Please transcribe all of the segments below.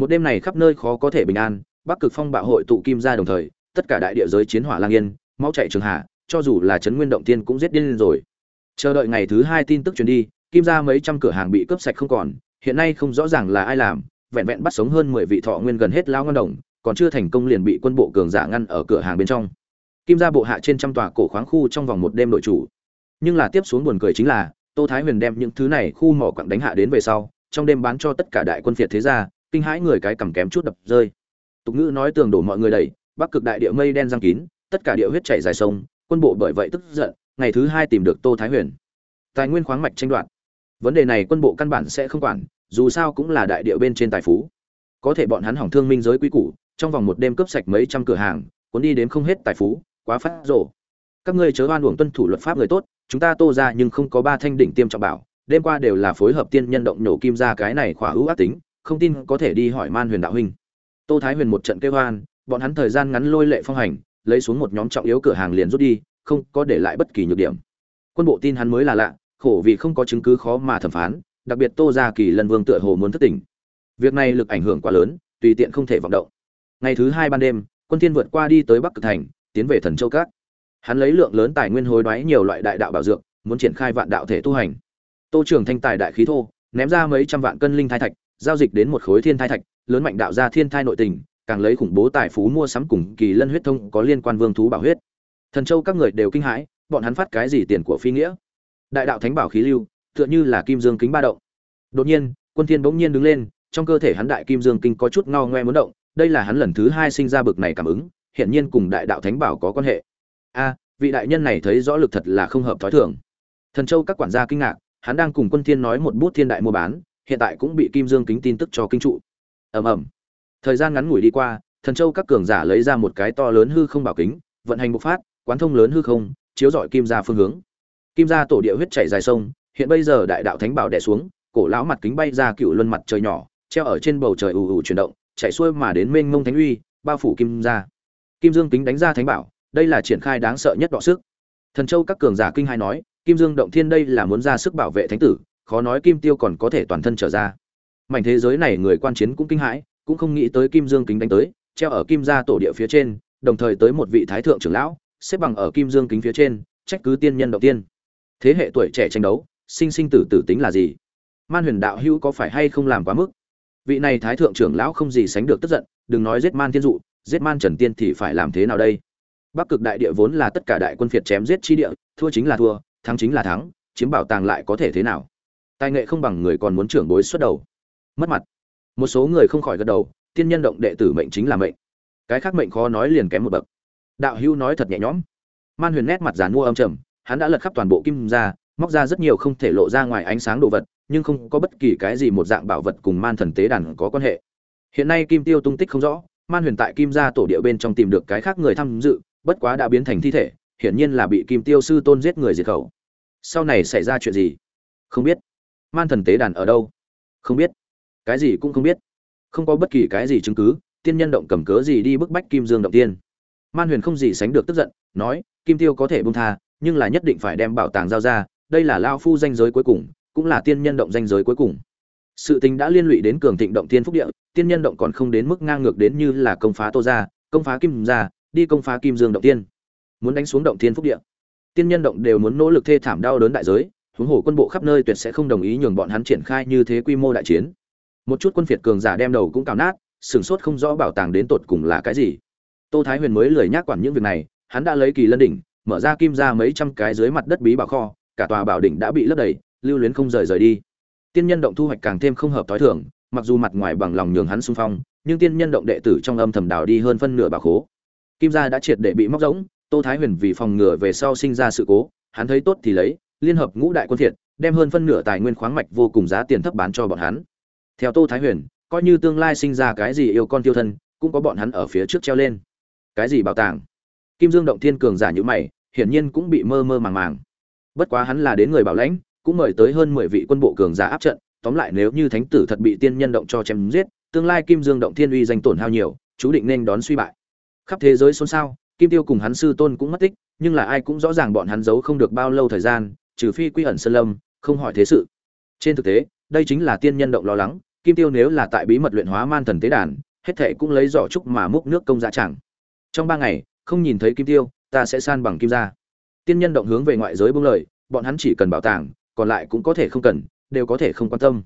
một đêm này khắp nơi khó có thể bình an, bắc cực phong bạo hội tụ kim ra đồng thời, tất cả đại địa giới chiến hỏa lang yên, máu chạy trường hạ, cho dù là trấn nguyên động tiên cũng giết điên lên rồi. Chờ đợi ngày thứ hai tin tức truyền đi, kim ra mấy trăm cửa hàng bị cướp sạch không còn, hiện nay không rõ ràng là ai làm, vẹn vẹn bắt sống hơn mười vị thọ nguyên gần hết lao ngân đồng, còn chưa thành công liền bị quân bộ cường giả ngăn ở cửa hàng bên trong. Kim ra bộ hạ trên trăm tòa cổ khoáng khu trong vòng một đêm đội chủ. Nhưng là tiếp xuống buồn cười chính là, tô thái huyền đem những thứ này khu mỏ quặng đánh hạ đến về sau, trong đêm bán cho tất cả đại quân phiệt thế gia kinh hãi người cái cầm kém chút đập rơi. Tục ngữ nói tường đổ mọi người đầy bắc cực đại địa mây đen giang kín, tất cả địa huyết chảy dài sông, quân bộ bởi vậy tức giận, ngày thứ hai tìm được tô thái huyền. Tài nguyên khoáng mạch tranh đoạt. Vấn đề này quân bộ căn bản sẽ không quản, dù sao cũng là đại địa bên trên tài phú. Có thể bọn hắn hỏng thương minh giới quý củ, trong vòng một đêm cướp sạch mấy trăm cửa hàng, cuốn đi đến không hết tài phú, quá phát rổ các ngươi chớ oan uổng tuân thủ luật pháp người tốt, chúng ta tô ra nhưng không có ba thanh đỉnh tiêm trọng bảo, đêm qua đều là phối hợp tiên nhân động nổ kim ra cái này khỏa hữu ác tính không tin có thể đi hỏi man huyền đạo huynh. Tô thái huyền một trận kêu hoan bọn hắn thời gian ngắn lôi lệ phong hành, lấy xuống một nhóm trọng yếu cửa hàng liền rút đi, không có để lại bất kỳ nhược điểm. Quân bộ tin hắn mới là lạ, khổ vì không có chứng cứ khó mà thẩm phán, đặc biệt tô ra kỳ lân vương tựa hồ muốn thất tỉnh việc này lực ảnh hưởng quá lớn, tùy tiện không thể vọng động. Ngày thứ hai ban đêm, quân thiên vượt qua đi tới bắc cực thành, tiến về thần châu cát hắn lấy lượng lớn tài nguyên hối đoái nhiều loại đại đạo bảo dược, muốn triển khai vạn đạo thể tu hành. Tô trưởng thanh tài đại khí thô, ném ra mấy trăm vạn cân linh thai thạch giao dịch đến một khối thiên thai thạch, lớn mạnh đạo ra thiên thai nội tình, càng lấy khủng bố tài phú mua sắm cùng kỳ lân huyết thông có liên quan vương thú bảo huyết. Thần châu các người đều kinh hãi, bọn hắn phát cái gì tiền của phi nghĩa? Đại đạo thánh bảo khí lưu, tựa như là kim dương kính ba động. Đột nhiên, quân thiên bỗng nhiên đứng lên, trong cơ thể hắn đại kim dương kinh có chút ngao ngoe muốn động, đây là hắn lần thứ hai sinh ra bực này cảm ứng hiện nhiên cùng đại đạo thánh bảo có quan hệ. A, vị đại nhân này thấy rõ lực thật là không hợp thói thường. Thần châu các quản gia kinh ngạc, hắn đang cùng quân thiên nói một bút thiên đại mua bán hiện tại cũng bị kim dương kính tin tức cho kinh trụ. Ầm ầm. Thời gian ngắn ngủi đi qua, thần châu các cường giả lấy ra một cái to lớn hư không bảo kính, vận hành bộc phát, quán thông lớn hư không, chiếu dọi kim ra phương hướng. Kim ra tổ địa huyết chảy dài sông, hiện bây giờ đại đạo thánh bảo đè xuống, cổ lão mặt kính bay ra cựu luân mặt trời nhỏ, treo ở trên bầu trời ù ù chuyển động, chạy xuôi mà đến mênh mông thánh uy, bao phủ kim ra kim dương kính đánh ra thánh bảo, đây là triển khai đáng sợ nhất đọ sức. Thần châu các cường giả kinh hai nói, kim dương động thiên đây là muốn ra sức bảo vệ thánh tử khó nói kim tiêu còn có thể toàn thân trở ra. Mảnh thế giới này người quan chiến cũng kinh hãi, cũng không nghĩ tới kim dương kính đánh tới, treo ở kim gia tổ địa phía trên, đồng thời tới một vị thái thượng trưởng lão, xếp bằng ở kim dương kính phía trên, trách cứ tiên nhân đầu tiên. Thế hệ tuổi trẻ tranh đấu, sinh sinh tử tử tính là gì? Man huyền đạo hữu có phải hay không làm quá mức? Vị này thái thượng trưởng lão không gì sánh được tức giận, đừng nói giết man thiên dụ, giết man trần tiên thì phải làm thế nào đây? Bắc cực đại địa vốn là tất cả đại quân phiệt chém giết chi địa, thua chính là thua, thắng chính là thắng, chiếm bảo tàng lại có thể thế nào? Tài nghệ không bằng người còn muốn trưởng bối xuất đầu. Mất mặt. Một số người không khỏi gật đầu, tiên nhân động đệ tử mệnh chính là mệnh. Cái khác mệnh khó nói liền kém một bậc. Đạo hữu nói thật nhẹ nhõm. Man huyền nét mặt giàn mua âm trầm, hắn đã lật khắp toàn bộ kim ra móc ra rất nhiều không thể lộ ra ngoài ánh sáng đồ vật, nhưng không có bất kỳ cái gì một dạng bảo vật cùng man thần tế đàn có quan hệ. Hiện nay kim tiêu tung tích không rõ, man huyền tại kim gia tổ địa bên trong tìm được cái khác người tham dự, bất quá đã biến thành thi thể, hiển nhiên là bị kim tiêu sư tôn giết người diệt khẩu. Sau này xảy ra chuyện gì? Không biết man thần tế đàn ở đâu? Không biết. Cái gì cũng không biết. Không có bất kỳ cái gì chứng cứ, tiên nhân động cầm cớ gì đi bức bách kim dương động tiên. Man huyền không gì sánh được tức giận, nói, kim tiêu có thể bung tha, nhưng là nhất định phải đem bảo tàng giao ra, đây là lao phu danh giới cuối cùng, cũng là tiên nhân động danh giới cuối cùng. Sự tình đã liên lụy đến cường thịnh động tiên phúc địa, tiên nhân động còn không đến mức ngang ngược đến như là công phá tô gia, công phá kim gia, đi công phá kim dương động tiên. Muốn đánh xuống động tiên phúc địa. Tiên nhân động đều muốn nỗ lực thê thảm đau đớn đại giới huống hồ quân bộ khắp nơi tuyệt sẽ không đồng ý nhường bọn hắn triển khai như thế quy mô đại chiến. Một chút quân phiệt cường giả đem đầu cũng cào nát, sửng sốt không rõ bảo tàng đến tột cùng là cái gì. Tô thái huyền mới lười nhác quản những việc này, hắn đã lấy kỳ lân đỉnh, mở ra kim ra mấy trăm cái dưới mặt đất bí bảo kho, cả tòa bảo đỉnh đã bị lấp đầy, lưu luyến không rời rời đi. Tiên nhân động thu hoạch càng thêm không hợp tối thường, mặc dù mặt ngoài bằng lòng nhường hắn xung phong, nhưng tiên nhân động đệ tử trong âm thầm đào đi hơn phân nửa bảo khố. Kim gia đã triệt để bị móc rỗng, tô thái huyền vì phòng ngừa về sau sinh ra sự cố, hắn thấy tốt thì lấy liên hợp ngũ đại quân thiệt, đem hơn phân nửa tài nguyên khoáng mạch vô cùng giá tiền thấp bán cho bọn hắn. Theo tô thái huyền, coi như tương lai sinh ra cái gì yêu con tiêu thân, cũng có bọn hắn ở phía trước treo lên. Cái gì bảo tàng? Kim dương động thiên cường giả như mày, hiển nhiên cũng bị mơ mơ màng màng. Bất quá hắn là đến người bảo lãnh, cũng mời tới hơn mười vị quân bộ cường giả áp trận, tóm lại nếu như thánh tử thật bị tiên nhân động cho chém giết, tương lai kim dương động thiên uy danh tổn hao nhiều, chú định nên đón suy bại. Khắp thế giới xôn xao, kim tiêu cùng hắn sư tôn cũng mất tích, nhưng là ai cũng rõ ràng bọn hắn giấu không được bao lâu thời gian trừ phi quy ẩn sơn lâm, không hỏi thế sự. Trên thực tế, đây chính là tiên nhân động lo lắng, kim tiêu nếu là tại bí mật luyện hóa man thần tế đàn, hết thệ cũng lấy giỏ trúc mà múc nước công dạ chẳng. Trong ba ngày, không nhìn thấy kim tiêu, ta sẽ san bằng kim gia. Tiên nhân động hướng về ngoại giới buông lời, bọn hắn chỉ cần bảo tàng, còn lại cũng có thể không cần, đều có thể không quan tâm.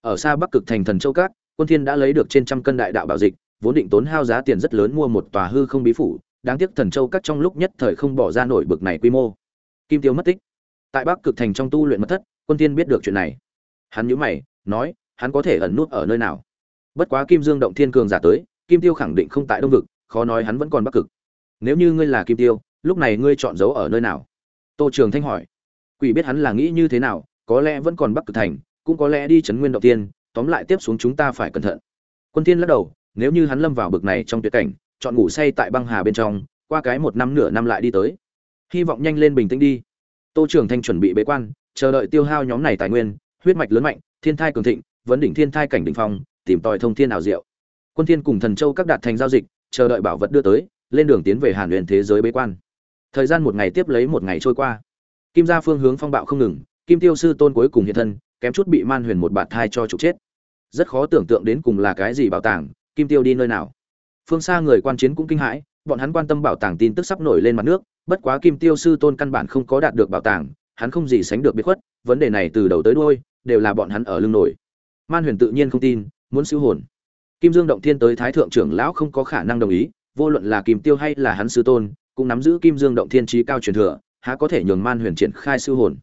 Ở xa bắc cực thành thần châu cát quân thiên đã lấy được trên trăm cân đại đạo bảo dịch, vốn định tốn hao giá tiền rất lớn mua một tòa hư không bí phủ, đáng tiếc thần châu cát trong lúc nhất thời không bỏ ra nổi bực này quy mô. Kim tiêu mất tích tại bắc cực thành trong tu luyện mật thất, quân tiên biết được chuyện này. Hắn nhíu mày, nói, hắn có thể ẩn nút ở nơi nào? Bất quá kim dương động thiên cường giả tới, kim tiêu khẳng định không tại đông vực, khó nói hắn vẫn còn bắc cực. Nếu như ngươi là kim tiêu, lúc này ngươi chọn giấu ở nơi nào? Tô trường thanh hỏi. Quỷ biết hắn là nghĩ như thế nào, có lẽ vẫn còn bắc cực thành, cũng có lẽ đi Trấn nguyên động tiên tóm lại tiếp xuống chúng ta phải cẩn thận. Quân Tiên lắc đầu, nếu như hắn lâm vào bực này trong tuyệt cảnh, chọn ngủ say tại băng hà bên trong, qua cái một năm nửa năm lại đi tới. Hy vọng nhanh lên bình tĩnh đi tô trường thanh chuẩn bị bế quan, chờ đợi tiêu hao nhóm này tài nguyên, huyết mạch lớn mạnh, thiên thai cường thịnh, vấn đỉnh thiên thai cảnh đỉnh phong, tìm tòi thông thiên ảo diệu. Quân thiên cùng thần châu các đạt thành giao dịch, chờ đợi bảo vật đưa tới, lên đường tiến về hàn Nguyên thế giới bế quan. Thời gian một ngày tiếp lấy một ngày trôi qua. Kim gia phương hướng phong bạo không ngừng, kim tiêu sư tôn cuối cùng hiện thân, kém chút bị man huyền một bạt thai cho trục chết. Rất khó tưởng tượng đến cùng là cái gì bảo tàng, kim tiêu đi nơi nào. Phương xa người quan chiến cũng kinh hãi, bọn hắn quan tâm bảo tàng tin tức sắp nổi lên mặt nước bất quá kim tiêu sư tôn căn bản không có đạt được bảo tàng, hắn không gì sánh được biết khuất, vấn đề này từ đầu tới đuôi, đều là bọn hắn ở lưng nổi. Man huyền tự nhiên không tin, muốn siêu hồn. Kim dương động thiên tới thái thượng trưởng lão không có khả năng đồng ý, vô luận là kim tiêu hay là hắn sư tôn, cũng nắm giữ kim dương động thiên trí cao truyền thừa, há có thể nhường man huyền triển khai siêu hồn.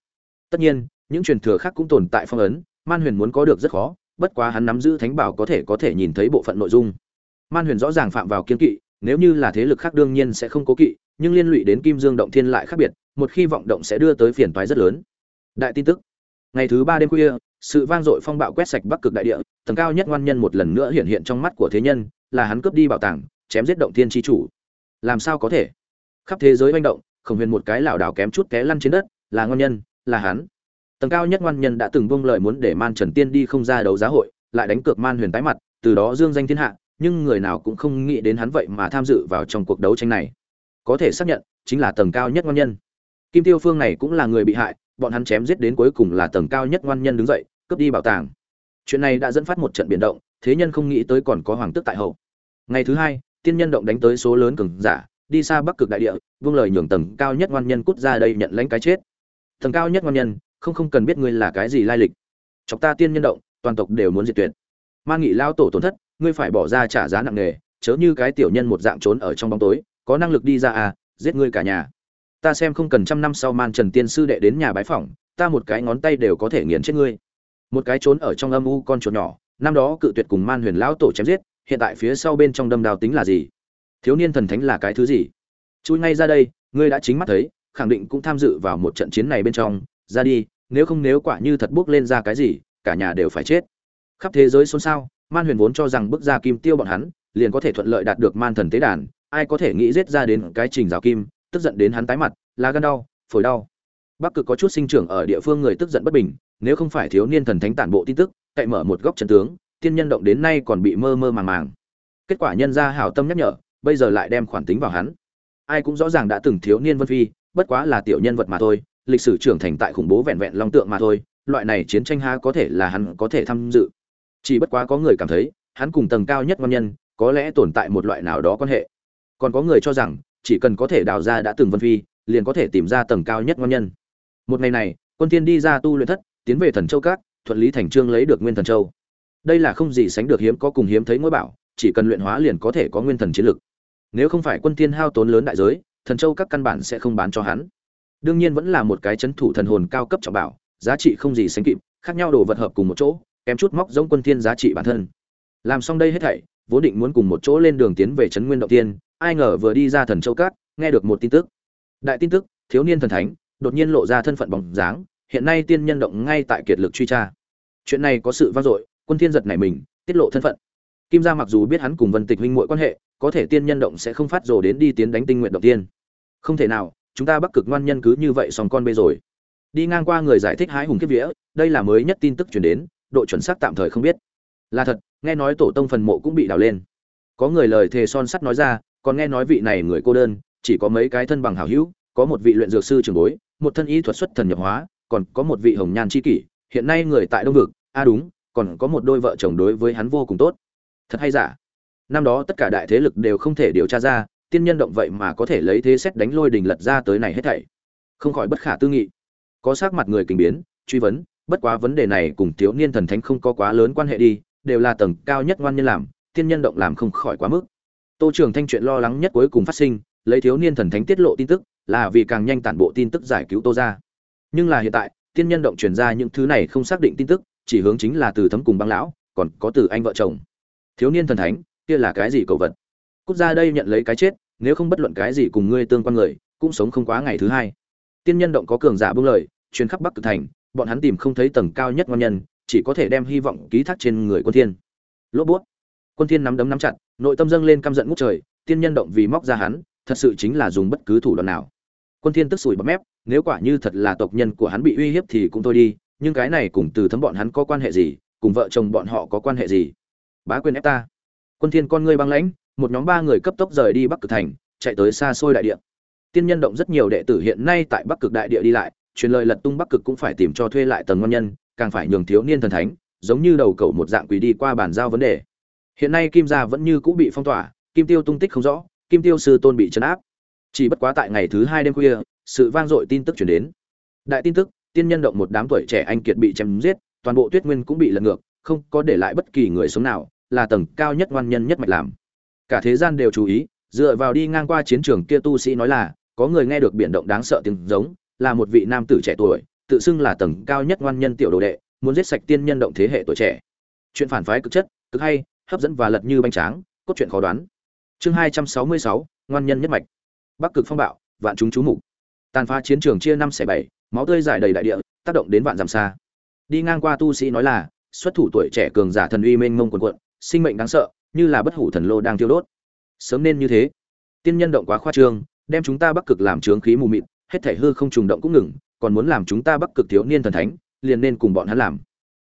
Tất nhiên, những truyền thừa khác cũng tồn tại phong ấn, man huyền muốn có được rất khó, bất quá hắn nắm giữ thánh bảo có thể có thể nhìn thấy bộ phận nội dung. Man huyền rõ ràng phạm vào kiên kỵ, nếu như là thế lực khác đương nhiên sẽ không cố kỵ nhưng liên lụy đến kim dương động thiên lại khác biệt, một khi vọng động sẽ đưa tới phiền toái rất lớn. Đại tin tức. Ngày thứ ba đêm khuya, sự vang dội phong bạo quét sạch bắc cực đại địa, tầng cao nhất ngoan nhân một lần nữa hiện hiện trong mắt của thế nhân, là hắn cướp đi bảo tàng, chém giết động thiên tri chủ. Làm sao có thể? Khắp thế giới manh động, khổng huyền một cái lảo đảo kém chút té lăn trên đất, là ngoan nhân, là hắn. Tầng cao nhất ngoan nhân đã từng vung lời muốn để man trần tiên đi không ra đấu giá hội, lại đánh cược man huyền tái mặt, từ đó dương danh thiên hạ, nhưng người nào cũng không nghĩ đến hắn vậy mà tham dự vào trong cuộc đấu tranh này có thể xác nhận, chính là tầng cao nhất ngoan nhân. Kim tiêu phương này cũng là người bị hại, bọn hắn chém giết đến cuối cùng là tầng cao nhất ngoan nhân đứng dậy, cướp đi bảo tàng. Chuyện này đã dẫn phát một trận biển động, thế nhân không nghĩ tới còn có hoàng tước tại hậu ngày thứ hai, tiên nhân động đánh tới số lớn cường giả, đi xa bắc cực đại địa vương lời nhường tầng cao nhất ngoan nhân cút ra đây nhận lãnh cái chết. Tầng cao nhất ngoan nhân, không không cần biết ngươi là cái gì lai lịch. Chọc ta tiên nhân động, toàn tộc đều muốn diệt tuyệt. Ma nghị lao tổ tổn thất, ngươi phải bỏ ra trả giá nặng nề, chớ như cái tiểu nhân một dạng trốn ở trong bóng tối có năng lực đi ra à giết ngươi cả nhà. Ta xem không cần trăm năm sau man trần tiên sư đệ đến nhà bái phỏng, ta một cái ngón tay đều có thể nghiền chết ngươi. Một cái trốn ở trong âm u con chuột nhỏ, năm đó cự tuyệt cùng man huyền lão tổ chém giết, hiện tại phía sau bên trong đâm đào tính là gì? Thiếu niên thần thánh là cái thứ gì? Chui ngay ra đây, ngươi đã chính mắt thấy, khẳng định cũng tham dự vào một trận chiến này bên trong, ra đi, nếu không nếu quả như thật bước lên ra cái gì, cả nhà đều phải chết. Khắp thế giới xôn xao, man huyền vốn cho rằng bước ra kim tiêu bọn hắn, liền có thể thuận lợi đạt được man thần tế đàn ai có thể nghĩ giết ra đến cái trình rào kim, tức giận đến hắn tái mặt là gan đau, phổi đau. Bắc cực có chút sinh trưởng ở địa phương người tức giận bất bình, nếu không phải thiếu niên thần thánh tản bộ tin tức, cậy mở một góc trận tướng, tiên nhân động đến nay còn bị mơ mơ màng màng. Kết quả nhân ra hảo tâm nhắc nhở, bây giờ lại đem khoản tính vào hắn. Ai cũng rõ ràng đã từng thiếu niên vân phi, bất quá là tiểu nhân vật mà thôi, lịch sử trưởng thành tại khủng bố vẹn vẹn long tượng mà thôi, loại này chiến tranh ha có thể là hắn có thể tham dự. Chỉ bất quá có người cảm thấy, hắn cùng tầng cao nhất ngon nhân, có lẽ tồn tại một loại nào đó quan hệ còn có người cho rằng, chỉ cần có thể đào ra đã từng vân phi, liền có thể tìm ra tầng cao nhất ngon nhân. Một ngày này, quân tiên đi ra tu luyện thất, tiến về thần châu cát thuận lý thành trương lấy được nguyên thần châu. Đây là không gì sánh được hiếm có cùng hiếm thấy ngôi bảo, chỉ cần luyện hóa liền có thể có nguyên thần chiến lực. Nếu không phải quân tiên hao tốn lớn đại giới, thần châu các căn bản sẽ không bán cho hắn. Đương nhiên vẫn là một cái chấn thủ thần hồn cao cấp trọng bảo, giá trị không gì sánh kịp, khác nhau đồ vật hợp cùng một chỗ, kém chút móc giống quân tiên giá trị bản thân. Làm xong đây hết thảy, vốn định muốn cùng một chỗ lên đường tiến về trấn nguyên động tiên ai ngờ vừa đi ra thần châu cát nghe được một tin tức. Đại tin tức, thiếu niên thần thánh, đột nhiên lộ ra thân phận bóng dáng, hiện nay tiên nhân động ngay tại kiệt lực truy tra. Chuyện này có sự vang dội, quân thiên giật này mình, tiết lộ thân phận. Kim gia mặc dù biết hắn cùng vân tịch huynh muội quan hệ, có thể tiên nhân động sẽ không phát rồ đến đi tiến đánh tinh nguyện động tiên. Không thể nào, chúng ta bắc cực ngoan nhân cứ như vậy xong con bê rồi. Đi ngang qua người giải thích hái hùng kiếp vía, đây là mới nhất tin tức truyền đến, độ chuẩn xác tạm thời không biết. Là thật, nghe nói tổ tông phần mộ cũng bị đào lên. Có người lời thề son sắt nói ra còn nghe nói vị này người cô đơn, chỉ có mấy cái thân bằng hảo hữu, có một vị luyện dược sư trường bối, một thân y thuật xuất thần nhập hóa, còn có một vị hồng nhan chi kỷ, hiện nay người tại đông vực, a à đúng, còn có một đôi vợ chồng đối với hắn vô cùng tốt. Thật hay giả? Năm đó tất cả đại thế lực đều không thể điều tra ra, tiên nhân động vậy mà có thể lấy thế xét đánh lôi đình lật ra tới này hết thảy. Không khỏi bất khả tư nghị. Có sắc mặt người kinh biến, truy vấn, bất quá vấn đề này cùng thiếu niên thần thánh không có quá lớn quan hệ đi, đều là tầng cao nhất ngoan nhân làm, tiên nhân động làm không khỏi quá mức tô trường thanh chuyện lo lắng nhất cuối cùng phát sinh, lấy thiếu niên thần thánh tiết lộ tin tức, là vì càng nhanh tản bộ tin tức giải cứu tô gia. nhưng là hiện tại, tiên nhân động truyền ra những thứ này không xác định tin tức, chỉ hướng chính là từ thấm cùng băng lão, còn có từ anh vợ chồng thiếu niên thần thánh, kia là cái gì cầu vật cút ra đây nhận lấy cái chết, nếu không bất luận cái gì cùng ngươi tương quan người, cũng sống không quá ngày thứ hai tiên nhân động có cường giả bưng lời, truyền khắp bắc cực thành, bọn hắn tìm không thấy tầng cao nhất ngon nhân, chỉ có thể đem hy vọng ký thác trên người quân thiên Lỗ buốt. quân thiên nắm đấm nắm chặt nội tâm dâng lên căm giận ngút trời, tiên nhân động vì móc ra hắn, thật sự chính là dùng bất cứ thủ đoạn nào. Quân thiên tức sủi bọt mép, nếu quả như thật là tộc nhân của hắn bị uy hiếp thì cũng thôi đi, nhưng cái này cùng từ thấm bọn hắn có quan hệ gì, cùng vợ chồng bọn họ có quan hệ gì? Bá quyền ép ta. Quân thiên con ngươi băng lãnh, một nhóm ba người cấp tốc rời đi bắc cực thành, chạy tới xa xôi đại địa. Tiên nhân động rất nhiều đệ tử hiện nay tại bắc cực đại địa đi lại, truyền lời lật tung bắc cực cũng phải tìm cho thuê lại tầng ngon nhân, càng phải nhường thiếu niên thần thánh, giống như đầu cầu một dạng quỷ đi qua bàn giao vấn đề hiện nay kim gia vẫn như cũ bị phong tỏa, kim tiêu tung tích không rõ, kim tiêu sư tôn bị chấn áp. Chỉ bất quá tại ngày thứ hai đêm khuya, sự vang dội tin tức chuyển đến. Đại tin tức, tiên nhân động một đám tuổi trẻ anh kiệt bị chém giết, toàn bộ tuyết nguyên cũng bị lật ngược, không có để lại bất kỳ người sống nào, là tầng cao nhất ngoan nhân nhất mạch làm. Cả thế gian đều chú ý, dựa vào đi ngang qua chiến trường kia tu sĩ nói là, có người nghe được biển động đáng sợ tiếng giống, là một vị nam tử trẻ tuổi, tự xưng là tầng cao nhất ngoan nhân tiểu đồ đệ, muốn giết sạch tiên nhân động thế hệ tuổi trẻ. Chuyện phản phái cực chất, cực hay hấp dẫn và lật như bánh tráng, cốt truyện khó đoán. Chương hai trăm sáu mươi sáu, ngoan nhân nhất mạch. Bắc cực phong bạo, vạn chúng chú mục. Tàn phá chiến trường chia năm xẻ bảy, máu tươi dài đầy đại địa, tác động đến vạn dặm xa. Đi ngang qua tu sĩ nói là, xuất thủ tuổi trẻ cường giả thần uy mênh mông quần quận sinh mệnh đáng sợ, như là bất hủ thần lô đang tiêu đốt. Sớm nên như thế. Tiên nhân động quá khoa trương, đem chúng ta bắc cực làm trướng khí mù mịt, hết thể hư không trùng động cũng ngừng, còn muốn làm chúng ta bắc cực thiếu niên thần thánh, liền nên cùng bọn hắn làm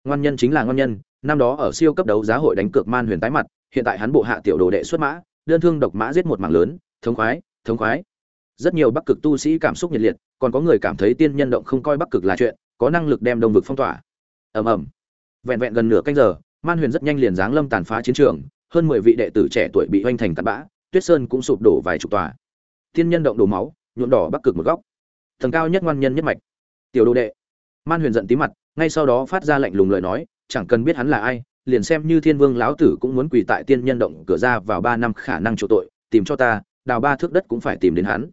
ngoan nhân chính là ngoan nhân, năm đó ở siêu cấp đấu giá hội đánh cược man huyền tái mặt, hiện tại hắn bộ hạ tiểu đồ đệ xuất mã, đơn thương độc mã giết một mảng lớn, thống khoái thống khoái. Rất nhiều bắc cực tu sĩ cảm xúc nhiệt liệt, còn có người cảm thấy tiên nhân động không coi bắc cực là chuyện, có năng lực đem đông vực phong tỏa. Ầm ầm. Vẹn vẹn gần nửa canh giờ, man huyền rất nhanh liền giáng lâm tàn phá chiến trường, hơn mười vị đệ tử trẻ tuổi bị hoành thành tạt bã, tuyết sơn cũng sụp đổ vài chục tòa. Tiên nhân động đổ máu, nhuộm đỏ bắc cực một góc. Thần cao nhất ngoan nhân nhất mạch. Tiểu đồ đệ. Man huyền giận tí mặt ngay sau đó phát ra lạnh lùng lời nói, chẳng cần biết hắn là ai, liền xem như thiên vương lão tử cũng muốn quỳ tại tiên nhân động cửa ra vào ba năm khả năng chỗ tội, tìm cho ta, đào ba thước đất cũng phải tìm đến hắn.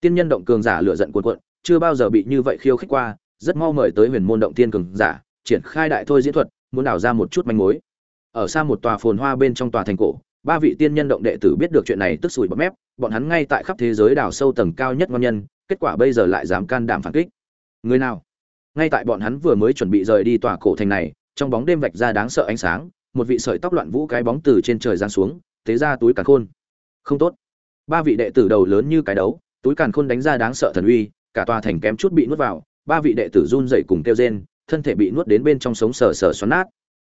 Tiên nhân động cường giả lựa giận cuồn cuộn, chưa bao giờ bị như vậy khiêu khích qua, rất mau mời tới huyền môn động tiên cường giả, triển khai đại thôi diễn thuật, muốn đào ra một chút manh mối. Ở xa một tòa phồn hoa bên trong tòa thành cổ, ba vị tiên nhân động đệ tử biết được chuyện này tức sủi bọt mép, bọn hắn ngay tại khắp thế giới đào sâu tầng cao nhất ngon nhân, kết quả bây giờ lại dám can đảm phản kích. Người nào? Ngay tại bọn hắn vừa mới chuẩn bị rời đi tòa cổ thành này, trong bóng đêm vạch ra đáng sợ ánh sáng, một vị sợi tóc loạn vũ cái bóng từ trên trời giáng xuống thế ra túi càn khôn. Không tốt. Ba vị đệ tử đầu lớn như cái đấu, túi càn khôn đánh ra đáng sợ thần uy, cả tòa thành kém chút bị nuốt vào, ba vị đệ tử run dậy cùng kêu rên, thân thể bị nuốt đến bên trong sống sờ sờ xoắn nát.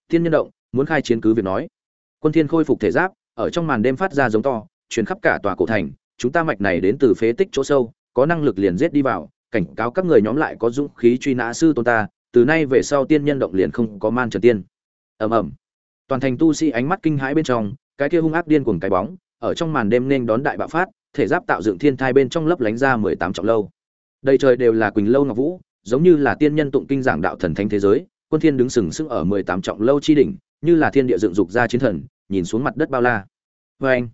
Thiên nhân động, muốn khai chiến cứ việc nói. Quân thiên khôi phục thể giáp, ở trong màn đêm phát ra giống to, truyền khắp cả tòa cổ thành, chúng ta mạch này đến từ phế tích chỗ sâu, có năng lực liền giết đi vào cảnh cáo các người nhóm lại có dũng khí truy nã sư tôn ta, từ nay về sau tiên nhân động liền không có man trần tiên. Ầm ầm. Toàn thành tu sĩ ánh mắt kinh hãi bên trong, cái kia hung ác điên cuồng cái bóng, ở trong màn đêm nên đón đại bạo phát, thể giáp tạo dựng thiên thai bên trong lấp lánh ra mười tám trọng lâu. Đây trời đều là quỳnh lâu ngọc vũ, giống như là tiên nhân tụng kinh giảng đạo thần thánh thế giới, quân thiên đứng sừng sững ở mười tám trọng lâu chi đỉnh, như là thiên địa dựng dục ra chiến thần, nhìn xuống mặt đất bao la. Với anh,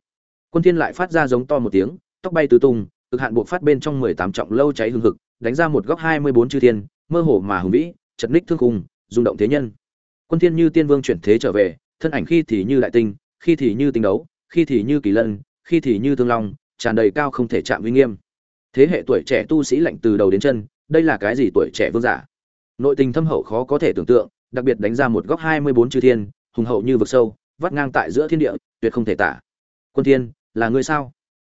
quân thiên lại phát ra giống to một tiếng, tóc bay tứ tung, cực hạn buộc phát bên trong mười tám trọng lâu cháy hừng hực đánh ra một góc hai mươi bốn chư thiên, mơ hồ mà hùng vĩ, chật ních thương khung, rung động thế nhân. Quân thiên như tiên vương chuyển thế trở về, thân ảnh khi thì như đại tinh, khi thì như tinh đấu, khi thì như kỳ lân, khi thì như thương long, tràn đầy cao không thể chạm uy nghiêm. Thế hệ tuổi trẻ tu sĩ lạnh từ đầu đến chân, đây là cái gì tuổi trẻ vương giả? Nội tình thâm hậu khó có thể tưởng tượng, đặc biệt đánh ra một góc hai mươi bốn chư thiên, hùng hậu như vực sâu, vắt ngang tại giữa thiên địa, tuyệt không thể tả. Quân thiên, là ngươi sao?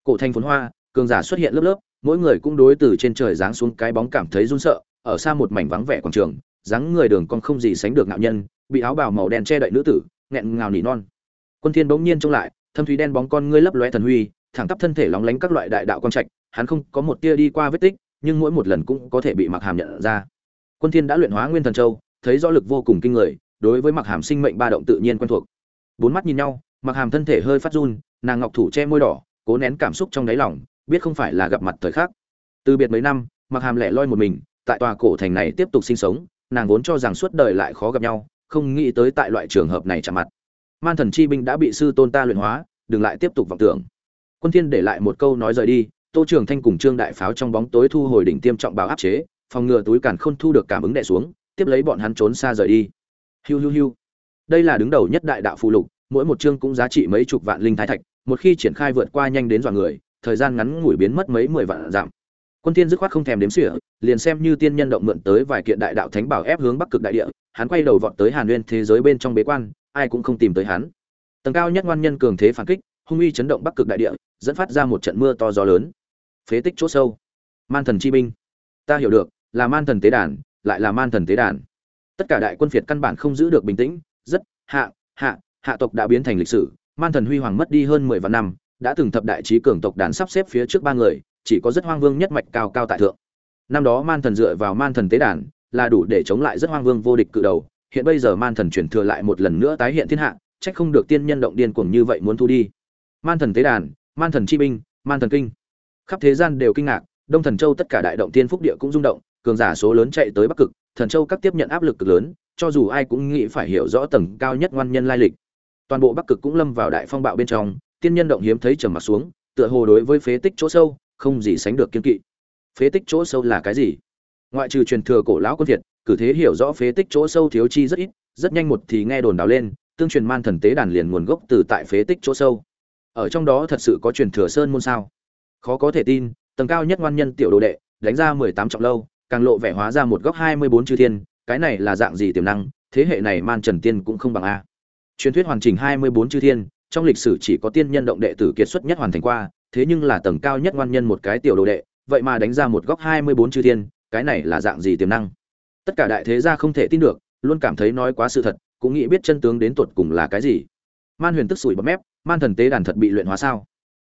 Cổ thành phồn hoa, cường giả xuất hiện lớp lớp mỗi người cũng đối từ trên trời giáng xuống cái bóng cảm thấy run sợ, ở xa một mảnh vắng vẻ quảng trường, dáng người đường con không gì sánh được ngạo nhân, bị áo bào màu đen che đậy nữ tử, nghẹn ngào nỉ non. Quân thiên bỗng nhiên trông lại, thâm thúy đen bóng con ngươi lấp lóe thần huy, thẳng tắp thân thể lóng lánh các loại đại đạo quang trạch, hắn không có một tia đi qua vết tích, nhưng mỗi một lần cũng có thể bị mặc hàm nhận ra. Quân thiên đã luyện hóa nguyên thần châu, thấy rõ lực vô cùng kinh người, đối với mặc hàm sinh mệnh ba động tự nhiên quen thuộc. Bốn mắt nhìn nhau mặc hàm thân thể hơi phát run, nàng ngọc thủ che môi đỏ, cố nén cảm xúc trong đáy lòng biết không phải là gặp mặt thời khắc. Từ biệt mấy năm mặc hàm lẻ loi một mình, tại tòa cổ thành này tiếp tục sinh sống, nàng vốn cho rằng suốt đời lại khó gặp nhau, không nghĩ tới tại loại trường hợp này chạm mặt. Man thần chi binh đã bị sư tôn ta luyện hóa, đừng lại tiếp tục vọng tưởng. Quân thiên để lại một câu nói rời đi, tô trường thanh cùng trương đại pháo trong bóng tối thu hồi đỉnh tiêm trọng bảo áp chế, phòng ngừa túi càn khôn thu được cảm ứng đè xuống, tiếp lấy bọn hắn trốn xa rời đi. Hiu hiu hiu. Đây là đứng đầu nhất đại đạo phụ lục, mỗi một chương cũng giá trị mấy chục vạn linh thái thạch, một khi triển khai vượt qua nhanh đến dọa người thời gian ngắn ngủi biến mất mấy mười vạn giảm quân tiên dứt khoát không thèm đếm xỉa, liền xem như tiên nhân động mượn tới vài kiện đại đạo thánh bảo ép hướng bắc cực đại địa, hắn quay đầu vọt tới hàn nguyên thế giới bên trong bế quan, ai cũng không tìm tới hắn. Tầng cao nhất ngoan nhân cường thế phản kích, hung uy chấn động bắc cực đại địa, dẫn phát ra một trận mưa to gió lớn. Phế tích chỗ sâu. Man thần chi binh. Ta hiểu được, là man thần tế đàn, lại là man thần tế đàn. Tất cả đại quân phiệt căn bản không giữ được bình tĩnh, rất hạ hạ hạ tộc đã biến thành lịch sử, man thần huy hoàng mất đi hơn mười vạn năm đã từng thập đại trí cường tộc đàn sắp xếp phía trước ba người, chỉ có rất hoang vương nhất mạch cao cao tại thượng. Năm đó man thần dựa vào man thần tế đàn, là đủ để chống lại rất hoang vương vô địch cự đầu. Hiện bây giờ man thần chuyển thừa lại một lần nữa tái hiện thiên hạ trách không được tiên nhân động điên cuồng như vậy muốn thu đi. Man thần tế đàn, man thần chi binh, man thần kinh. Khắp thế gian đều kinh ngạc, đông thần châu tất cả đại động tiên phúc địa cũng rung động, cường giả số lớn chạy tới bắc cực, thần châu các tiếp nhận áp lực cực lớn, cho dù ai cũng nghĩ phải hiểu rõ tầng cao nhất ngoan nhân lai lịch. Toàn bộ bắc cực cũng lâm vào đại phong bạo bên trong tiên nhân động hiếm thấy trầm mặt xuống, tựa hồ đối với phế tích chỗ sâu, không gì sánh được kiên kỵ. Phế tích chỗ sâu là cái gì? Ngoại trừ truyền thừa cổ lão quân việt, cử thế hiểu rõ phế tích chỗ sâu thiếu chi rất ít, rất nhanh một thì nghe đồn đào lên, tương truyền man thần tế đàn liền nguồn gốc từ tại phế tích chỗ sâu. Ở trong đó thật sự có truyền thừa sơn môn sao? Khó có thể tin, tầng cao nhất ngoan nhân tiểu đồ đệ, đánh ra mười tám trọng lâu, càng lộ vẻ hóa ra một góc hai mươi bốn chư thiên, cái này là dạng gì tiềm năng, thế hệ này man trần tiên cũng không bằng a. Truyền thuyết hoàn chỉnh hai mươi bốn chư thiên trong lịch sử chỉ có tiên nhân động đệ tử kiệt xuất nhất hoàn thành qua, thế nhưng là tầng cao nhất ngoan nhân một cái tiểu đồ đệ, vậy mà đánh ra một góc hai mươi bốn chư thiên, cái này là dạng gì tiềm năng? Tất cả đại thế gia không thể tin được, luôn cảm thấy nói quá sự thật, cũng nghĩ biết chân tướng đến tuột cùng là cái gì. Man huyền tức sủi bọt mép, man thần tế đàn thật bị luyện hóa sao?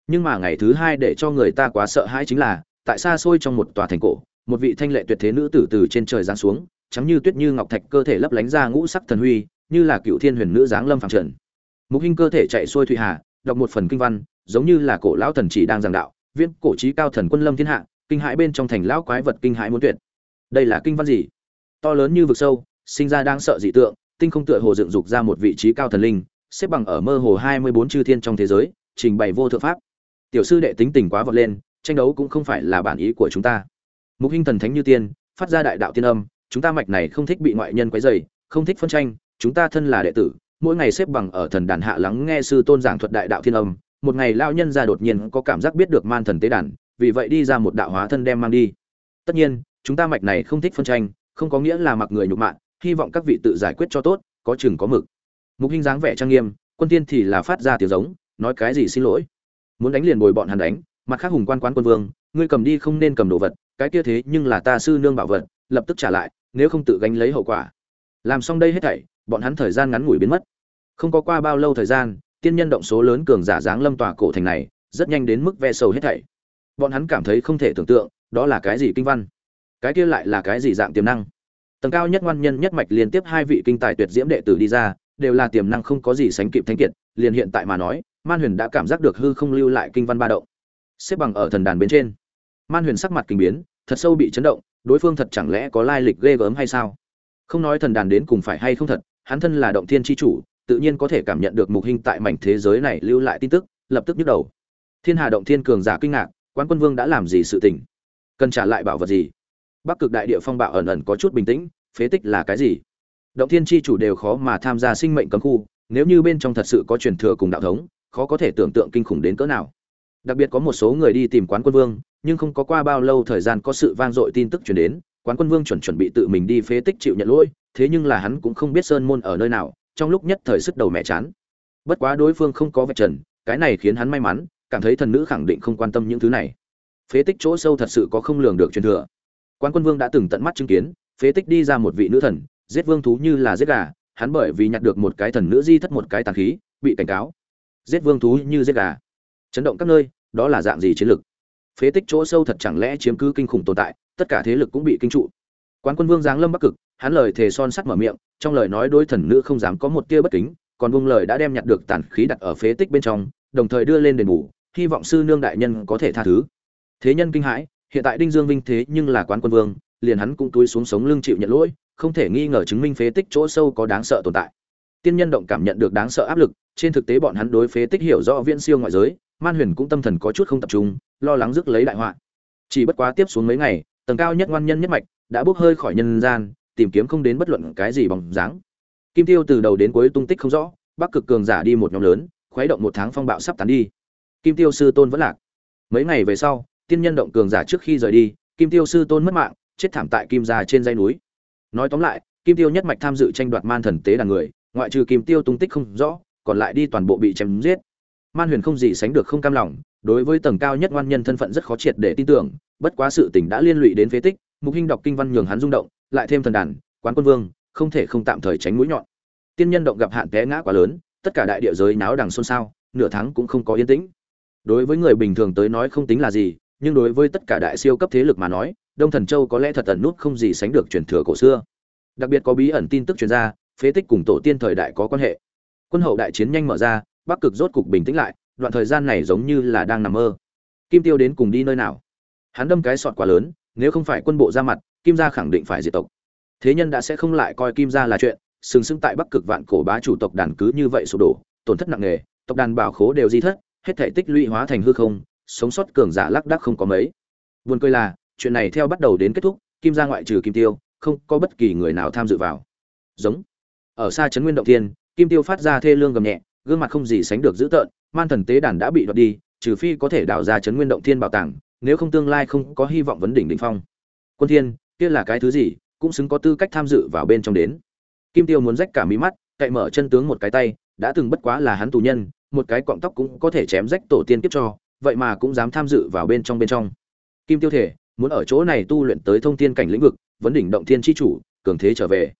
Nhưng mà ngày thứ hai để cho người ta quá sợ hãi chính là, tại xa xôi trong một tòa thành cổ, một vị thanh lệ tuyệt thế nữ tử từ trên trời giáng xuống, trắng như tuyết như ngọc thạch cơ thể lấp lánh ra ngũ sắc thần huy, như là cựu thiên huyền nữ giáng lâm phàm trần mục hình cơ thể chạy xuôi thụy hà, đọc một phần kinh văn, giống như là cổ lão thần chỉ đang giảng đạo viên cổ trí cao thần quân lâm thiên hạ, kinh hãi bên trong thành lão quái vật kinh hãi muốn tuyệt. Đây là kinh văn gì? To lớn như vực sâu, sinh ra đang sợ dị tượng, tinh không tựa hồ dựng dục ra một vị trí cao thần linh, xếp bằng ở mơ hồ hai mươi bốn chư thiên trong thế giới, trình bày vô thượng pháp. Tiểu sư đệ tính tình quá vọt lên, tranh đấu cũng không phải là bản ý của chúng ta. Mục hình thần thánh như tiên, phát ra đại đạo tiên âm, chúng ta mạch này không thích bị ngoại nhân quấy dày không thích phân tranh, chúng ta thân là đệ tử mỗi ngày xếp bằng ở thần đàn hạ lắng nghe sư tôn giảng thuật đại đạo thiên âm, một ngày lao nhân ra đột nhiên có cảm giác biết được man thần tế đàn, vì vậy đi ra một đạo hóa thân đem mang đi. Tất nhiên, chúng ta mạch này không thích phân tranh, không có nghĩa là mặc người nhục mạ, hy vọng các vị tự giải quyết cho tốt, có chừng có mực. Mục hình dáng vẻ trang nghiêm, quân tiên thì là phát ra tiếng giống, nói cái gì xin lỗi. Muốn đánh liền bồi bọn hắn đánh, mặt khác hùng quan quán quân vương, ngươi cầm đi không nên cầm đồ vật, cái kia thế nhưng là ta sư nương bảo vật, lập tức trả lại, nếu không tự gánh lấy hậu quả. Làm xong đây hết thảy, bọn hắn thời gian ngắn ngủi biến mất không có qua bao lâu thời gian, tiên nhân động số lớn cường giả dáng lâm tòa cổ thành này, rất nhanh đến mức ve sầu hết thảy. Bọn hắn cảm thấy không thể tưởng tượng, đó là cái gì kinh văn. Cái kia lại là cái gì dạng tiềm năng? Tầng cao nhất ngoan nhân nhất mạch liên tiếp hai vị kinh tài tuyệt diễm đệ tử đi ra, đều là tiềm năng không có gì sánh kịp thánh kiệt, liền hiện tại mà nói, man huyền đã cảm giác được hư không lưu lại kinh văn ba động. Xếp bằng ở thần đàn bên trên. Man huyền sắc mặt kinh biến, thật sâu bị chấn động, đối phương thật chẳng lẽ có lai lịch ghê gớm hay sao? Không nói thần đàn đến cùng phải hay không thật, hắn thân là động thiên tri chủ tự nhiên có thể cảm nhận được mục hình tại mảnh thế giới này lưu lại tin tức, lập tức nhức đầu. Thiên hà động thiên cường giả kinh ngạc quan quân vương đã làm gì sự tình? Cần trả lại bảo vật gì? Bắc cực đại địa phong bạo ẩn ẩn có chút bình tĩnh, phế tích là cái gì? Động thiên tri chủ đều khó mà tham gia sinh mệnh cấm khu, nếu như bên trong thật sự có truyền thừa cùng đạo thống, khó có thể tưởng tượng kinh khủng đến cỡ nào. Đặc biệt có một số người đi tìm quán quân vương, nhưng không có qua bao lâu thời gian có sự vang dội tin tức truyền đến, quán quân vương chuẩn chuẩn bị tự mình đi phế tích chịu nhận lỗi, thế nhưng là hắn cũng không biết sơn môn ở nơi nào trong lúc nhất thời sức đầu mẹ chán. Bất quá đối phương không có vạch trần, cái này khiến hắn may mắn, cảm thấy thần nữ khẳng định không quan tâm những thứ này. Phế tích chỗ sâu thật sự có không lường được truyền thừa. Quan quân vương đã từng tận mắt chứng kiến, phế tích đi ra một vị nữ thần, giết vương thú như là giết gà, hắn bởi vì nhặt được một cái thần nữ di thất một cái tàn khí, bị cảnh cáo. Giết vương thú như giết gà. Chấn động các nơi, đó là dạng gì chiến lực. phế tích chỗ sâu thật chẳng lẽ chiếm cứ kinh khủng tồn tại, tất cả thế lực cũng bị kinh trụ. Quán quân vương giáng lâm bắc cực hắn lời thề son sắt mở miệng, trong lời nói đối thần nữ không dám có một tia bất kính, còn buông lời đã đem nhặt được tàn khí đặt ở phế tích bên trong, đồng thời đưa lên đền bù, hy vọng sư nương đại nhân có thể tha thứ. Thế nhân kinh hãi, hiện tại đinh dương vinh thế nhưng là quán quân vương, liền hắn cũng túi xuống sống lưng chịu nhận lỗi, không thể nghi ngờ chứng minh phế tích chỗ sâu có đáng sợ tồn tại. Tiên nhân động cảm nhận được đáng sợ áp lực, trên thực tế bọn hắn đối phế tích hiểu rõ viễn siêu ngoại giới, man huyền cũng tâm thần có chút không tập trung, lo lắng rước lấy đại họa. Chỉ bất quá tiếp xuống mấy ngày, tầng cao nhất ngoan nhân nhất mạch đã bốc hơi khỏi nhân gian tìm kiếm không đến bất luận cái gì bằng dáng. Kim tiêu từ đầu đến cuối tung tích không rõ, bắc cực cường giả đi một nhóm lớn, khuấy động một tháng phong bạo sắp tán đi. Kim tiêu sư tôn vẫn lạc. Mấy ngày về sau, tiên nhân động cường giả trước khi rời đi, kim tiêu sư tôn mất mạng, chết thảm tại kim gia trên dây núi. Nói tóm lại, kim tiêu nhất mạch tham dự tranh đoạt man thần tế đàn người, ngoại trừ kim tiêu tung tích không rõ, còn lại đi toàn bộ bị chém giết. Man huyền không gì sánh được không cam lòng, đối với tầng cao nhất ngoan nhân thân phận rất khó triệt để tin tưởng, bất quá sự tình đã liên lụy đến phế tích, mục hinh đọc kinh văn nhường hắn rung động lại thêm thần đàn, quán quân vương, không thể không tạm thời tránh mũi nhọn. Tiên nhân động gặp hạn té ngã quá lớn, tất cả đại địa giới náo đằng xôn xao, nửa tháng cũng không có yên tĩnh. Đối với người bình thường tới nói không tính là gì, nhưng đối với tất cả đại siêu cấp thế lực mà nói, đông thần châu có lẽ thật ẩn nút không gì sánh được truyền thừa cổ xưa. Đặc biệt có bí ẩn tin tức truyền ra, phế tích cùng tổ tiên thời đại có quan hệ. Quân hậu đại chiến nhanh mở ra, bắc cực rốt cục bình tĩnh lại, đoạn thời gian này giống như là đang nằm mơ. Kim tiêu đến cùng đi nơi nào? Hắn đâm cái sọt quá lớn, nếu không phải quân bộ ra mặt kim gia khẳng định phải diệt tộc. Thế nhân đã sẽ không lại coi kim gia là chuyện, sừng sững tại bắc cực vạn cổ bá chủ tộc đàn cứ như vậy sụp đổ, tổn thất nặng nề, tộc đàn bảo khố đều di thất, hết thể tích lũy hóa thành hư không, sống sót cường giả lác đác không có mấy. Buồn cười là, chuyện này theo bắt đầu đến kết thúc, kim gia ngoại trừ kim tiêu, không có bất kỳ người nào tham dự vào. Giống. Ở xa trấn nguyên động thiên, kim tiêu phát ra thê lương gầm nhẹ, gương mặt không gì sánh được dữ tợn, man thần tế đàn đã bị đoạt đi, trừ phi có thể đào ra trấn nguyên động thiên bảo tàng, nếu không tương lai không có hy vọng vấn đỉnh đỉnh phong. Quân thiên kia là cái thứ gì, cũng xứng có tư cách tham dự vào bên trong đến. Kim tiêu muốn rách cả mí mắt, cậy mở chân tướng một cái tay, đã từng bất quá là hắn tù nhân, một cái cọng tóc cũng có thể chém rách tổ tiên kiếp cho, vậy mà cũng dám tham dự vào bên trong bên trong. Kim tiêu thể, muốn ở chỗ này tu luyện tới thông thiên cảnh lĩnh vực, vấn đỉnh động thiên chi chủ, cường thế trở về.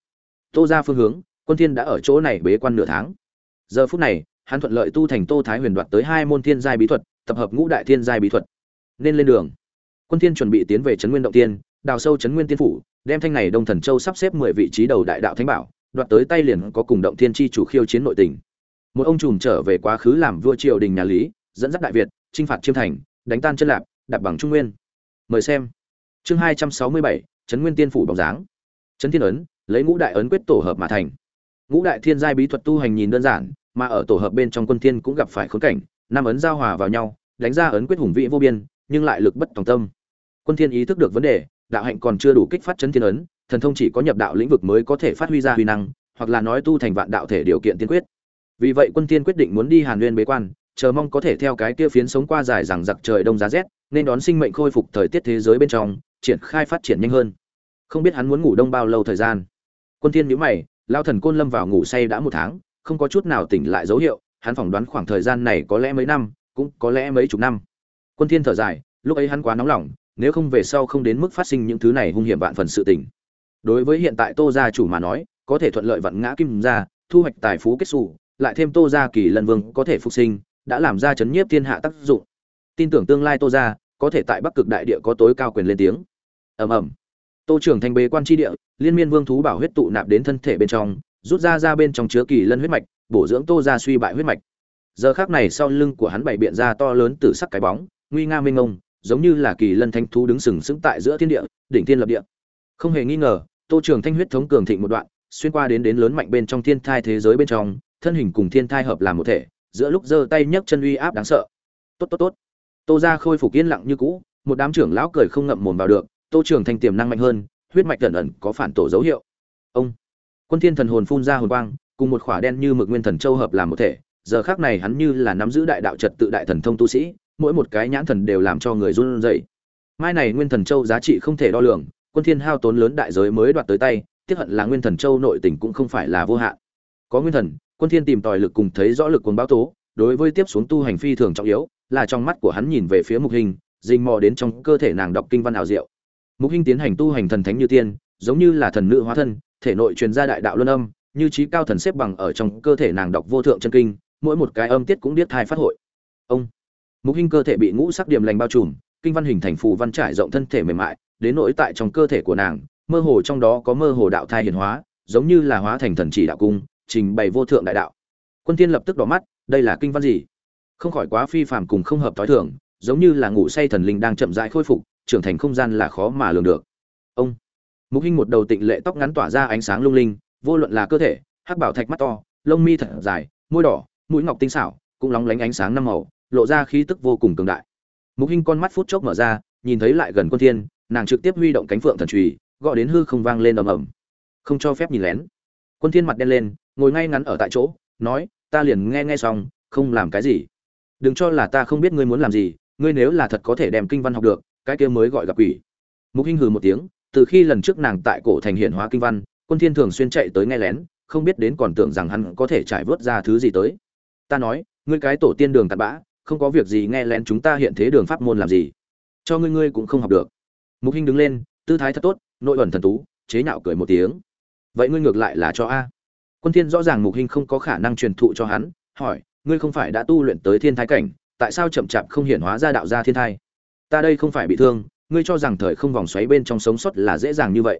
Tô ra phương hướng, quân thiên đã ở chỗ này bế quan nửa tháng. Giờ phút này, hắn thuận lợi tu thành tô thái huyền đoạt tới hai môn thiên giai bí thuật, tập hợp ngũ đại thiên giai bí thuật. Nên lên đường. Quân thiên chuẩn bị tiến về trấn nguyên động tiên đào sâu chấn nguyên tiên phủ đem thanh này đông thần châu sắp xếp 10 vị trí đầu đại đạo thánh bảo đoạt tới tay liền có cùng động thiên chi chủ khiêu chiến nội tình. Một ông trùm trở về quá khứ làm vua triều đình nhà lý dẫn dắt đại việt chinh phạt chiêm thành đánh tan chân lạp đạp bằng trung nguyên. Mời xem. Chương 267, trấn nguyên tiên phủ bóng dáng. Trấn thiên ấn lấy ngũ đại ấn quyết tổ hợp mà thành. Ngũ đại thiên giai bí thuật tu hành nhìn đơn giản mà ở tổ hợp bên trong quân thiên cũng gặp phải khốn cảnh năm ấn giao hòa vào nhau đánh ra ấn quyết hùng vĩ vô biên nhưng lại lực bất tòng tâm. Quân thiên ý thức được vấn đề đạo hạnh còn chưa đủ kích phát chấn thiên ấn, thần thông chỉ có nhập đạo lĩnh vực mới có thể phát huy ra huy năng, hoặc là nói tu thành vạn đạo thể điều kiện tiên quyết. Vì vậy quân thiên quyết định muốn đi hàn nguyên bế quan, chờ mong có thể theo cái kia phiến sống qua dài rằng giặc trời đông giá rét, nên đón sinh mệnh khôi phục thời tiết thế giới bên trong, triển khai phát triển nhanh hơn. Không biết hắn muốn ngủ đông bao lâu thời gian. Quân thiên nhíu mày, lao thần côn lâm vào ngủ say đã một tháng, không có chút nào tỉnh lại dấu hiệu, hắn phỏng đoán khoảng thời gian này có lẽ mấy năm, cũng có lẽ mấy chục năm. Quân thiên thở dài, lúc ấy hắn quá nóng lòng nếu không về sau không đến mức phát sinh những thứ này hung hiểm vạn phần sự tình. Đối với hiện tại tô gia chủ mà nói có thể thuận lợi vặn ngã kim gia thu hoạch tài phú kết sủ, lại thêm tô gia kỳ lân vương có thể phục sinh đã làm ra chấn nhiếp thiên hạ tác dụng. Tin tưởng tương lai tô gia có thể tại bắc cực đại địa có tối cao quyền lên tiếng. Ầm ầm. Tô trưởng thành bế quan chi địa liên miên vương thú bảo huyết tụ nạp đến thân thể bên trong rút ra ra bên trong chứa kỳ lân huyết mạch bổ dưỡng tô gia suy bại huyết mạch. Giờ khắc này sau lưng của hắn bảy biện ra to lớn tử sắc cái bóng nguy nga mênh ngông giống như là kỳ lân thanh thú đứng sừng sững tại giữa thiên địa, đỉnh thiên lập địa. Không hề nghi ngờ, tô trường thanh huyết thống cường thịnh một đoạn, xuyên qua đến đến lớn mạnh bên trong thiên thai thế giới bên trong, thân hình cùng thiên thai hợp làm một thể, giữa lúc giơ tay nhấc chân uy áp đáng sợ. Tốt tốt tốt. Tô ra khôi phục yên lặng như cũ, một đám trưởng lão cười không ngậm mồm vào được, tô trường thanh tiềm năng mạnh hơn, huyết mạch ẩn ẩn có phản tổ dấu hiệu. Ông. Quân thiên thần hồn phun ra hồn quang, cùng một khỏa đen như mực nguyên thần châu hợp làm một thể, giờ khắc này hắn như là nắm giữ đại đạo trật tự đại thần thông tu sĩ mỗi một cái nhãn thần đều làm cho người run rẩy. Mai này nguyên thần châu giá trị không thể đo lường, quân thiên hao tốn lớn đại giới mới đoạt tới tay, tiếc hận là nguyên thần châu nội tình cũng không phải là vô hạn. Có nguyên thần, quân thiên tìm tòi lực cùng thấy rõ lực cuồng báo tố, đối với tiếp xuống tu hành phi thường trọng yếu, là trong mắt của hắn nhìn về phía mục hình dình mò đến trong cơ thể nàng đọc kinh văn ảo diệu. Mục hình tiến hành tu hành thần thánh như tiên, giống như là thần nữ hóa thân, thể nội truyền ra đại đạo luân âm, như trí cao thần xếp bằng ở trong cơ thể nàng đọc vô thượng chân kinh, mỗi một cái âm tiết cũng điếc tai phát hội. Ông! Mục hình cơ thể bị ngũ sắc điểm lành bao trùm, kinh văn hình thành phù văn trải rộng thân thể mềm mại, đến nỗi tại trong cơ thể của nàng, mơ hồ trong đó có mơ hồ đạo thai hiển hóa, giống như là hóa thành thần chỉ đạo cung, trình bày vô thượng đại đạo. Quân thiên lập tức đỏ mắt, đây là kinh văn gì? Không khỏi quá phi phàm cùng không hợp thói thường, giống như là ngủ say thần linh đang chậm rãi khôi phục, trưởng thành không gian là khó mà lường được. Ông. Mục hình một đầu tịnh lệ tóc ngắn tỏa ra ánh sáng lung linh, vô luận là cơ thể, hắc bảo thạch mắt to, lông mi thật dài, môi đỏ, mũi ngọc tinh xảo, cũng lóng lánh ánh sáng năm màu lộ ra khí tức vô cùng cường đại. Mục hinh con mắt phút chốc mở ra, nhìn thấy lại gần quân thiên, nàng trực tiếp huy động cánh phượng thần trùy gọi đến hư không vang lên ầm ầm. Không cho phép nhìn lén. Quân thiên mặt đen lên, ngồi ngay ngắn ở tại chỗ, nói, ta liền nghe nghe xong, không làm cái gì. Đừng cho là ta không biết ngươi muốn làm gì, ngươi nếu là thật có thể đem kinh văn học được, cái kia mới gọi gặp quỷ. Mục hinh hừ một tiếng, từ khi lần trước nàng tại cổ thành hiện hóa kinh văn, quân thiên thường xuyên chạy tới nghe lén, không biết đến còn tưởng rằng hắn có thể trải vớt ra thứ gì tới. Ta nói, ngươi cái tổ tiên đường cặn bã không có việc gì nghe lén chúng ta hiện thế đường pháp môn làm gì. Cho ngươi ngươi cũng không học được. Mục hinh đứng lên, tư thái thật tốt, nội ẩn thần tú, chế nhạo cười một tiếng. Vậy ngươi ngược lại là cho a. Quân thiên rõ ràng mục hinh không có khả năng truyền thụ cho hắn, hỏi, ngươi không phải đã tu luyện tới thiên thái cảnh, tại sao chậm chạp không hiển hóa ra đạo gia thiên thai? Ta đây không phải bị thương, ngươi cho rằng thời không vòng xoáy bên trong sống sót là dễ dàng như vậy.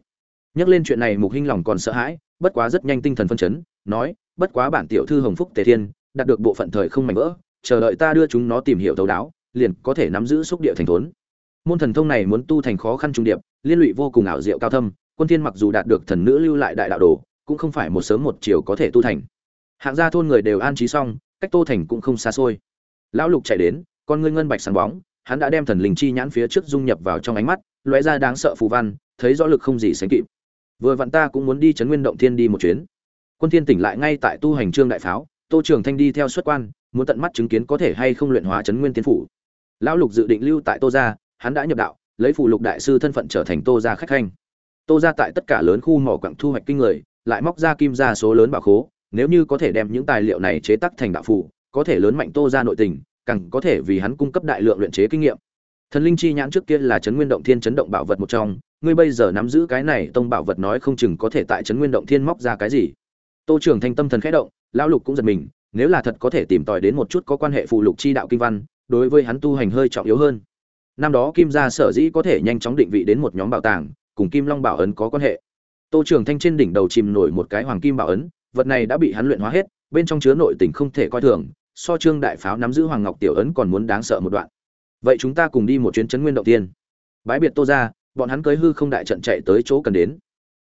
Nhắc lên chuyện này mục hinh lòng còn sợ hãi, bất quá rất nhanh tinh thần phân chấn, nói, bất quá bản tiểu thư hồng phúc tề thiên, đạt được bộ phận thời không mảnh vỡ chờ đợi ta đưa chúng nó tìm hiểu thấu đáo, liền có thể nắm giữ xúc địa thành thốn. Môn thần thông này muốn tu thành khó khăn trung điệp, liên lụy vô cùng ảo diệu cao thâm, quân thiên mặc dù đạt được thần nữ lưu lại đại đạo đồ, cũng không phải một sớm một chiều có thể tu thành. Hạng gia thôn người đều an trí xong, cách tô thành cũng không xa xôi. Lão lục chạy đến, con ngươi ngân bạch sáng bóng, hắn đã đem thần linh chi nhãn phía trước dung nhập vào trong ánh mắt, lóe ra đáng sợ phù văn, thấy rõ lực không gì sánh kịp. Vừa vặn ta cũng muốn đi chấn nguyên động thiên đi một chuyến. Quân thiên tỉnh lại ngay tại tu hành trương đại pháo, tô trường thanh đi theo xuất quan muốn tận mắt chứng kiến có thể hay không luyện hóa chấn nguyên tiên phủ. Lão lục dự định lưu tại tô gia, hắn đã nhập đạo, lấy phủ lục đại sư thân phận trở thành tô gia khách khanh. Tô gia tại tất cả lớn khu mỏ quặng thu hoạch kinh người, lại móc ra kim ra số lớn bảo khố, nếu như có thể đem những tài liệu này chế tác thành đạo phụ có thể lớn mạnh tô gia nội tình, càng có thể vì hắn cung cấp đại lượng luyện chế kinh nghiệm. Thần linh chi nhãn trước kia là chấn nguyên động thiên chấn động bảo vật một trong, ngươi bây giờ nắm giữ cái này tông bảo vật nói không chừng có thể tại chấn nguyên động thiên móc ra cái gì. Tô trưởng thanh tâm thần khẽ động, lão lục cũng giật mình nếu là thật có thể tìm tòi đến một chút có quan hệ phụ lục chi đạo kinh văn, đối với hắn tu hành hơi trọng yếu hơn. Năm đó kim gia sở dĩ có thể nhanh chóng định vị đến một nhóm bảo tàng, cùng kim long bảo ấn có quan hệ. Tô trường thanh trên đỉnh đầu chìm nổi một cái hoàng kim bảo ấn, vật này đã bị hắn luyện hóa hết, bên trong chứa nội tình không thể coi thường, so trương đại pháo nắm giữ hoàng ngọc tiểu ấn còn muốn đáng sợ một đoạn. Vậy chúng ta cùng đi một chuyến chấn nguyên động tiên bái biệt tô gia, bọn hắn cưỡi hư không đại trận chạy tới chỗ cần đến.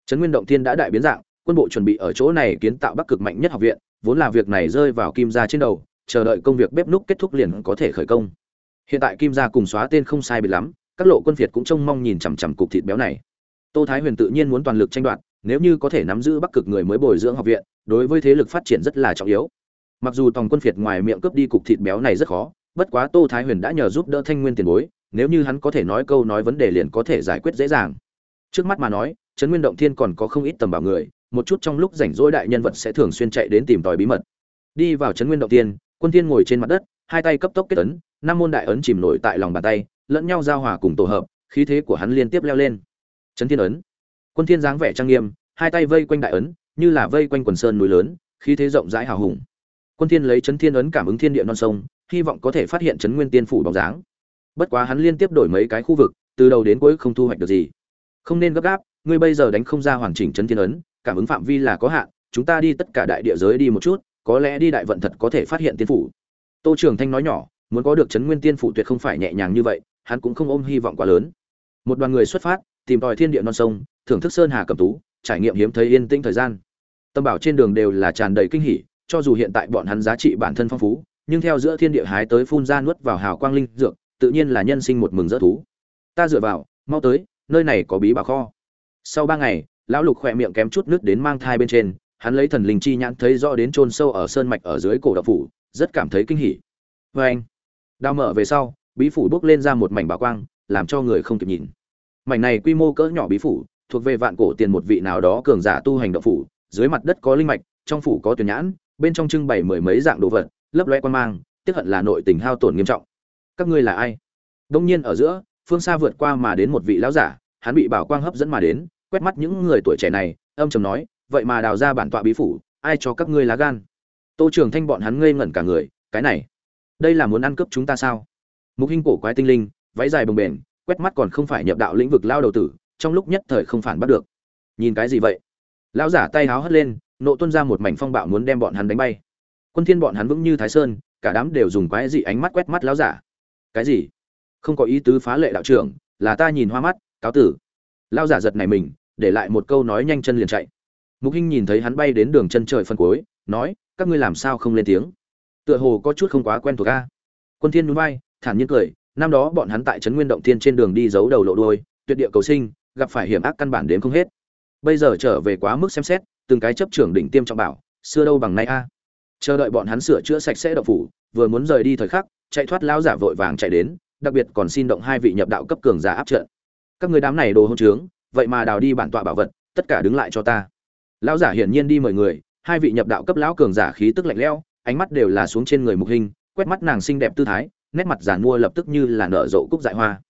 Chấn nguyên động tiên đã đại biến dạng, quân bộ chuẩn bị ở chỗ này kiến tạo bắc cực mạnh nhất học viện vốn là việc này rơi vào kim gia trên đầu, chờ đợi công việc bếp núc kết thúc liền có thể khởi công. Hiện tại kim gia cùng xóa tên không sai biệt lắm, các lộ quân việt cũng trông mong nhìn chằm chằm cục thịt béo này. Tô thái huyền tự nhiên muốn toàn lực tranh đoạt, nếu như có thể nắm giữ bắc cực người mới bồi dưỡng học viện, đối với thế lực phát triển rất là trọng yếu. Mặc dù tòng quân Việt ngoài miệng cướp đi cục thịt béo này rất khó, bất quá tô thái huyền đã nhờ giúp đỡ thanh nguyên tiền bối, nếu như hắn có thể nói câu nói vấn đề liền có thể giải quyết dễ dàng. Trước mắt mà nói, trấn nguyên động thiên còn có không ít tầm bảo người một chút trong lúc rảnh rỗi đại nhân vật sẽ thường xuyên chạy đến tìm tòi bí mật. Đi vào trấn nguyên động tiên, quân thiên ngồi trên mặt đất hai tay cấp tốc kết ấn năm môn đại ấn chìm nổi tại lòng bàn tay lẫn nhau giao hòa cùng tổ hợp khí thế của hắn liên tiếp leo lên. Trấn thiên ấn. Quân thiên dáng vẻ trang nghiêm hai tay vây quanh đại ấn như là vây quanh quần sơn núi lớn khí thế rộng rãi hào hùng. Quân thiên lấy chấn thiên ấn cảm ứng thiên địa non sông hy vọng có thể phát hiện chấn nguyên tiên phủ bóng dáng. Bất quá hắn liên tiếp đổi mấy cái khu vực từ đầu đến cuối không thu hoạch được gì. Không nên gấp gáp ngươi bây giờ đánh không ra hoàn chỉnh chấn thiên ấn cảm ứng phạm vi là có hạn, chúng ta đi tất cả đại địa giới đi một chút, có lẽ đi đại vận thật có thể phát hiện tiên phủ. Tô trường thanh nói nhỏ, muốn có được chấn nguyên tiên phủ tuyệt không phải nhẹ nhàng như vậy, hắn cũng không ôm hy vọng quá lớn. Một đoàn người xuất phát, tìm tòi thiên địa non sông, thưởng thức sơn hà cầm tú, trải nghiệm hiếm thấy yên tĩnh thời gian. Tâm bảo trên đường đều là tràn đầy kinh hỉ, cho dù hiện tại bọn hắn giá trị bản thân phong phú, nhưng theo giữa thiên địa hái tới phun ra nuốt vào hào quang linh dược, tự nhiên là nhân sinh một mừng rỡ thú. Ta dựa vào, mau tới, nơi này có bí bảo kho. Sau ba ngày lão lục khỏe miệng kém chút nước đến mang thai bên trên, hắn lấy thần linh chi nhãn thấy rõ đến chôn sâu ở sơn mạch ở dưới cổ đạo phủ, rất cảm thấy kinh hỉ. Vê anh đào mở về sau, bí phủ bốc lên ra một mảnh bảo quang, làm cho người không kịp nhìn. Mảnh này quy mô cỡ nhỏ bí phủ, thuộc về vạn cổ tiền một vị nào đó cường giả tu hành đạo phủ, dưới mặt đất có linh mạch, trong phủ có tuyển nhãn, bên trong trưng bày mười mấy dạng đồ vật, lấp loe quan mang tiếc hận là nội tình hao tổn nghiêm trọng. Các ngươi là ai? Đông nhiên ở giữa, phương xa vượt qua mà đến một vị lão giả, hắn bị bảo quang hấp dẫn mà đến quét mắt những người tuổi trẻ này, âm trầm nói, vậy mà đào ra bản tọa bí phủ, ai cho các ngươi lá gan? Tô trường thanh bọn hắn ngây ngẩn cả người, cái này, đây là muốn ăn cướp chúng ta sao? Mục hình cổ quái tinh linh, váy dài bồng bềnh, quét mắt còn không phải nhập đạo lĩnh vực lao đầu tử, trong lúc nhất thời không phản bắt được. Nhìn cái gì vậy? Lão giả tay háo hất lên, nộ tuôn ra một mảnh phong bạo muốn đem bọn hắn đánh bay. Quân thiên bọn hắn vững như thái sơn, cả đám đều dùng quái dị ánh mắt quét mắt lão giả. Cái gì? Không có ý tứ phá lệ đạo trưởng, là ta nhìn hoa mắt, cáo tử lão giả giật này mình, để lại một câu nói nhanh chân liền chạy. Mục hinh nhìn thấy hắn bay đến đường chân trời phân cuối, nói, các ngươi làm sao không lên tiếng? Tựa hồ có chút không quá quen thuộc a. Quân thiên núi vai, thản nhiên cười, năm đó bọn hắn tại trấn nguyên động thiên trên đường đi giấu đầu lộ đuôi, tuyệt địa cầu sinh, gặp phải hiểm ác căn bản đến không hết. Bây giờ trở về quá mức xem xét, từng cái chấp trưởng đỉnh tiêm trọng bảo, xưa đâu bằng nay a. Chờ đợi bọn hắn sửa chữa sạch sẽ động phủ, vừa muốn rời đi thời khắc, chạy thoát lão giả vội vàng chạy đến, đặc biệt còn xin động hai vị nhập đạo cấp cường giả áp trận các người đám này đồ hôn trướng, vậy mà đào đi bản tọa bảo vật, tất cả đứng lại cho ta. Lão giả hiển nhiên đi mời người, hai vị nhập đạo cấp lão cường giả khí tức lạnh lẽo, ánh mắt đều là xuống trên người mục hình, quét mắt nàng xinh đẹp tư thái, nét mặt giàn mua lập tức như là nở rộ cúc dại hoa.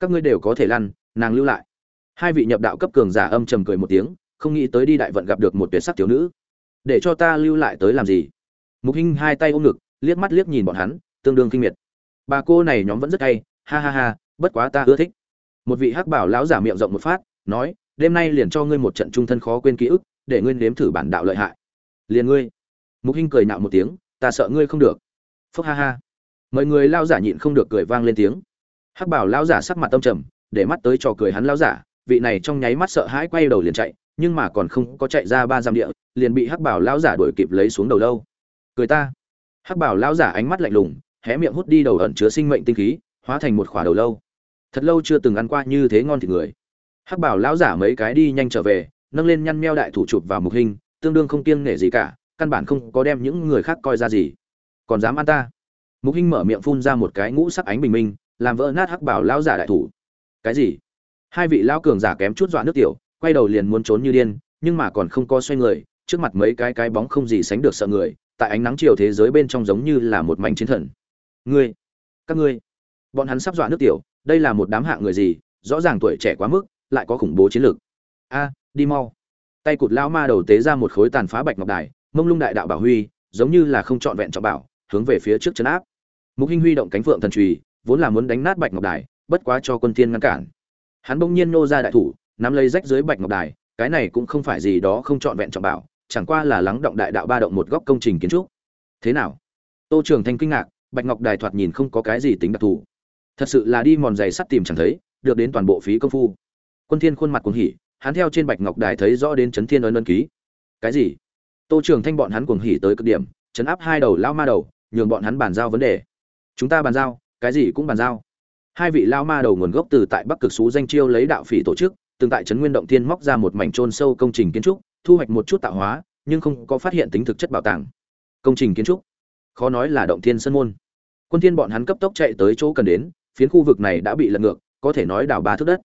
Các ngươi đều có thể lăn, nàng lưu lại. Hai vị nhập đạo cấp cường giả âm trầm cười một tiếng, không nghĩ tới đi đại vận gặp được một tuyệt sắc thiếu nữ. Để cho ta lưu lại tới làm gì? Mục hinh hai tay ôm ngực, liếc mắt liếc nhìn bọn hắn, tương đương kinh miệt. Bà cô này nhóm vẫn rất hay, ha ha ha, bất quá ta ưa thích một vị hắc bảo lão giả miệng rộng một phát, nói, đêm nay liền cho ngươi một trận trung thân khó quên ký ức, để ngươi nếm thử bản đạo lợi hại. Liền ngươi. Mục hinh cười nạo một tiếng, ta sợ ngươi không được. Phúc ha ha. Mọi người lao giả nhịn không được cười vang lên tiếng. Hắc bảo lão giả sắc mặt tâm trầm, để mắt tới trò cười hắn lão giả, vị này trong nháy mắt sợ hãi quay đầu liền chạy, nhưng mà còn không có chạy ra ba dặm địa, liền bị hắc bảo lão giả đuổi kịp lấy xuống đầu lâu. Cười ta. Hắc bảo lão giả ánh mắt lạnh lùng, hé miệng hút đi đầu ẩn chứa sinh mệnh tinh khí, hóa thành một khỏa đầu lâu thật lâu chưa từng ăn qua như thế ngon thịt người. Hắc bảo lão giả mấy cái đi nhanh trở về, nâng lên nhăn meo đại thủ chụp vào mục hình, tương đương không kiêng nể gì cả, căn bản không có đem những người khác coi ra gì. Còn dám ăn ta? Mục hình mở miệng phun ra một cái ngũ sắc ánh bình minh, làm vỡ nát hắc bảo lão giả đại thủ. Cái gì? Hai vị lão cường giả kém chút dọa nước tiểu, quay đầu liền muốn trốn như điên, nhưng mà còn không có xoay người, trước mặt mấy cái cái bóng không gì sánh được sợ người, tại ánh nắng chiều thế giới bên trong giống như là một mảnh chiến thần. Ngươi, các ngươi, bọn hắn sắp dọa nước tiểu đây là một đám hạng người gì, rõ ràng tuổi trẻ quá mức, lại có khủng bố chiến lược. A, đi mau. Tay cụt lão ma đầu tế ra một khối tàn phá bạch ngọc đài, mông lung đại đạo bảo huy, giống như là không trọn vẹn trọng bảo, hướng về phía trước chấn áp. Mục hinh huy động cánh phượng thần trùy vốn là muốn đánh nát bạch ngọc đài, bất quá cho quân thiên ngăn cản. Hắn bỗng nhiên nô ra đại thủ, nắm lấy rách dưới bạch ngọc đài, cái này cũng không phải gì đó không trọn vẹn trọng bảo, chẳng qua là lắng động đại đạo ba động một góc công trình kiến trúc. Thế nào? Tô trường thanh kinh ngạc, bạch ngọc đài thoạt nhìn không có cái gì tính đặc thù thật sự là đi mòn giày sắt tìm chẳng thấy, được đến toàn bộ phí công phu. Quân thiên khuôn mặt cuồng hỉ, hắn theo trên bạch ngọc đài thấy rõ đến chấn thiên ấn ấn ký. Cái gì? Tô trường thanh bọn hắn cuồng hỉ tới cực điểm, chấn áp hai đầu lao ma đầu, nhường bọn hắn bàn giao vấn đề. Chúng ta bàn giao, cái gì cũng bàn giao. Hai vị lao ma đầu nguồn gốc từ tại bắc cực xú danh chiêu lấy đạo phỉ tổ chức, từng tại trấn nguyên động thiên móc ra một mảnh trôn sâu công trình kiến trúc, thu hoạch một chút tạo hóa, nhưng không có phát hiện tính thực chất bảo tàng. Công trình kiến trúc? Khó nói là động thiên sân môn. Quân thiên bọn hắn cấp tốc chạy tới chỗ cần đến phiến khu vực này đã bị lật ngược, có thể nói đảo ba thước đất.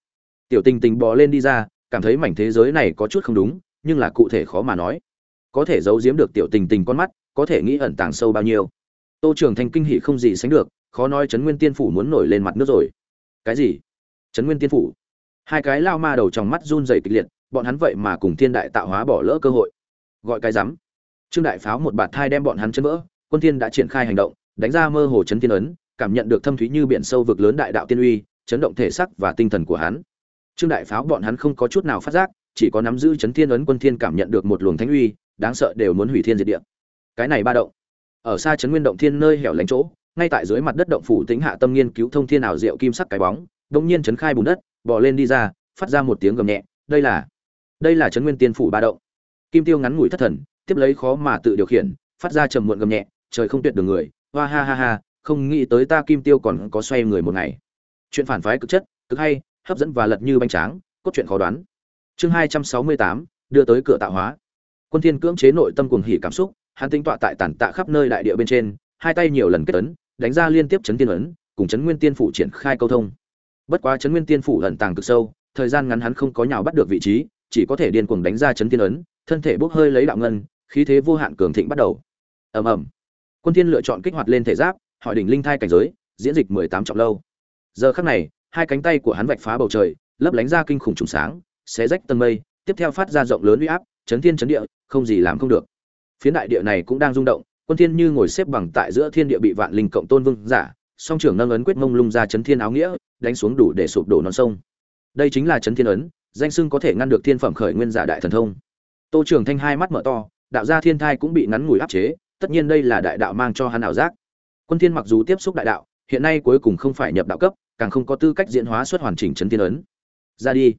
Tiểu tình tình bò lên đi ra, cảm thấy mảnh thế giới này có chút không đúng, nhưng là cụ thể khó mà nói. Có thể giấu giếm được tiểu tình tình con mắt, có thể nghĩ ẩn tàng sâu bao nhiêu. Tô trường thanh kinh hỉ không gì sánh được, khó nói trấn nguyên tiên phủ muốn nổi lên mặt nước rồi. Cái gì? Trấn nguyên tiên phủ? Hai cái lao ma đầu trong mắt run rẩy kịch liệt, bọn hắn vậy mà cùng thiên đại tạo hóa bỏ lỡ cơ hội. Gọi cái rắm. Trương đại pháo một bạt thai đem bọn hắn chấn vỡ, quân thiên đã triển khai hành động, đánh ra mơ hồ chấn thiên ấn cảm nhận được thâm thúy như biển sâu vực lớn đại đạo tiên uy, chấn động thể xác và tinh thần của hắn. Trương đại pháo bọn hắn không có chút nào phát giác, chỉ có nắm giữ chấn thiên ấn quân thiên cảm nhận được một luồng thánh uy, đáng sợ đều muốn hủy thiên diệt địa. Cái này ba động, ở xa chấn nguyên động thiên nơi hẻo lánh chỗ, ngay tại dưới mặt đất động phủ tĩnh hạ tâm nghiên cứu thông thiên ảo diệu kim sắc cái bóng, đột nhiên chấn khai bùn đất, bò lên đi ra, phát ra một tiếng gầm nhẹ, đây là đây là chấn nguyên tiên phủ ba động. Kim tiêu ngắn ngủi thất thần, tiếp lấy khó mà tự điều khiển, phát ra trầm muộn gầm nhẹ, trời không tuyệt đường người, hoa ha ha ha không nghĩ tới ta kim tiêu còn có xoay người một ngày. Chuyện phản phái cực chất, cực hay, hấp dẫn và lật như bánh tráng, cốt truyện khó đoán. Chương hai trăm sáu mươi tám, đưa tới cửa tạo hóa. Quân thiên cưỡng chế nội tâm cuồng hỉ cảm xúc, hắn tính tọa tại tản tạ khắp nơi đại địa bên trên, hai tay nhiều lần kết ấn, đánh ra liên tiếp chấn tiên ấn, cùng chấn nguyên tiên phủ triển khai câu thông. Bất quá chấn nguyên tiên phủ ẩn tàng cực sâu, thời gian ngắn hắn không có nhào bắt được vị trí, chỉ có thể điên cuồng đánh ra chấn tiên ấn, thân thể bốc hơi lấy đạo ngân, khí thế vô hạn cường thịnh bắt đầu. Ầm ầm. Quân thiên lựa chọn kích hoạt lên thể giáp hỏi đỉnh linh thai cảnh giới, diễn dịch mười tám trọng lâu. Giờ khắc này, hai cánh tay của hắn vạch phá bầu trời, lấp lánh ra kinh khủng trùng sáng, xé rách tầng mây, tiếp theo phát ra rộng lớn uy áp, chấn thiên chấn địa, không gì làm không được. Phiến đại địa này cũng đang rung động, quân thiên như ngồi xếp bằng tại giữa thiên địa bị vạn linh cộng tôn vương giả, song trưởng nâng ấn quyết mông lung ra chấn thiên áo nghĩa, đánh xuống đủ để sụp đổ non sông. Đây chính là chấn thiên ấn, danh xưng có thể ngăn được thiên phẩm khởi nguyên giả đại thần thông. Tô trường thanh hai mắt mở to, đạo gia thiên thai cũng bị ngắn ngủi áp chế, tất nhiên đây là đại đạo mang cho hắn ảo giác quân thiên mặc dù tiếp xúc đại đạo, hiện nay cuối cùng không phải nhập đạo cấp, càng không có tư cách diễn hóa xuất hoàn chỉnh chấn thiên ấn. Ra đi.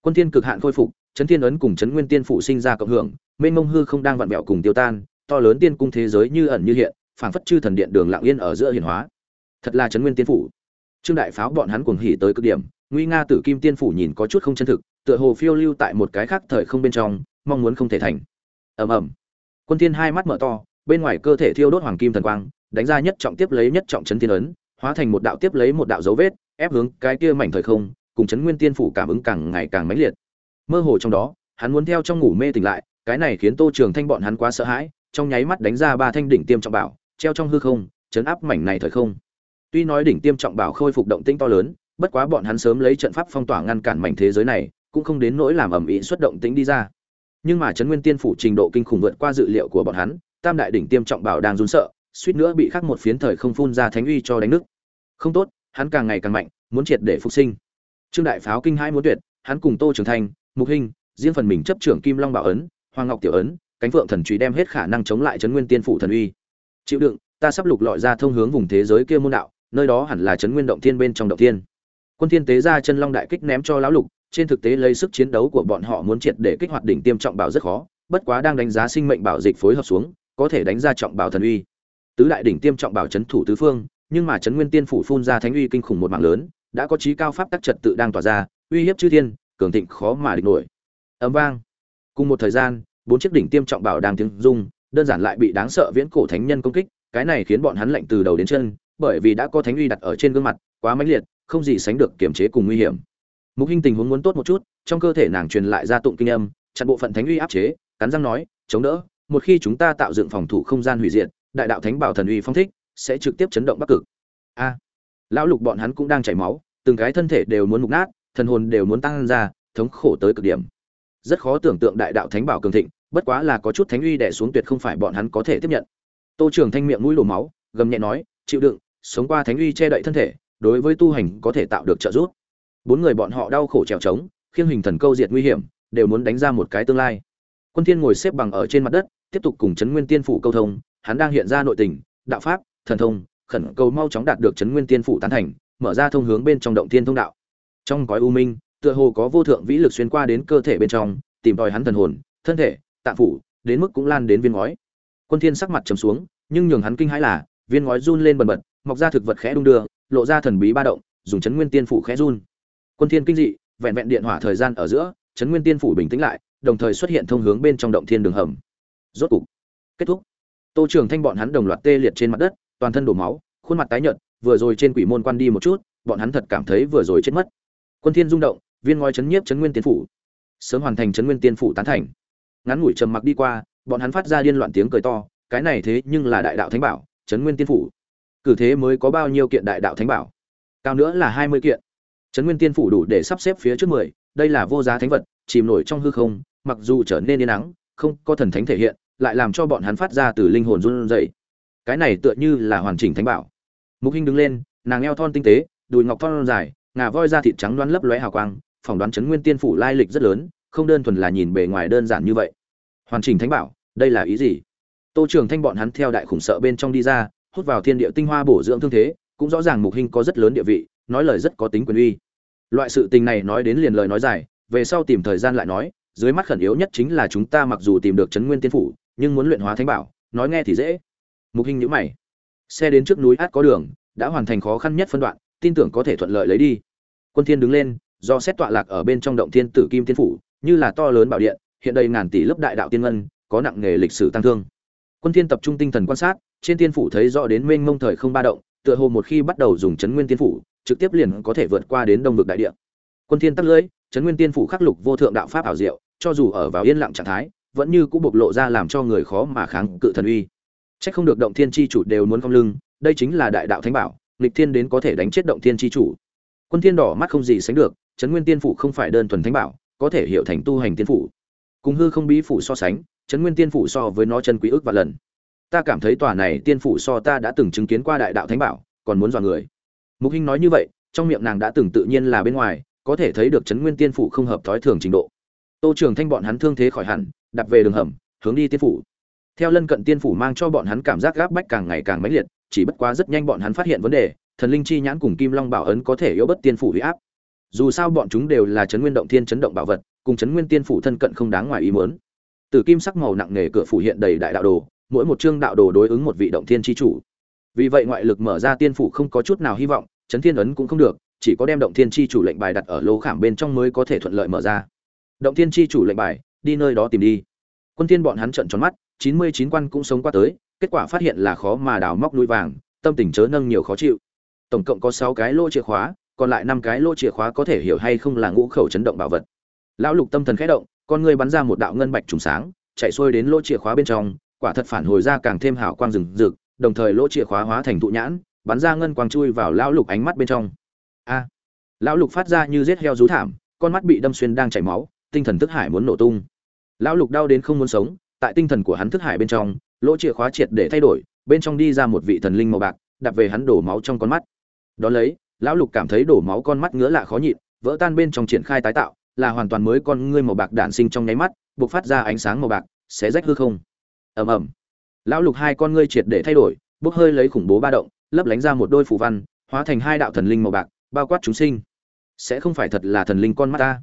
Quân thiên cực hạn khôi phục, chấn thiên ấn cùng chấn nguyên tiên phụ sinh ra cộng hưởng, mênh mông hư không đang vặn vẹo cùng tiêu tan, to lớn tiên cung thế giới như ẩn như hiện, phảng phất chư thần điện đường lặng yên ở giữa hiển hóa. Thật là chấn nguyên tiên phủ trương đại pháo bọn hắn cuồng hỉ tới cực điểm, nguy nga tử kim tiên phủ nhìn có chút không chân thực, tựa hồ phiêu lưu tại một cái khác thời không bên trong, mong muốn không thể thành. Ầm ầm. Quân thiên hai mắt mở to bên ngoài cơ thể thiêu đốt hoàng kim thần quang, đánh ra nhất trọng tiếp lấy nhất trọng chấn thiên ấn, hóa thành một đạo tiếp lấy một đạo dấu vết, ép hướng cái kia mảnh thời không, cùng chấn nguyên tiên phủ cảm ứng càng ngày càng mãnh liệt. Mơ hồ trong đó, hắn muốn theo trong ngủ mê tỉnh lại, cái này khiến tô trường thanh bọn hắn quá sợ hãi, trong nháy mắt đánh ra ba thanh đỉnh tiêm trọng bảo, treo trong hư không, chấn áp mảnh này thời không. Tuy nói đỉnh tiêm trọng bảo khôi phục động tĩnh to lớn, bất quá bọn hắn sớm lấy trận pháp phong tỏa ngăn cản mảnh thế giới này, cũng không đến nỗi làm ầm ĩ xuất động tĩnh đi ra. Nhưng mà chấn nguyên tiên phủ trình độ kinh khủng vượt qua dự liệu của bọn hắn tam đại đỉnh tiêm trọng bảo đang run sợ, suýt nữa bị khắc một phiến thời không phun ra thánh uy cho đánh nước không tốt, hắn càng ngày càng mạnh, muốn triệt để phục sinh. Trương đại pháo kinh hãi muốn tuyệt, hắn cùng tô trường thanh, mục hình riêng phần mình chấp trưởng kim long bảo ấn, hoàng ngọc tiểu ấn, cánh phượng thần truy đem hết khả năng chống lại chấn nguyên tiên phủ thần uy. Chịu đựng, ta sắp lục lọi ra thông hướng vùng thế giới kia môn đạo, nơi đó hẳn là chấn nguyên động thiên bên trong động thiên. Quân thiên tế ra chân long đại kích ném cho lão lục, trên thực tế lấy sức chiến đấu của bọn họ muốn triệt để kích hoạt đỉnh tiêm trọng bảo rất khó, bất quá đang đánh giá sinh mệnh bảo dịch phối hợp xuống có thể đánh ra trọng bảo thần uy. Tứ đại đỉnh tiêm trọng bảo chấn thủ tứ phương, nhưng mà chấn nguyên tiên phủ phun ra thánh uy kinh khủng một mạng lớn, đã có trí cao pháp tắc trật tự đang tỏa ra, uy hiếp chư thiên, cường thịnh khó mà địch nổi. Ầm vang. Cùng một thời gian, bốn chiếc đỉnh tiêm trọng bảo đang tiếng rung, đơn giản lại bị đáng sợ viễn cổ thánh nhân công kích, cái này khiến bọn hắn lạnh từ đầu đến chân, bởi vì đã có thánh uy đặt ở trên gương mặt, quá mãnh liệt, không gì sánh được kiềm chế cùng nguy hiểm. Mục hinh tình huống muốn tốt một chút, trong cơ thể nàng truyền lại ra tụng kinh âm, chặn bộ phận thánh uy áp chế, cắn răng nói, chống đỡ một khi chúng ta tạo dựng phòng thủ không gian hủy diệt, đại đạo thánh bảo thần uy phong thích, sẽ trực tiếp chấn động bắc cực. A. Lão lục bọn hắn cũng đang chảy máu, từng cái thân thể đều muốn mục nát, thần hồn đều muốn tăng ra, thống khổ tới cực điểm. Rất khó tưởng tượng đại đạo thánh bảo cường thịnh, bất quá là có chút thánh uy đè xuống tuyệt không phải bọn hắn có thể tiếp nhận. Tô trường thanh miệng mũi đổ máu, gầm nhẹ nói, chịu đựng, sống qua thánh uy che đậy thân thể, đối với tu hành có thể tạo được trợ giúp. Bốn người bọn họ đau khổ trèo trống, khiêng hình thần câu diệt nguy hiểm, đều muốn đánh ra một cái tương lai. Quân thiên ngồi xếp bằng ở trên mặt đất tiếp tục cùng chấn nguyên tiên phủ câu thông, hắn đang hiện ra nội tình, đạo pháp, thần thông, khẩn cầu mau chóng đạt được chấn nguyên tiên phủ tán thành, mở ra thông hướng bên trong động tiên thông đạo. Trong cõi u minh, tựa hồ có vô thượng vĩ lực xuyên qua đến cơ thể bên trong, tìm tòi hắn thần hồn, thân thể, tạng phủ, đến mức cũng lan đến viên ngói. Quân thiên sắc mặt trầm xuống, nhưng nhường hắn kinh hãi là, viên ngói run lên bần bật, mọc ra thực vật khẽ đung đưa, lộ ra thần bí ba động, dùng chấn nguyên tiên phủ khẽ run. Quân thiên kinh dị, vẹn vẹn điện hỏa thời gian ở giữa, chấn nguyên tiên phủ bình tĩnh lại, đồng thời xuất hiện thông hướng bên trong động thiên đường hầm rốt cục, kết thúc. Tô trường thanh bọn hắn đồng loạt tê liệt trên mặt đất, toàn thân đổ máu, khuôn mặt tái nhợt, vừa rồi trên quỷ môn quan đi một chút, bọn hắn thật cảm thấy vừa rồi chết mất. Quân thiên rung động, viên ngói chấn nhiếp chấn nguyên tiên phủ. Sớm hoàn thành chấn nguyên tiên phủ tán thành. Ngắn ngủi trầm mặc đi qua, bọn hắn phát ra điên loạn tiếng cười to, cái này thế nhưng là đại đạo thánh bảo, chấn nguyên tiên phủ. Cử thế mới có bao nhiêu kiện đại đạo thánh bảo? Cao nữa là hai mươi kiện. Chấn nguyên tiên phủ đủ để sắp xếp phía trước mười, đây là vô giá thánh vật, chìm nổi trong hư không, mặc dù trở nên yên nắng, không có thần thánh thể hiện lại làm cho bọn hắn phát ra từ linh hồn run rẩy. Cái này tựa như là hoàn chỉnh thánh bảo. Mục Hinh đứng lên, nàng eo thon tinh tế, đùi ngọc thon dài, ngà voi da thịt trắng đoán lấp lóe hào quang, phỏng đoán chấn nguyên tiên phủ lai lịch rất lớn, không đơn thuần là nhìn bề ngoài đơn giản như vậy. Hoàn chỉnh thánh bảo, đây là ý gì? Tô trường thanh bọn hắn theo đại khủng sợ bên trong đi ra, hút vào thiên địa tinh hoa bổ dưỡng thương thế, cũng rõ ràng mục Hinh có rất lớn địa vị, nói lời rất có tính quyền uy. Loại sự tình này nói đến liền lời nói dài, về sau tìm thời gian lại nói, dưới mắt khẩn yếu nhất chính là chúng ta mặc dù tìm được chấn nguyên tiên phủ nhưng muốn luyện hóa thánh bảo, nói nghe thì dễ. Mục hình nhíu mày. Xe đến trước núi át có đường, đã hoàn thành khó khăn nhất phân đoạn, tin tưởng có thể thuận lợi lấy đi. Quân thiên đứng lên, do xét tọa lạc ở bên trong động thiên tử kim tiên phủ, như là to lớn bảo điện, hiện đây ngàn tỷ lớp đại đạo tiên ngân, có nặng nghề lịch sử tăng thương. Quân thiên tập trung tinh thần quan sát, trên tiên phủ thấy rõ đến mênh mông thời không ba động, tựa hồ một khi bắt đầu dùng chấn nguyên tiên phủ, trực tiếp liền có thể vượt qua đến đông vực đại địa. Quân thiên tắt lưỡi, chấn nguyên tiên phủ khắc lục vô thượng đạo pháp ảo diệu, cho dù ở vào yên lặng trạng thái vẫn như cũng bộc lộ ra làm cho người khó mà kháng cự thần uy Chắc không được động thiên chi chủ đều muốn cong lưng, đây chính là đại đạo thánh bảo, nghịch thiên đến có thể đánh chết động thiên chi chủ. Quân Thiên đỏ mắt không gì sánh được, Trấn Nguyên Tiên phủ không phải đơn thuần thánh bảo, có thể hiểu thành tu hành tiên phủ. Cùng hư không bí phủ so sánh, Trấn Nguyên Tiên phủ so với nó chân quý ước và lần. Ta cảm thấy tòa này tiên phủ so ta đã từng chứng kiến qua đại đạo thánh bảo, còn muốn dọa người. Mục Hinh nói như vậy, trong miệng nàng đã từng tự nhiên là bên ngoài, có thể thấy được trấn nguyên tiên phủ không hợp thói thường trình độ tô trường thanh bọn hắn thương thế khỏi hẳn đặt về đường hầm, hướng đi tiên phủ. Theo lân cận tiên phủ mang cho bọn hắn cảm giác gáp bách càng ngày càng mãnh liệt, chỉ bất quá rất nhanh bọn hắn phát hiện vấn đề, thần linh chi nhãn cùng kim long bảo ấn có thể yếu bất tiên phủ huy áp. Dù sao bọn chúng đều là chấn nguyên động thiên chấn động bảo vật, cùng chấn nguyên tiên phủ thân cận không đáng ngoài ý muốn. Từ kim sắc màu nặng nề cửa phủ hiện đầy đại đạo đồ, mỗi một chương đạo đồ đối ứng một vị động thiên chi chủ. Vì vậy ngoại lực mở ra tiên phủ không có chút nào hy vọng, chấn thiên ấn cũng không được, chỉ có đem động thiên chi chủ lệnh bài đặt ở lô khảm bên trong mới có thể thuận lợi mở ra. Động thiên chi chủ lệnh bài đi nơi đó tìm đi. Quân thiên bọn hắn trợn tròn mắt, chín mươi chín quan cũng sống qua tới, kết quả phát hiện là khó mà đào móc núi vàng, tâm tình chớ nâng nhiều khó chịu. Tổng cộng có sáu cái lô chìa khóa, còn lại năm cái lô chìa khóa có thể hiểu hay không là ngũ khẩu chấn động bảo vật. Lão lục tâm thần khẽ động, con người bắn ra một đạo ngân bạch trùng sáng, chạy xuôi đến lỗ chìa khóa bên trong, quả thật phản hồi ra càng thêm hào quang rừng rực, đồng thời lỗ chìa khóa hóa thành thụ nhãn, bắn ra ngân quang chui vào lão lục ánh mắt bên trong. A! Lão lục phát ra như giết heo rú thảm, con mắt bị đâm xuyên đang chảy máu, tinh thần tức hải muốn nổ tung lão lục đau đến không muốn sống, tại tinh thần của hắn thức hải bên trong, lỗ chìa khóa triệt để thay đổi, bên trong đi ra một vị thần linh màu bạc đặt về hắn đổ máu trong con mắt. Đó lấy, lão lục cảm thấy đổ máu con mắt ngứa lạ khó nhịn, vỡ tan bên trong triển khai tái tạo, là hoàn toàn mới con ngươi màu bạc đản sinh trong nháy mắt, bộc phát ra ánh sáng màu bạc, xé rách hư không. Ầm ầm. Lão lục hai con ngươi triệt để thay đổi, bốc hơi lấy khủng bố ba động, lấp lánh ra một đôi phù văn, hóa thành hai đạo thần linh màu bạc, bao quát chúng sinh. Sẽ không phải thật là thần linh con mắt ta.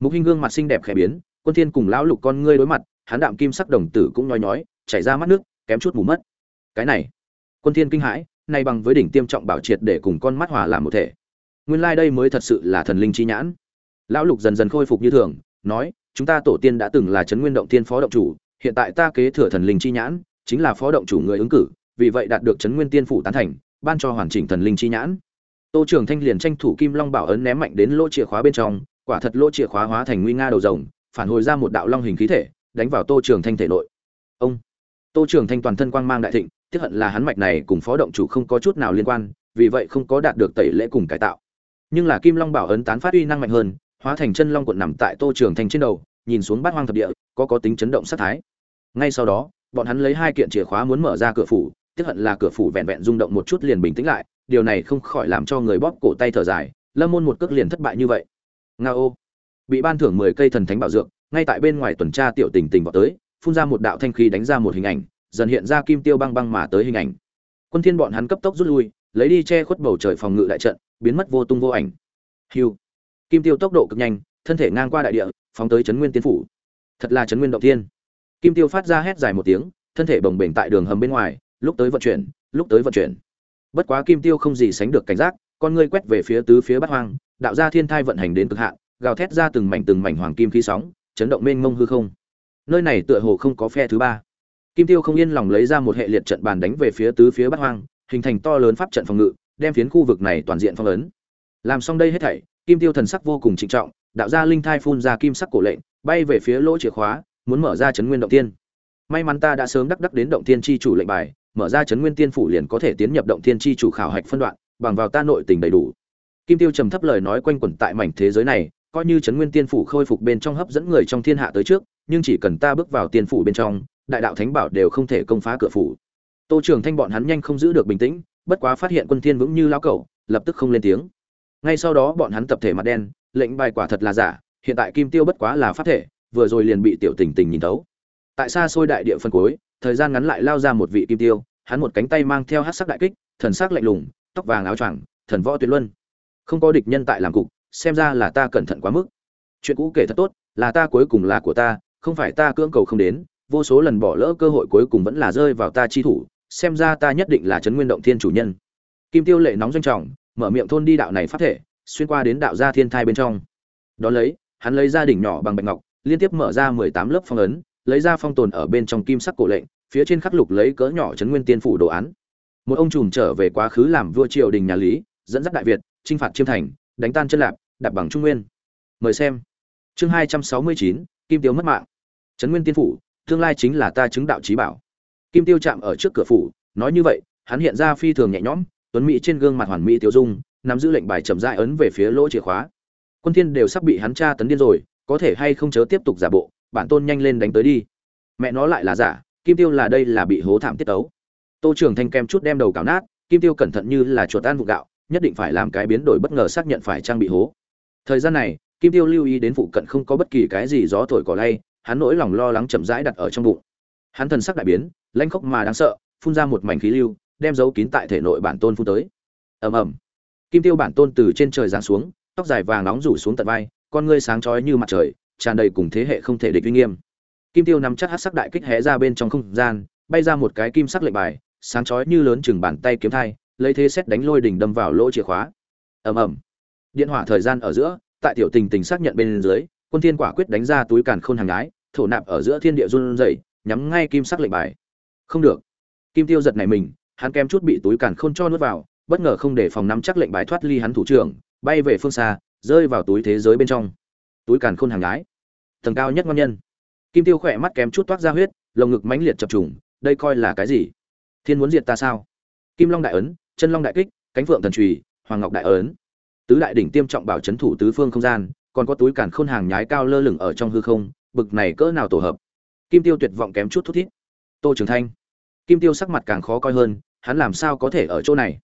Mục hình gương mặt xinh đẹp khẽ biến quân thiên cùng lão lục con ngươi đối mặt, hắn đạm kim sắc đồng tử cũng nhói nhói, chảy ra mắt nước, kém chút mù mất. Cái này, quân thiên kinh hãi, nay bằng với đỉnh tiêm trọng bảo triệt để cùng con mắt hòa làm một thể. Nguyên lai like đây mới thật sự là thần linh chi nhãn. Lão lục dần dần khôi phục như thường, nói, chúng ta tổ tiên đã từng là chấn nguyên động tiên phó động chủ, hiện tại ta kế thừa thần linh chi nhãn, chính là phó động chủ người ứng cử, vì vậy đạt được chấn nguyên tiên phủ tán thành, ban cho hoàn chỉnh thần linh chi nhãn. Tô trưởng thanh liền tranh thủ kim long bảo ấn ném mạnh đến lỗ chìa khóa bên trong, quả thật lỗ chìa khóa hóa thành nguy nga đầu rồng phản hồi ra một đạo long hình khí thể, đánh vào tô trường thanh thể nội. Ông! Tô trường thanh toàn thân quang mang đại thịnh, tiếc hận là hắn mạch này cùng phó động chủ không có chút nào liên quan, vì vậy không có đạt được tẩy lễ cùng cải tạo. Nhưng là kim long bảo ấn tán phát uy năng mạnh hơn, hóa thành chân long cuộn nằm tại tô trường thanh trên đầu, nhìn xuống bát hoang thập địa, có có tính chấn động sát thái. Ngay sau đó, bọn hắn lấy hai kiện chìa khóa muốn mở ra cửa phủ, tiếc hận là cửa phủ vẹn vẹn rung động một chút liền bình tĩnh lại, điều này không khỏi làm cho người bóp cổ tay thở dài, lâm môn một cước liền thất bại như vậy. Nga ô bị ban thưởng mười cây thần thánh bảo dược, ngay tại bên ngoài tuần tra tiểu tình tình vào tới, phun ra một đạo thanh khí đánh ra một hình ảnh, dần hiện ra kim tiêu băng băng mà tới hình ảnh. Quân thiên bọn hắn cấp tốc rút lui, lấy đi che khuất bầu trời phòng ngự đại trận, biến mất vô tung vô ảnh. Hưu. Kim tiêu tốc độ cực nhanh, thân thể ngang qua đại địa, phóng tới chấn nguyên tiên phủ. Thật là chấn nguyên động thiên. Kim tiêu phát ra hét dài một tiếng, thân thể bồng bềnh tại đường hầm bên ngoài, lúc tới vận chuyển, lúc tới vận chuyển. Bất quá kim tiêu không gì sánh được cảnh giác, con ngươi quét về phía tứ phía bát hoang, đạo ra thiên thai vận hành đến cực hạn gào thét ra từng mảnh từng mảnh hoàng kim khí sóng, chấn động mênh mông hư không. Nơi này tựa hồ không có phe thứ ba. Kim tiêu không yên lòng lấy ra một hệ liệt trận bàn đánh về phía tứ phía bắc hoang, hình thành to lớn pháp trận phòng ngự, đem phiến khu vực này toàn diện phong ấn. Làm xong đây hết thảy, kim tiêu thần sắc vô cùng trịnh trọng, đạo ra linh thai phun ra kim sắc cổ lệnh, bay về phía lỗ chìa khóa, muốn mở ra chấn nguyên động tiên. May mắn ta đã sớm đắc đắc đến động tiên chi chủ lệnh bài, mở ra chấn nguyên tiên phủ liền có thể tiến nhập động tiên chi chủ khảo hạch phân đoạn, bằng vào ta nội tình đầy đủ. Kim tiêu trầm thấp lời nói quanh quẩn tại mảnh thế giới này coi như chấn nguyên tiên phủ khôi phục bên trong hấp dẫn người trong thiên hạ tới trước, nhưng chỉ cần ta bước vào tiên phủ bên trong, đại đạo thánh bảo đều không thể công phá cửa phủ. Tô trường thanh bọn hắn nhanh không giữ được bình tĩnh, bất quá phát hiện quân thiên vững như lão cẩu, lập tức không lên tiếng. Ngay sau đó bọn hắn tập thể mặt đen, lệnh bài quả thật là giả, hiện tại kim tiêu bất quá là pháp thể, vừa rồi liền bị tiểu tình tình nhìn thấu. Tại xa xôi đại địa phân cuối, thời gian ngắn lại lao ra một vị kim tiêu, hắn một cánh tay mang theo hắc sắc đại kích, thần sắc lạnh lùng, tóc vàng áo choàng, thần võ tuyệt luân. Không có địch nhân tại làm cục xem ra là ta cẩn thận quá mức. Chuyện cũ kể thật tốt, là ta cuối cùng là của ta, không phải ta cưỡng cầu không đến, vô số lần bỏ lỡ cơ hội cuối cùng vẫn là rơi vào ta chi thủ, xem ra ta nhất định là trấn nguyên động thiên chủ nhân. Kim tiêu lệ nóng doanh trọng, mở miệng thôn đi đạo này phát thể, xuyên qua đến đạo gia thiên thai bên trong. Đón lấy, hắn lấy ra đỉnh nhỏ bằng bạch ngọc, liên tiếp mở ra mười tám lớp phong ấn, lấy ra phong tồn ở bên trong kim sắc cổ lệnh, phía trên khắc lục lấy cỡ nhỏ trấn nguyên tiên phủ đồ án. Một ông trùm trở về quá khứ làm vua triều đình nhà lý, dẫn dắt đại việt, chinh phạt chiêm thành, đánh tan chân lạp đạp bằng trung nguyên. Mời xem. Chương hai trăm sáu mươi chín, kim tiêu mất mạng. Trấn nguyên tiên phủ, tương lai chính là ta chứng đạo trí bảo. Kim tiêu chạm ở trước cửa phủ, nói như vậy, hắn hiện ra phi thường nhẹ nhõm, tuấn mỹ trên gương mặt hoàn mỹ tiêu dung, nắm giữ lệnh bài chậm dại ấn về phía lỗ chìa khóa. Quân thiên đều sắp bị hắn tra tấn điên rồi, có thể hay không chớ tiếp tục giả bộ, bản tôn nhanh lên đánh tới đi. Mẹ nó lại là giả, kim tiêu là đây là bị hố thảm tiết tấu. Tô trưởng thanh kem chút đem đầu cào nát, kim tiêu cẩn thận như là chuột ăn vụ gạo, nhất định phải làm cái biến đổi bất ngờ xác nhận phải trang bị hố thời gian này, kim tiêu lưu ý đến phụ cận không có bất kỳ cái gì gió thổi cỏ lay, hắn nỗi lòng lo lắng chậm rãi đặt ở trong bụng. Hắn thần sắc đại biến lanh khốc mà đáng sợ, phun ra một mảnh khí lưu, đem giấu kín tại thể nội bản tôn phun tới. Ầm ầm. Kim tiêu bản tôn từ trên trời giáng xuống, tóc dài vàng nóng rủ xuống tận vai, con ngươi sáng chói như mặt trời, tràn đầy cùng thế hệ không thể địch uy nghiêm. Kim tiêu nắm chắc hát sắc đại kích hé ra bên trong không gian, bay ra một cái kim sắc lệnh bài, sáng chói như lớn chừng bàn tay kiếm thai, lấy thế xét đánh lôi đỉnh đâm vào lỗ chìa khóa. Ầm ầm điện hỏa thời gian ở giữa, tại tiểu tình tình xác nhận bên dưới, quân thiên quả quyết đánh ra túi càn khôn hàng ái thổ nạp ở giữa thiên địa run rẩy, nhắm ngay kim sắc lệnh bài. Không được. Kim tiêu giật này mình, hắn kém chút bị túi càn khôn cho nuốt vào, bất ngờ không để phòng nắm chắc lệnh bài thoát ly hắn thủ trưởng, bay về phương xa, rơi vào túi thế giới bên trong. Túi càn khôn hàng ái tầng cao nhất ngon nhân. Kim tiêu khỏe mắt kém chút toát ra huyết, lồng ngực mãnh liệt chập trùng, đây coi là cái gì? Thiên muốn diệt ta sao? Kim long đại ấn, chân long đại kích, cánh phượng thần trùy, hoàng ngọc đại ấn tứ đại đỉnh tiêm trọng bảo chấn thủ tứ phương không gian, còn có túi càn khôn hàng nhái cao lơ lửng ở trong hư không, bực này cỡ nào tổ hợp. Kim tiêu tuyệt vọng kém chút thút thít. Tô trường thanh. Kim tiêu sắc mặt càng khó coi hơn, hắn làm sao có thể ở chỗ này?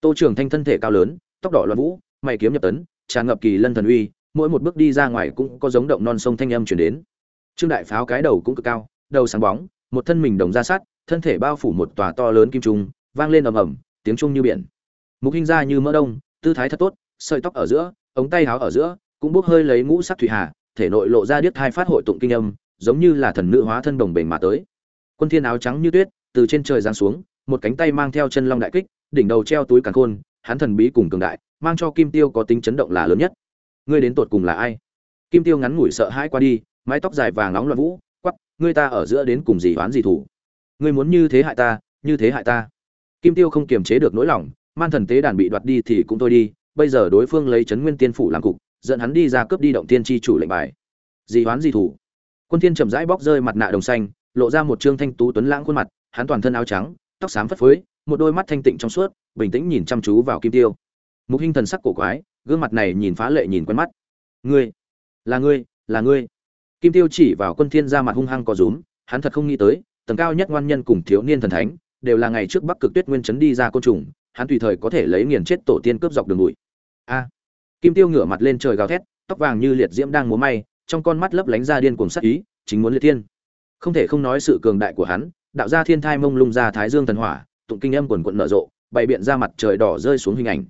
Tô trường thanh thân thể cao lớn, tóc đỏ loạn vũ, mày kiếm nhập tấn, tràn ngập kỳ lân thần uy, mỗi một bước đi ra ngoài cũng có giống động non sông thanh âm chuyển đến. Trương đại pháo cái đầu cũng cực cao, đầu sáng bóng, một thân mình đồng ra sát thân thể bao phủ một tòa to lớn kim trung, vang lên ầm ầm, tiếng trung như biển. Mục hình ra như mỡ đông, tư thái thật tốt sợi tóc ở giữa, ống tay áo ở giữa, cũng bốc hơi lấy ngũ sắc thủy hà, thể nội lộ ra điếc hai phát hội tụng kinh âm, giống như là thần nữ hóa thân đồng bền mà tới. Quân thiên áo trắng như tuyết, từ trên trời giáng xuống, một cánh tay mang theo chân long đại kích, đỉnh đầu treo túi càn khôn, hắn thần bí cùng cường đại, mang cho kim tiêu có tính chấn động là lớn nhất. Ngươi đến tột cùng là ai? Kim tiêu ngắn ngủi sợ hãi qua đi, mái tóc dài vàng nóng loạn vũ quắp ngươi ta ở giữa đến cùng gì oán gì thủ? Ngươi muốn như thế hại ta, như thế hại ta. Kim tiêu không kiềm chế được nỗi lòng, man thần tế đàn bị đoạt đi thì cũng thôi đi bây giờ đối phương lấy chấn nguyên tiên phủ làm cục, dẫn hắn đi ra cướp đi động tiên tri chủ lệnh bài. Dì hoán dì thủ. Quân thiên chậm rãi bóc rơi mặt nạ đồng xanh, lộ ra một trương thanh tú tuấn lãng khuôn mặt, hắn toàn thân áo trắng, tóc xám phất phới, một đôi mắt thanh tịnh trong suốt, bình tĩnh nhìn chăm chú vào kim tiêu. Mục hình thần sắc cổ quái, gương mặt này nhìn phá lệ nhìn quen mắt. Ngươi, là ngươi là ngươi. Kim tiêu chỉ vào quân thiên ra mặt hung hăng có rúm, hắn thật không nghĩ tới, tầng cao nhất ngoan nhân cùng thiếu niên thần thánh, đều là ngày trước bắc cực tuyết nguyên chấn đi ra côn trùng, hắn tùy thời có thể lấy nghiền chết tổ tiên cướp dọc đường bụi a. Kim tiêu ngửa mặt lên trời gào thét, tóc vàng như liệt diễm đang múa may, trong con mắt lấp lánh ra điên cuồng sắc ý, chính muốn liệt thiên. Không thể không nói sự cường đại của hắn, đạo ra thiên thai mông lung ra thái dương thần hỏa, tụng kinh âm quần quận nở rộ, bày biện ra mặt trời đỏ rơi xuống hình ảnh.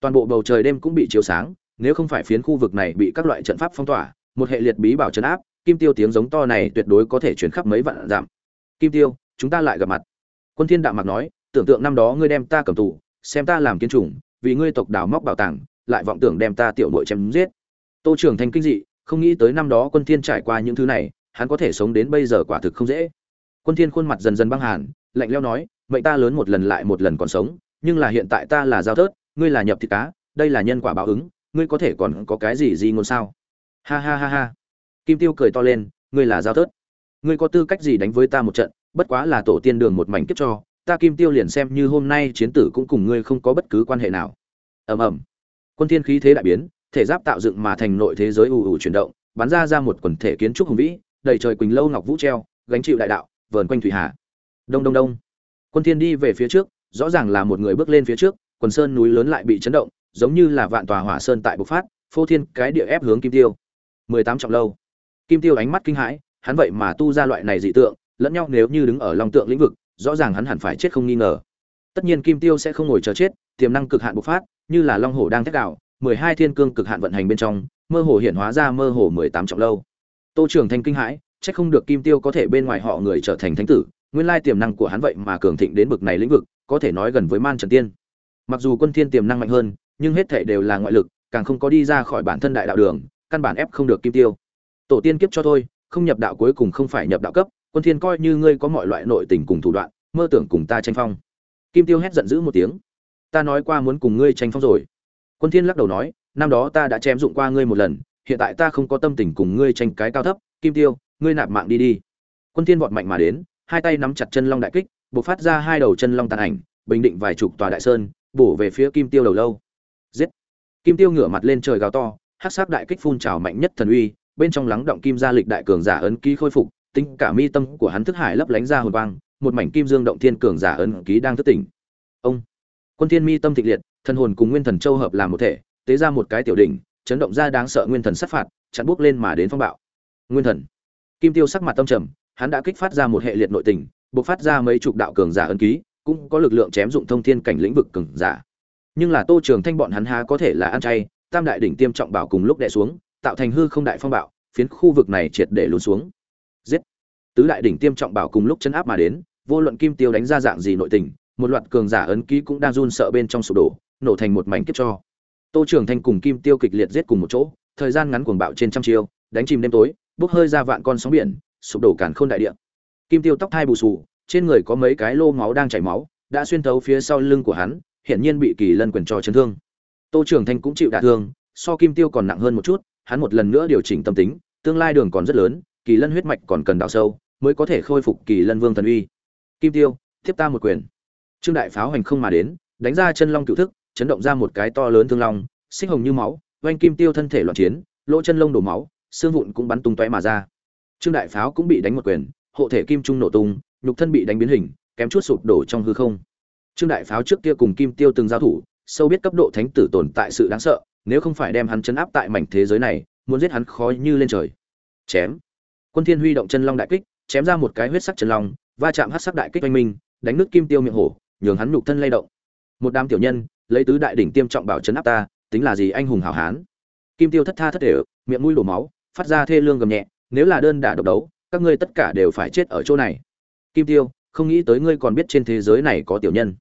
Toàn bộ bầu trời đêm cũng bị chiếu sáng, nếu không phải phiến khu vực này bị các loại trận pháp phong tỏa, một hệ liệt bí bảo trấn áp, kim tiêu tiếng giống to này tuyệt đối có thể chuyển khắp mấy vạn giảm kim tiêu, chúng ta lại gặp mặt. Quân thiên đạo mặc nói, tưởng tượng năm đó ngươi đem ta cầm tù, xem ta làm kiến trùng vì ngươi tộc đào móc bảo tàng lại vọng tưởng đem ta tiểu muội chém giết. Tô trưởng thành kinh dị, không nghĩ tới năm đó quân thiên trải qua những thứ này, hắn có thể sống đến bây giờ quả thực không dễ. Quân thiên khuôn mặt dần dần băng hàn, lạnh lẽo nói, mệnh ta lớn một lần lại một lần còn sống, nhưng là hiện tại ta là giao thớt, ngươi là nhập thịt cá, đây là nhân quả báo ứng, ngươi có thể còn có cái gì gì ngôn sao? Ha ha ha ha. Kim tiêu cười to lên, ngươi là giao thớt. Ngươi có tư cách gì đánh với ta một trận, bất quá là tổ tiên đường một mảnh kiếp cho, ta kim tiêu liền xem như hôm nay chiến tử cũng cùng ngươi không có bất cứ quan hệ nào. Ầm ầm quân thiên khí thế đại biến, thể giáp tạo dựng mà thành nội thế giới ù ù chuyển động, bắn ra ra một quần thể kiến trúc hùng vĩ, đầy trời quỳnh lâu ngọc vũ treo, gánh chịu đại đạo, vờn quanh thủy hà. Đông đông đông. Quân thiên đi về phía trước, rõ ràng là một người bước lên phía trước, quần sơn núi lớn lại bị chấn động, giống như là vạn tòa hỏa sơn tại bộc phát, phô thiên cái địa ép hướng kim tiêu. 18 trọng lâu. Kim tiêu ánh mắt kinh hãi, hắn vậy mà tu ra loại này dị tượng, lẫn nhau nếu như đứng ở long tượng lĩnh vực, rõ ràng hắn hẳn phải chết không nghi ngờ. Tất nhiên kim tiêu sẽ không ngồi chờ chết tiềm năng cực hạn bộc phát như là long hổ đang thét đảo, mười hai thiên cương cực hạn vận hành bên trong mơ hồ hiện hóa ra mơ hồ mười tám trọng lâu. Tô trường thanh kinh hãi chắc không được kim tiêu có thể bên ngoài họ người trở thành thánh tử nguyên lai tiềm năng của hắn vậy mà cường thịnh đến bực này lĩnh vực có thể nói gần với man trần tiên. Mặc dù quân thiên tiềm năng mạnh hơn nhưng hết thảy đều là ngoại lực càng không có đi ra khỏi bản thân đại đạo đường căn bản ép không được kim tiêu. Tổ tiên kiếp cho thôi không nhập đạo cuối cùng không phải nhập đạo cấp quân thiên coi như ngươi có mọi loại nội tình cùng thủ đoạn mơ tưởng cùng ta tranh phong. Kim tiêu hét giận dữ một tiếng ta nói qua muốn cùng ngươi tranh phong rồi. Quân thiên lắc đầu nói, năm đó ta đã chém dụng qua ngươi một lần, hiện tại ta không có tâm tình cùng ngươi tranh cái cao thấp, kim tiêu, ngươi nạp mạng đi đi. Quân thiên vọt mạnh mà đến, hai tay nắm chặt chân long đại kích, bộc phát ra hai đầu chân long tàn ảnh, bình định vài chục tòa đại sơn, bổ về phía kim tiêu đầu lâu. Giết! Kim tiêu ngửa mặt lên trời gào to, hắc sắc đại kích phun trào mạnh nhất thần uy, bên trong lắng động kim gia lịch đại cường giả ấn ký khôi phục, tính cả mi tâm của hắn thức hải lấp lánh ra hồn quang, một mảnh kim dương động thiên cường giả ấn ký đang thức tỉnh. Ông! Quân thiên mi tâm thịnh liệt, thần hồn cùng nguyên thần châu hợp làm một thể, tế ra một cái tiểu đỉnh, chấn động ra đáng sợ nguyên thần sát phạt, chặn bước lên mà đến phong bạo. Nguyên thần. Kim tiêu sắc mặt tâm trầm, hắn đã kích phát ra một hệ liệt nội tình, bộc phát ra mấy chục đạo cường giả ấn ký, cũng có lực lượng chém dụng thông thiên cảnh lĩnh vực cường giả. Nhưng là tô trường thanh bọn hắn há có thể là ăn chay, tam đại đỉnh tiêm trọng bảo cùng lúc đè xuống, tạo thành hư không đại phong bạo, phiến khu vực này triệt để lún xuống. Giết. Tứ đại đỉnh tiêm trọng bảo cùng lúc chấn áp mà đến, vô luận kim tiêu đánh ra dạng gì nội tình một loạt cường giả ấn ký cũng đang run sợ bên trong sụp đổ, nổ thành một mảnh kiếp cho. Tô trường thanh cùng kim tiêu kịch liệt giết cùng một chỗ, thời gian ngắn cuồng bạo trên trăm chiêu, đánh chìm đêm tối, bốc hơi ra vạn con sóng biển, sụp đổ cản khôn đại địa. Kim tiêu tóc thai bù sù trên người có mấy cái lô máu đang chảy máu, đã xuyên thấu phía sau lưng của hắn, hiển nhiên bị kỳ lân quyền cho chấn thương. Tô trường thanh cũng chịu đả thương, so kim tiêu còn nặng hơn một chút, hắn một lần nữa điều chỉnh tâm tính, tương lai đường còn rất lớn, kỳ lân huyết mạch còn cần đào sâu, mới có thể khôi phục kỳ lân vương thần uy. Kim tiêu, tiếp ta một quyền trương đại pháo hành không mà đến, đánh ra chân long cựu thức, chấn động ra một cái to lớn thương long, xích hồng như máu, oanh kim tiêu thân thể loạn chiến, lỗ chân lông đổ máu, xương vụn cũng bắn tung tóe mà ra. Trương đại pháo cũng bị đánh một quyền, hộ thể kim trung nổ tung, nhục thân bị đánh biến hình, kém chút sụp đổ trong hư không. Trương đại pháo trước kia cùng kim tiêu từng giao thủ, sâu biết cấp độ thánh tử tồn tại sự đáng sợ, nếu không phải đem hắn chấn áp tại mảnh thế giới này, muốn giết hắn khó như lên trời. Chém. Quân thiên huy động chân long đại kích, chém ra một cái huyết sắc chân long, va chạm hắc sắc đại kích oanh minh, đánh nước kim tiêu miệng hổ nhường hắn nhục thân lay động. Một đám tiểu nhân, lấy tứ đại đỉnh tiêm trọng bảo chấn áp ta, tính là gì anh hùng hảo hán. Kim tiêu thất tha thất thể miệng mũi đổ máu, phát ra thê lương gầm nhẹ, nếu là đơn đả độc đấu, các ngươi tất cả đều phải chết ở chỗ này. Kim tiêu, không nghĩ tới ngươi còn biết trên thế giới này có tiểu nhân.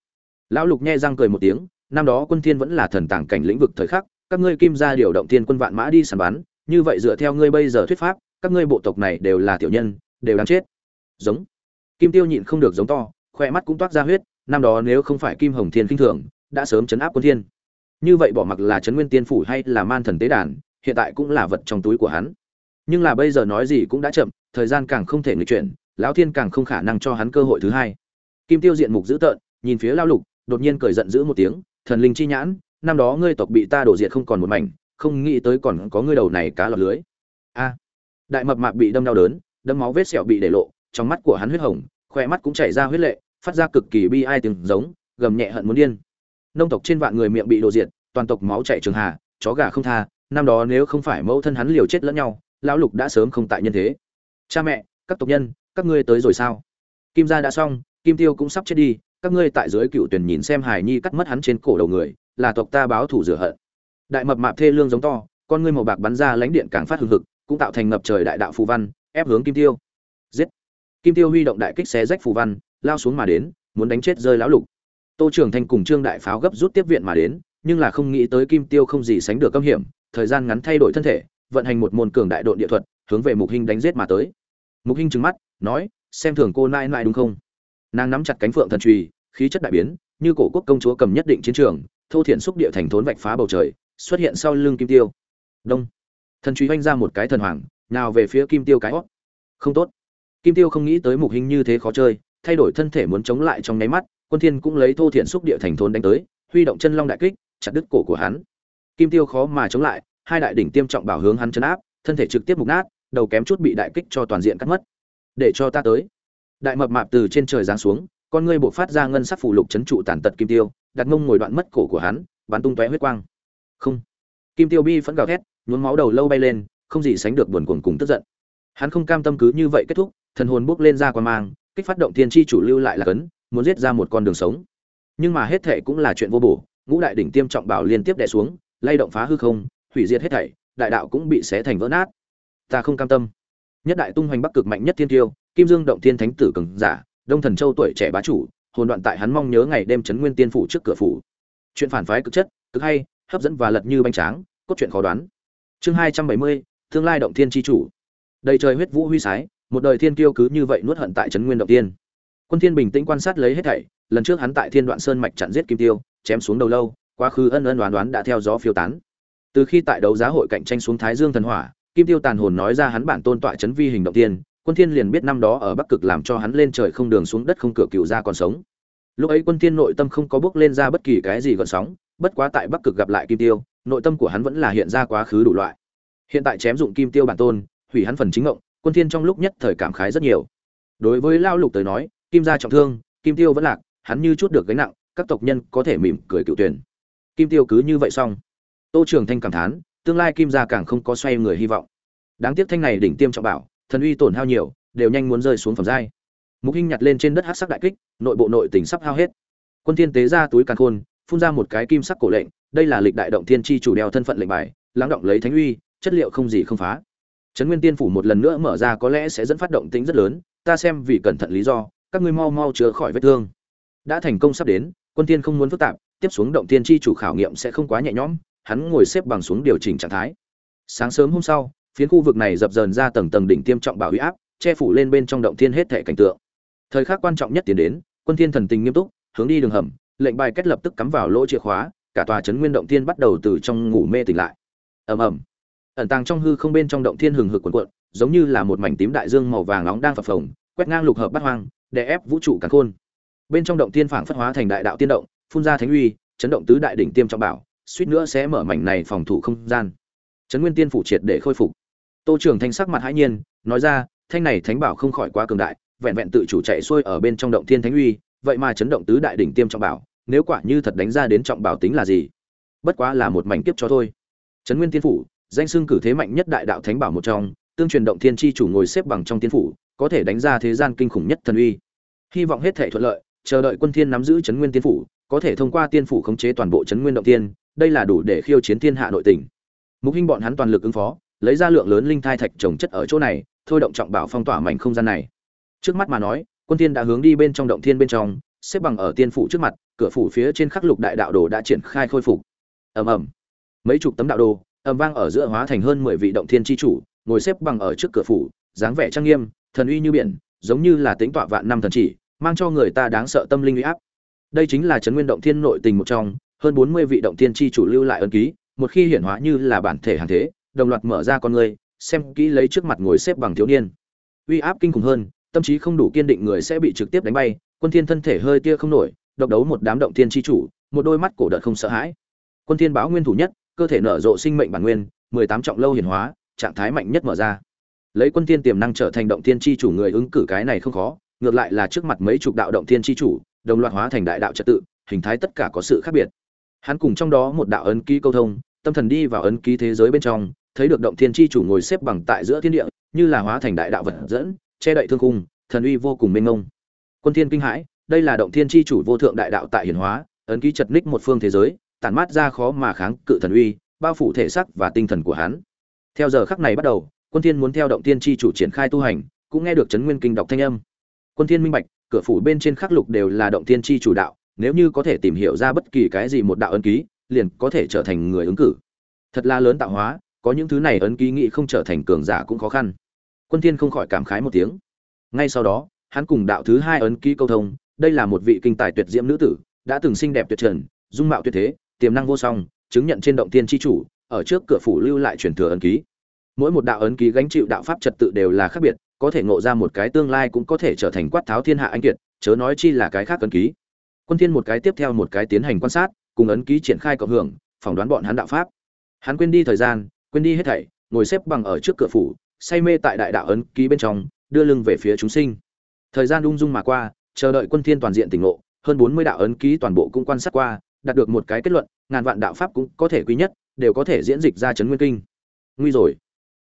Lão lục nhe răng cười một tiếng, năm đó quân thiên vẫn là thần tàng cảnh lĩnh vực thời khắc, các ngươi kim gia điều động thiên quân vạn mã đi săn bắn, như vậy dựa theo ngươi bây giờ thuyết pháp, các ngươi bộ tộc này đều là tiểu nhân, đều đáng chết. Giống. Kim tiêu nhịn không được giống to, khoe mắt cũng toát ra huyết năm đó nếu không phải kim hồng thiên kinh thường, đã sớm chấn áp quân thiên. Như vậy bỏ mặc là chấn nguyên tiên phủ hay là man thần tế đàn, hiện tại cũng là vật trong túi của hắn. Nhưng là bây giờ nói gì cũng đã chậm, thời gian càng không thể nghịch chuyển, lão thiên càng không khả năng cho hắn cơ hội thứ hai. Kim tiêu diện mục dữ tợn, nhìn phía lao lục, đột nhiên cười giận dữ một tiếng, thần linh chi nhãn, năm đó ngươi tộc bị ta đổ diệt không còn một mảnh, không nghĩ tới còn có ngươi đầu này cá lọt lưới. A. Đại mập mạp bị đâm đau đớn đâm máu vết sẹo bị để lộ, trong mắt của hắn huyết hồng khoe mắt cũng chảy ra huyết lệ phát ra cực kỳ bi ai tiếng giống, gầm nhẹ hận muốn điên. Nông tộc trên vạn người miệng bị đổ diệt, toàn tộc máu chảy trường hà, chó gà không tha, năm đó nếu không phải mẫu thân hắn liều chết lẫn nhau, lão lục đã sớm không tại nhân thế. Cha mẹ, các tộc nhân, các ngươi tới rồi sao? Kim gia đã xong, kim tiêu cũng sắp chết đi, các ngươi tại dưới cựu tuyển nhìn xem hải nhi cắt mất hắn trên cổ đầu người, là tộc ta báo thủ rửa hận. Đại mập mạp thê lương giống to, con ngươi màu bạc bắn ra lãnh điện càng phát hừng hực, cũng tạo thành ngập trời đại đạo phù văn, ép hướng kim tiêu. Giết! Kim tiêu huy động đại kích xé rách phù văn lao xuống mà đến, muốn đánh chết rơi lão lục. Tô trường thanh cùng trương đại pháo gấp rút tiếp viện mà đến, nhưng là không nghĩ tới kim tiêu không gì sánh được cấm hiểm, thời gian ngắn thay đổi thân thể, vận hành một môn cường đại đội địa thuật, hướng về mục hình đánh giết mà tới. Mục hình trừng mắt, nói, xem thường cô nai nai đúng không? Nàng nắm chặt cánh phượng thần trùy, khí chất đại biến, như cổ quốc công chúa cầm nhất định chiến trường, thô thiện xúc địa thành thốn vạch phá bầu trời, xuất hiện sau lưng kim tiêu. Đông. Thần truy oanh ra một cái thần hoàng, nào về phía kim tiêu cái hót. Không tốt. Kim tiêu không nghĩ tới mục hình như thế khó chơi thay đổi thân thể muốn chống lại trong nháy mắt, quân thiên cũng lấy thô thiện xúc địa thành thôn đánh tới, huy động chân long đại kích, chặt đứt cổ của hắn. Kim tiêu khó mà chống lại, hai đại đỉnh tiêm trọng bảo hướng hắn chấn áp, thân thể trực tiếp mục nát, đầu kém chút bị đại kích cho toàn diện cắt mất. Để cho ta tới. Đại mập mạp từ trên trời giáng xuống, con ngươi bộ phát ra ngân sắc phủ lục chấn trụ tàn tật kim tiêu, đặt ngông ngồi đoạn mất cổ của hắn, bắn tung tóe huyết quang. Không. Kim tiêu bi phẫn gào thét, nhuốm máu đầu lâu bay lên, không gì sánh được buồn cuồng cùng tức giận. Hắn không cam tâm cứ như vậy kết thúc, thần hồn bốc lên ra quan mang kích phát động thiên chi chủ lưu lại là cấn, muốn giết ra một con đường sống. Nhưng mà hết thệ cũng là chuyện vô bổ, ngũ đại đỉnh tiêm trọng bảo liên tiếp đè xuống, lay động phá hư không, hủy diệt hết thảy, đại đạo cũng bị xé thành vỡ nát. Ta không cam tâm. Nhất đại tung hoành bắc cực mạnh nhất thiên tiêu, kim dương động thiên thánh tử cường giả, đông thần châu tuổi trẻ bá chủ, hồn đoạn tại hắn mong nhớ ngày đêm chấn nguyên tiên phủ trước cửa phủ. Chuyện phản phái cực chất, cực hay, hấp dẫn và lật như bánh tráng, cốt truyện khó đoán. Chương hai trăm bảy mươi, tương lai động thiên tri chủ. Đầy trời huyết vũ huy sái một đời thiên kiêu cứ như vậy nuốt hận tại trấn nguyên động tiên. Quân thiên bình tĩnh quan sát lấy hết thảy, lần trước hắn tại thiên đoạn sơn mạch chặn giết kim tiêu, chém xuống đầu lâu, quá khứ ân ân đoán đoán đã theo gió phiêu tán. Từ khi tại đấu giá hội cạnh tranh xuống thái dương thần hỏa, kim tiêu tàn hồn nói ra hắn bản tôn tọa chấn vi hình động tiên, quân thiên liền biết năm đó ở bắc cực làm cho hắn lên trời không đường xuống đất không cửa cựu ra còn sống. Lúc ấy quân thiên nội tâm không có bước lên ra bất kỳ cái gì gợn sóng, bất quá tại bắc cực gặp lại kim tiêu, nội tâm của hắn vẫn là hiện ra quá khứ đủ loại. Hiện tại chém dụng kim tiêu bản tôn, hủy hắn phần chính ngộng quân thiên trong lúc nhất thời cảm khái rất nhiều. Đối với lao lục tới nói, kim gia trọng thương, kim tiêu vẫn lạc, hắn như chút được gánh nặng, các tộc nhân có thể mỉm cười cựu tuyển. Kim tiêu cứ như vậy xong. Tô trường thanh cảm thán, tương lai kim gia càng không có xoay người hy vọng. Đáng tiếc thanh này đỉnh tiêm trọng bảo, thần uy tổn hao nhiều, đều nhanh muốn rơi xuống phẩm giai. Mục hinh nhặt lên trên đất hát sắc đại kích, nội bộ nội tình sắp hao hết. Quân thiên tế ra túi càn khôn, phun ra một cái kim sắc cổ lệnh, đây là lịch đại động thiên chi chủ đeo thân phận lệnh bài, lắng động lấy thánh uy, chất liệu không gì không phá trấn nguyên tiên phủ một lần nữa mở ra có lẽ sẽ dẫn phát động tính rất lớn, ta xem vì cẩn thận lý do, các ngươi mau mau chữa khỏi vết thương. Đã thành công sắp đến, quân tiên không muốn phức tạp, tiếp xuống động tiên chi chủ khảo nghiệm sẽ không quá nhẹ nhõm, hắn ngồi xếp bằng xuống điều chỉnh trạng thái. Sáng sớm hôm sau, phiến khu vực này dập dờn ra tầng tầng đỉnh tiêm trọng bảo huy áp, che phủ lên bên trong động thiên hết thể cảnh tượng. Thời khắc quan trọng nhất tiến đến, quân thiên thần tình nghiêm túc, hướng đi đường hầm, lệnh bài kết lập tức cắm vào lỗ chìa khóa, cả tòa trấn nguyên động thiên bắt đầu từ trong ngủ mê tỉnh lại. Ầm ầm ẩn tàng trong hư không bên trong động thiên hừng hực cuộn cuộn, giống như là một mảnh tím đại dương màu vàng nóng đang phập phồng, quét ngang lục hợp bát hoang, đè ép vũ trụ cả khôn. Bên trong động thiên phảng phất hóa thành đại đạo tiên động, phun ra thánh uy, chấn động tứ đại đỉnh tiêm trọng bảo, suýt nữa sẽ mở mảnh này phòng thủ không gian. Trấn nguyên tiên phủ triệt để khôi phục. Tô trưởng thanh sắc mặt hãi nhiên, nói ra, thanh này thánh bảo không khỏi quá cường đại, vẹn vẹn tự chủ chạy xuôi ở bên trong động thiên thánh uy, vậy mà chấn động tứ đại đỉnh tiêm trọng bảo, nếu quả như thật đánh ra đến trọng bảo tính là gì? Bất quá là một mảnh kiếp cho thôi. Trấn nguyên tiên phủ danh xưng cử thế mạnh nhất đại đạo thánh bảo một trong, tương truyền động thiên chi chủ ngồi xếp bằng trong tiên phủ, có thể đánh ra thế gian kinh khủng nhất thần uy. Hy vọng hết thảy thuận lợi, chờ đợi quân thiên nắm giữ chấn nguyên tiên phủ, có thể thông qua tiên phủ khống chế toàn bộ chấn nguyên động tiên đây là đủ để khiêu chiến thiên hạ nội tình. Mục Hinh bọn hắn toàn lực ứng phó, lấy ra lượng lớn linh thai thạch trồng chất ở chỗ này, thôi động trọng bảo phong tỏa mảnh không gian này. Trước mắt mà nói, quân thiên đã hướng đi bên trong động thiên bên trong, xếp bằng ở tiên phủ trước mặt, cửa phủ phía trên khắc lục đại đạo đồ đã triển khai khôi phục. Ầm ầm. Mấy chục tấm đạo đồ ầm vang ở giữa hóa thành hơn mười vị động thiên chi chủ, ngồi xếp bằng ở trước cửa phủ, dáng vẻ trang nghiêm, thần uy như biển, giống như là tính tọa vạn năm thần chỉ, mang cho người ta đáng sợ tâm linh uy áp. Đây chính là trấn nguyên động thiên nội tình một trong, hơn bốn mươi vị động thiên chi chủ lưu lại ân ký, một khi hiển hóa như là bản thể hàng thế, đồng loạt mở ra con người, xem kỹ lấy trước mặt ngồi xếp bằng thiếu niên. Uy áp kinh khủng hơn, tâm trí không đủ kiên định người sẽ bị trực tiếp đánh bay, quân thiên thân thể hơi tia không nổi, độc đấu một đám động thiên chi chủ, một đôi mắt cổ đợt không sợ hãi. Quân thiên báo nguyên thủ nhất cơ thể nở rộ sinh mệnh bản nguyên, mười tám trọng lâu hiển hóa, trạng thái mạnh nhất mở ra. Lấy quân thiên tiềm năng trở thành động thiên chi chủ người ứng cử cái này không khó, ngược lại là trước mặt mấy chục đạo động thiên chi chủ, đồng loạt hóa thành đại đạo trật tự, hình thái tất cả có sự khác biệt. Hắn cùng trong đó một đạo ấn ký câu thông, tâm thần đi vào ấn ký thế giới bên trong, thấy được động thiên chi chủ ngồi xếp bằng tại giữa thiên địa, như là hóa thành đại đạo vật dẫn, che đậy thương khung, thần uy vô cùng mênh mông. Quân thiên kinh hãi, đây là động thiên chi chủ vô thượng đại đạo tại hiển hóa, ấn ký chật ních một phương thế giới tản mát ra khó mà kháng cự thần uy, bao phủ thể xác và tinh thần của hắn. Theo giờ khắc này bắt đầu, quân thiên muốn theo động thiên chi chủ triển khai tu hành, cũng nghe được chấn nguyên kinh đọc thanh âm. Quân thiên minh bạch, cửa phủ bên trên khắc lục đều là động thiên chi chủ đạo, nếu như có thể tìm hiểu ra bất kỳ cái gì một đạo ấn ký, liền có thể trở thành người ứng cử. Thật là lớn tạo hóa, có những thứ này ấn ký nghị không trở thành cường giả cũng khó khăn. Quân thiên không khỏi cảm khái một tiếng. Ngay sau đó, hắn cùng đạo thứ hai ấn ký câu thông, đây là một vị kinh tài tuyệt diễm nữ tử, đã từng xinh đẹp tuyệt trần, dung mạo tuyệt thế tiềm năng vô song, chứng nhận trên động thiên chi chủ, ở trước cửa phủ lưu lại truyền thừa ấn ký. Mỗi một đạo ấn ký gánh chịu đạo pháp trật tự đều là khác biệt, có thể ngộ ra một cái tương lai cũng có thể trở thành quát tháo thiên hạ anh kiệt, chớ nói chi là cái khác ấn ký. Quân thiên một cái tiếp theo một cái tiến hành quan sát, cùng ấn ký triển khai cộng hưởng, phỏng đoán bọn hắn đạo pháp. Hắn quên đi thời gian, quên đi hết thảy, ngồi xếp bằng ở trước cửa phủ, say mê tại đại đạo ấn ký bên trong, đưa lưng về phía chúng sinh. Thời gian ung dung mà qua, chờ đợi quân thiên toàn diện tỉnh ngộ, hơn 40 đạo ấn ký toàn bộ cũng quan sát qua đạt được một cái kết luận, ngàn vạn đạo pháp cũng có thể quý nhất, đều có thể diễn dịch ra chấn nguyên kinh. Nguy rồi.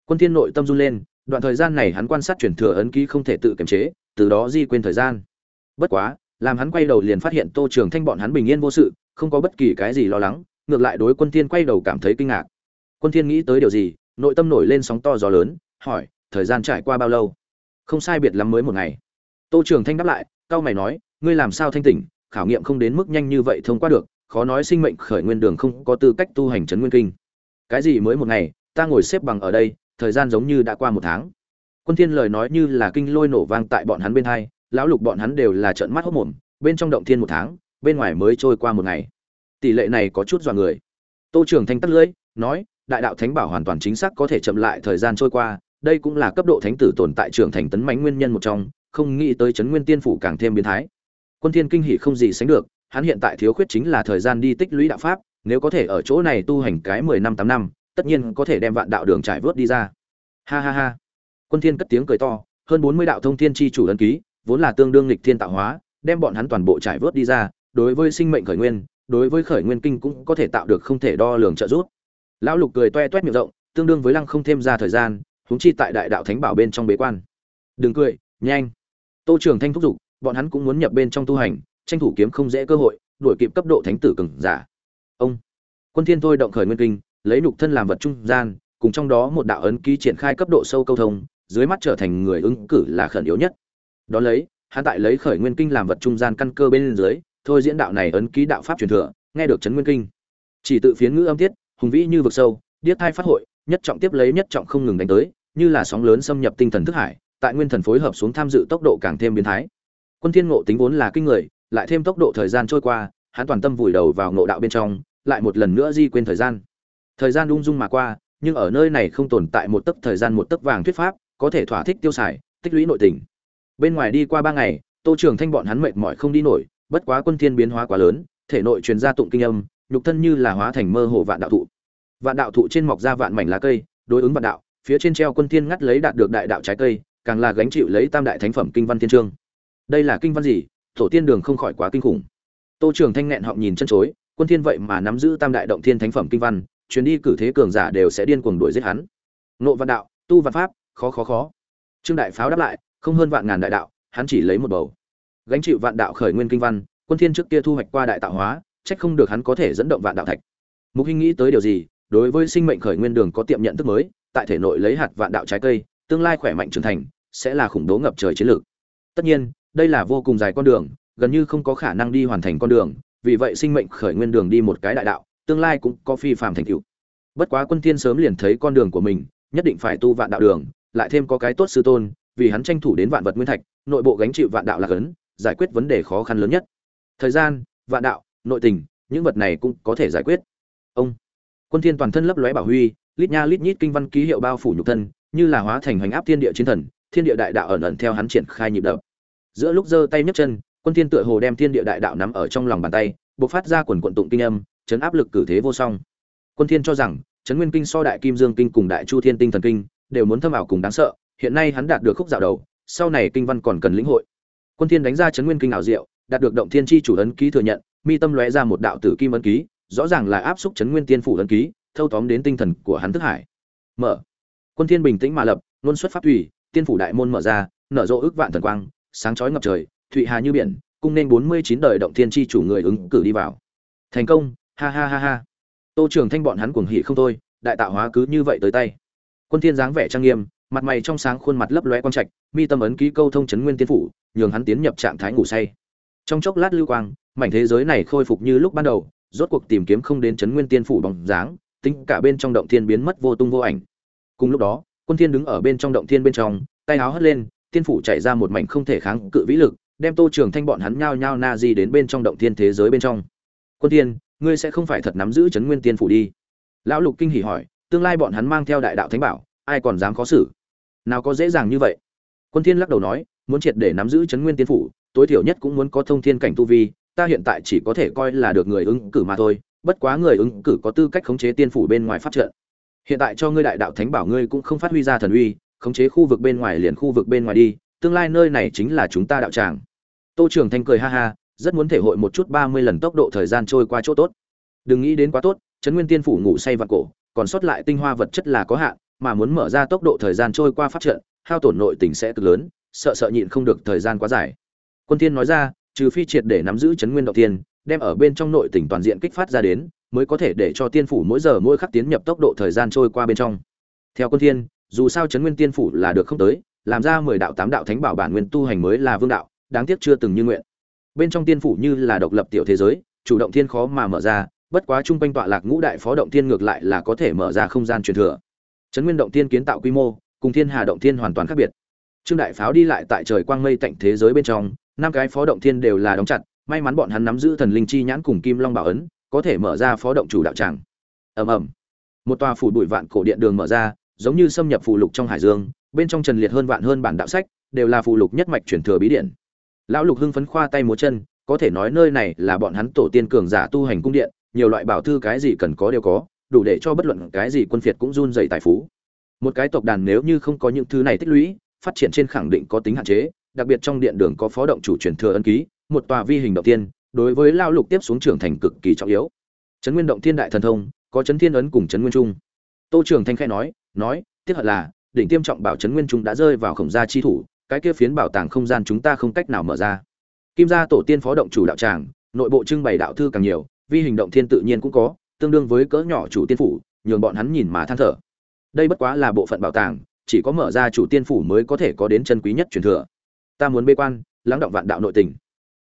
Quân thiên nội tâm run lên, đoạn thời gian này hắn quan sát chuyển thừa ấn ký không thể tự kiềm chế, từ đó di quên thời gian. Bất quá, làm hắn quay đầu liền phát hiện tô trường thanh bọn hắn bình yên vô sự, không có bất kỳ cái gì lo lắng, ngược lại đối quân thiên quay đầu cảm thấy kinh ngạc. Quân thiên nghĩ tới điều gì, nội tâm nổi lên sóng to gió lớn, hỏi, thời gian trải qua bao lâu? Không sai biệt lắm mới một ngày. Tô trường thanh đáp lại cao mày nói, ngươi làm sao thanh tỉnh, khảo nghiệm không đến mức nhanh như vậy thông qua được khó nói sinh mệnh khởi nguyên đường không có tư cách tu hành trấn nguyên kinh. Cái gì mới một ngày, ta ngồi xếp bằng ở đây, thời gian giống như đã qua một tháng. Quân thiên lời nói như là kinh lôi nổ vang tại bọn hắn bên hai, lão lục bọn hắn đều là trợn mắt hốt mồm, bên trong động thiên một tháng, bên ngoài mới trôi qua một ngày. Tỷ lệ này có chút dọa người. Tô trường thanh tắt lưỡi, nói, đại đạo thánh bảo hoàn toàn chính xác có thể chậm lại thời gian trôi qua, đây cũng là cấp độ thánh tử tồn tại trưởng thành tấn mãnh nguyên nhân một trong, không nghĩ tới chấn nguyên tiên phủ càng thêm biến thái. Quân thiên kinh hỉ không gì sánh được hắn hiện tại thiếu khuyết chính là thời gian đi tích lũy đạo pháp, nếu có thể ở chỗ này tu hành cái mười năm tám năm, tất nhiên có thể đem vạn đạo đường trải vớt đi ra. Ha ha ha. Quân thiên cất tiếng cười to, hơn bốn mươi đạo thông thiên chi chủ ấn ký, vốn là tương đương lịch thiên tạo hóa, đem bọn hắn toàn bộ trải vớt đi ra, đối với sinh mệnh khởi nguyên, đối với khởi nguyên kinh cũng có thể tạo được không thể đo lường trợ giúp. Lão lục cười toe toét miệng rộng, tương đương với lăng không thêm ra thời gian, huống chi tại đại đạo thánh bảo bên trong bế quan. Đừng cười, nhanh. Tô trưởng thanh thúc giục, bọn hắn cũng muốn nhập bên trong tu hành tranh thủ kiếm không dễ cơ hội, đuổi kịp cấp độ thánh tử cường giả. Ông, quân thiên thôi động khởi nguyên kinh, lấy nhục thân làm vật trung gian, cùng trong đó một đạo ấn ký triển khai cấp độ sâu câu thông, dưới mắt trở thành người ứng cử là khẩn yếu nhất. Đó lấy, hắn tại lấy khởi nguyên kinh làm vật trung gian căn cơ bên dưới, thôi diễn đạo này ấn ký đạo pháp truyền thừa, nghe được chấn nguyên kinh. Chỉ tự phiến ngữ âm tiết, hùng vĩ như vực sâu, điếc thai phát hội, nhất trọng tiếp lấy nhất trọng không ngừng đánh tới, như là sóng lớn xâm nhập tinh thần thức hải, tại nguyên thần phối hợp xuống tham dự tốc độ càng thêm biến thái. Quân thiên ngộ tính vốn là kinh người lại thêm tốc độ thời gian trôi qua, hắn toàn tâm vùi đầu vào ngộ đạo bên trong, lại một lần nữa di quên thời gian. Thời gian ung dung mà qua, nhưng ở nơi này không tồn tại một tấc thời gian một tấc vàng thuyết pháp, có thể thỏa thích tiêu xài, tích lũy nội tình. Bên ngoài đi qua ba ngày, tô trường thanh bọn hắn mệt mỏi không đi nổi, bất quá quân thiên biến hóa quá lớn, thể nội truyền ra tụng kinh âm, nhục thân như là hóa thành mơ hồ vạn đạo thụ. Vạn đạo thụ trên mọc ra vạn mảnh lá cây, đối ứng vạn đạo, phía trên treo quân thiên ngắt lấy đạt được đại đạo trái cây, càng là gánh chịu lấy tam đại thánh phẩm kinh văn thiên trương đây là kinh văn gì? Tổ tiên đường không khỏi quá kinh khủng. Tô trường thanh nghẹn họng nhìn chân chối, quân thiên vậy mà nắm giữ tam đại động thiên thánh phẩm kinh văn, chuyến đi cử thế cường giả đều sẽ điên cuồng đuổi giết hắn. Nộ văn đạo, tu văn pháp, khó khó khó. Trương đại pháo đáp lại, không hơn vạn ngàn đại đạo, hắn chỉ lấy một bầu. Gánh chịu vạn đạo khởi nguyên kinh văn, quân thiên trước kia thu hoạch qua đại tạo hóa trách không được hắn có thể dẫn động vạn đạo thạch. Mục hình nghĩ tới điều gì, đối với sinh mệnh khởi nguyên đường có tiệm nhận thức mới, tại thể nội lấy hạt vạn đạo trái cây, tương lai khỏe mạnh trưởng thành, sẽ là khủng bố ngập trời chiến lược. Tất nhiên đây là vô cùng dài con đường, gần như không có khả năng đi hoàn thành con đường, vì vậy sinh mệnh khởi nguyên đường đi một cái đại đạo, tương lai cũng có phi phàm thành tựu. Bất quá quân thiên sớm liền thấy con đường của mình, nhất định phải tu vạn đạo đường, lại thêm có cái tốt sư tôn, vì hắn tranh thủ đến vạn vật nguyên thạch, nội bộ gánh chịu vạn đạo là cấn giải quyết vấn đề khó khăn lớn nhất. Thời gian, vạn đạo, nội tình, những vật này cũng có thể giải quyết. Ông, quân thiên toàn thân lấp lóe bảo huy, lít nha lít nhít kinh văn ký hiệu bao phủ nhục thân, như là hóa thành hoành áp thiên địa chiến thần, thiên địa đại đạo ẩn ẩn theo hắn triển khai nhịp đập giữa lúc giơ tay nhấc chân, quân thiên tựa hồ đem thiên địa đại đạo nắm ở trong lòng bàn tay, bộc phát ra quần quận tụng kinh âm, chấn áp lực cử thế vô song. Quân thiên cho rằng, chấn nguyên kinh so đại kim dương kinh cùng đại chu thiên tinh thần kinh, đều muốn thâm ảo cùng đáng sợ, hiện nay hắn đạt được khúc dạo đầu, sau này kinh văn còn cần lĩnh hội. Quân thiên đánh ra chấn nguyên kinh ảo diệu, đạt được động thiên chi chủ ấn ký thừa nhận, mi tâm lóe ra một đạo tử kim ấn ký, rõ ràng là áp xúc chấn nguyên tiên phủ ấn ký, thâu tóm đến tinh thần của hắn thức hải. Mở. Quân thiên bình tĩnh mà lập, luân xuất pháp thủy, tiên phủ đại môn mở ra, nở rộ ước vạn thần quang sáng chói ngập trời, thụy hà như biển, cung nên 49 đời động thiên chi chủ người ứng cử đi vào. Thành công, ha ha ha ha. Tô trường thanh bọn hắn cuồng hỉ không thôi, đại tạo hóa cứ như vậy tới tay. Quân thiên dáng vẻ trang nghiêm, mặt mày trong sáng khuôn mặt lấp lóe quang trạch, mi tâm ấn ký câu thông chấn nguyên tiên phủ, nhường hắn tiến nhập trạng thái ngủ say. Trong chốc lát lưu quang, mảnh thế giới này khôi phục như lúc ban đầu, rốt cuộc tìm kiếm không đến chấn nguyên tiên phủ bóng dáng, tính cả bên trong động thiên biến mất vô tung vô ảnh. Cùng lúc đó, quân thiên đứng ở bên trong động thiên bên trong, tay áo hất lên tiên phủ chạy ra một mảnh không thể kháng cự vĩ lực đem tô trường thanh bọn hắn nhao nhao na di đến bên trong động thiên thế giới bên trong. Quân thiên ngươi sẽ không phải thật nắm giữ chấn nguyên tiên phủ đi? Lão lục kinh hỉ hỏi tương lai bọn hắn mang theo đại đạo thánh bảo ai còn dám khó xử? Nào có dễ dàng như vậy? Quân thiên lắc đầu nói muốn triệt để nắm giữ chấn nguyên tiên phủ tối thiểu nhất cũng muốn có thông thiên cảnh tu vi ta hiện tại chỉ có thể coi là được người ứng cử mà thôi bất quá người ứng cử có tư cách khống chế tiên phủ bên ngoài phát trợ, hiện tại cho ngươi đại đạo thánh bảo ngươi cũng không phát huy ra thần uy khống chế khu vực bên ngoài liền khu vực bên ngoài đi, tương lai nơi này chính là chúng ta đạo tràng. Tô trường thanh cười ha ha, rất muốn thể hội một chút ba mươi lần tốc độ thời gian trôi qua chỗ tốt. Đừng nghĩ đến quá tốt, trấn nguyên tiên phủ ngủ say và cổ, còn sót lại tinh hoa vật chất là có hạn, mà muốn mở ra tốc độ thời gian trôi qua phát trận, hao tổn nội tình sẽ cực lớn, sợ sợ nhịn không được thời gian quá dài. Quân tiên nói ra, trừ phi triệt để nắm giữ chấn nguyên đạo tiên, đem ở bên trong nội tỉnh toàn diện kích phát ra đến, mới có thể để cho tiên phủ mỗi giờ mỗi khắc tiến nhập tốc độ thời gian trôi qua bên trong. Theo quân thiên dù sao chấn nguyên tiên phủ là được không tới, làm ra mười đạo tám đạo thánh bảo bản nguyên tu hành mới là vương đạo, đáng tiếc chưa từng như nguyện. Bên trong tiên phủ như là độc lập tiểu thế giới, chủ động thiên khó mà mở ra, bất quá trung quanh tọa lạc ngũ đại phó động thiên ngược lại là có thể mở ra không gian truyền thừa. Chấn nguyên động thiên kiến tạo quy mô, cùng thiên hà động thiên hoàn toàn khác biệt. Trương đại pháo đi lại tại trời quang mây tạnh thế giới bên trong, năm cái phó động thiên đều là đóng chặt, may mắn bọn hắn nắm giữ thần linh chi nhãn cùng kim long bảo ấn, có thể mở ra phó động chủ đạo tràng. Ầm ầm. Một tòa phủ bụi vạn cổ điện đường mở ra giống như xâm nhập phụ lục trong hải dương, bên trong trần liệt hơn vạn hơn bản đạo sách, đều là phụ lục nhất mạch truyền thừa bí điện lão lục hưng phấn khoa tay múa chân, có thể nói nơi này là bọn hắn tổ tiên cường giả tu hành cung điện, nhiều loại bảo thư cái gì cần có đều có, đủ để cho bất luận cái gì quân phiệt cũng run dày tài phú. Một cái tộc đàn nếu như không có những thứ này tích lũy, phát triển trên khẳng định có tính hạn chế, đặc biệt trong điện đường có phó động chủ truyền thừa ân ký, một tòa vi hình động tiên, đối với lao lục tiếp xuống trưởng thành cực kỳ trọng yếu. Trấn nguyên động thiên đại thần thông, có chấn thiên ấn cùng chấn nguyên trung. Tô trường thanh khai nói nói, tiếc hận là, đỉnh tiêm trọng bảo chấn nguyên trung đã rơi vào khổng gia chi thủ, cái kia phiến bảo tàng không gian chúng ta không cách nào mở ra. Kim gia tổ tiên phó động chủ đạo tràng, nội bộ trưng bày đạo thư càng nhiều, vi hình động thiên tự nhiên cũng có, tương đương với cỡ nhỏ chủ tiên phủ, nhường bọn hắn nhìn mà than thở. Đây bất quá là bộ phận bảo tàng, chỉ có mở ra chủ tiên phủ mới có thể có đến chân quý nhất truyền thừa. Ta muốn bê quan, lắng động vạn đạo nội tình.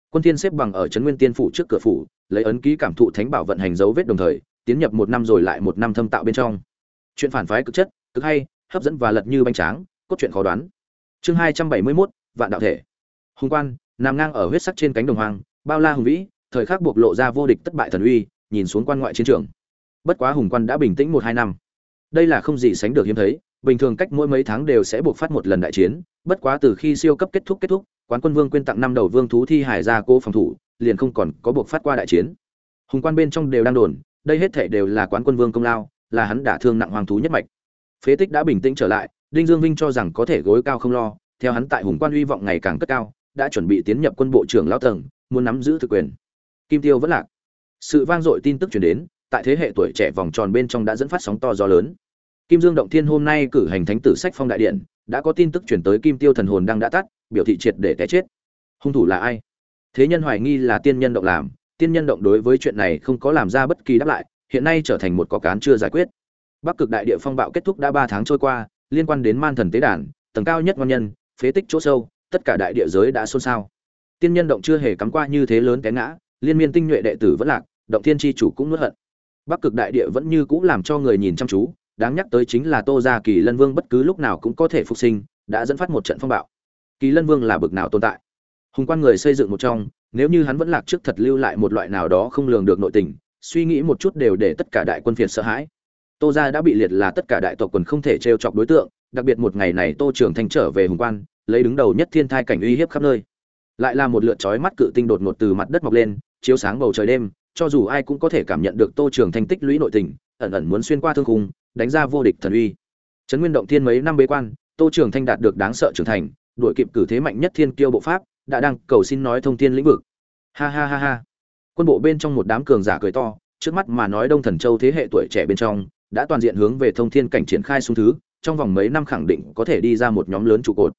Quân thiên xếp bằng ở trấn nguyên tiên phủ trước cửa phủ, lấy ấn ký cảm thụ thánh bảo vận hành dấu vết đồng thời, tiến nhập một năm rồi lại một năm thâm tạo bên trong. Chuyện phản phái cực chất cực hay hấp dẫn và lật như bánh tráng cốt truyện khó đoán. Chương hai trăm bảy mươi 271, vạn đạo thể. Hùng quan nằm ngang ở huyết sắc trên cánh đồng hoang bao la hùng vĩ thời khắc buộc lộ ra vô địch tất bại thần uy nhìn xuống quan ngoại chiến trường. Bất quá hùng quan đã bình tĩnh một hai năm. Đây là không gì sánh được hiếm thấy bình thường cách mỗi mấy tháng đều sẽ buộc phát một lần đại chiến bất quá từ khi siêu cấp kết thúc kết thúc quán quân vương quyên tặng năm đầu vương thú thi hải ra cố phòng thủ liền không còn có buộc phát qua đại chiến. Hùng quan bên trong đều đang đồn đây hết thể đều là quán quân vương công lao là hắn đả thương nặng hoàng thú nhất mạch phế tích đã bình tĩnh trở lại, đinh dương vinh cho rằng có thể gối cao không lo, theo hắn tại hùng quan uy vọng ngày càng cất cao, đã chuẩn bị tiến nhập quân bộ trưởng lao tầng, muốn nắm giữ thực quyền. Kim tiêu vẫn lạc. Sự vang dội tin tức truyền đến, tại thế hệ tuổi trẻ vòng tròn bên trong đã dẫn phát sóng to gió lớn. Kim dương động thiên hôm nay cử hành thánh tử sách phong đại điện, đã có tin tức chuyển tới kim tiêu thần hồn đang đã tắt, biểu thị triệt để té chết. Hung thủ là ai? Thế nhân hoài nghi là tiên nhân động làm, tiên nhân động đối với chuyện này không có làm ra bất kỳ đáp lại, hiện nay trở thành một có cán chưa giải quyết bắc cực đại địa phong bạo kết thúc đã ba tháng trôi qua, liên quan đến man thần tế đàn, tầng cao nhất ngon nhân, phế tích chỗ sâu, tất cả đại địa giới đã xôn xao. Tiên nhân động chưa hề cắm qua như thế lớn té ngã, liên miên tinh nhuệ đệ tử vẫn lạc, động thiên tri chủ cũng nuốt hận. Bắc cực đại địa vẫn như cũ làm cho người nhìn chăm chú, đáng nhắc tới chính là tô gia kỳ lân vương bất cứ lúc nào cũng có thể phục sinh, đã dẫn phát một trận phong bạo. Kỳ lân vương là bực nào tồn tại? Hùng quan người xây dựng một trong, nếu như hắn vẫn lạc trước thật lưu lại một loại nào đó không lường được nội tình, suy nghĩ một chút đều để tất cả đại quân phiệt sợ hãi tô gia đã bị liệt là tất cả đại tộc quần không thể trêu chọc đối tượng, đặc biệt một ngày này tô trường thanh trở về hùng quan, lấy đứng đầu nhất thiên thai cảnh uy hiếp khắp nơi. Lại là một lượt chói mắt cự tinh đột ngột từ mặt đất mọc lên, chiếu sáng bầu trời đêm, cho dù ai cũng có thể cảm nhận được tô trường thanh tích lũy nội tình, ẩn ẩn muốn xuyên qua thương khung, đánh ra vô địch thần uy. Trấn nguyên động thiên mấy năm bế quan, tô trường thanh đạt được đáng sợ trưởng thành, đuổi kịp cử thế mạnh nhất thiên kiêu bộ pháp, đã đang cầu xin nói thông thiên lĩnh vực. Ha ha ha ha. Quân bộ bên trong một đám cường giả cười to, trước mắt mà nói đông thần châu thế hệ tuổi trẻ bên trong đã toàn diện hướng về thông thiên cảnh triển khai xuống thứ, trong vòng mấy năm khẳng định có thể đi ra một nhóm lớn trụ cột.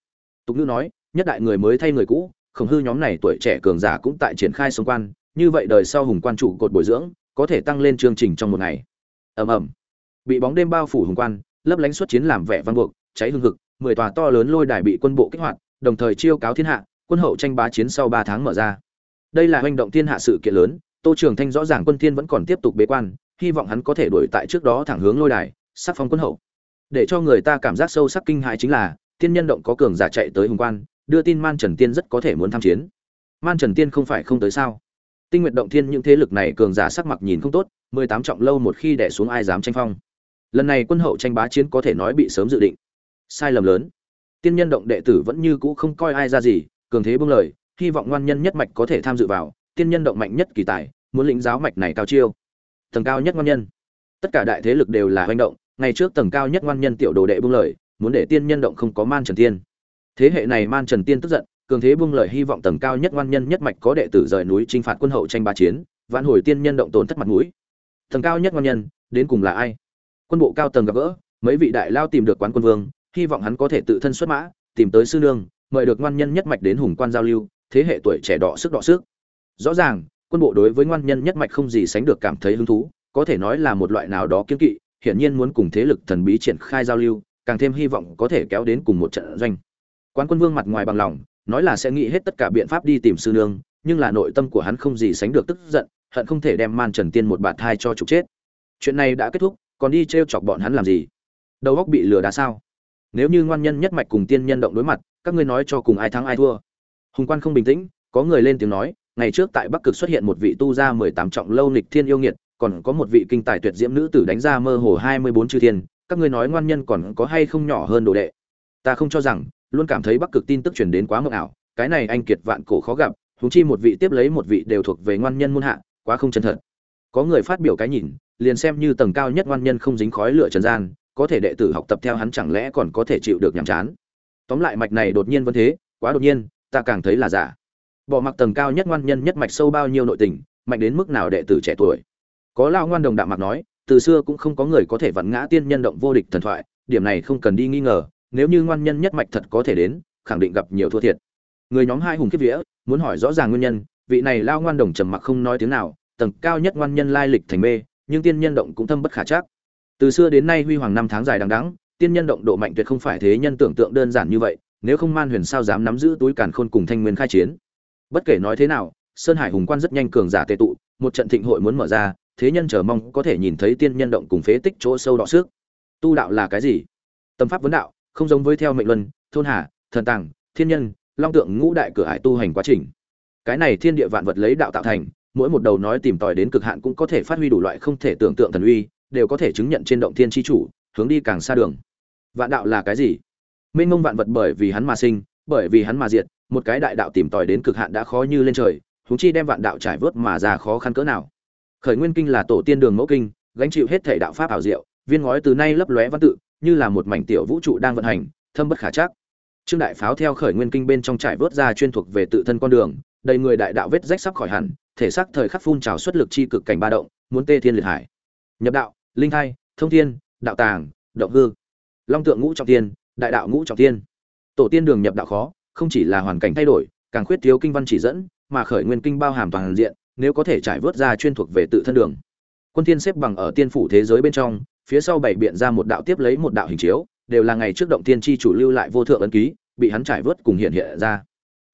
Tục ngữ nói, nhất đại người mới thay người cũ không hư nhóm này tuổi trẻ cường giả cũng tại triển khai xung quan như vậy đời sau hùng quan trụ cột bồi dưỡng, có thể tăng lên chương trình trong một ngày. Ầm ầm. Bị bóng đêm bao phủ hùng quan, lấp lánh xuất chiến làm vẻ văn buộc, cháy hương hực, mười tòa to lớn lôi đài bị quân bộ kích hoạt, đồng thời chiêu cáo thiên hạ, quân hậu tranh bá chiến sau ba tháng mở ra. Đây là hành động thiên hạ sự kiện lớn, tô trường thanh rõ ràng quân thiên vẫn còn tiếp tục bế quan hy vọng hắn có thể đuổi tại trước đó thẳng hướng lôi đài, sắc phong quân hậu. Để cho người ta cảm giác sâu sắc kinh hại chính là, tiên nhân động có cường giả chạy tới hùng quan, đưa tin man trần tiên rất có thể muốn tham chiến. Man trần tiên không phải không tới sao? Tinh nguyện động thiên những thế lực này cường giả sắc mặt nhìn không tốt, mười tám trọng lâu một khi đẻ xuống ai dám tranh phong? Lần này quân hậu tranh bá chiến có thể nói bị sớm dự định. Sai lầm lớn. Tiên nhân động đệ tử vẫn như cũ không coi ai ra gì, cường thế bưng lời, hy vọng ngoan nhân nhất mạch có thể tham dự vào, tiên nhân động mạnh nhất kỳ tài, muốn lĩnh giáo mạch này cao chiêu tầng cao nhất ngoan nhân. Tất cả đại thế lực đều là hành động, ngày trước tầng cao nhất ngoan nhân tiểu đồ đệ buông lời, muốn để tiên nhân động không có man trần tiên. Thế hệ này man trần tiên tức giận, cường thế buông lời hy vọng tầng cao nhất ngoan nhân nhất mạch có đệ tử rời núi chinh phạt quân hậu tranh ba chiến vạn hồi tiên nhân động tổn thất mặt mũi. Tầng cao nhất ngoan nhân, đến cùng là ai? Quân bộ cao tầng gặp gỡ, mấy vị đại lao tìm được quán quân vương, hy vọng hắn có thể tự thân xuất mã, tìm tới sư nương, mời được ngoan nhân nhất mạch đến hùng quan giao lưu, thế hệ tuổi trẻ đỏ sức đỏ sức. Rõ ràng quân bộ đối với ngoan nhân nhất mạch không gì sánh được cảm thấy hứng thú, có thể nói là một loại nào đó kiên kỵ, hiển nhiên muốn cùng thế lực thần bí triển khai giao lưu, càng thêm hy vọng có thể kéo đến cùng một trận doanh. Quan quân vương mặt ngoài bằng lòng, nói là sẽ nghĩ hết tất cả biện pháp đi tìm sư nương, nhưng là nội tâm của hắn không gì sánh được tức giận, hận không thể đem man trần tiên một bạt thai cho trục chết. Chuyện này đã kết thúc, còn đi trêu chọc bọn hắn làm gì? Đầu óc bị lừa đá sao? Nếu như ngoan nhân nhất mạch cùng tiên nhân động đối mặt, các ngươi nói cho cùng ai thắng ai thua? Hùng quan không bình tĩnh, có người lên tiếng nói ngày trước tại bắc cực xuất hiện một vị tu gia mười tám trọng lâu nịch thiên yêu nghiệt, còn có một vị kinh tài tuyệt diễm nữ tử đánh ra mơ hồ hai mươi bốn chư thiên, các ngươi nói ngoan nhân còn có hay không nhỏ hơn đồ đệ? Ta không cho rằng, luôn cảm thấy bắc cực tin tức truyền đến quá mộng ảo, cái này anh kiệt vạn cổ khó gặp thú chi một vị tiếp lấy một vị đều thuộc về ngoan nhân muôn hạ, quá không chân thật. Có người phát biểu cái nhìn, liền xem như tầng cao nhất ngoan nhân không dính khói lửa trần gian, có thể đệ tử học tập theo hắn chẳng lẽ còn có thể chịu được nhàm chán? Tóm lại mạch này đột nhiên vẫn thế, quá đột nhiên, ta càng thấy là giả bỏ mặc tầng cao nhất ngoan nhân nhất mạch sâu bao nhiêu nội tình, mạnh đến mức nào đệ tử trẻ tuổi. Có lao ngoan đồng đạm mặc nói, từ xưa cũng không có người có thể vặn ngã tiên nhân động vô địch thần thoại, điểm này không cần đi nghi ngờ, nếu như ngoan nhân nhất mạch thật có thể đến, khẳng định gặp nhiều thua thiệt. Người nhóm hai hùng kiếp vía, muốn hỏi rõ ràng nguyên nhân, vị này lao ngoan đồng trầm mặc không nói tiếng nào, tầng cao nhất ngoan nhân lai lịch thành mê, nhưng tiên nhân động cũng thâm bất khả chắc. Từ xưa đến nay huy hoàng năm tháng dài đằng đẵng, tiên nhân động độ mạnh tuyệt không phải thế nhân tưởng tượng đơn giản như vậy, nếu không man huyền sao dám nắm giữ túi càn khôn cùng thanh nguyên khai chiến bất kể nói thế nào, sơn hải hùng quan rất nhanh cường giả tệ tụ, một trận thịnh hội muốn mở ra, thế nhân chờ mong có thể nhìn thấy tiên nhân động cùng phế tích chỗ sâu đọ xước tu đạo là cái gì? Tâm pháp vấn đạo, không giống với theo mệnh luân, thôn hà, thần tàng, thiên nhân, long tượng ngũ đại cửa hải tu hành quá trình. Cái này thiên địa vạn vật lấy đạo tạo thành, mỗi một đầu nói tìm tòi đến cực hạn cũng có thể phát huy đủ loại không thể tưởng tượng thần uy, đều có thể chứng nhận trên động thiên tri chủ, hướng đi càng xa đường. Vạn đạo là cái gì? Mênh mông vạn vật bởi vì hắn mà sinh, bởi vì hắn mà diệt một cái đại đạo tìm tòi đến cực hạn đã khó như lên trời húng chi đem vạn đạo trải vớt mà ra khó khăn cỡ nào. Khởi nguyên kinh là tổ tiên đường mẫu kinh, gánh chịu hết thể đạo pháp ảo diệu, viên ngói từ nay lấp lóe văn tự, như là một mảnh tiểu vũ trụ đang vận hành, thâm bất khả chắc. Trương đại pháo theo khởi nguyên kinh bên trong trải vớt ra chuyên thuộc về tự thân con đường, đầy người đại đạo vết rách sắp khỏi hẳn, thể xác thời khắc phun trào xuất lực chi cực cảnh ba động, muốn tê thiên liệt hải. Nhập đạo, linh thai, thông thiên, đạo tàng, động hư. Long tượng ngũ trọng tiên đại đạo ngũ trọng tiên tổ tiên đường nhập đạo khó không chỉ là hoàn cảnh thay đổi, càng khuyết thiếu kinh văn chỉ dẫn, mà khởi nguyên kinh bao hàm toàn diện, nếu có thể trải vớt ra chuyên thuộc về tự thân đường. Quân tiên xếp bằng ở tiên phủ thế giới bên trong, phía sau bảy biện ra một đạo tiếp lấy một đạo hình chiếu, đều là ngày trước động tiên tri chủ lưu lại vô thượng ấn ký, bị hắn trải vớt cùng hiện hiện ra.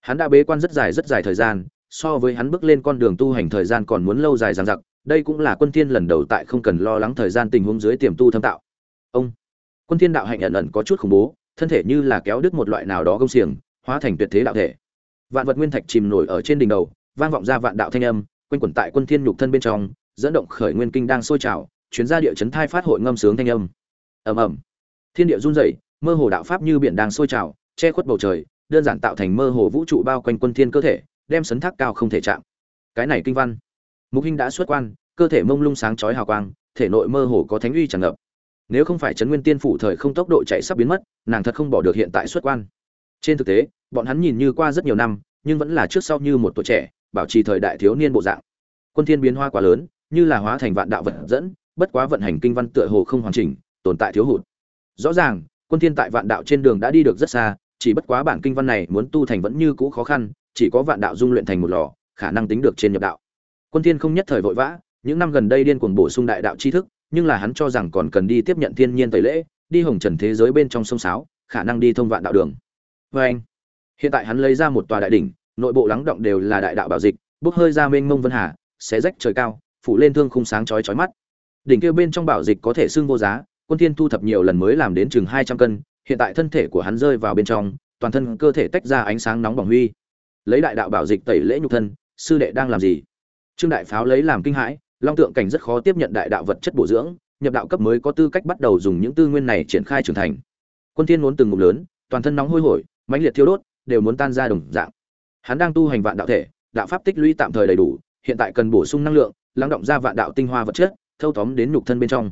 Hắn đã bế quan rất dài rất dài thời gian, so với hắn bước lên con đường tu hành thời gian còn muốn lâu dài dằng dặc, đây cũng là quân thiên lần đầu tại không cần lo lắng thời gian tình huống dưới tiềm tu thâm tạo. Ông. Quân thiên đạo hạnh ẩn ẩn có chút khủng bố, thân thể như là kéo đứt một loại nào đó gông xiềng hóa thành tuyệt thế đạo thể. Vạn vật nguyên thạch chìm nổi ở trên đỉnh đầu, vang vọng ra vạn đạo thanh âm, quanh quẩn tại quân thiên nhục thân bên trong, dẫn động khởi nguyên kinh đang sôi trào, chuyến ra địa chấn thai phát hội ngâm sướng thanh âm. Ầm ầm. Thiên địa run rẩy, mơ hồ đạo pháp như biển đang sôi trào, che khuất bầu trời, đơn giản tạo thành mơ hồ vũ trụ bao quanh quân thiên cơ thể, đem sấn thác cao không thể chạm. Cái này kinh văn. Mục hình đã xuất quan, cơ thể mông lung sáng chói hào quang, thể nội mơ hồ có thánh uy tràn ngập. Nếu không phải trấn nguyên tiên phủ thời không tốc độ chạy sắp biến mất, nàng thật không bỏ được hiện tại xuất quan trên thực tế, bọn hắn nhìn như qua rất nhiều năm, nhưng vẫn là trước sau như một tuổi trẻ, bảo trì thời đại thiếu niên bộ dạng. Quân thiên biến hoa quá lớn, như là hóa thành vạn đạo vật dẫn, bất quá vận hành kinh văn tựa hồ không hoàn chỉnh, tồn tại thiếu hụt. Rõ ràng, quân thiên tại vạn đạo trên đường đã đi được rất xa, chỉ bất quá bản kinh văn này muốn tu thành vẫn như cũ khó khăn, chỉ có vạn đạo dung luyện thành một lò, khả năng tính được trên nhập đạo. Quân thiên không nhất thời vội vã, những năm gần đây điên cuồng bổ sung đại đạo tri thức, nhưng là hắn cho rằng còn cần đi tiếp nhận thiên nhiên tẩy lễ, đi hồng trần thế giới bên trong sông sáo, khả năng đi thông vạn đạo đường với anh, hiện tại hắn lấy ra một tòa đại đỉnh, nội bộ lắng động đều là đại đạo bảo dịch, bốc hơi ra mênh mông vân hà, xé rách trời cao, phủ lên thương khung sáng chói chói mắt. Đỉnh kia bên trong bảo dịch có thể xưng vô giá, quân thiên thu thập nhiều lần mới làm đến chừng 200 cân, hiện tại thân thể của hắn rơi vào bên trong, toàn thân cơ thể tách ra ánh sáng nóng bỏng huy. Lấy đại đạo bảo dịch tẩy lễ nhục thân, sư đệ đang làm gì? Trương đại pháo lấy làm kinh hãi, long tượng cảnh rất khó tiếp nhận đại đạo vật chất bổ dưỡng, nhập đạo cấp mới có tư cách bắt đầu dùng những tư nguyên này triển khai trưởng thành. Quân thiên muốn từng ngụm lớn, toàn thân nóng hôi hổi mãnh liệt thiêu đốt, đều muốn tan ra đồng dạng. Hắn đang tu hành vạn đạo thể, đạo pháp tích lũy tạm thời đầy đủ, hiện tại cần bổ sung năng lượng, lắng động ra vạn đạo tinh hoa vật chất, thâu tóm đến nhục thân bên trong.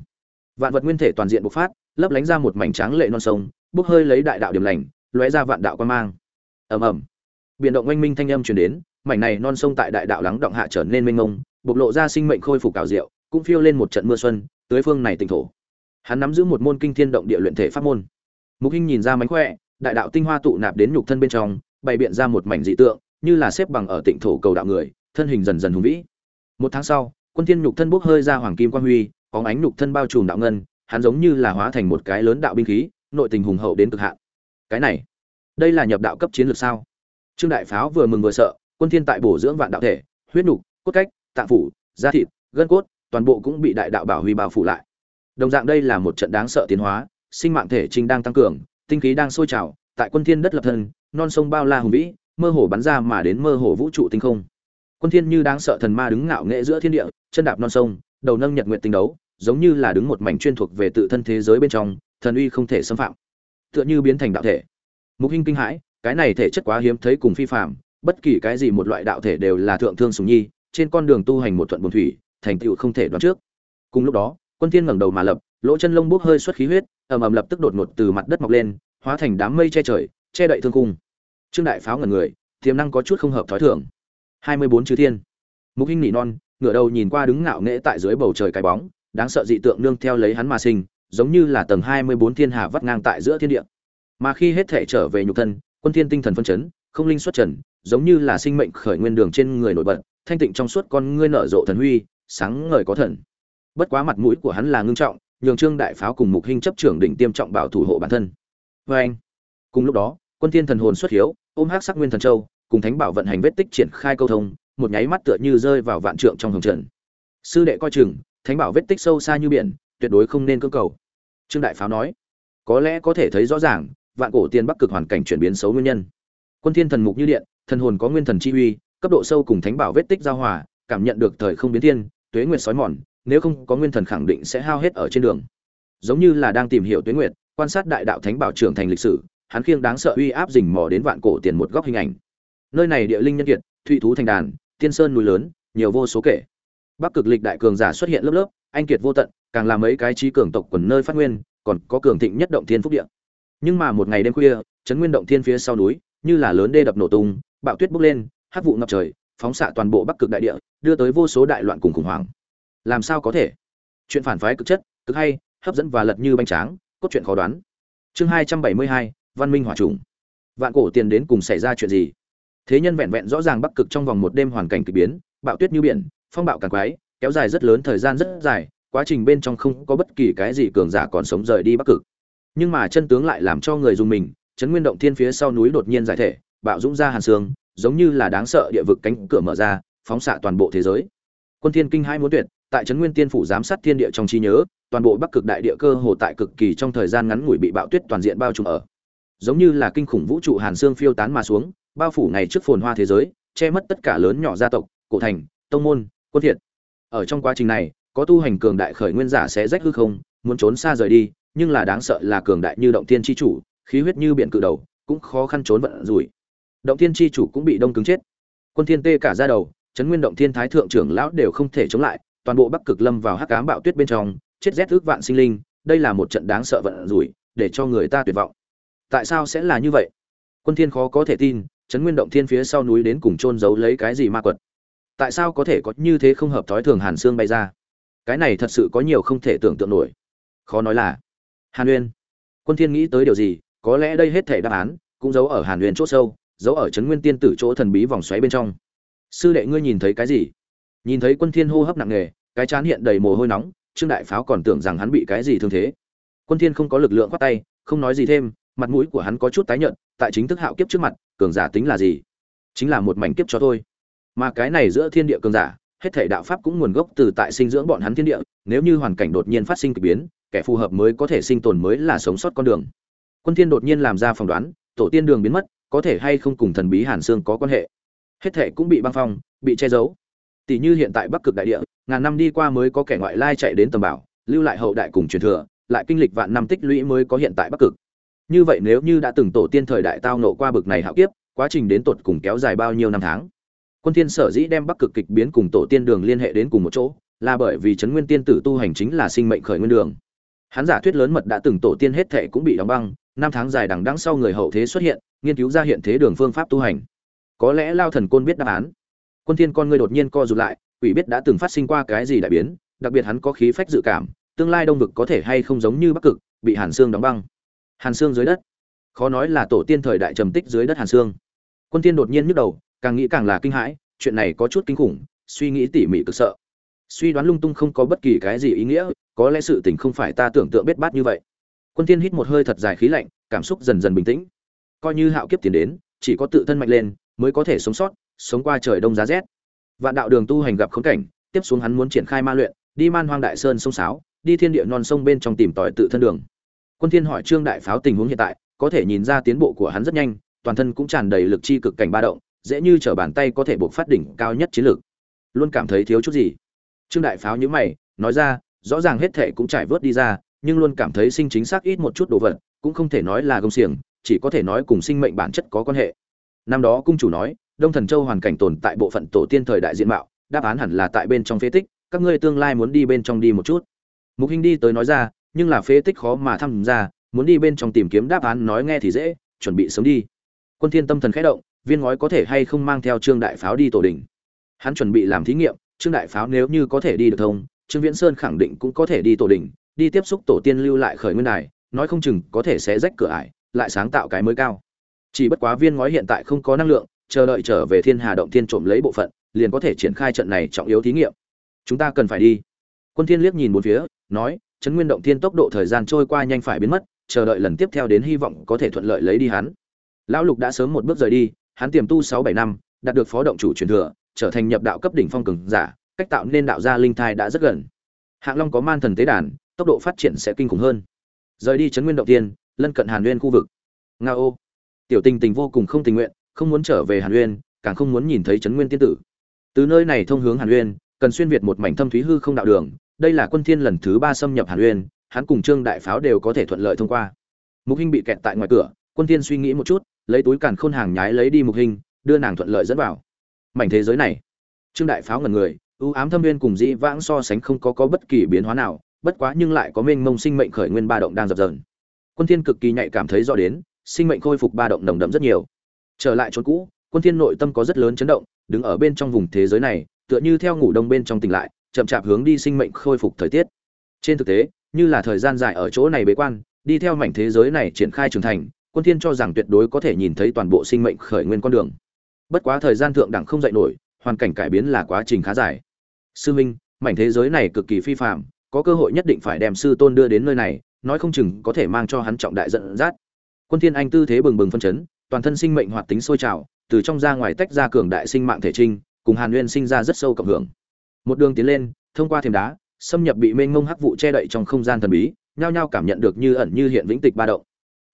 Vạn vật nguyên thể toàn diện bộc phát, lấp lánh ra một mảnh trắng lệ non sông, bốc hơi lấy đại đạo điểm lành, lóe ra vạn đạo quan mang. Ầm ầm. Biển động oanh minh thanh âm truyền đến, mảnh này non sông tại đại đạo lắng động hạ trở nên mênh mông, bộc lộ ra sinh mệnh khôi phục cảo diệu, cũng phiêu lên một trận mưa xuân, tới phương này tỉnh thổ. Hắn nắm giữ một môn kinh thiên động địa luyện thể pháp môn. Mục hinh nhìn ra mánh khỏe đại đạo tinh hoa tụ nạp đến nhục thân bên trong, bày biện ra một mảnh dị tượng, như là xếp bằng ở tịnh thổ cầu đạo người, thân hình dần dần hùng vĩ. Một tháng sau, quân thiên nhục thân bốc hơi ra hoàng kim quang huy, có ánh nhục thân bao trùm đạo ngân, hắn giống như là hóa thành một cái lớn đạo binh khí, nội tình hùng hậu đến cực hạn. Cái này, đây là nhập đạo cấp chiến lược sao? Trương đại pháo vừa mừng vừa sợ, quân thiên tại bổ dưỡng vạn đạo thể, huyết nục cốt cách, tạng phủ, da thịt, gân cốt, toàn bộ cũng bị đại đạo bảo huy bao phủ lại. Đồng dạng đây là một trận đáng sợ tiến hóa, sinh mạng thể trình đang tăng cường tinh khí đang sôi trào tại quân thiên đất lập thân non sông bao la hùng vĩ mơ hồ bắn ra mà đến mơ hồ vũ trụ tinh không. Quân thiên như đáng sợ thần ma đứng ngạo nghệ giữa thiên địa chân đạp non sông đầu nâng nhật nguyện tinh đấu giống như là đứng một mảnh chuyên thuộc về tự thân thế giới bên trong thần uy không thể xâm phạm. Tựa như biến thành đạo thể. Mục Hinh kinh hãi cái này thể chất quá hiếm thấy cùng phi phàm, bất kỳ cái gì một loại đạo thể đều là thượng thương sủng nhi trên con đường tu hành một thuận buồn thủy thành tựu không thể đoán trước. Cùng lúc đó quân thiên ngẩng đầu mà lập lỗ chân lông bốc hơi xuất khí huyết, ầm ầm lập tức đột ngột từ mặt đất mọc lên, hóa thành đám mây che trời, che đậy thương cung trương đại pháo ngẩn người, tiềm năng có chút không hợp thói thường. 24 chư thiên. Mục hình nỉ non, ngửa đầu nhìn qua đứng ngạo nghễ tại dưới bầu trời cái bóng, đáng sợ dị tượng nương theo lấy hắn mà sinh, giống như là tầng hai mươi bốn thiên hà vắt ngang tại giữa thiên địa. Mà khi hết thể trở về nhục thân, quân thiên tinh thần phân chấn, không linh xuất trần, giống như là sinh mệnh khởi nguyên đường trên người nổi bật, thanh tịnh trong suốt con ngươi nở rộ thần huy, sáng ngời có thần. Bất quá mặt mũi của hắn là ngưng trọng nhường trương đại pháo cùng mục hình chấp trưởng đỉnh tiêm trọng bảo thủ hộ bản thân. Vê anh, cùng lúc đó, quân thiên thần hồn xuất hiếu, ôm hắc sắc nguyên thần châu, cùng thánh bảo vận hành vết tích triển khai câu thông, một nháy mắt tựa như rơi vào vạn trượng trong hồng trần. Sư đệ coi chừng, thánh bảo vết tích sâu xa như biển, tuyệt đối không nên cưỡng cầu. Trương đại pháo nói, có lẽ có thể thấy rõ ràng, vạn cổ tiên bắc cực hoàn cảnh chuyển biến xấu nguyên nhân. Quân thiên thần mục như điện, thần hồn có nguyên thần chi uy, cấp độ sâu cùng thánh bảo vết tích giao hòa, cảm nhận được thời không biến thiên, tuế nguyệt sói mòn nếu không có nguyên thần khẳng định sẽ hao hết ở trên đường. Giống như là đang tìm hiểu tuyến nguyệt, quan sát đại đạo thánh bảo trưởng thành lịch sử, hắn khiêng đáng sợ uy áp rình mò đến vạn cổ tiền một góc hình ảnh. Nơi này địa linh nhân kiệt, thụy thú thành đàn, tiên sơn núi lớn, nhiều vô số kể. Bắc cực lịch đại cường giả xuất hiện lớp lớp, anh kiệt vô tận, càng làm mấy cái trí cường tộc quần nơi phát nguyên, còn có cường thịnh nhất động thiên phúc địa. Nhưng mà một ngày đêm khuya, chấn nguyên động thiên phía sau núi, như là lớn đê đập nổ tung, bạo tuyết bốc lên, hắc vụ ngập trời, phóng xạ toàn bộ bắc cực đại địa, đưa tới vô số đại loạn cùng khủng hoảng làm sao có thể? Chuyện phản phái cực chất, cực hay, hấp dẫn và lật như bánh tráng, cốt truyện khó đoán. Chương hai trăm bảy mươi hai, văn minh hỏa trùng. Vạn cổ tiền đến cùng xảy ra chuyện gì? Thế nhân vẹn vẹn rõ ràng bắc cực trong vòng một đêm hoàn cảnh kỳ biến, bạo tuyết như biển, phong bạo càng quái, kéo dài rất lớn thời gian rất dài, quá trình bên trong không có bất kỳ cái gì cường giả còn sống rời đi bắc cực. Nhưng mà chân tướng lại làm cho người dùng mình, chấn nguyên động thiên phía sau núi đột nhiên giải thể, bạo dũng ra hàn xương, giống như là đáng sợ địa vực cánh cửa mở ra, phóng xạ toàn bộ thế giới. Quân thiên kinh hai muốn tuyệt tại chấn nguyên tiên phủ giám sát thiên địa trong trí nhớ, toàn bộ bắc cực đại địa cơ hồ tại cực kỳ trong thời gian ngắn ngủi bị bạo tuyết toàn diện bao trùm ở. Giống như là kinh khủng vũ trụ hàn xương phiêu tán mà xuống, bao phủ ngày trước phồn hoa thế giới, che mất tất cả lớn nhỏ gia tộc, cổ thành, tông môn, quân thiện. ở trong quá trình này, có tu hành cường đại khởi nguyên giả sẽ rách hư không, muốn trốn xa rời đi, nhưng là đáng sợ là cường đại như động thiên chi chủ, khí huyết như biển cự đầu, cũng khó khăn trốn vận rủi. Động thiên chi chủ cũng bị đông cứng chết. Quân thiên tê cả ra đầu chấn nguyên động thiên thái thượng trưởng lão đều không thể chống lại toàn bộ bắc cực lâm vào hắc ám bạo tuyết bên trong, chết rét ước vạn sinh linh, đây là một trận đáng sợ vận rủi, để cho người ta tuyệt vọng. Tại sao sẽ là như vậy? Quân thiên khó có thể tin chấn nguyên động thiên phía sau núi đến cùng trôn giấu lấy cái gì ma quật? Tại sao có thể có như thế không hợp thói thường hàn xương bay ra? Cái này thật sự có nhiều không thể tưởng tượng nổi. Khó nói là, hàn uyên. Quân thiên nghĩ tới điều gì, có lẽ đây hết thể đáp án, cũng giấu ở hàn uyên chỗ sâu, giấu ở chấn nguyên tiên tử chỗ thần bí vòng xoáy bên trong. Sư đệ ngươi nhìn thấy cái gì? Nhìn thấy quân thiên hô hấp nặng nề, cái chán hiện đầy mồ hôi nóng, trương đại pháo còn tưởng rằng hắn bị cái gì thương thế. Quân thiên không có lực lượng quát tay, không nói gì thêm, mặt mũi của hắn có chút tái nhợt, tại chính thức hạo kiếp trước mặt, cường giả tính là gì? Chính là một mảnh kiếp cho thôi. Mà cái này giữa thiên địa cường giả, hết thể đạo pháp cũng nguồn gốc từ tại sinh dưỡng bọn hắn thiên địa, nếu như hoàn cảnh đột nhiên phát sinh kỳ biến, kẻ phù hợp mới có thể sinh tồn mới là sống sót con đường. Quân thiên đột nhiên làm ra phỏng đoán, tổ tiên đường biến mất, có thể hay không cùng thần bí hàn xương có quan hệ. Hết thể cũng bị băng phong, bị che giấu tỷ như hiện tại bắc cực đại địa, ngàn năm đi qua mới có kẻ ngoại lai chạy đến tầm bảo, lưu lại hậu đại cùng truyền thừa, lại kinh lịch vạn năm tích lũy mới có hiện tại bắc cực. Như vậy nếu như đã từng tổ tiên thời đại tao nộ qua bực này hạo kiếp, quá trình đến tột cùng kéo dài bao nhiêu năm tháng? Quân thiên sở dĩ đem bắc cực kịch biến cùng tổ tiên đường liên hệ đến cùng một chỗ, là bởi vì chấn nguyên tiên tử tu hành chính là sinh mệnh khởi nguyên đường. Hắn giả thuyết lớn mật đã từng tổ tiên hết thệ cũng bị đóng băng, năm tháng dài đằng đẵng sau người hậu thế xuất hiện, nghiên cứu ra hiện thế đường phương pháp tu hành. Có lẽ lao thần côn biết đáp án quân thiên con ngươi đột nhiên co rụt lại, quỷ biết đã từng phát sinh qua cái gì đại biến, đặc biệt hắn có khí phách dự cảm, tương lai đông vực có thể hay không giống như bắc cực, bị hàn xương đóng băng. Hàn xương dưới đất. Khó nói là tổ tiên thời đại trầm tích dưới đất hàn xương quân thiên đột nhiên nhức đầu, càng nghĩ càng là kinh hãi, chuyện này có chút kinh khủng, suy nghĩ tỉ mỉ cực sợ. Suy đoán lung tung không có bất kỳ cái gì ý nghĩa, có lẽ sự tình không phải ta tưởng tượng biết bát như vậy. Quân thiên hít một hơi thật dài khí lạnh, cảm xúc dần dần bình tĩnh. Coi như hạo kiếp tiến đến, chỉ có tự thân mạnh lên, mới có thể sống sót sống qua trời đông giá rét. Vạn đạo đường tu hành gặp khốn cảnh, tiếp xuống hắn muốn triển khai ma luyện, đi man hoang đại sơn sông sáo, đi thiên địa non sông bên trong tìm tòi tự thân đường. Quân thiên hỏi trương đại pháo tình huống hiện tại, có thể nhìn ra tiến bộ của hắn rất nhanh, toàn thân cũng tràn đầy lực chi cực cảnh ba động, dễ như trở bàn tay có thể buộc phát đỉnh cao nhất chiến lực. luôn cảm thấy thiếu chút gì. Trương đại pháo nhíu mày, nói ra, rõ ràng hết thể cũng trải vớt đi ra, nhưng luôn cảm thấy sinh chính xác ít một chút đồ vật, cũng không thể nói là công xiềng, chỉ có thể nói cùng sinh mệnh bản chất có quan hệ. Năm đó cung chủ nói đông thần châu hoàn cảnh tồn tại bộ phận tổ tiên thời đại diện mạo đáp án hẳn là tại bên trong phế tích các ngươi tương lai muốn đi bên trong đi một chút. Mục hình đi tới nói ra nhưng là phế tích khó mà thăm ra muốn đi bên trong tìm kiếm đáp án nói nghe thì dễ chuẩn bị sớm đi. Quân thiên tâm thần khẽ động viên ngói có thể hay không mang theo trương đại pháo đi tổ đỉnh. hắn chuẩn bị làm thí nghiệm trương đại pháo nếu như có thể đi được thông trương viễn sơn khẳng định cũng có thể đi tổ đỉnh, đi tiếp xúc tổ tiên lưu lại khởi nguyên này, nói không chừng có thể sẽ rách cửa ải lại sáng tạo cái mới cao. Chỉ bất quá viên ngói hiện tại không có năng lượng chờ đợi trở về thiên hà động thiên trộm lấy bộ phận, liền có thể triển khai trận này trọng yếu thí nghiệm. Chúng ta cần phải đi. Quân thiên liếc nhìn bốn phía, nói, chấn nguyên động thiên tốc độ thời gian trôi qua nhanh phải biến mất, chờ đợi lần tiếp theo đến hy vọng có thể thuận lợi lấy đi hắn. Lão lục đã sớm một bước rời đi, hắn tiềm tu sáu bảy năm, đạt được phó động chủ truyền thừa, trở thành nhập đạo cấp đỉnh phong cường giả, cách tạo nên đạo gia linh thai đã rất gần. Hạng long có man thần tế đàn, tốc độ phát triển sẽ kinh khủng hơn. Rời đi chấn nguyên động thiên, lân cận hàn nguyên khu vực. Nga ô tiểu tình tình vô cùng không tình nguyện không muốn trở về hàn Uyên, càng không muốn nhìn thấy chấn nguyên tiên tử. Từ nơi này thông hướng hàn Uyên, cần xuyên việt một mảnh thâm thúy hư không đạo đường đây là quân thiên lần thứ ba xâm nhập hàn Uyên, hắn cùng trương đại pháo đều có thể thuận lợi thông qua. Mục hinh bị kẹt tại ngoài cửa quân thiên suy nghĩ một chút lấy túi càn khôn hàng nhái lấy đi mục hinh đưa nàng thuận lợi dẫn vào. Mảnh thế giới này trương đại pháo ngẩn người u ám thâm nguyên cùng dĩ vãng so sánh không có có bất kỳ biến hóa nào bất quá nhưng lại có mênh mông sinh mệnh khởi nguyên ba động đang dập dờn. Quân thiên cực kỳ nhạy cảm thấy rõ đến sinh mệnh khôi phục ba động nồng đậm rất nhiều trở lại chốn cũ, quân thiên nội tâm có rất lớn chấn động, đứng ở bên trong vùng thế giới này, tựa như theo ngủ đông bên trong tỉnh lại, chậm chạp hướng đi sinh mệnh khôi phục thời tiết. Trên thực tế, như là thời gian dài ở chỗ này bế quan, đi theo mảnh thế giới này triển khai trưởng thành, quân thiên cho rằng tuyệt đối có thể nhìn thấy toàn bộ sinh mệnh khởi nguyên con đường. Bất quá thời gian thượng đẳng không dậy nổi, hoàn cảnh cải biến là quá trình khá dài. Sư minh, mảnh thế giới này cực kỳ phi phạm có cơ hội nhất định phải đem sư tôn đưa đến nơi này, nói không chừng có thể mang cho hắn trọng đại dẫn dắt. Quân thiên anh tư thế bừng bừng phân chấn toàn thân sinh mệnh hoạt tính sôi trào, từ trong ra ngoài tách ra cường đại sinh mạng thể trinh, cùng hàn nguyên sinh ra rất sâu cộng hưởng. Một đường tiến lên, thông qua thềm đá, xâm nhập bị mênh mông hắc vụ che đậy trong không gian thần bí, nhao nhao cảm nhận được như ẩn như hiện vĩnh tịch ba động.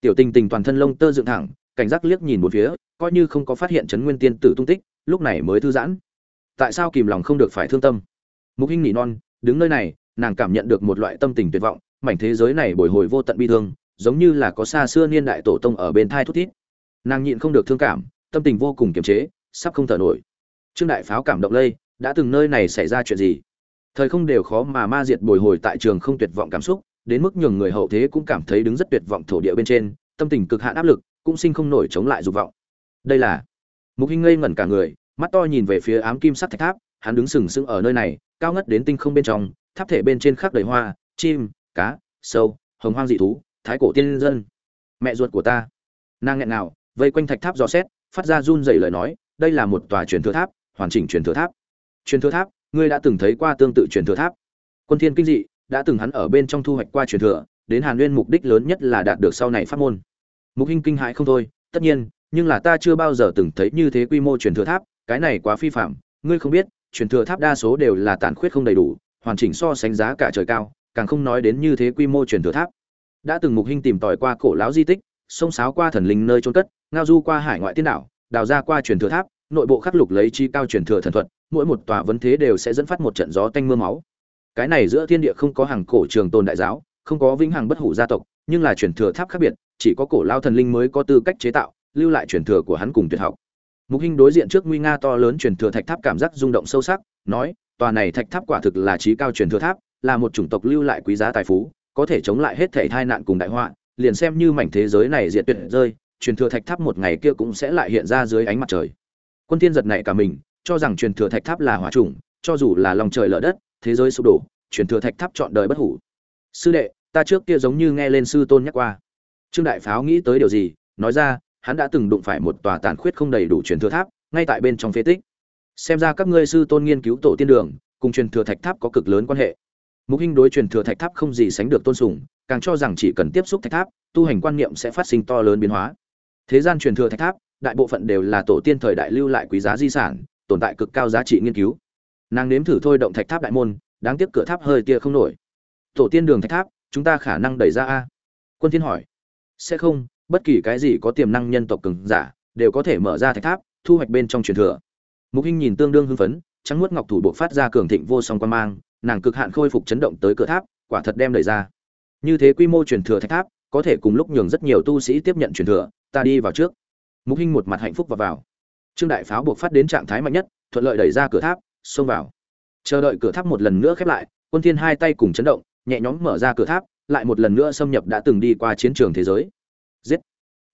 Tiểu tình tình toàn thân lông tơ dựng thẳng, cảnh giác liếc nhìn một phía, coi như không có phát hiện chấn nguyên tiên tử tung tích, lúc này mới thư giãn. Tại sao kìm lòng không được phải thương tâm? Mục hinh nỉ non, đứng nơi này, nàng cảm nhận được một loại tâm tình tuyệt vọng, mảnh thế giới này bồi hồi vô tận bi thương, giống như là có xa xưa niên đại tổ tông ở bên thai thút thít nàng nhịn không được thương cảm, tâm tình vô cùng kiềm chế, sắp không thở nổi. Trương đại pháo cảm động lây, đã từng nơi này xảy ra chuyện gì? Thời không đều khó mà ma diệt bồi hồi tại trường không tuyệt vọng cảm xúc, đến mức nhường người hậu thế cũng cảm thấy đứng rất tuyệt vọng thổ địa bên trên, tâm tình cực hạn áp lực, cũng sinh không nổi chống lại dục vọng. Đây là mục hinh ngây ngẩn cả người, mắt to nhìn về phía ám kim sắc thạch tháp, hắn đứng sừng sững ở nơi này, cao ngất đến tinh không bên trong, tháp thể bên trên khắc đầy hoa, chim, cá, sâu, hồng hoang dị thú, thái cổ tiên dân. Mẹ ruột của ta. Nàng nghẹn nào vây quanh thạch tháp dò xét, phát ra run dày lời nói, đây là một tòa truyền thừa tháp, hoàn chỉnh truyền thừa tháp. Truyền thừa tháp, ngươi đã từng thấy qua tương tự truyền thừa tháp. Quân thiên kinh dị đã từng hắn ở bên trong thu hoạch qua truyền thừa, đến hàn nguyên mục đích lớn nhất là đạt được sau này pháp môn. Mục hinh kinh hãi không thôi, tất nhiên, nhưng là ta chưa bao giờ từng thấy như thế quy mô truyền thừa tháp, cái này quá phi phạm, ngươi không biết, truyền thừa tháp đa số đều là tàn khuyết không đầy đủ, hoàn chỉnh so sánh giá cả trời cao, càng không nói đến như thế quy mô truyền thừa tháp. Đã từng mục hinh tìm tòi qua cổ lão di tích, xông sáo qua thần linh nơi trôn cất ngao du qua hải ngoại tiên đảo, đào ra qua truyền thừa tháp, nội bộ khắc lục lấy chi cao truyền thừa thần thuật, mỗi một tòa vấn thế đều sẽ dẫn phát một trận gió tanh mưa máu. Cái này giữa thiên địa không có hàng cổ trường tồn đại giáo, không có vĩnh hằng bất hủ gia tộc, nhưng là truyền thừa tháp khác biệt, chỉ có cổ lao thần linh mới có tư cách chế tạo, lưu lại truyền thừa của hắn cùng tuyệt học. Mục hinh đối diện trước nguy nga to lớn truyền thừa thạch tháp cảm giác rung động sâu sắc, nói, tòa này thạch tháp quả thực là trí cao truyền thừa tháp, là một chủng tộc lưu lại quý giá tài phú, có thể chống lại hết thể tai nạn cùng đại họa, liền xem như mảnh thế giới này diệt tuyệt rơi truyền thừa thạch tháp một ngày kia cũng sẽ lại hiện ra dưới ánh mặt trời. Quân tiên giật này cả mình, cho rằng truyền thừa thạch tháp là hỏa trùng cho dù là lòng trời lở đất, thế giới sụp đổ, truyền thừa thạch tháp chọn đời bất hủ. Sư đệ, ta trước kia giống như nghe lên sư tôn nhắc qua. Trương đại pháo nghĩ tới điều gì, nói ra, hắn đã từng đụng phải một tòa tàn khuyết không đầy đủ truyền thừa tháp, ngay tại bên trong phế tích. Xem ra các ngươi sư tôn nghiên cứu tổ tiên đường, cùng truyền thừa thạch tháp có cực lớn quan hệ. Mục hinh đối truyền thừa thạch tháp không gì sánh được tôn sùng, càng cho rằng chỉ cần tiếp xúc thạch tháp, tu hành quan niệm sẽ phát sinh to lớn biến hóa thế gian truyền thừa thạch tháp, đại bộ phận đều là tổ tiên thời đại lưu lại quý giá di sản, tồn tại cực cao giá trị nghiên cứu. Nàng nếm thử thôi động thạch tháp đại môn, đáng tiếc cửa tháp hơi tia không nổi. Tổ tiên đường thạch tháp, chúng ta khả năng đẩy ra a? Quân thiên hỏi. Sẽ không, bất kỳ cái gì có tiềm năng nhân tộc cường giả, đều có thể mở ra thạch tháp, thu hoạch bên trong truyền thừa. Mục hinh nhìn tương đương hưng phấn, trắng nuốt ngọc thủ bộ phát ra cường thịnh vô song quan mang, nàng cực hạn khôi phục chấn động tới cửa tháp, quả thật đem đẩy ra. Như thế quy mô truyền thừa thạch tháp, có thể cùng lúc nhường rất nhiều tu sĩ tiếp nhận truyền thừa ta đi vào trước. Mục hinh một mặt hạnh phúc vào vào. Trương đại pháo buộc phát đến trạng thái mạnh nhất, thuận lợi đẩy ra cửa tháp, xông vào. Chờ đợi cửa tháp một lần nữa khép lại, quân thiên hai tay cùng chấn động, nhẹ nhõm mở ra cửa tháp, lại một lần nữa xâm nhập đã từng đi qua chiến trường thế giới. Giết!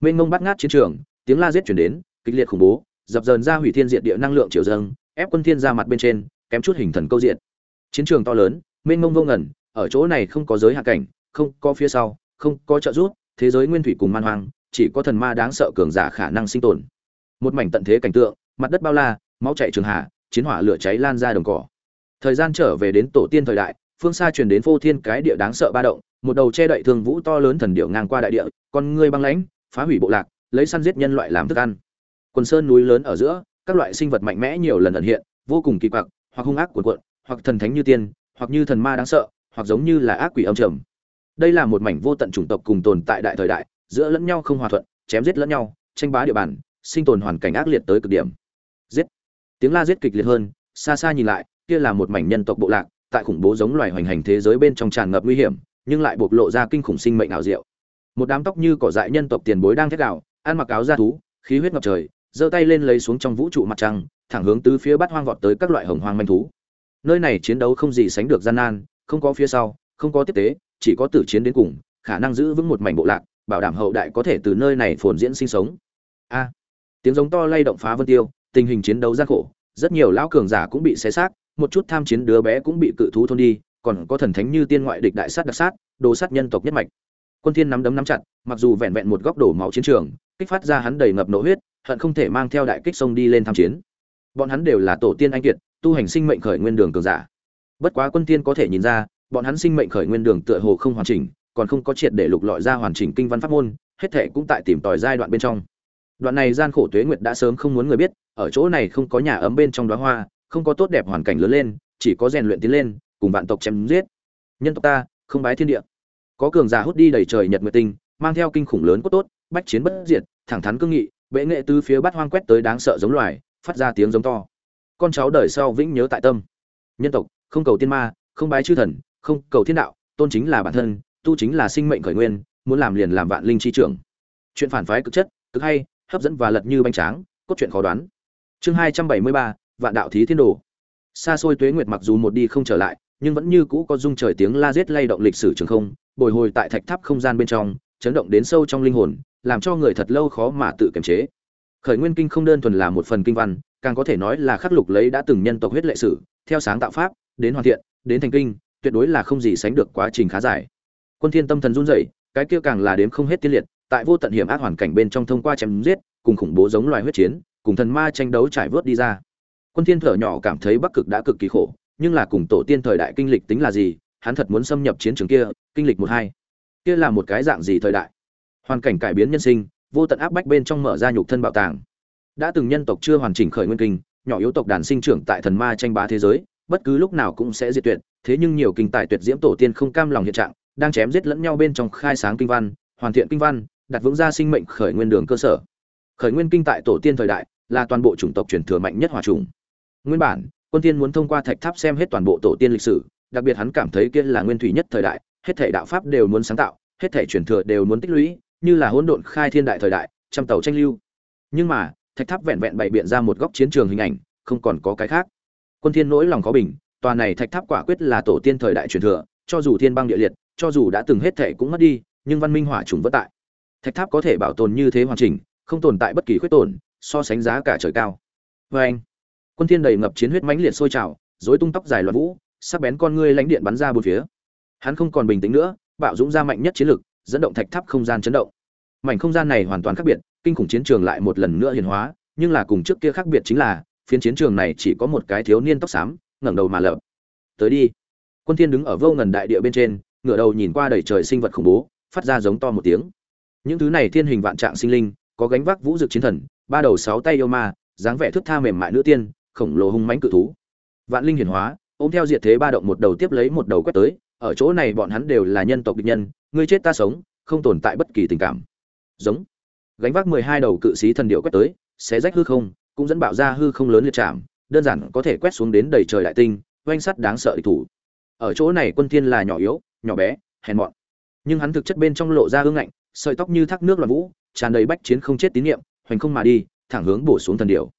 Mênh mông bắt ngát chiến trường, tiếng la giết chuyển đến, kịch liệt khủng bố, dập dờn ra hủy thiên diệt địa năng lượng triều dâng, ép quân thiên ra mặt bên trên, kém chút hình thần câu diện chiến trường to lớn, mênh mông vô ngẩn ở chỗ này không có giới hạ cảnh, không có phía sau, không có trợ giúp, thế giới nguyên thủy cùng man hoang chỉ có thần ma đáng sợ cường giả khả năng sinh tồn. Một mảnh tận thế cảnh tượng, mặt đất bao la, máu chảy trường hạ, chiến hỏa lửa cháy lan ra đồng cỏ. Thời gian trở về đến tổ tiên thời đại, phương xa truyền đến phô thiên cái địa đáng sợ ba động, một đầu che đậy thường vũ to lớn thần điệu ngang qua đại địa, con ngươi băng lãnh, phá hủy bộ lạc, lấy săn giết nhân loại làm thức ăn. Quần sơn núi lớn ở giữa, các loại sinh vật mạnh mẽ nhiều lần ẩn hiện, vô cùng kỳ quặc, hoặc hung ác cuộn cuộn, hoặc thần thánh như tiên, hoặc như thần ma đáng sợ, hoặc giống như là ác quỷ âm trầm. Đây là một mảnh vô tận chủng tộc cùng tồn tại đại thời đại giữa lẫn nhau không hòa thuận chém giết lẫn nhau tranh bá địa bàn sinh tồn hoàn cảnh ác liệt tới cực điểm. Giết. Tiếng la giết kịch liệt hơn xa xa nhìn lại kia là một mảnh nhân tộc bộ lạc tại khủng bố giống loài hoành hành thế giới bên trong tràn ngập nguy hiểm nhưng lại bộc lộ ra kinh khủng sinh mệnh ảo diệu. Một đám tóc như cỏ dại nhân tộc tiền bối đang thét đạo, ăn mặc áo da thú khí huyết ngập trời giơ tay lên lấy xuống trong vũ trụ mặt trăng thẳng hướng tứ phía bắt hoang vọt tới các loại hồng hoang manh thú. Nơi này chiến đấu không gì sánh được gian nan không có phía sau không có tiếp tế chỉ có tử chiến đến cùng khả năng giữ vững một mảnh bộ lạc bảo đảm hậu đại có thể từ nơi này phồn diễn sinh sống. A. Tiếng giống to lay động phá vân tiêu, tình hình chiến đấu gian khổ, rất nhiều lão cường giả cũng bị xé xác, một chút tham chiến đứa bé cũng bị cự thú thôn đi, còn có thần thánh như tiên ngoại địch đại sát đặc sát, đồ sát nhân tộc nhất mạch. Quân thiên nắm đấm nắm chặt, mặc dù vẹn vẹn một góc đổ máu chiến trường, kích phát ra hắn đầy ngập nộ huyết, hận không thể mang theo đại kích sông đi lên tham chiến. Bọn hắn đều là tổ tiên anh kiệt, tu hành sinh mệnh khởi nguyên đường cường giả. Bất quá quân tiên có thể nhìn ra, bọn hắn sinh mệnh khởi nguyên đường tựa hồ không hoàn chỉnh còn không có triệt để lục lọi ra hoàn chỉnh kinh văn pháp môn, hết thảy cũng tại tìm tòi giai đoạn bên trong. Đoạn này gian khổ tuế nguyệt đã sớm không muốn người biết, ở chỗ này không có nhà ấm bên trong đóa hoa, không có tốt đẹp hoàn cảnh lớn lên, chỉ có rèn luyện tiến lên, cùng vạn tộc chém giết. Nhân tộc ta, không bái thiên địa. Có cường giả hút đi đầy trời nhật nguyệt tinh, mang theo kinh khủng lớn cốt tốt, bách chiến bất diệt, thẳng thắn cương nghị, bệ nghệ tứ phía bát hoang quét tới đáng sợ giống loài, phát ra tiếng giống to. Con cháu đời sau vĩnh nhớ tại tâm. Nhân tộc, không cầu tiên ma, không bái chư thần, không cầu thiên đạo, tôn chính là bản thân tu chính là sinh mệnh khởi nguyên, muốn làm liền làm vạn linh chi trưởng. Chuyện phản phái cực chất, cực hay, hấp dẫn và lật như bánh tráng, cốt truyện khó đoán. Chương hai trăm bảy mươi ba, vạn đạo thí thiên đồ. Xa xôi tuế nguyệt mặc dù một đi không trở lại, nhưng vẫn như cũ có dung trời tiếng la giết lay động lịch sử trường không, bồi hồi tại thạch tháp không gian bên trong, chấn động đến sâu trong linh hồn, làm cho người thật lâu khó mà tự kiềm chế. Khởi nguyên kinh không đơn thuần là một phần kinh văn, càng có thể nói là khắc lục lấy đã từng nhân tộc huyết lệ sử, theo sáng tạo pháp, đến hoàn thiện, đến thành kinh, tuyệt đối là không gì sánh được quá trình khá dài quân thiên tâm thần run rẩy, cái kia càng là đếm không hết tiên liệt, tại vô tận hiểm ác hoàn cảnh bên trong thông qua chém giết, cùng khủng bố giống loài huyết chiến, cùng thần ma tranh đấu trải vớt đi ra. Quân thiên thở nhỏ cảm thấy bắc cực đã cực kỳ khổ, nhưng là cùng tổ tiên thời đại kinh lịch tính là gì, hắn thật muốn xâm nhập chiến trường kia, kinh lịch một hai. Kia là một cái dạng gì thời đại? Hoàn cảnh cải biến nhân sinh, vô tận áp bách bên trong mở ra nhục thân bảo tàng. Đã từng nhân tộc chưa hoàn chỉnh khởi nguyên kinh, nhỏ yếu tộc đàn sinh trưởng tại thần ma tranh bá thế giới, bất cứ lúc nào cũng sẽ diệt tuyệt, thế nhưng nhiều kinh tài tuyệt diễm tổ tiên không cam lòng hiện trạng đang chém giết lẫn nhau bên trong khai sáng kinh văn, hoàn thiện kinh văn, đặt vững ra sinh mệnh khởi nguyên đường cơ sở. Khởi nguyên kinh tại tổ tiên thời đại là toàn bộ chủng tộc truyền thừa mạnh nhất hòa trùng nguyên bản, quân tiên muốn thông qua thạch tháp xem hết toàn bộ tổ tiên lịch sử, đặc biệt hắn cảm thấy kia là nguyên thủy nhất thời đại, hết thảy đạo pháp đều muốn sáng tạo, hết thảy truyền thừa đều muốn tích lũy, như là hỗn độn khai thiên đại thời đại, trăm tàu tranh lưu. Nhưng mà, thạch tháp vẹn vẹn bày biện ra một góc chiến trường hình ảnh, không còn có cái khác. Quân thiên nỗi lòng khó bình, tòa này thạch tháp quả quyết là tổ tiên thời đại truyền thừa, cho dù thiên băng địa liệt cho dù đã từng hết thể cũng mất đi, nhưng văn minh hỏa trùng vẫn tại. Thạch tháp có thể bảo tồn như thế hoàn chỉnh, không tồn tại bất kỳ khuyết tổn, so sánh giá cả trời cao. Với anh, quân thiên đầy ngập chiến huyết mãnh liệt sôi trào, rối tung tóc dài loạn vũ, sắc bén con ngươi lãnh điện bắn ra bốn phía. Hắn không còn bình tĩnh nữa, bạo dũng ra mạnh nhất chiến lực, dẫn động thạch tháp không gian chấn động. Mảnh không gian này hoàn toàn khác biệt, kinh khủng chiến trường lại một lần nữa hiển hóa, nhưng là cùng trước kia khác biệt chính là, phiến chiến trường này chỉ có một cái thiếu niên tóc xám, ngẩng đầu mà lợp. Tới đi. Quân thiên đứng ở vô ngần đại địa bên trên ngửa đầu nhìn qua đầy trời sinh vật khủng bố, phát ra giống to một tiếng. Những thứ này thiên hình vạn trạng sinh linh, có gánh vác vũ dực chiến thần, ba đầu sáu tay yêu ma, dáng vẻ thước tha mềm mại nữ tiên, khổng lồ hung mãnh cự thú. Vạn linh hiển hóa, ôm theo diệt thế ba động một đầu tiếp lấy một đầu quét tới, ở chỗ này bọn hắn đều là nhân tộc địch nhân, ngươi chết ta sống, không tồn tại bất kỳ tình cảm. Giống. Gánh vác mười hai đầu cự sĩ thần điệu quét tới, xé rách hư không, cũng dẫn bạo ra hư không lớn liệt chạm, đơn giản có thể quét xuống đến đầy trời đại tinh, oanh sắt đáng sợ địch thủ. Ở chỗ này quân thiên là nhỏ yếu nhỏ bé, hèn mọn. Nhưng hắn thực chất bên trong lộ ra hương ngạnh, sợi tóc như thác nước loạn vũ, tràn đầy bách chiến không chết tín niệm, hoành không mà đi, thẳng hướng bổ xuống thần điệu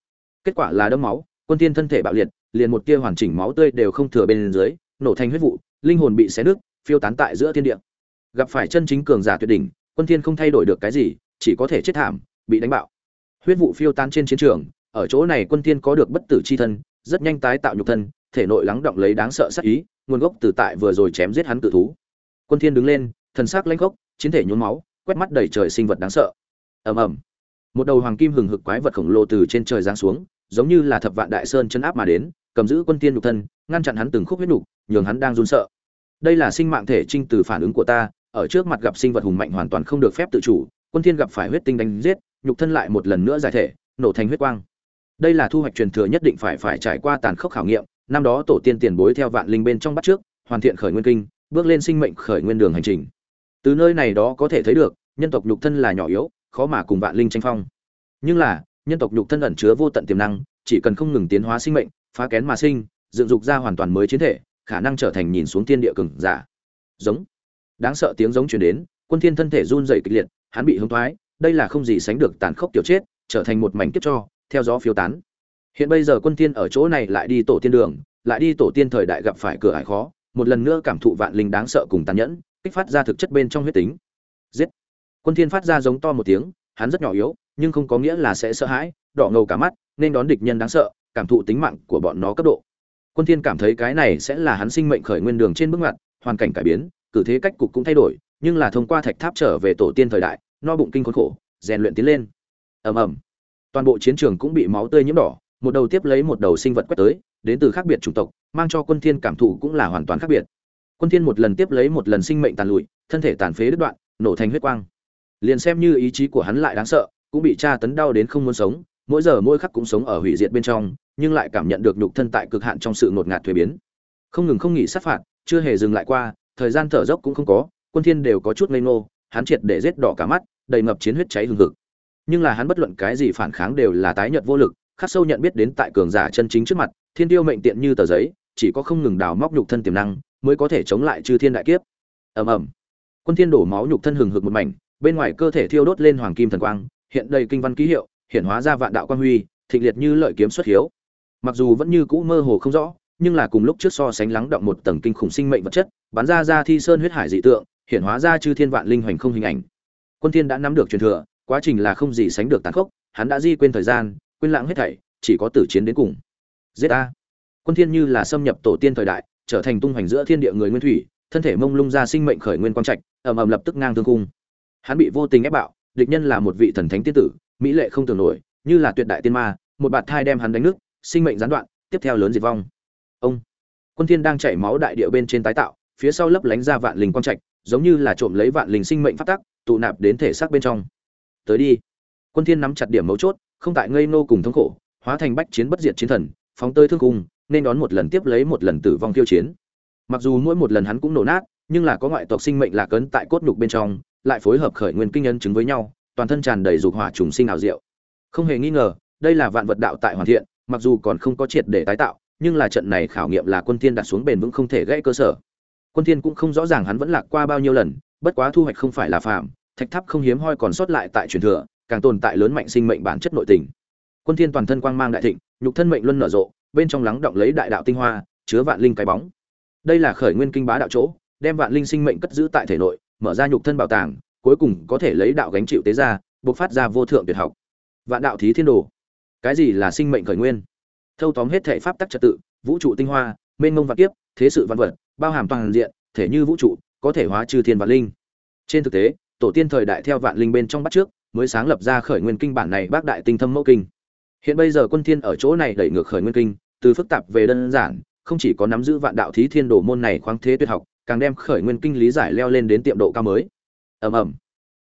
kết quả là đâm máu, quân thiên thân thể bạo liệt, liền một tia hoàn chỉnh máu tươi đều không thừa bên dưới, nổ thành huyết vụ, linh hồn bị xé nứt, phiêu tán tại giữa thiên địa. Gặp phải chân chính cường giả tuyệt đỉnh, quân thiên không thay đổi được cái gì, chỉ có thể chết thảm, bị đánh bạo. Huyết vụ phiêu tán trên chiến trường, ở chỗ này quân thiên có được bất tử chi thân, rất nhanh tái tạo nhục thân thể nội lắng động lấy đáng sợ sát ý nguồn gốc từ tại vừa rồi chém giết hắn tự thú. Quân thiên đứng lên thần sắc lãnh khốc, chiến thể nhuốm máu quét mắt đầy trời sinh vật đáng sợ. Ầm ầm. Một đầu hoàng kim hừng hực quái vật khổng lồ từ trên trời giáng xuống giống như là thập vạn đại sơn chân áp mà đến cầm giữ quân Thiên nhục thân ngăn chặn hắn từng khúc huyết nục, nhường hắn đang run sợ. Đây là sinh mạng thể trinh từ phản ứng của ta ở trước mặt gặp sinh vật hùng mạnh hoàn toàn không được phép tự chủ quân thiên gặp phải huyết tinh đánh giết nhục thân lại một lần nữa giải thể nổ thành huyết quang. Đây là thu hoạch truyền thừa nhất định phải phải trải qua tàn khốc khảo nghiệm năm đó tổ tiên tiền bối theo vạn linh bên trong bắt trước, hoàn thiện khởi nguyên kinh, bước lên sinh mệnh khởi nguyên đường hành trình. Từ nơi này đó có thể thấy được, nhân tộc nhục thân là nhỏ yếu, khó mà cùng vạn linh tranh phong. Nhưng là, nhân tộc nhục thân ẩn chứa vô tận tiềm năng, chỉ cần không ngừng tiến hóa sinh mệnh, phá kén mà sinh, dựng dục ra hoàn toàn mới chiến thể, khả năng trở thành nhìn xuống thiên địa cường giả. Giống. Đáng sợ tiếng giống truyền đến, quân thiên thân thể run rẩy kịch liệt, hắn bị hứng thoái, đây là không gì sánh được tàn khốc tiểu chết, trở thành một mảnh kiếp cho, theo gió phiêu tán hiện bây giờ quân thiên ở chỗ này lại đi tổ tiên đường, lại đi tổ tiên thời đại gặp phải cửa ải khó, một lần nữa cảm thụ vạn linh đáng sợ cùng tàn nhẫn, kích phát ra thực chất bên trong huyết tính. Giết! Quân thiên phát ra giống to một tiếng, hắn rất nhỏ yếu, nhưng không có nghĩa là sẽ sợ hãi, đỏ ngầu cả mắt, nên đón địch nhân đáng sợ, cảm thụ tính mạng của bọn nó cấp độ. Quân thiên cảm thấy cái này sẽ là hắn sinh mệnh khởi nguyên đường trên bước ngoặt, hoàn cảnh cải biến, cử thế cách cục cũng thay đổi, nhưng là thông qua thạch tháp trở về tổ tiên thời đại, no bụng kinh khốn khổ, rèn luyện tiến lên. Ầm ầm. Toàn bộ chiến trường cũng bị máu tươi nhiễm đỏ một đầu tiếp lấy một đầu sinh vật quét tới, đến từ khác biệt chủng tộc, mang cho quân thiên cảm thụ cũng là hoàn toàn khác biệt. Quân thiên một lần tiếp lấy một lần sinh mệnh tàn lụi, thân thể tàn phế đứt đoạn, nổ thành huyết quang. Liền xem như ý chí của hắn lại đáng sợ, cũng bị tra tấn đau đến không muốn sống, mỗi giờ mỗi khắc cũng sống ở hủy diệt bên trong, nhưng lại cảm nhận được nhục thân tại cực hạn trong sự ngột ngạt thuế biến. Không ngừng không nghỉ sát phạt, chưa hề dừng lại qua, thời gian thở dốc cũng không có, quân thiên đều có chút ngây ngô, hắn triệt để rết đỏ cả mắt, đầy ngập chiến huyết cháy hừng hực. Nhưng là hắn bất luận cái gì phản kháng đều là tái nhợt vô lực khắc sâu nhận biết đến tại cường giả chân chính trước mặt, thiên tiêu mệnh tiện như tờ giấy, chỉ có không ngừng đào móc nhục thân tiềm năng, mới có thể chống lại chư thiên đại kiếp. Ầm ầm. Quân thiên đổ máu nhục thân hừng hực một mảnh, bên ngoài cơ thể thiêu đốt lên hoàng kim thần quang, hiện đầy kinh văn ký hiệu, hiện hóa ra vạn đạo quang huy, thịnh liệt như lợi kiếm xuất hiếu. Mặc dù vẫn như cũ mơ hồ không rõ, nhưng là cùng lúc trước so sánh lắng động một tầng kinh khủng sinh mệnh vật chất, bắn ra ra thi sơn huyết hải dị tượng, hiện hóa ra chư thiên vạn linh hoành không hình ảnh. Quân thiên đã nắm được truyền thừa, quá trình là không gì sánh được tàn khốc, hắn đã di quên thời gian quên lãng hết thảy, chỉ có tử chiến đến cùng. Giết a. Quân thiên như là xâm nhập tổ tiên thời đại, trở thành tung hoành giữa thiên địa người nguyên thủy, thân thể mông lung ra sinh mệnh khởi nguyên quang trạch, ầm ầm lập tức ngang thương cung hắn bị vô tình ép bạo, địch nhân là một vị thần thánh tiên tử, mỹ lệ không tưởng nổi, như là tuyệt đại tiên ma, một bạt thai đem hắn đánh nước sinh mệnh gián đoạn, tiếp theo lớn diệt vong. Ông. Quân thiên đang chảy máu đại địa bên trên tái tạo, phía sau lấp lánh ra vạn linh quang trạch, giống như là trộm lấy vạn linh sinh mệnh phát tắc, tụ nạp đến thể xác bên trong. Tới đi. Quân thiên nắm chặt điểm mấu chốt không tại ngây nô cùng thống khổ, hóa thành bách chiến bất diệt chiến thần, phóng tới thương cung, nên đón một lần tiếp lấy một lần tử vong tiêu chiến. Mặc dù mỗi một lần hắn cũng nổ nát, nhưng là có ngoại tộc sinh mệnh lạc cấn tại cốt nhục bên trong, lại phối hợp khởi nguyên kinh nhân chứng với nhau, toàn thân tràn đầy dục hỏa trùng sinh ảo diệu. Không hề nghi ngờ, đây là vạn vật đạo tại hoàn thiện, mặc dù còn không có triệt để tái tạo, nhưng là trận này khảo nghiệm là quân thiên đặt xuống bền vững không thể gãy cơ sở. Quân thiên cũng không rõ ràng hắn vẫn lạc qua bao nhiêu lần, bất quá thu hoạch không phải là phạm thạch tháp không hiếm hoi còn sót lại tại truyền thừa càng tồn tại lớn mạnh sinh mệnh bản chất nội tình. Quân thiên toàn thân quang mang đại thịnh, nhục thân mệnh luân nở rộ, bên trong lắng động lấy đại đạo tinh hoa, chứa vạn linh cái bóng. Đây là khởi nguyên kinh bá đạo chỗ, đem vạn linh sinh mệnh cất giữ tại thể nội, mở ra nhục thân bảo tàng, cuối cùng có thể lấy đạo gánh chịu tế ra, bộc phát ra vô thượng tuyệt học. Vạn đạo thí thiên đồ. Cái gì là sinh mệnh khởi nguyên? Thâu tóm hết thể pháp tắc trật tự, vũ trụ tinh hoa, mênh mông vạn kiếp, thế sự vạn vật, bao hàm toàn diện, thể như vũ trụ, có thể hóa trừ thiên vạn linh. Trên thực tế, tổ tiên thời đại theo vạn linh bên trong bắt trước mới sáng lập ra khởi nguyên kinh bản này bác đại tinh thâm mẫu kinh. Hiện bây giờ quân thiên ở chỗ này đẩy ngược khởi nguyên kinh, từ phức tạp về đơn giản, không chỉ có nắm giữ vạn đạo thí thiên đồ môn này khoáng thế tuyệt học, càng đem khởi nguyên kinh lý giải leo lên đến tiệm độ cao mới. Ầm ầm.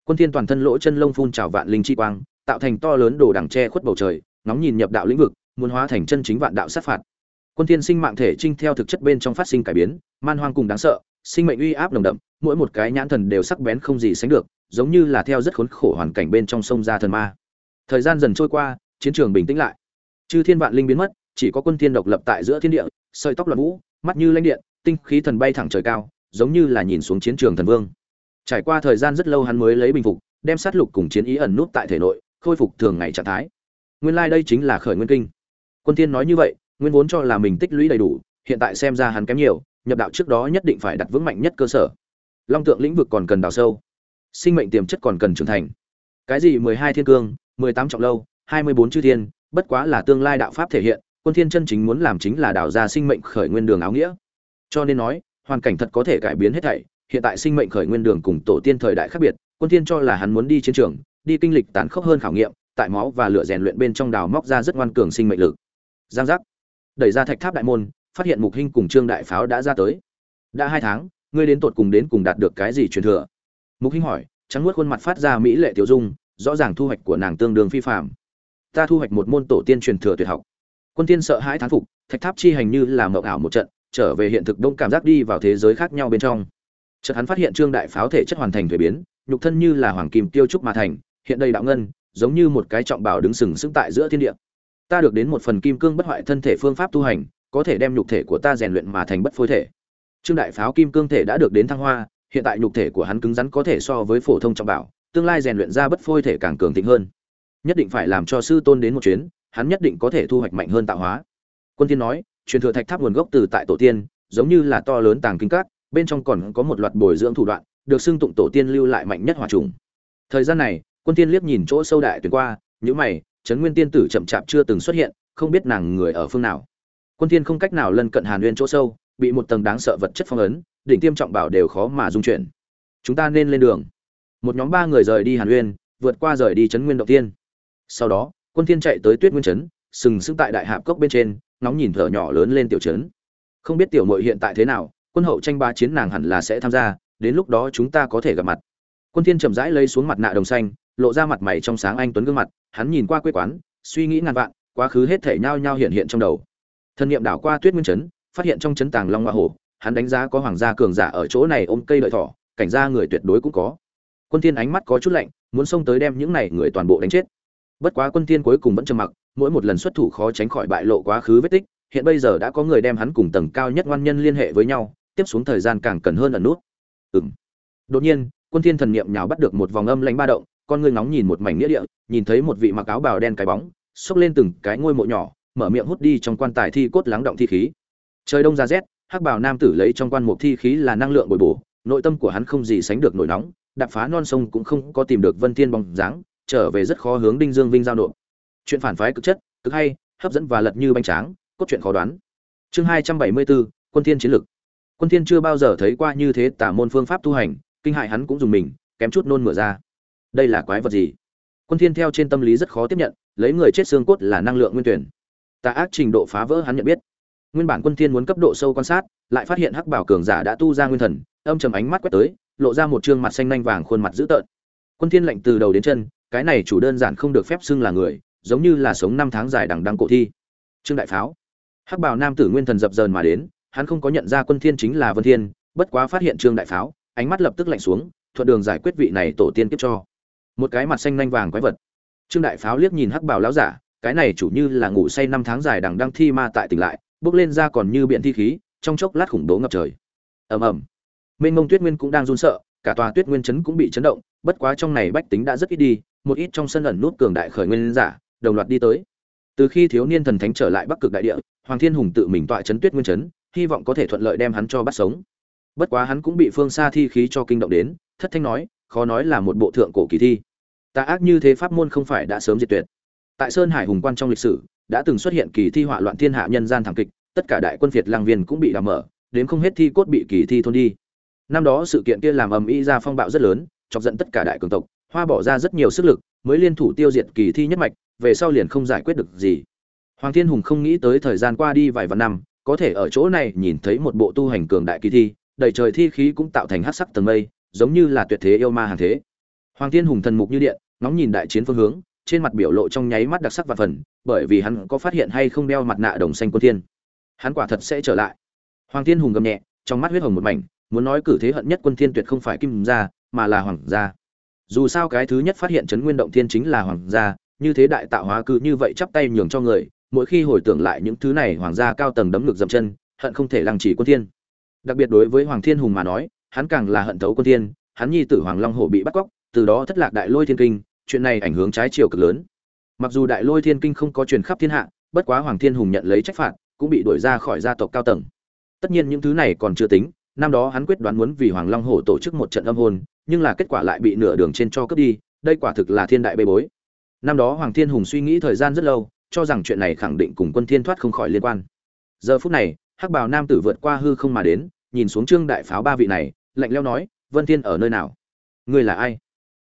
Quân thiên toàn thân lỗ chân lông phun trào vạn linh chi quang, tạo thành to lớn đồ đằng che khuất bầu trời, nóng nhìn nhập đạo lĩnh vực, muốn hóa thành chân chính vạn đạo sát phạt. Quân thiên sinh mạng thể trinh theo thực chất bên trong phát sinh cải biến, man hoang cùng đáng sợ, sinh mệnh uy áp nồng đậm mỗi một cái nhãn thần đều sắc bén không gì sánh được, giống như là theo rất khốn khổ hoàn cảnh bên trong sông ra thần ma. Thời gian dần trôi qua, chiến trường bình tĩnh lại. Chư thiên vạn linh biến mất, chỉ có quân thiên độc lập tại giữa thiên địa, sợi tóc loạn vũ, mắt như lãnh điện, tinh khí thần bay thẳng trời cao, giống như là nhìn xuống chiến trường thần vương. Trải qua thời gian rất lâu hắn mới lấy bình phục, đem sát lục cùng chiến ý ẩn nút tại thể nội, khôi phục thường ngày trạng thái. Nguyên lai like đây chính là khởi nguyên kinh. Quân thiên nói như vậy, nguyên vốn cho là mình tích lũy đầy đủ, hiện tại xem ra hắn kém nhiều, nhập đạo trước đó nhất định phải đặt vững mạnh nhất cơ sở long tượng lĩnh vực còn cần đào sâu. Sinh mệnh tiềm chất còn cần trưởng thành. Cái gì mười hai thiên cương, mười tám trọng lâu, hai mươi bốn chư thiên, bất quá là tương lai đạo pháp thể hiện, quân thiên chân chính muốn làm chính là đào ra sinh mệnh khởi nguyên đường áo nghĩa. Cho nên nói, hoàn cảnh thật có thể cải biến hết thảy, hiện tại sinh mệnh khởi nguyên đường cùng tổ tiên thời đại khác biệt, quân thiên cho là hắn muốn đi chiến trường, đi kinh lịch tàn khốc hơn khảo nghiệm, tại máu và lửa rèn luyện bên trong đào móc ra rất ngoan cường sinh mệnh lực. Giang giác. Đẩy ra thạch tháp đại môn, phát hiện mục hinh cùng trương đại pháo đã ra tới. Đã hai tháng ngươi đến tột cùng đến cùng đạt được cái gì truyền thừa? Mục hinh hỏi, trắng nuốt khuôn mặt phát ra mỹ lệ tiểu dung, rõ ràng thu hoạch của nàng tương đương phi phạm ta thu hoạch một môn tổ tiên truyền thừa tuyệt học. Quân tiên sợ hãi thán phục, thạch tháp chi hành như là mộng ảo một trận, trở về hiện thực đông cảm giác đi vào thế giới khác nhau bên trong. Chợt hắn phát hiện trương đại pháo thể chất hoàn thành thuế biến, nhục thân như là hoàng kim tiêu trúc mà thành, hiện đây đạo ngân, giống như một cái trọng bảo đứng sừng sững tại giữa thiên địa. Ta được đến một phần kim cương bất hoại thân thể phương pháp tu hành, có thể đem nhục thể của ta rèn luyện mà thành bất phôi thể trương đại pháo kim cương thể đã được đến thăng hoa, hiện tại nhục thể của hắn cứng rắn có thể so với phổ thông trọng bảo, tương lai rèn luyện ra bất phôi thể càng cường thịnh hơn. Nhất định phải làm cho sư tôn đến một chuyến, hắn nhất định có thể thu hoạch mạnh hơn tạo hóa. Quân tiên nói, truyền thừa thạch tháp nguồn gốc từ tại tổ tiên, giống như là to lớn tàng kinh các, bên trong còn có một loạt bồi dưỡng thủ đoạn, được xưng tụng tổ tiên lưu lại mạnh nhất hỏa trùng. Thời gian này, quân tiên liếc nhìn chỗ sâu đại tuyến qua những mày, trấn nguyên tiên tử chậm chạp chưa từng xuất hiện, không biết nàng người ở phương nào. Quân tiên không cách nào lân cận hàn nguyên chỗ sâu bị một tầng đáng sợ vật chất phong ấn, đỉnh tiêm trọng bảo đều khó mà dung chuyển. Chúng ta nên lên đường. Một nhóm ba người rời đi hàn nguyên vượt qua rời đi trấn nguyên động tiên sau đó, quân thiên chạy tới tuyết nguyên trấn, sừng sững tại đại hạp cốc bên trên nóng nhìn thở nhỏ lớn lên tiểu trấn. Không biết tiểu mội hiện tại thế nào, quân hậu tranh ba chiến nàng hẳn là sẽ tham gia, đến lúc đó chúng ta có thể gặp mặt. Quân thiên chậm rãi lấy xuống mặt nạ đồng xanh, lộ ra mặt mày trong sáng anh tuấn gương mặt, hắn nhìn qua quê quán, suy nghĩ ngàn vạn, quá khứ hết thể nhao nhau hiện hiện trong đầu. Thân niệm đảo qua tuyết nguyên trấn phát hiện trong trấn tàng long hoa hổ, hắn đánh giá có hoàng gia cường giả ở chỗ này ôm cây lợi thỏ cảnh gia người tuyệt đối cũng có. Quân thiên ánh mắt có chút lạnh, muốn xông tới đem những này người toàn bộ đánh chết. Bất quá quân thiên cuối cùng vẫn trầm mặc, mỗi một lần xuất thủ khó tránh khỏi bại lộ quá khứ vết tích, hiện bây giờ đã có người đem hắn cùng tầng cao nhất ngoan nhân liên hệ với nhau, tiếp xuống thời gian càng cần hơn ẩn nút. Ừm. Đột nhiên, quân thiên thần niệm nhào bắt được một vòng âm lãnh ba động, con ngươi ngóng nhìn một mảnh nghĩa địa, nhìn thấy một vị mặc áo bào đen cái bóng, xốc lên từng cái ngôi mộ nhỏ, mở miệng hút đi trong quan tài thi cốt lắng động thi khí trời đông ra rét, hắc Bảo nam tử lấy trong quan mục thi khí là năng lượng bồi bổ, nội tâm của hắn không gì sánh được nổi nóng, đạp phá non sông cũng không có tìm được vân thiên bóng dáng, trở về rất khó hướng đinh dương vinh giao nộp. Chuyện phản phái cực chất, cực hay, hấp dẫn và lật như bánh tráng, cốt truyện khó đoán. Chương hai trăm bảy mươi bốn, quân thiên chiến lực. Quân thiên chưa bao giờ thấy qua như thế tả môn phương pháp tu hành, kinh hại hắn cũng dùng mình, kém chút nôn mửa ra. Đây là quái vật gì? Quân thiên theo trên tâm lý rất khó tiếp nhận, lấy người chết xương cốt là năng lượng nguyên tuyển. Tà ác trình độ phá vỡ hắn nhận biết nguyên bản quân thiên muốn cấp độ sâu quan sát, lại phát hiện hắc bảo cường giả đã tu ra nguyên thần, âm trầm ánh mắt quét tới, lộ ra một trương mặt xanh nhanh vàng khuôn mặt dữ tợn. Quân thiên lạnh từ đầu đến chân, cái này chủ đơn giản không được phép xưng là người, giống như là sống năm tháng dài đằng đằng cổ thi. Trương đại pháo. Hắc bảo nam tử nguyên thần dập dờn mà đến, hắn không có nhận ra quân thiên chính là vân thiên, bất quá phát hiện trương đại pháo, ánh mắt lập tức lạnh xuống, thuận đường giải quyết vị này tổ tiên kiếp cho. Một cái mặt xanh nhanh vàng quái vật. Trương đại pháo liếc nhìn hắc bảo lão giả, cái này chủ như là ngủ say năm tháng dài đằng đang thi ma tại tỉnh lại bước lên ra còn như biện thi khí, trong chốc lát khủng bố ngập trời. Ầm ầm. Mênh mông tuyết nguyên cũng đang run sợ, cả tòa tuyết nguyên chấn cũng bị chấn động, bất quá trong này bách tính đã rất ít đi, một ít trong sân ẩn nút cường đại khởi nguyên giả, đồng loạt đi tới. Từ khi thiếu niên thần thánh trở lại bắc cực đại địa, hoàng thiên hùng tự mình tọa chấn tuyết nguyên chấn, hy vọng có thể thuận lợi đem hắn cho bắt sống. Bất quá hắn cũng bị phương xa thi khí cho kinh động đến, thất thanh nói, khó nói là một bộ thượng cổ kỳ thi. Tà ác như thế pháp môn không phải đã sớm diệt tuyệt. Tại sơn hải hùng quan trong lịch sử đã từng xuất hiện kỳ thi họa loạn thiên hạ nhân gian thảm kịch, tất cả đại quân việt lang viên cũng bị làm mở, đến không hết thi cốt bị kỳ thi thôn đi. Năm đó sự kiện kia làm ầm ĩ ra phong bạo rất lớn, chọc giận tất cả đại cường tộc, hoa bỏ ra rất nhiều sức lực, mới liên thủ tiêu diệt kỳ thi nhất mạch, về sau liền không giải quyết được gì. Hoàng thiên hùng không nghĩ tới thời gian qua đi vài vạn năm, có thể ở chỗ này nhìn thấy một bộ tu hành cường đại kỳ thi, đầy trời thi khí cũng tạo thành hắc sắc tầng mây, giống như là tuyệt thế yêu ma hàng thế. Hoàng thiên hùng thần mục như điện, ngóng nhìn đại chiến phương hướng trên mặt biểu lộ trong nháy mắt đặc sắc và phần, bởi vì hắn có phát hiện hay không đeo mặt nạ đồng xanh quân thiên. Hắn quả thật sẽ trở lại. Hoàng thiên hùng gầm nhẹ, trong mắt huyết hồng một mảnh, muốn nói cử thế hận nhất quân thiên tuyệt không phải kim gia, mà là hoàng gia. Dù sao cái thứ nhất phát hiện chấn nguyên động thiên chính là hoàng gia, như thế đại tạo hóa cứ như vậy chắp tay nhường cho người, mỗi khi hồi tưởng lại những thứ này hoàng gia cao tầng đấm ngực dậm chân, hận không thể lăng trì quân thiên. Đặc biệt đối với hoàng thiên hùng mà nói, hắn càng là hận thấu quân thiên, hắn nhi tử hoàng long hổ bị bắt cóc, từ đó thất lạc đại lôi thiên kinh chuyện này ảnh hưởng trái chiều cực lớn. Mặc dù đại lôi thiên kinh không có truyền khắp thiên hạ, bất quá hoàng thiên hùng nhận lấy trách phạt, cũng bị đuổi ra khỏi gia tộc cao tầng. Tất nhiên những thứ này còn chưa tính, năm đó hắn quyết đoán muốn vì hoàng long hổ tổ chức một trận âm hồn, nhưng là kết quả lại bị nửa đường trên cho cướp đi, đây quả thực là thiên đại bê bối. Năm đó hoàng thiên hùng suy nghĩ thời gian rất lâu, cho rằng chuyện này khẳng định cùng quân thiên thoát không khỏi liên quan. Giờ phút này, hắc bào nam tử vượt qua hư không mà đến, nhìn xuống trương đại pháo ba vị này, lạnh lẽo nói, vân thiên ở nơi nào? Ngươi là ai?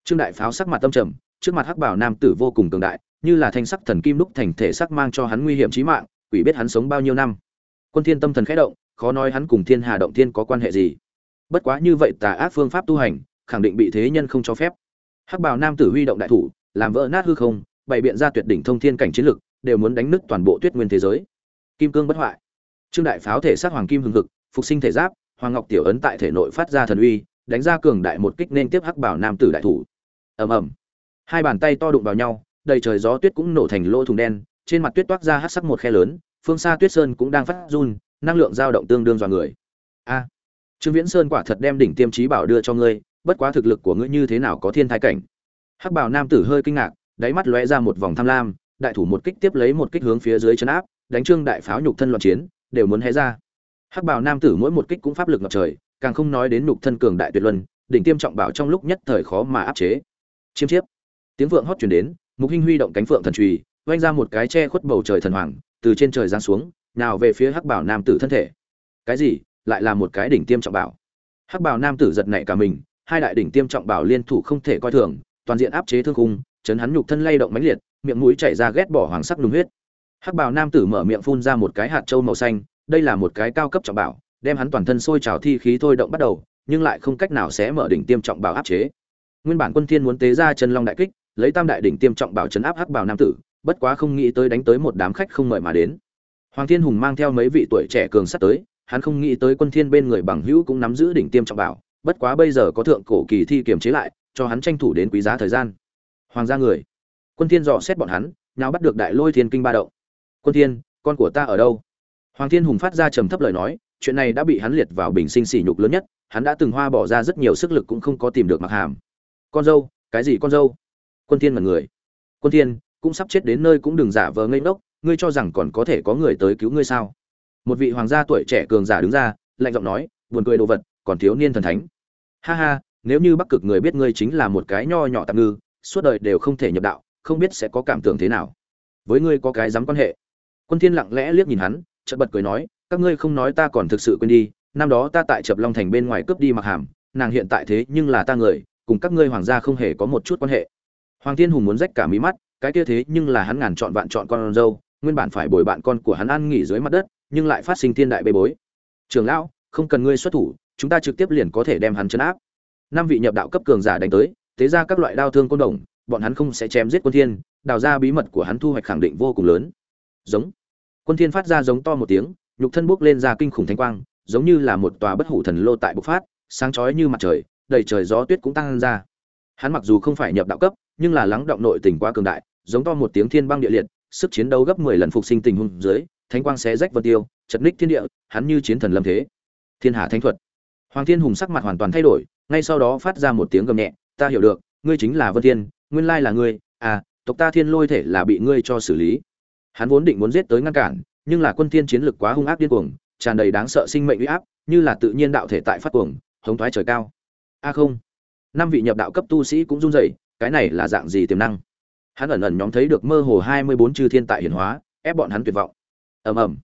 Trương đại pháo sắc mặt tâm trầm trước mặt hắc bảo nam tử vô cùng cường đại, như là thanh sắc thần kim đúc thành thể sắc mang cho hắn nguy hiểm chí mạng, quỷ biết hắn sống bao nhiêu năm. Quân thiên tâm thần khẽ động, khó nói hắn cùng thiên hà động thiên có quan hệ gì. Bất quá như vậy tà ác phương pháp tu hành, khẳng định bị thế nhân không cho phép. Hắc bảo nam tử huy động đại thủ, làm vỡ nát hư không, bày biện ra tuyệt đỉnh thông thiên cảnh chiến lực, đều muốn đánh nứt toàn bộ tuyết nguyên thế giới. Kim cương bất hoại. Trương đại pháo thể sát hoàng kim hưng hực, phục sinh thể giáp, hoàng ngọc tiểu ấn tại thể nội phát ra thần uy, đánh ra cường đại một kích nên tiếp hắc bảo nam tử đại thủ. Ầm ầm hai bàn tay to đụng vào nhau, đầy trời gió tuyết cũng nổ thành lỗ thùng đen, trên mặt tuyết toát ra hắc sắc một khe lớn, phương xa tuyết sơn cũng đang phát run, năng lượng dao động tương đương dọa người. A, trương viễn sơn quả thật đem đỉnh tiêm trí bảo đưa cho ngươi, bất quá thực lực của ngươi như thế nào có thiên thái cảnh. Hắc bảo nam tử hơi kinh ngạc, đáy mắt lóe ra một vòng tham lam, đại thủ một kích tiếp lấy một kích hướng phía dưới chân áp, đánh trương đại pháo nhục thân loạn chiến, đều muốn hé ra. Hắc bảo nam tử mỗi một kích cũng pháp lực ngập trời, càng không nói đến nhục thân cường đại tuyệt luân, đỉnh tiêm trọng bảo trong lúc nhất thời khó mà áp chế. Chiêm chiếp tiếng vượng hót truyền đến, mục hinh huy động cánh phượng thần trùy oanh ra một cái che khuất bầu trời thần hoàng, từ trên trời giáng xuống, nào về phía hắc bảo nam tử thân thể. Cái gì? Lại là một cái đỉnh tiêm trọng bảo. Hắc bảo nam tử giật nảy cả mình, hai đại đỉnh tiêm trọng bảo liên thủ không thể coi thường, toàn diện áp chế thương khung, chấn hắn nhục thân lay động mãnh liệt, miệng mũi chảy ra ghét bỏ hoàng sắc đúng huyết. Hắc bảo nam tử mở miệng phun ra một cái hạt trâu màu xanh, đây là một cái cao cấp trọng bảo, đem hắn toàn thân sôi trào thi khí thôi động bắt đầu, nhưng lại không cách nào sẽ mở đỉnh tiêm trọng bảo áp chế. Nguyên bản quân thiên muốn tế ra chân long đại kích lấy tam đại đỉnh tiêm trọng bảo chấn áp hắc bảo nam tử, bất quá không nghĩ tới đánh tới một đám khách không mời mà đến. Hoàng thiên hùng mang theo mấy vị tuổi trẻ cường sắt tới, hắn không nghĩ tới quân thiên bên người bằng hữu cũng nắm giữ đỉnh tiêm trọng bảo, bất quá bây giờ có thượng cổ kỳ thi kiềm chế lại, cho hắn tranh thủ đến quý giá thời gian. Hoàng gia người. Quân thiên dò xét bọn hắn nào bắt được đại lôi thiên kinh ba động. Quân thiên, con của ta ở đâu? Hoàng thiên hùng phát ra trầm thấp lời nói, chuyện này đã bị hắn liệt vào bình sinh sỉ nhục lớn nhất, hắn đã từng hoa bỏ ra rất nhiều sức lực cũng không có tìm được mặc hàm. Con dâu, cái gì con dâu? Quân thiên mật người. Quân thiên, cũng sắp chết đến nơi cũng đừng giả vờ ngây ngốc, ngươi cho rằng còn có thể có người tới cứu ngươi sao? Một vị hoàng gia tuổi trẻ cường giả đứng ra, lạnh giọng nói, buồn cười đồ vật, còn thiếu niên thần thánh. Ha ha, nếu như bắc cực người biết ngươi chính là một cái nho nhỏ tạm ngư, suốt đời đều không thể nhập đạo, không biết sẽ có cảm tưởng thế nào. Với ngươi có cái dám quan hệ. Quân thiên lặng lẽ liếc nhìn hắn, chợt bật cười nói, các ngươi không nói ta còn thực sự quên đi, năm đó ta tại chập long thành bên ngoài cướp đi mặc hàm, nàng hiện tại thế nhưng là ta người, cùng các ngươi hoàng gia không hề có một chút quan hệ hoàng thiên hùng muốn rách cả mí mắt, cái kia thế nhưng là hắn ngàn chọn vạn chọn con dâu, nguyên bản phải bồi bạn con của hắn ăn nghỉ dưới mặt đất, nhưng lại phát sinh thiên đại bê bối. Trường lão, không cần ngươi xuất thủ, chúng ta trực tiếp liền có thể đem hắn trấn áp. Năm vị nhập đạo cấp cường giả đánh tới, thế ra các loại đao thương côn đồng, bọn hắn không sẽ chém giết quân thiên, đào ra bí mật của hắn thu hoạch khẳng định vô cùng lớn. Giống. Quân thiên phát ra giống to một tiếng, nhục thân bốc lên ra kinh khủng thanh quang, giống như là một tòa bất hủ thần lô tại bộc phát, sáng chói như mặt trời, đầy trời gió tuyết cũng tăng ra. Hắn mặc dù không phải nhập đạo cấp nhưng là lắng động nội tình quá cường đại, giống to một tiếng thiên băng địa liệt, sức chiến đấu gấp 10 lần phục sinh tình huống dưới thanh quang xé rách vân tiêu, chật ních thiên địa, hắn như chiến thần lâm thế. Thiên hạ thánh thuật. Hoàng thiên hùng sắc mặt hoàn toàn thay đổi, ngay sau đó phát ra một tiếng gầm nhẹ, ta hiểu được, ngươi chính là vân thiên, nguyên lai là ngươi à tộc ta thiên lôi thể là bị ngươi cho xử lý. Hắn vốn định muốn giết tới ngăn cản, nhưng là quân thiên chiến lực quá hung ác điên cuồng, tràn đầy đáng sợ sinh mệnh uy áp, như là tự nhiên đạo thể tại phát cuồng, hống thoái trời cao. A không. Năm vị nhập đạo cấp tu sĩ cũng run rẩy cái này là dạng gì tiềm năng? Hắn ẩn ẩn nhóm thấy được mơ hồ 24 chư thiên tại hiển hóa, ép bọn hắn tuyệt vọng. Ầm ầm.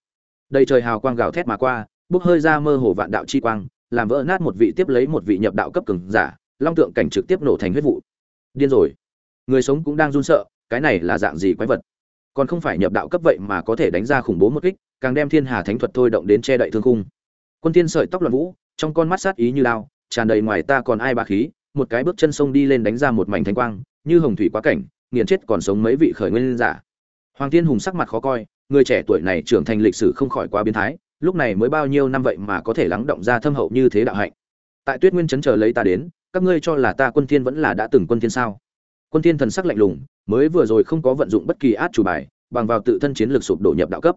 Đầy trời hào quang gào thét mà qua, bốc hơi ra mơ hồ vạn đạo chi quang, làm vỡ nát một vị tiếp lấy một vị nhập đạo cấp cường giả, long tượng cảnh trực tiếp nổ thành huyết vụ. Điên rồi. Người sống cũng đang run sợ, cái này là dạng gì quái vật? Còn không phải nhập đạo cấp vậy mà có thể đánh ra khủng bố một kích, càng đem thiên hà thánh thuật thôi động đến che đậy thương khung. Quân thiên sợi tóc loạn vũ, trong con mắt sát ý như lao, tràn đầy ngoài ta còn ai ba khí một cái bước chân sông đi lên đánh ra một mảnh thánh quang, như hồng thủy quá cảnh, nghiền chết còn sống mấy vị khởi nguyên giả. Hoàng thiên hùng sắc mặt khó coi, người trẻ tuổi này trưởng thành lịch sử không khỏi quá biến thái, lúc này mới bao nhiêu năm vậy mà có thể lắng động ra thâm hậu như thế đạo hạnh. Tại tuyết nguyên chấn chờ lấy ta đến, các ngươi cho là ta quân thiên vẫn là đã từng quân thiên sao? Quân thiên thần sắc lạnh lùng, mới vừa rồi không có vận dụng bất kỳ át chủ bài, bằng vào tự thân chiến lược sụp đổ nhập đạo cấp.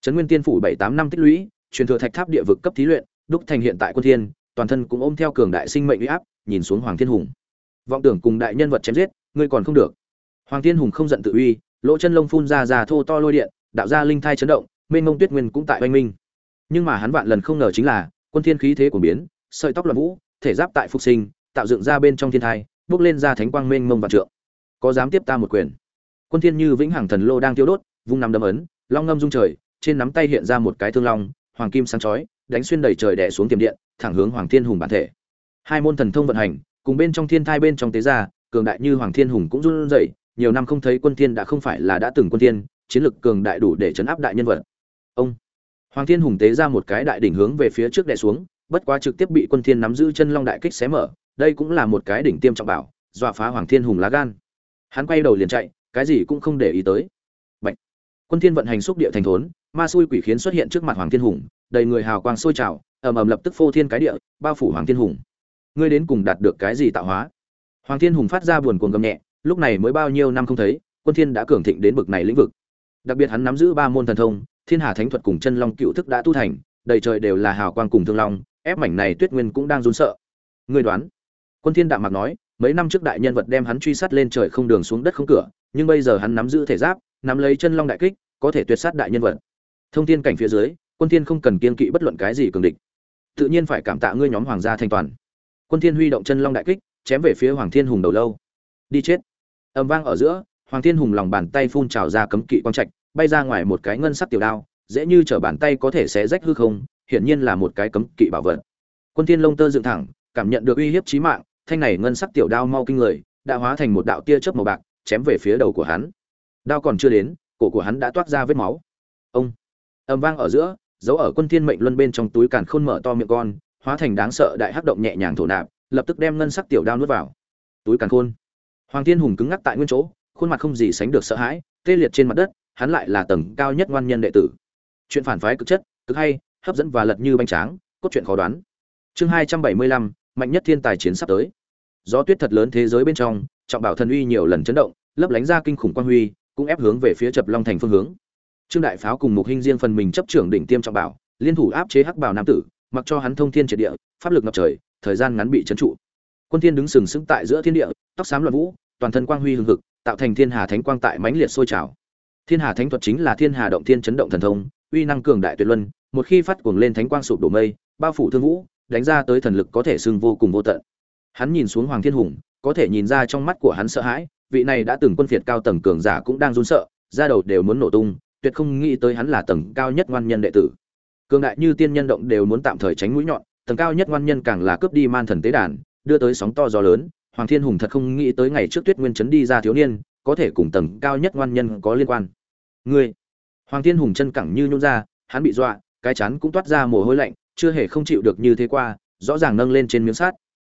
Trấn nguyên tiên phủ bảy tám năm tích lũy, truyền thừa thạch tháp địa vực cấp thí luyện, đúc thành hiện tại quân thiên toàn thân cũng ôm theo cường đại sinh mệnh uy áp, nhìn xuống hoàng thiên hùng. Vọng tưởng cùng đại nhân vật chém giết, ngươi còn không được. Hoàng thiên hùng không giận tự uy, lỗ chân lông phun ra ra thô to lôi điện, đạo ra linh thai chấn động, mênh mông tuyết nguyên cũng tại oanh minh. Nhưng mà hắn vạn lần không ngờ chính là, quân thiên khí thế của biến, sợi tóc luân vũ, thể giáp tại phục sinh, tạo dựng ra bên trong thiên thai, bước lên ra thánh quang mênh mông và trượng. Có dám tiếp ta một quyền? Quân thiên như vĩnh hằng thần lô đang tiêu đốt, vung nắm đấm ấn, long ngâm rung trời, trên nắm tay hiện ra một cái thương long hoàng kim sáng chói, đánh xuyên đầy trời đè xuống tiềm điện, thẳng hướng hoàng thiên hùng bản thể. Hai môn thần thông vận hành, cùng bên trong thiên thai bên trong tế gia, cường đại như hoàng thiên hùng cũng run rẩy, nhiều năm không thấy quân thiên đã không phải là đã từng quân thiên, chiến lực cường đại đủ để chấn áp đại nhân vật. Ông. Hoàng thiên hùng tế ra một cái đại đỉnh hướng về phía trước đè xuống, bất quá trực tiếp bị quân thiên nắm giữ chân long đại kích xé mở, đây cũng là một cái đỉnh tiêm trọng bảo, dọa phá hoàng thiên hùng lá gan. Hắn quay đầu liền chạy, cái gì cũng không để ý tới. Bạch. quân thiên vận hành xúc địa thành thốn ma xui quỷ khiến xuất hiện trước mặt hoàng thiên hùng, đầy người hào quang sôi trào, ầm ầm lập tức phô thiên cái địa, bao phủ hoàng thiên hùng. Ngươi đến cùng đạt được cái gì tạo hóa? Hoàng thiên hùng phát ra buồn cuồng gầm nhẹ, lúc này mới bao nhiêu năm không thấy, quân thiên đã cường thịnh đến bực này lĩnh vực. Đặc biệt hắn nắm giữ ba môn thần thông, thiên hà thánh thuật cùng chân long cựu thức đã tu thành, đầy trời đều là hào quang cùng thương long, ép mảnh này tuyết nguyên cũng đang run sợ. Ngươi đoán? Quân thiên đạm mạc nói, mấy năm trước đại nhân vật đem hắn truy sát lên trời không đường xuống đất không cửa, nhưng bây giờ hắn nắm giữ thể giáp, nắm lấy chân long đại kích, có thể tuyệt sát đại nhân vật thông thiên cảnh phía dưới, quân thiên không cần kiên kỵ bất luận cái gì cường địch. Tự nhiên phải cảm tạ ngươi nhóm hoàng gia thanh toàn. Quân thiên huy động chân long đại kích, chém về phía hoàng thiên hùng đầu lâu. Đi chết. Ầm vang ở giữa, hoàng thiên hùng lòng bàn tay phun trào ra cấm kỵ quang trạch, bay ra ngoài một cái ngân sắc tiểu đao, dễ như trở bàn tay có thể xé rách hư không, hiển nhiên là một cái cấm kỵ bảo vật. Quân thiên lông tơ dựng thẳng, cảm nhận được uy hiếp chí mạng, thanh này ngân sắc tiểu đao mau kinh người, đã hóa thành một đạo tia chớp màu bạc, chém về phía đầu của hắn. Đao còn chưa đến, cổ của hắn đã toát ra vết máu. Ông ầm vang ở giữa, dấu ở quân thiên mệnh luân bên trong túi càn khôn mở to miệng con, hóa thành đáng sợ đại hắc động nhẹ nhàng thổ nạp, lập tức đem ngân sắc tiểu đao nuốt vào. Túi càn khôn. Hoàng thiên hùng cứng ngắc tại nguyên chỗ, khuôn mặt không gì sánh được sợ hãi, tê liệt trên mặt đất, hắn lại là tầng cao nhất ngoan nhân đệ tử. Chuyện phản phái cực chất, cực hay, hấp dẫn và lật như bánh tráng, cốt truyện khó đoán. Chương hai trăm bảy mươi lăm, mạnh nhất thiên tài chiến sắp tới. Gió tuyết thật lớn thế giới bên trong, trọng bảo thần uy nhiều lần chấn động, lấp lánh ra kinh khủng quang huy, cũng ép hướng về phía chập long thành phương hướng trương đại pháo cùng mục hinh riêng phần mình chấp trưởng đỉnh tiêm trọng bảo, liên thủ áp chế hắc bảo nam tử, mặc cho hắn thông thiên triệt địa, pháp lực ngập trời, thời gian ngắn bị trấn trụ. Quân thiên đứng sừng sững tại giữa thiên địa, tóc xám loạn vũ, toàn thân quang huy hừng hực, tạo thành thiên hà thánh quang tại mãnh liệt sôi trào. Thiên hà thánh thuật chính là thiên hà động thiên chấn động thần thông, uy năng cường đại tuyệt luân, một khi phát cuồng lên thánh quang sụp đổ mây, bao phủ thương vũ, đánh ra tới thần lực có thể xưng vô cùng vô tận. Hắn nhìn xuống hoàng thiên hùng, có thể nhìn ra trong mắt của hắn sợ hãi, vị này đã từng quân phiệt cao tầng cường giả cũng đang run sợ, da đầu đều muốn nổ tung tuyệt không nghĩ tới hắn là tầng cao nhất ngoan nhân đệ tử. Cường đại như tiên nhân động đều muốn tạm thời tránh mũi nhọn, tầng cao nhất ngoan nhân càng là cướp đi man thần tế đàn, đưa tới sóng to gió lớn. Hoàng thiên hùng thật không nghĩ tới ngày trước tuyết nguyên chấn đi ra thiếu niên, có thể cùng tầng cao nhất ngoan nhân có liên quan. Ngươi! Hoàng thiên hùng chân cẳng như nhún ra, hắn bị dọa, cái chán cũng toát ra mồ hôi lạnh, chưa hề không chịu được như thế qua, rõ ràng nâng lên trên miếng sát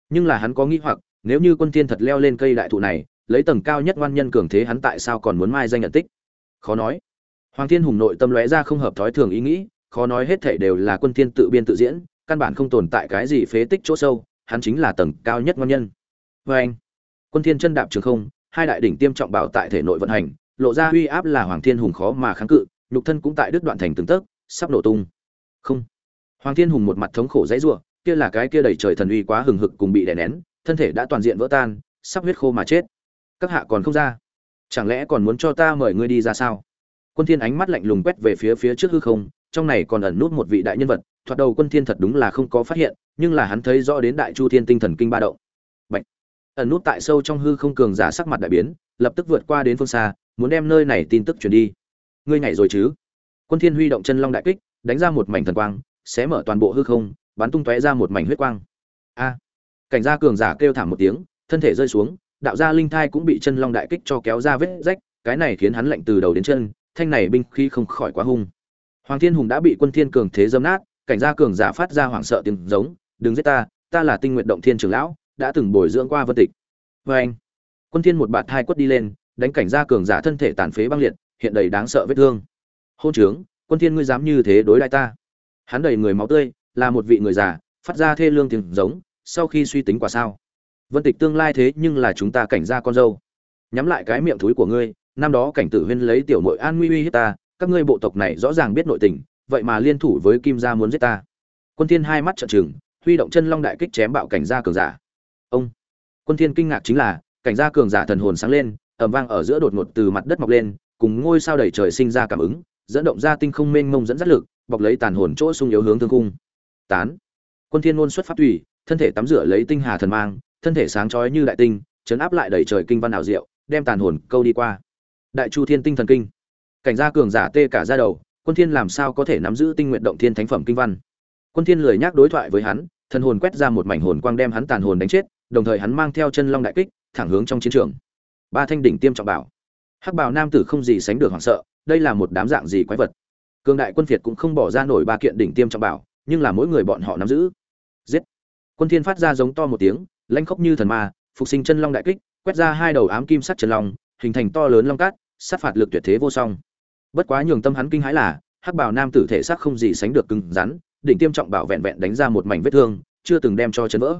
nhưng là hắn có nghĩ hoặc, nếu như quân thiên thật leo lên cây đại thụ này, lấy tầng cao nhất ngoan nhân cường thế hắn tại sao còn muốn mai danh nhận tích? Khó nói hoàng thiên hùng nội tâm lóe ra không hợp thói thường ý nghĩ, khó nói hết thảy đều là quân thiên tự biên tự diễn, căn bản không tồn tại cái gì phế tích chỗ sâu, hắn chính là tầng cao nhất ngon nhân. Và anh, quân thiên chân đạp trường không, hai đại đỉnh tiêm trọng bảo tại thể nội vận hành, lộ ra uy áp là hoàng thiên hùng khó mà kháng cự, nhục thân cũng tại đứt đoạn thành từng tấc, sắp nổ tung. Không. Hoàng thiên hùng một mặt thống khổ dãy rủa, kia là cái kia đầy trời thần uy quá hừng hực cùng bị đè nén, thân thể đã toàn diện vỡ tan, sắp huyết khô mà chết. Các hạ còn không ra. Chẳng lẽ còn muốn cho ta mời ngươi đi ra sao? Quân thiên ánh mắt lạnh lùng quét về phía phía trước hư không, trong này còn ẩn nút một vị đại nhân vật, thoạt đầu quân thiên thật đúng là không có phát hiện, nhưng là hắn thấy rõ đến đại chu thiên tinh thần kinh ba động. Bạch. ẩn nút tại sâu trong hư không cường giả sắc mặt đại biến, lập tức vượt qua đến phương xa, muốn đem nơi này tin tức truyền đi. Ngươi nhảy rồi chứ? Quân thiên huy động chân long đại kích, đánh ra một mảnh thần quang, xé mở toàn bộ hư không, bắn tung tóe ra một mảnh huyết quang. A! Cảnh gia cường giả kêu thảm một tiếng, thân thể rơi xuống, đạo gia linh thai cũng bị chân long đại kích cho kéo ra vết rách, cái này khiến hắn lạnh từ đầu đến chân thanh này binh khí không khỏi quá hung. Hoàng thiên hùng đã bị quân thiên cường thế dâm nát, cảnh gia cường giả phát ra hoảng sợ tiếng giống, đừng giết ta ta là tinh nguyện động thiên trưởng lão, đã từng bồi dưỡng qua vân tịch. Với quân thiên một bạt hai quất đi lên, đánh cảnh gia cường giả thân thể tàn phế băng liệt, hiện đầy đáng sợ vết thương. Hôn trướng, quân thiên ngươi dám như thế đối lại ta? Hắn đầy người máu tươi, là một vị người già, phát ra thê lương tiếng giống, sau khi suy tính quả sao? Vân tịch tương lai thế nhưng là chúng ta cảnh gia con dâu. Nhắm lại cái miệng thúi của ngươi năm đó cảnh tử huyên lấy tiểu mội an nguy uy hiếp ta, các ngươi bộ tộc này rõ ràng biết nội tình, vậy mà liên thủ với kim gia muốn giết ta. Quân thiên hai mắt trợn trừng, huy động chân long đại kích chém bạo cảnh gia cường giả. Ông. Quân thiên kinh ngạc chính là, cảnh gia cường giả thần hồn sáng lên, ầm vang ở giữa đột ngột từ mặt đất mọc lên, cùng ngôi sao đầy trời sinh ra cảm ứng, dẫn động ra tinh không mênh mông dẫn dắt lực, bọc lấy tàn hồn chỗ sung yếu hướng thương cung tán. Quân thiên ngôn xuất pháp tùy, thân thể tắm rửa lấy tinh hà thần mang, thân thể sáng chói như đại tinh, chấn áp lại đầy trời kinh văn ảo diệu, đem tàn hồn câu đi qua đại chu thiên tinh thần kinh. Cảnh gia cường giả tê cả ra đầu, quân thiên làm sao có thể nắm giữ tinh nguyện động thiên thánh phẩm kinh văn? Quân thiên lười nhắc đối thoại với hắn, thần hồn quét ra một mảnh hồn quang đem hắn tàn hồn đánh chết, đồng thời hắn mang theo chân long đại kích, thẳng hướng trong chiến trường. Ba thanh đỉnh tiêm trọng bảo. Hắc bào nam tử không gì sánh được hoảng sợ, đây là một đám dạng gì quái vật? Cường đại quân việt cũng không bỏ ra nổi ba kiện đỉnh tiêm trọng bảo, nhưng là mỗi người bọn họ nắm giữ. Giết! Quân thiên phát ra giống to một tiếng, lãnh khốc như thần ma, phục sinh chân long đại kích, quét ra hai đầu ám kim sắt chân long, hình thành to lớn long cát sát phạt lực tuyệt thế vô song. Bất quá nhường tâm hắn kinh hãi là, hắc bào nam tử thể xác không gì sánh được cứng rắn, đỉnh tiêm trọng bảo vẹn vẹn đánh ra một mảnh vết thương, chưa từng đem cho chấn vỡ.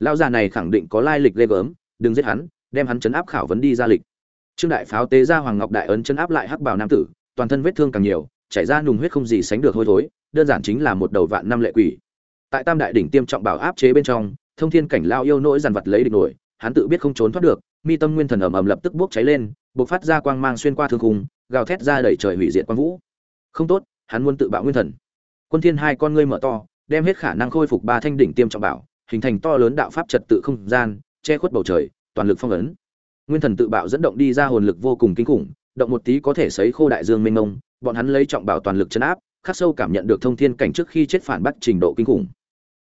Lão già này khẳng định có lai lịch ghê gớm, đừng giết hắn, đem hắn chấn áp khảo vấn đi ra lịch. Trương đại pháo tế ra hoàng ngọc đại ấn chấn áp lại hắc bào nam tử, toàn thân vết thương càng nhiều, chảy ra nùng huyết không gì sánh được hôi thối, đơn giản chính là một đầu vạn năm lệ quỷ. Tại tam đại đỉnh tiêm trọng bảo áp chế bên trong, thông thiên cảnh lao yêu nỗi dằn vật lấy địch nổi, hắn tự biết không trốn thoát được, mi tâm nguyên thần ầm ầm lập tức bốc cháy lên bộc phát ra quang mang xuyên qua thương khung, gào thét ra đẩy trời hủy diệt quang vũ. Không tốt, hắn muốn tự bạo nguyên thần. Quân thiên hai con ngươi mở to, đem hết khả năng khôi phục ba thanh đỉnh tiêm trọng bảo, hình thành to lớn đạo pháp trật tự không gian, che khuất bầu trời, toàn lực phong ấn. Nguyên thần tự bạo dẫn động đi ra hồn lực vô cùng kinh khủng, động một tí có thể sấy khô đại dương mênh mông, bọn hắn lấy trọng bảo toàn lực chấn áp, khắc sâu cảm nhận được thông thiên cảnh trước khi chết phản bắt trình độ kinh khủng.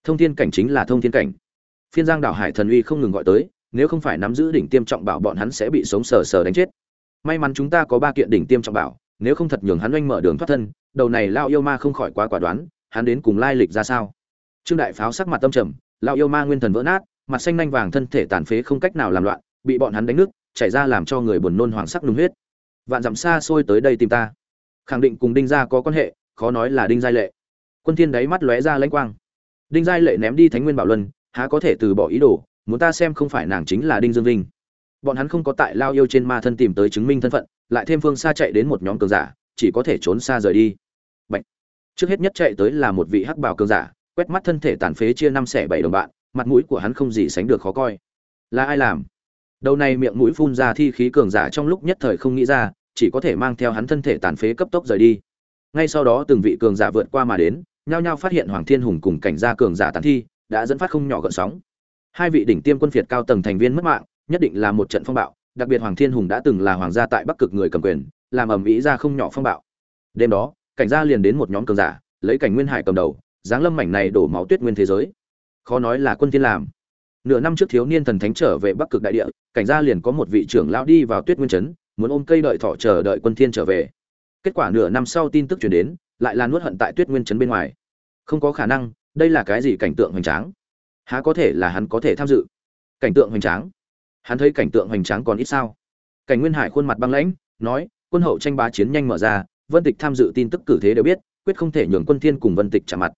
Thông thiên cảnh chính là thông thiên cảnh. Phiên giang đảo hải thần uy không ngừng gọi tới nếu không phải nắm giữ đỉnh tiêm trọng bảo bọn hắn sẽ bị sống sờ sờ đánh chết. May mắn chúng ta có ba kiện đỉnh tiêm trọng bảo, nếu không thật nhường hắn oanh mở đường thoát thân, đầu này lao yêu ma không khỏi quá quả đoán, hắn đến cùng lai lịch ra sao? Trương đại pháo sắc mặt tâm trầm, lao yêu ma nguyên thần vỡ nát, mặt xanh nanh vàng thân thể tàn phế không cách nào làm loạn, bị bọn hắn đánh nước chảy ra làm cho người buồn nôn hoàng sắc nung huyết. Vạn dặm xa xôi tới đây tìm ta. Khẳng định cùng đinh gia có quan hệ, khó nói là đinh giai lệ. Quân thiên đáy mắt lóe ra lãnh quang. Đinh giai lệ ném đi thánh nguyên bảo luân, há có thể từ bỏ ý đồ muốn ta xem không phải nàng chính là đinh dương vinh. Bọn hắn không có tại lao yêu trên ma thân tìm tới chứng minh thân phận, lại thêm phương xa chạy đến một nhóm cường giả, chỉ có thể trốn xa rời đi. Bạch. trước hết nhất chạy tới là một vị hắc bảo cường giả, quét mắt thân thể tàn phế chia năm xẻ bảy đồng bạn, mặt mũi của hắn không gì sánh được khó coi. Là ai làm? Đầu này miệng mũi phun ra thi khí cường giả trong lúc nhất thời không nghĩ ra, chỉ có thể mang theo hắn thân thể tàn phế cấp tốc rời đi. Ngay sau đó từng vị cường giả vượt qua mà đến, nhao nhao phát hiện hoàng thiên hùng cùng cảnh gia cường giả tàn thi, đã dẫn phát không nhỏ gợn sóng hai vị đỉnh tiêm quân phiệt cao tầng thành viên mất mạng, nhất định là một trận phong bạo, đặc biệt hoàng thiên hùng đã từng là hoàng gia tại bắc cực người cầm quyền, làm ầm ĩ ra không nhỏ phong bạo. Đêm đó, cảnh gia liền đến một nhóm cường giả, lấy cảnh nguyên hải cầm đầu, giáng lâm mảnh này đổ máu tuyết nguyên thế giới. Khó nói là quân thiên làm. Nửa năm trước thiếu niên thần thánh trở về bắc cực đại địa, cảnh gia liền có một vị trưởng lão đi vào tuyết nguyên trấn, muốn ôm cây đợi thọ chờ đợi quân thiên trở về. Kết quả nửa năm sau tin tức truyền đến, lại là nuốt hận tại tuyết nguyên trấn bên ngoài. Không có khả năng, đây là cái gì cảnh tượng hoành tráng? Há có thể là hắn có thể tham dự? Cảnh tượng hoành tráng. Hắn thấy cảnh tượng hoành tráng còn ít sao? Cảnh nguyên hải khuôn mặt băng lãnh, nói, quân hậu tranh bá chiến nhanh mở ra, vân tịch tham dự tin tức cử thế đều biết, quyết không thể nhường quân thiên cùng vân tịch chạm mặt.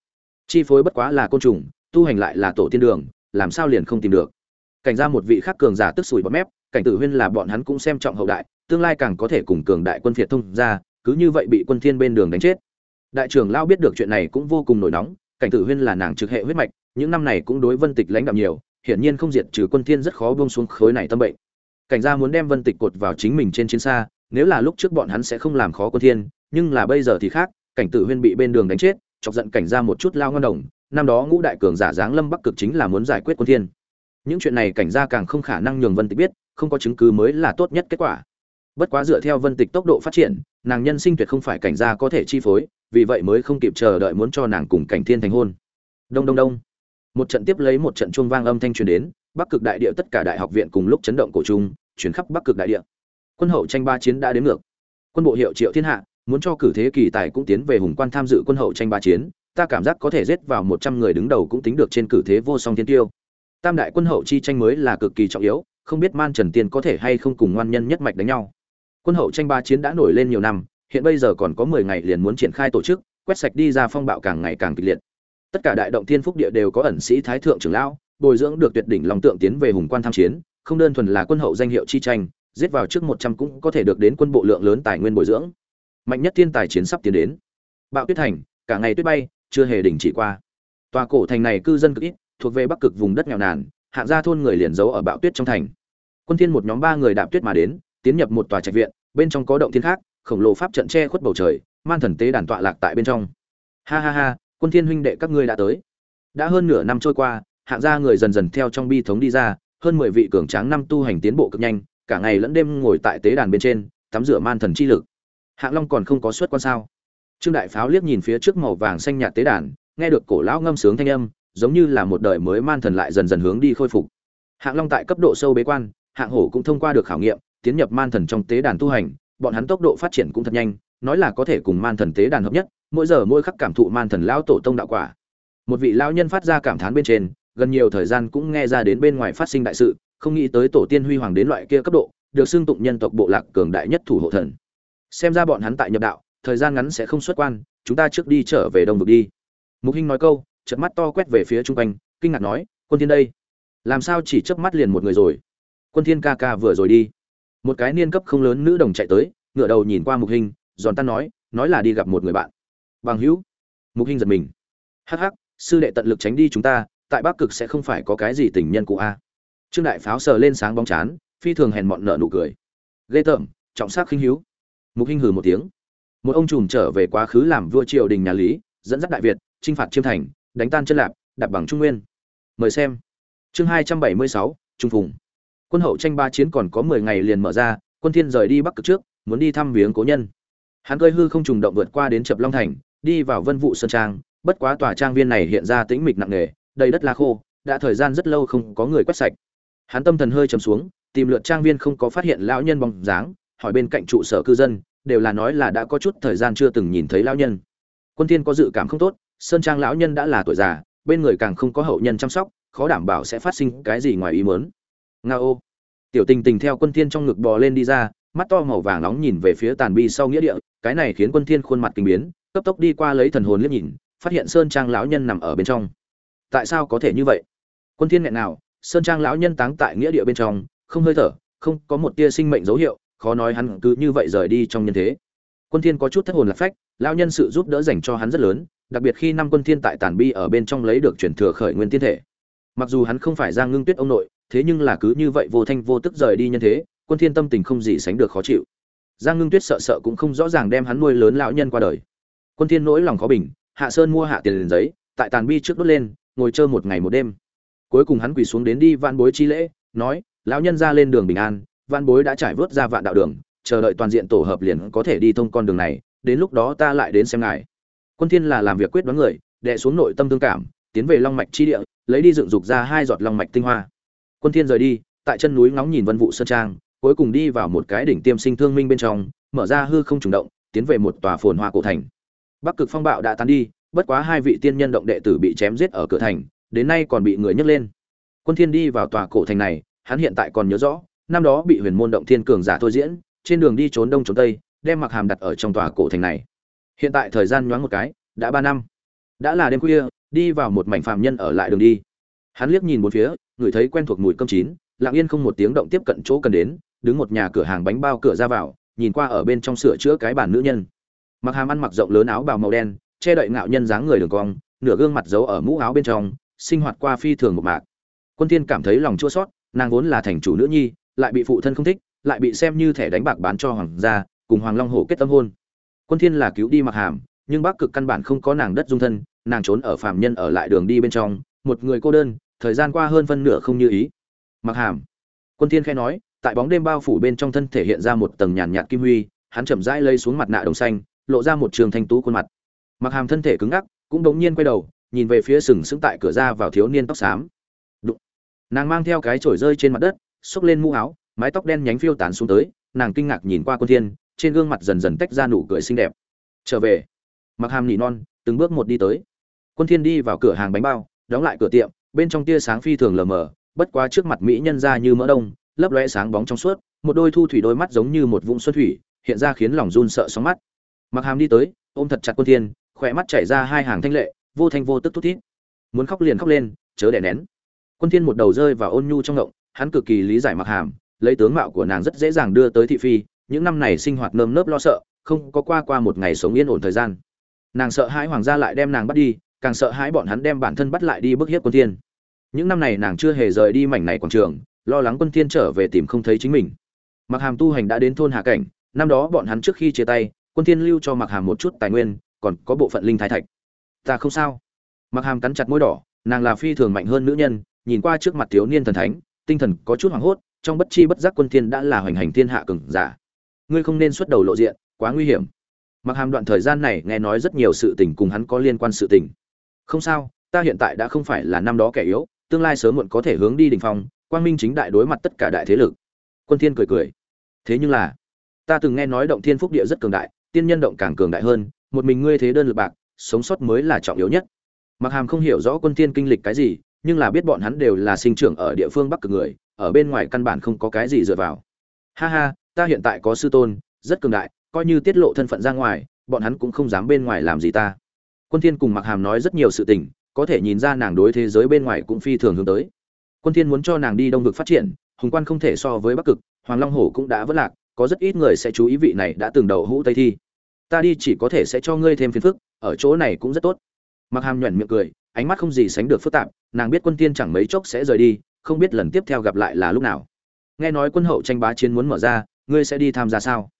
Chi phối bất quá là côn trùng, tu hành lại là tổ tiên đường, làm sao liền không tìm được? Cảnh ra một vị khác cường giả tức sủi bọt mép, cảnh tử huyên là bọn hắn cũng xem trọng hậu đại, tương lai càng có thể cùng cường đại quân phiệt thông ra, cứ như vậy bị quân thiên bên đường đánh chết. Đại trưởng lao biết được chuyện này cũng vô cùng nổi nóng, cảnh tử huyên là nàng trực hệ huyết mạch những năm này cũng đối vân tịch lãnh đạm nhiều, hiển nhiên không diệt trừ quân thiên rất khó buông xuống khối này tâm bệnh. Cảnh gia muốn đem vân tịch cột vào chính mình trên chiến xa, nếu là lúc trước bọn hắn sẽ không làm khó quân thiên, nhưng là bây giờ thì khác, cảnh tử huyên bị bên đường đánh chết, chọc giận cảnh gia một chút lao ngon đồng, năm đó ngũ đại cường giả giáng lâm bắc cực chính là muốn giải quyết quân thiên. Những chuyện này cảnh gia càng không khả năng nhường vân tịch biết, không có chứng cứ mới là tốt nhất kết quả. Bất quá dựa theo vân tịch tốc độ phát triển, nàng nhân sinh tuyệt không phải cảnh gia có thể chi phối, vì vậy mới không kịp chờ đợi muốn cho nàng cùng cảnh thiên thành hôn. Đông đông đông một trận tiếp lấy một trận chuông vang âm thanh truyền đến, bắc cực đại địa tất cả đại học viện cùng lúc chấn động cổ trung, chuyển khắp bắc cực đại địa. Quân hậu tranh ba chiến đã đến ngược. Quân bộ hiệu triệu thiên hạ, muốn cho cử thế kỳ tài cũng tiến về hùng quan tham dự quân hậu tranh ba chiến, ta cảm giác có thể giết vào một trăm người đứng đầu cũng tính được trên cử thế vô song thiên tiêu. Tam đại quân hậu chi tranh mới là cực kỳ trọng yếu, không biết man trần tiên có thể hay không cùng ngoan nhân nhất mạch đánh nhau. Quân hậu tranh ba chiến đã nổi lên nhiều năm, hiện bây giờ còn có mười ngày liền muốn triển khai tổ chức, quét sạch đi ra phong bạo càng ngày càng kịch liệt tất cả đại động thiên phúc địa đều có ẩn sĩ thái thượng trưởng lão, bồi dưỡng được tuyệt đỉnh lòng tượng tiến về hùng quan tham chiến, không đơn thuần là quân hậu danh hiệu chi tranh, giết vào trước một trăm cũng có thể được đến quân bộ lượng lớn tài nguyên bồi dưỡng. Mạnh nhất thiên tài chiến sắp tiến đến. Bạo tuyết thành, cả ngày tuyết bay, chưa hề đình chỉ qua. Tòa cổ thành này cư dân cực ít, thuộc về bắc cực vùng đất nghèo nàn, hạng gia thôn người liền giấu ở bạo tuyết trong thành. Quân thiên một nhóm ba người đạp tuyết mà đến, tiến nhập một tòa trạch viện, bên trong có động thiên khác, khổng lồ pháp trận che khuất bầu trời, man thần tế đàn tọa lạc tại bên trong. Ha ha ha quân thiên huynh đệ các ngươi đã tới. Đã hơn nửa năm trôi qua, hạng gia người dần dần theo trong bi thống đi ra, hơn mười vị cường tráng năm tu hành tiến bộ cực nhanh, cả ngày lẫn đêm ngồi tại tế đàn bên trên, tắm rửa man thần chi lực. Hạng long còn không có xuất quan sao? Trương đại pháo liếc nhìn phía trước màu vàng xanh nhạt tế đàn, nghe được cổ lão ngâm sướng thanh âm, giống như là một đời mới man thần lại dần dần hướng đi khôi phục. Hạng long tại cấp độ sâu bế quan, hạng hổ cũng thông qua được khảo nghiệm, tiến nhập man thần trong tế đàn tu hành, bọn hắn tốc độ phát triển cũng thật nhanh, nói là có thể cùng man thần tế đàn hợp nhất mỗi giờ mỗi khắc cảm thụ man thần lão tổ tông đạo quả. Một vị lão nhân phát ra cảm thán bên trên, gần nhiều thời gian cũng nghe ra đến bên ngoài phát sinh đại sự, không nghĩ tới tổ tiên huy hoàng đến loại kia cấp độ, được xưng tụng nhân tộc bộ lạc cường đại nhất thủ hộ thần. Xem ra bọn hắn tại nhập đạo, thời gian ngắn sẽ không xuất quan, chúng ta trước đi trở về đông vực đi. Mục hinh nói câu, chợt mắt to quét về phía trung quanh, kinh ngạc nói, quân thiên đây, làm sao chỉ chớp mắt liền một người rồi? Quân thiên ca ca vừa rồi đi. Một cái niên cấp không lớn nữ đồng chạy tới, ngửa đầu nhìn qua mục hinh, giòn tan nói nói là đi gặp một người bạn bằng hữu. Mục hinh giật mình. Hắc hắc, sư đệ tận lực tránh đi chúng ta, tại bắc cực sẽ không phải có cái gì tình nhân cụ a. Trương đại pháo sờ lên sáng bóng chán, phi thường hèn mọn nợ nụ cười. Ghê tởm, trọng sắc khinh hiếu mục hinh hừ một tiếng. Một ông trùm trở về quá khứ làm vua triều đình nhà lý, dẫn dắt đại việt, chinh phạt chiêm thành, đánh tan chân lạp, đạp bằng trung nguyên. Mời xem. Chương hai trăm bảy mươi sáu, trung phùng. Quân hậu tranh ba chiến còn có mười ngày liền mở ra, quân thiên rời đi bắc cực trước, muốn đi thăm viếng cố nhân. Hắn cơi hư không trùng động vượt qua đến chập long thành đi vào vân vụ sơn trang, bất quá tòa trang viên này hiện ra tĩnh mịch nặng nề, đầy đất la khô, đã thời gian rất lâu không có người quét sạch. Hắn tâm thần hơi trầm xuống, tìm lượt trang viên không có phát hiện lão nhân bóng dáng, hỏi bên cạnh trụ sở cư dân, đều là nói là đã có chút thời gian chưa từng nhìn thấy lão nhân. Quân thiên có dự cảm không tốt, sơn trang lão nhân đã là tuổi già, bên người càng không có hậu nhân chăm sóc, khó đảm bảo sẽ phát sinh cái gì ngoài ý muốn. Nga ô. Tiểu tình tình theo quân thiên trong ngực bò lên đi ra, mắt to màu vàng nóng nhìn về phía tàn bi sau nghĩa địa, cái này khiến quân thiên khuôn mặt kinh biến cấp tốc đi qua lấy thần hồn liếc nhìn, phát hiện sơn trang lão nhân nằm ở bên trong. Tại sao có thể như vậy? Quân thiên nghẹn nào, sơn trang lão nhân táng tại nghĩa địa bên trong, không hơi thở, không có một tia sinh mệnh dấu hiệu, khó nói hắn cứ như vậy rời đi trong nhân thế. Quân thiên có chút thất hồn lạc phách, lão nhân sự giúp đỡ dành cho hắn rất lớn, đặc biệt khi năm quân thiên tại tàn bi ở bên trong lấy được truyền thừa khởi nguyên tiên thể. Mặc dù hắn không phải giang ngưng tuyết ông nội, thế nhưng là cứ như vậy vô thanh vô tức rời đi nhân thế, quân thiên tâm tình không gì sánh được khó chịu. Giang ngưng tuyết sợ sợ cũng không rõ ràng đem hắn nuôi lớn lão nhân qua đời quân thiên nỗi lòng khó bình, hạ sơn mua hạ tiền liền giấy, tại tàn bi trước đốt lên, ngồi chơi một ngày một đêm. Cuối cùng hắn quỳ xuống đến đi van bối chi lễ, nói, lão nhân ra lên đường bình an van bối đã trải vớt ra vạn đạo đường, chờ đợi toàn diện tổ hợp liền có thể đi thông con đường này, đến lúc đó ta lại đến xem ngài. Quân thiên là làm việc quyết đoán người đệ xuống nội tâm thương cảm, tiến về long mạch chi địa, lấy đi dựng dục ra hai giọt long mạch tinh hoa. Quân thiên rời đi, tại chân núi ngóng nhìn vân vụ sơn trang, cuối cùng đi vào một cái đỉnh tiêm sinh thương minh bên trong, mở ra hư không trùng động, tiến về một tòa phồn hoa cổ thành bắc cực phong bạo đã tan đi, bất quá hai vị tiên nhân động đệ tử bị chém giết ở cửa thành, đến nay còn bị người nhấc lên. Quân thiên đi vào tòa cổ thành này, hắn hiện tại còn nhớ rõ, năm đó bị huyền môn động thiên cường giả thôi diễn, trên đường đi trốn đông trốn tây, đem mặc hàm đặt ở trong tòa cổ thành này. Hiện tại thời gian nhoáng một cái, đã ba năm. Đã là đêm khuya, đi vào một mảnh phàm nhân ở lại đường đi. Hắn liếc nhìn một phía, ngửi thấy quen thuộc mùi cơm chín, lặng yên không một tiếng động tiếp cận chỗ cần đến, đứng một nhà cửa hàng bánh bao cửa ra vào, nhìn qua ở bên trong sửa chữa cái bàn nữ nhân mặc hàm ăn mặc rộng lớn áo bào màu đen, che đậy ngạo nhân dáng người đường cong, nửa gương mặt giấu ở mũ áo bên trong, sinh hoạt qua phi thường một mạc. Quân thiên cảm thấy lòng chua xót, nàng vốn là thành chủ nữ nhi, lại bị phụ thân không thích, lại bị xem như thẻ đánh bạc bán cho hoàng gia, cùng hoàng long hổ kết tâm hôn. Quân thiên là cứu đi mặc hàm, nhưng bắc cực căn bản không có nàng đất dung thân, nàng trốn ở phàm nhân ở lại đường đi bên trong, một người cô đơn, thời gian qua hơn phân nửa không như ý. Mặc hàm. Quân thiên khẽ nói, tại bóng đêm bao phủ bên trong thân thể hiện ra một tầng nhàn nhạt kim huy, hắn chậm rãi lây xuống mặt nạ đồng xanh lộ ra một trường thanh tú khuôn mặt. Mặc hàm thân thể cứng ngắc, cũng đống nhiên quay đầu, nhìn về phía sừng sững tại cửa ra vào thiếu niên tóc xám. Đụng. nàng mang theo cái chổi rơi trên mặt đất, xốc lên mũ áo, mái tóc đen nhánh phiêu tán xuống tới, nàng kinh ngạc nhìn qua quân thiên, trên gương mặt dần dần tách ra nụ cười xinh đẹp. Trở về. Mặc hàm nỉ non, từng bước một đi tới. Quân thiên đi vào cửa hàng bánh bao, đóng lại cửa tiệm, bên trong tia sáng phi thường lờ mờ, bất quá trước mặt mỹ nhân ra như mỡ đông, lấp lóe sáng bóng trong suốt, một đôi thu thủy đôi mắt giống như một vũng xuân thủy, hiện ra khiến lòng run sợ sóng mắt mặc hàm đi tới, ôm thật chặt quân thiên, khỏe mắt chảy ra hai hàng thanh lệ, vô thanh vô tức thút thít. Muốn khóc liền khóc lên, chớ đè nén. Quân thiên một đầu rơi vào ôn nhu trong ngộng, hắn cực kỳ lý giải mặc hàm, lấy tướng mạo của nàng rất dễ dàng đưa tới thị phi, những năm này sinh hoạt nơm nớp lo sợ, không có qua qua một ngày sống yên ổn thời gian. Nàng sợ hãi hoàng gia lại đem nàng bắt đi, càng sợ hãi bọn hắn đem bản thân bắt lại đi bức hiếp quân thiên. Những năm này nàng chưa hề rời đi mảnh này quảng trường, lo lắng quân thiên trở về tìm không thấy chính mình. Mặc hàm tu hành đã đến thôn hạ cảnh, năm đó bọn hắn trước khi chia tay quân thiên lưu cho mặc hàm một chút tài nguyên, còn có bộ phận linh thái thạch. Ta không sao. Mặc hàm cắn chặt môi đỏ, nàng là phi thường mạnh hơn nữ nhân, nhìn qua trước mặt thiếu niên thần thánh, tinh thần có chút hoảng hốt, trong bất chi bất giác quân thiên đã là hoành hành thiên hạ cường giả. Ngươi không nên xuất đầu lộ diện, quá nguy hiểm. Mặc hàm đoạn thời gian này nghe nói rất nhiều sự tình cùng hắn có liên quan sự tình. Không sao, ta hiện tại đã không phải là năm đó kẻ yếu, tương lai sớm muộn có thể hướng đi đỉnh phong, quang minh chính đại đối mặt tất cả đại thế lực. Quân thiên cười cười. Thế nhưng là, ta từng nghe nói động thiên phúc địa rất cường đại tiên nhân động càng cường đại hơn, một mình ngươi thế đơn lực bạc, sống sót mới là trọng yếu nhất. Mặc hàm không hiểu rõ quân thiên kinh lịch cái gì, nhưng là biết bọn hắn đều là sinh trưởng ở địa phương bắc cực người, ở bên ngoài căn bản không có cái gì dựa vào. Ha ha, ta hiện tại có sư tôn, rất cường đại, coi như tiết lộ thân phận ra ngoài, bọn hắn cũng không dám bên ngoài làm gì ta. Quân thiên cùng mặc hàm nói rất nhiều sự tình, có thể nhìn ra nàng đối thế giới bên ngoài cũng phi thường hướng tới. Quân thiên muốn cho nàng đi đông vực phát triển, hùng quan không thể so với bắc cực, hoàng long hổ cũng đã vất lạc có rất ít người sẽ chú ý vị này đã từng đầu hũ tây thi. Ta đi chỉ có thể sẽ cho ngươi thêm phiền phức, ở chỗ này cũng rất tốt. Mặc hàm nhuận miệng cười, ánh mắt không gì sánh được phức tạp, nàng biết quân tiên chẳng mấy chốc sẽ rời đi, không biết lần tiếp theo gặp lại là lúc nào. Nghe nói quân hậu tranh bá chiến muốn mở ra, ngươi sẽ đi tham gia sao?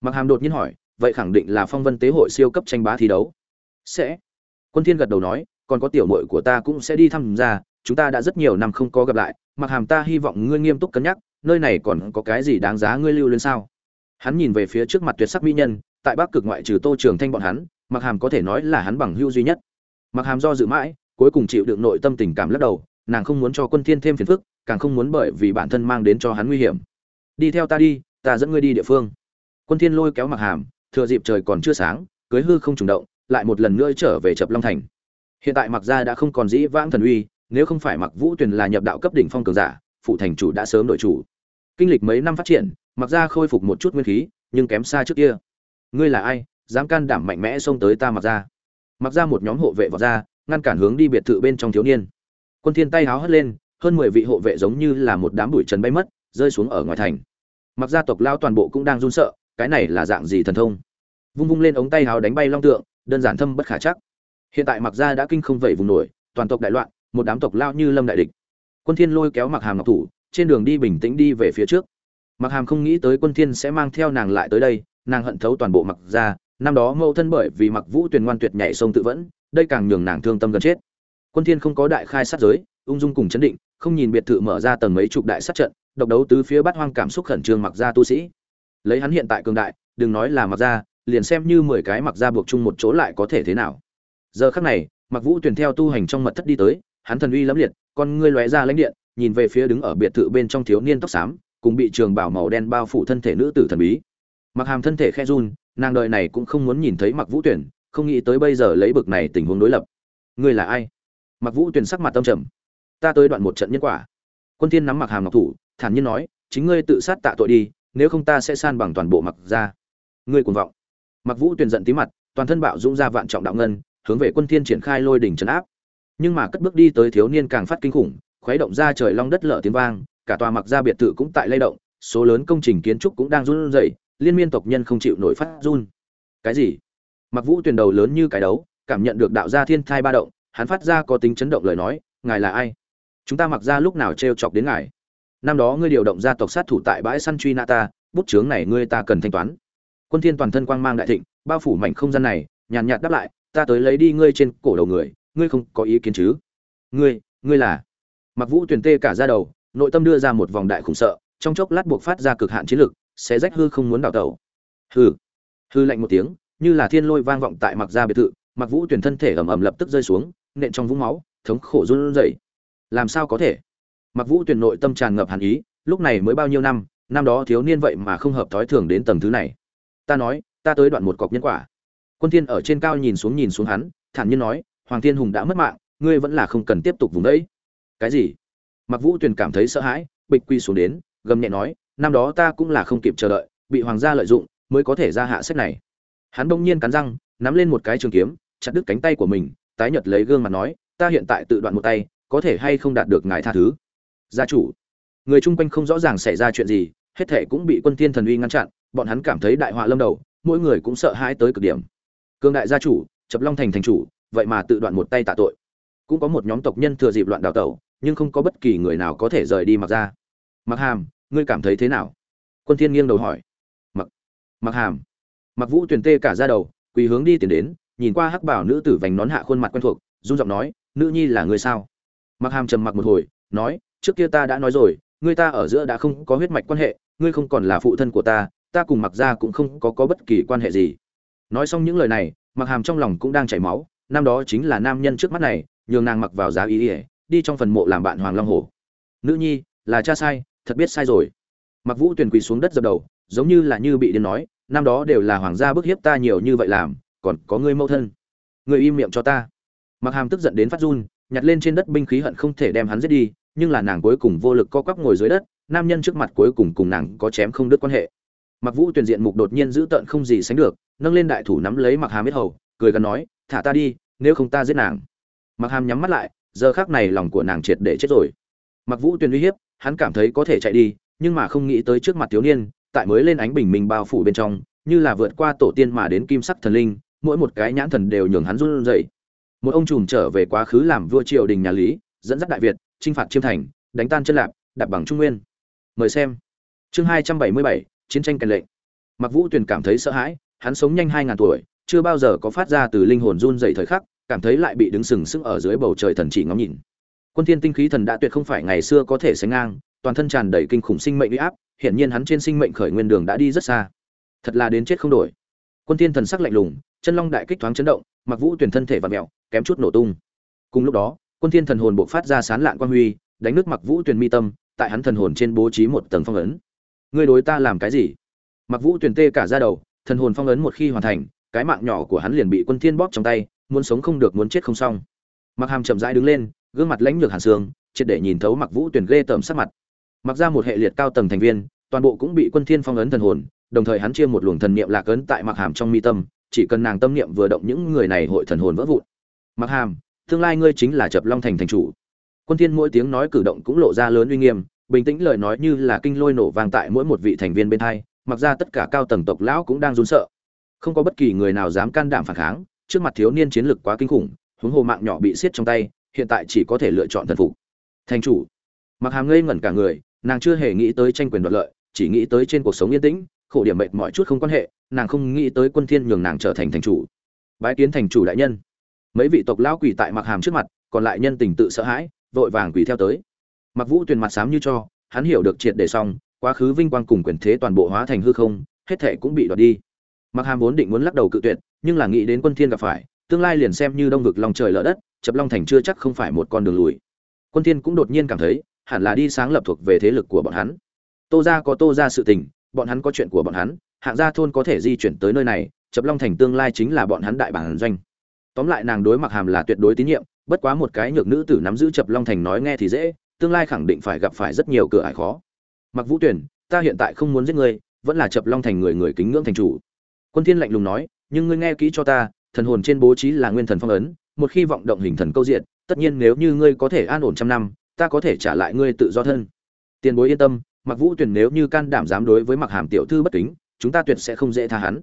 Mặc hàm đột nhiên hỏi, vậy khẳng định là phong vân tế hội siêu cấp tranh bá thi đấu. Sẽ. Quân thiên gật đầu nói, còn có tiểu muội của ta cũng sẽ đi tham gia, chúng ta đã rất nhiều năm không có gặp lại, mặc hàm ta hy vọng ngươi nghiêm túc cân nhắc nơi này còn có cái gì đáng giá ngươi lưu lên sao? Hắn nhìn về phía trước mặt tuyệt sắc mỹ nhân, tại bắc cực ngoại trừ tô trường thanh bọn hắn mặc hàm có thể nói là hắn bằng hưu duy nhất. Mặc hàm do dự mãi, cuối cùng chịu đựng nội tâm tình cảm lắc đầu, nàng không muốn cho quân thiên thêm phiền phức, càng không muốn bởi vì bản thân mang đến cho hắn nguy hiểm. Đi theo ta đi, ta dẫn ngươi đi địa phương. Quân thiên lôi kéo mặc hàm, thừa dịp trời còn chưa sáng, cưới hư không trùng động, lại một lần nữa trở về chập long thành. Hiện tại mặc gia đã không còn dĩ vãng thần uy, nếu không phải mặc vũ tuyền là nhập đạo cấp đỉnh phong cường giả phụ thành chủ đã sớm đổi chủ kinh lịch mấy năm phát triển, mặc gia khôi phục một chút nguyên khí, nhưng kém xa trước kia. Ngươi là ai, dám can đảm mạnh mẽ xông tới ta mặc gia mặc ra một nhóm hộ vệ vào ra, ngăn cản hướng đi biệt thự bên trong thiếu niên. Quân thiên tay háo hất lên, hơn mười vị hộ vệ giống như là một đám bụi trần bay mất, rơi xuống ở ngoài thành. Mặc gia tộc lao toàn bộ cũng đang run sợ, cái này là dạng gì thần thông? Vung vung lên ống tay háo đánh bay long tượng, đơn giản thâm bất khả chắc. Hiện tại mặc gia đã kinh không vậy vùng nổi, toàn tộc đại loạn, một đám tộc lao như lâm đại địch. Quân thiên lôi kéo mặc hàm ngọc thủ trên đường đi bình tĩnh đi về phía trước. Mặc hàm không nghĩ tới quân thiên sẽ mang theo nàng lại tới đây, nàng hận thấu toàn bộ mặc gia năm đó mẫu thân bởi vì mặc vũ tuyền ngoan tuyệt nhảy sông tự vẫn, đây càng nhường nàng thương tâm gần chết. Quân thiên không có đại khai sát giới, ung dung cùng chấn định, không nhìn biệt thự mở ra tầng mấy chục đại sát trận, độc đấu tứ phía bắt hoang cảm xúc khẩn trương mặc ra tu sĩ. Lấy hắn hiện tại cường đại, đừng nói là mặc ra, liền xem như mười cái mặc ra buộc chung một chỗ lại có thể thế nào. Giờ khắc này, mặc vũ tuyền theo tu hành trong mật thất đi tới, hắn thần uy lẫm liệt, con ngươi lóe ra lãnh điện nhìn về phía đứng ở biệt thự bên trong thiếu niên tóc xám, cùng bị trường bảo màu đen bao phủ thân thể nữ tử thần bí. Mặc hàm thân thể khe run, nàng đời này cũng không muốn nhìn thấy mặc vũ tuyển, không nghĩ tới bây giờ lấy bực này tình huống đối lập. Ngươi là ai? Mặc vũ tuyển sắc mặt tâm trầm. Ta tới đoạn một trận nhân quả. Quân thiên nắm mặc hàm ngọc thủ, thản nhiên nói, chính ngươi tự sát tạ tội đi, nếu không ta sẽ san bằng toàn bộ mặc ra ngươi cuồng vọng. Mặc vũ tuyển giận tí mặt, toàn thân bạo dũng ra vạn trọng đạo ngân, hướng về quân thiên triển khai lôi đỉnh chấn áp. Nhưng mà cất bước đi tới thiếu niên càng phát kinh khủng khuấy động ra trời long đất lở tiếng vang, cả tòa mặc ra biệt thự cũng tại lay động, số lớn công trình kiến trúc cũng đang run rẩy, liên miên tộc nhân không chịu nổi phát run. Cái gì? Mặc vũ tuyển đầu lớn như cái đấu, cảm nhận được đạo gia thiên thai ba động, hắn phát ra có tính chấn động lời nói, ngài là ai? Chúng ta mặc ra lúc nào trêu chọc đến ngài? Năm đó ngươi điều động gia tộc sát thủ tại bãi săn truy nã ta, bút chướng này ngươi ta cần thanh toán. Quân thiên toàn thân quang mang đại thịnh, bao phủ mảnh không gian này, nhàn nhạt đáp lại, ta tới lấy đi ngươi trên cổ đầu người, ngươi không có ý kiến chứ? Ngươi ngươi là mặc vũ tuyển tê cả ra đầu, nội tâm đưa ra một vòng đại khủng sợ, trong chốc lát buộc phát ra cực hạn chiến lực sẽ rách hư không muốn đào tẩu. Hư hư lạnh một tiếng, như là thiên lôi vang vọng tại mặc gia biệt thự mặc vũ tuyển thân thể ầm ầm lập tức rơi xuống, nện trong vũng máu, thống khổ run rẩy. Làm sao có thể? Mặc vũ tuyển nội tâm tràn ngập hàn ý, lúc này mới bao nhiêu năm năm đó thiếu niên vậy mà không hợp thói thường đến tầng thứ này. Ta nói, ta tới đoạn một cọc nhân quả. Quân thiên ở trên cao nhìn xuống nhìn xuống hắn, thản nhiên nói, hoàng thiên hùng đã mất mạng, ngươi vẫn là không cần tiếp tục vùng đấy cái gì? Mặc vũ Tuyền cảm thấy sợ hãi, bịch quy xuống đến, gầm nhẹ nói, năm đó ta cũng là không kịp chờ đợi, bị hoàng gia lợi dụng, mới có thể ra hạ sách này. Hắn đông nhiên cắn răng, nắm lên một cái trường kiếm, chặt đứt cánh tay của mình, tái nhật lấy gương mặt nói, ta hiện tại tự đoạn một tay, có thể hay không đạt được ngài tha thứ? Gia chủ. Người chung quanh không rõ ràng xảy ra chuyện gì, hết thể cũng bị quân thiên thần uy ngăn chặn, bọn hắn cảm thấy đại họa lâm đầu, mỗi người cũng sợ hãi tới cực điểm. Cương đại gia chủ, chập long thành thành chủ, vậy mà tự đoạn một tay tạ tội. Cũng có một nhóm tộc nhân thừa dịp loạn đào tẩu nhưng không có bất kỳ người nào có thể rời đi mặc ra. Mặc hàm, ngươi cảm thấy thế nào? Quân thiên nghiêng đầu hỏi. Mặc mặc hàm. Mặc vũ tuyển tê cả ra đầu, quỳ hướng đi tiến đến, nhìn qua hắc bảo nữ tử vành nón hạ khuôn mặt quen thuộc, run giọng nói, nữ nhi là người sao? Mặc hàm trầm mặc một hồi, nói, trước kia ta đã nói rồi, ngươi ta ở giữa đã không có huyết mạch quan hệ, ngươi không còn là phụ thân của ta ta cùng mặc ra cũng không có có bất kỳ quan hệ gì. Nói xong những lời này, mặc hàm trong lòng cũng đang chảy máu, năm đó chính là nam nhân trước mắt này, nhường nàng mặc vào giá ý ỉa đi trong phần mộ làm bạn hoàng long hổ. Nữ nhi, là cha sai, thật biết sai rồi. Mặc vũ tuyền quỳ xuống đất dập đầu, giống như là như bị điên nói, năm đó đều là hoàng gia bức hiếp ta nhiều như vậy làm, còn có ngươi mâu thân. Người im miệng cho ta. Mặc hàm tức giận đến phát run, nhặt lên trên đất binh khí hận không thể đem hắn giết đi, nhưng là nàng cuối cùng vô lực co quắp ngồi dưới đất, nam nhân trước mặt cuối cùng cùng nàng có chém không đứt quan hệ. Mặc vũ tuyển diện mục đột nhiên giữ tợn không gì sánh được, nâng lên đại thủ nắm lấy mặc hàm biết hầu, cười gần nói, thả ta đi, nếu không ta giết nàng. Mặc hàm nhắm mắt lại giờ khác này lòng của nàng triệt để chết rồi. Mặc vũ tuyền uy hiếp, hắn cảm thấy có thể chạy đi, nhưng mà không nghĩ tới trước mặt thiếu niên, tại mới lên ánh bình minh bao phủ bên trong, như là vượt qua tổ tiên mà đến kim sắc thần linh, mỗi một cái nhãn thần đều nhường hắn run rẩy. Một ông trùm trở về quá khứ làm vua triều đình nhà lý, dẫn dắt đại việt, chinh phạt chiêm thành, đánh tan chân lạp, đạp bằng trung nguyên. Mời xem. Chương hai trăm bảy mươi bảy, chiến tranh càn lệnh. Mặc vũ tuyền cảm thấy sợ hãi, hắn sống nhanh hai ngàn tuổi, chưa bao giờ có phát ra từ linh hồn run dày thời khắc cảm thấy lại bị đứng sừng sững ở dưới bầu trời thần chỉ ngắm nhìn. Quân thiên tinh khí thần đã tuyệt không phải ngày xưa có thể sánh ngang, toàn thân tràn đầy kinh khủng sinh mệnh uy áp hiện nhiên hắn trên sinh mệnh khởi nguyên đường đã đi rất xa. Thật là đến chết không đổi. Quân thiên thần sắc lạnh lùng, chân long đại kích thoáng chấn động, mặc vũ tuyển thân thể và mèo, kém chút nổ tung. Cùng lúc đó, quân thiên thần hồn bộc phát ra sán lạn quang huy, đánh nước mặc vũ tuyển mi tâm, tại hắn thần hồn trên bố trí một tầng phong ấn. Ngươi đối ta làm cái gì? Mặc vũ tuyển tê cả ra đầu, thần hồn phong ấn một khi hoàn thành, cái mạng nhỏ của hắn liền bị quân thiên bóp trong tay muốn sống không được muốn chết không xong. Mặc hàm chậm rãi đứng lên, gương mặt lãnh lược hàn sương, triệt để nhìn thấu mặc vũ tuyển ghê tởm sắc mặt. Mặc ra một hệ liệt cao tầng thành viên, toàn bộ cũng bị quân thiên phong ấn thần hồn, đồng thời hắn chia một luồng thần niệm lạc ấn tại mặc hàm trong mi tâm, chỉ cần nàng tâm niệm vừa động những người này hội thần hồn vỡ vụn. Mặc hàm, tương lai ngươi chính là chập long thành thành chủ. Quân thiên mỗi tiếng nói cử động cũng lộ ra lớn uy nghiêm, bình tĩnh lời nói như là kinh lôi nổ vang tại mỗi một vị thành viên bên hai, mặc ra tất cả cao tầng tộc lão cũng đang run sợ. Không có bất kỳ người nào dám can đảm phản kháng trước mặt thiếu niên chiến lực quá kinh khủng, huống hồ mạng nhỏ bị siết trong tay, hiện tại chỉ có thể lựa chọn thần phục. Thành chủ. Mặc hàm ngây ngẩn cả người, nàng chưa hề nghĩ tới tranh quyền đoạt lợi, chỉ nghĩ tới trên cuộc sống yên tĩnh, khổ điểm mệt mọi chút không quan hệ, nàng không nghĩ tới quân thiên nhường nàng trở thành thành chủ. Bái kiến thành chủ đại nhân. Mấy vị tộc lão quỳ tại mặc hàm trước mặt, còn lại nhân tình tự sợ hãi, vội vàng quỳ theo tới. Mặc vũ tuyền mặt sám như cho, hắn hiểu được triệt để xong, quá khứ vinh quang cùng quyền thế toàn bộ hóa thành hư không, hết thảy cũng bị đoạt đi mặc hàm vốn định muốn lắc đầu cự tuyệt, nhưng là nghĩ đến quân thiên gặp phải, tương lai liền xem như đông vực lòng trời lở đất, chập long thành chưa chắc không phải một con đường lùi. Quân thiên cũng đột nhiên cảm thấy, hẳn là đi sáng lập thuộc về thế lực của bọn hắn. Tô gia có tô gia sự tình, bọn hắn có chuyện của bọn hắn, hạng gia thôn có thể di chuyển tới nơi này, chập long thành tương lai chính là bọn hắn đại bản doanh. Tóm lại nàng đối mặc hàm là tuyệt đối tín nhiệm, bất quá một cái nhược nữ tử nắm giữ chập long thành nói nghe thì dễ, tương lai khẳng định phải gặp phải rất nhiều cửa ải khó. Mặc vũ tuyển, ta hiện tại không muốn giết ngươi, vẫn là chập long thành người người kính ngưỡng thành chủ quân thiên lạnh lùng nói, nhưng ngươi nghe kỹ cho ta, thần hồn trên bố trí là nguyên thần phong ấn, một khi vọng động hình thần câu diện tất nhiên nếu như ngươi có thể an ổn trăm năm, ta có thể trả lại ngươi tự do thân. Tiền bối yên tâm mặc vũ tuyển nếu như can đảm dám đối với mặc hàm tiểu thư bất kính, chúng ta tuyệt sẽ không dễ tha hắn.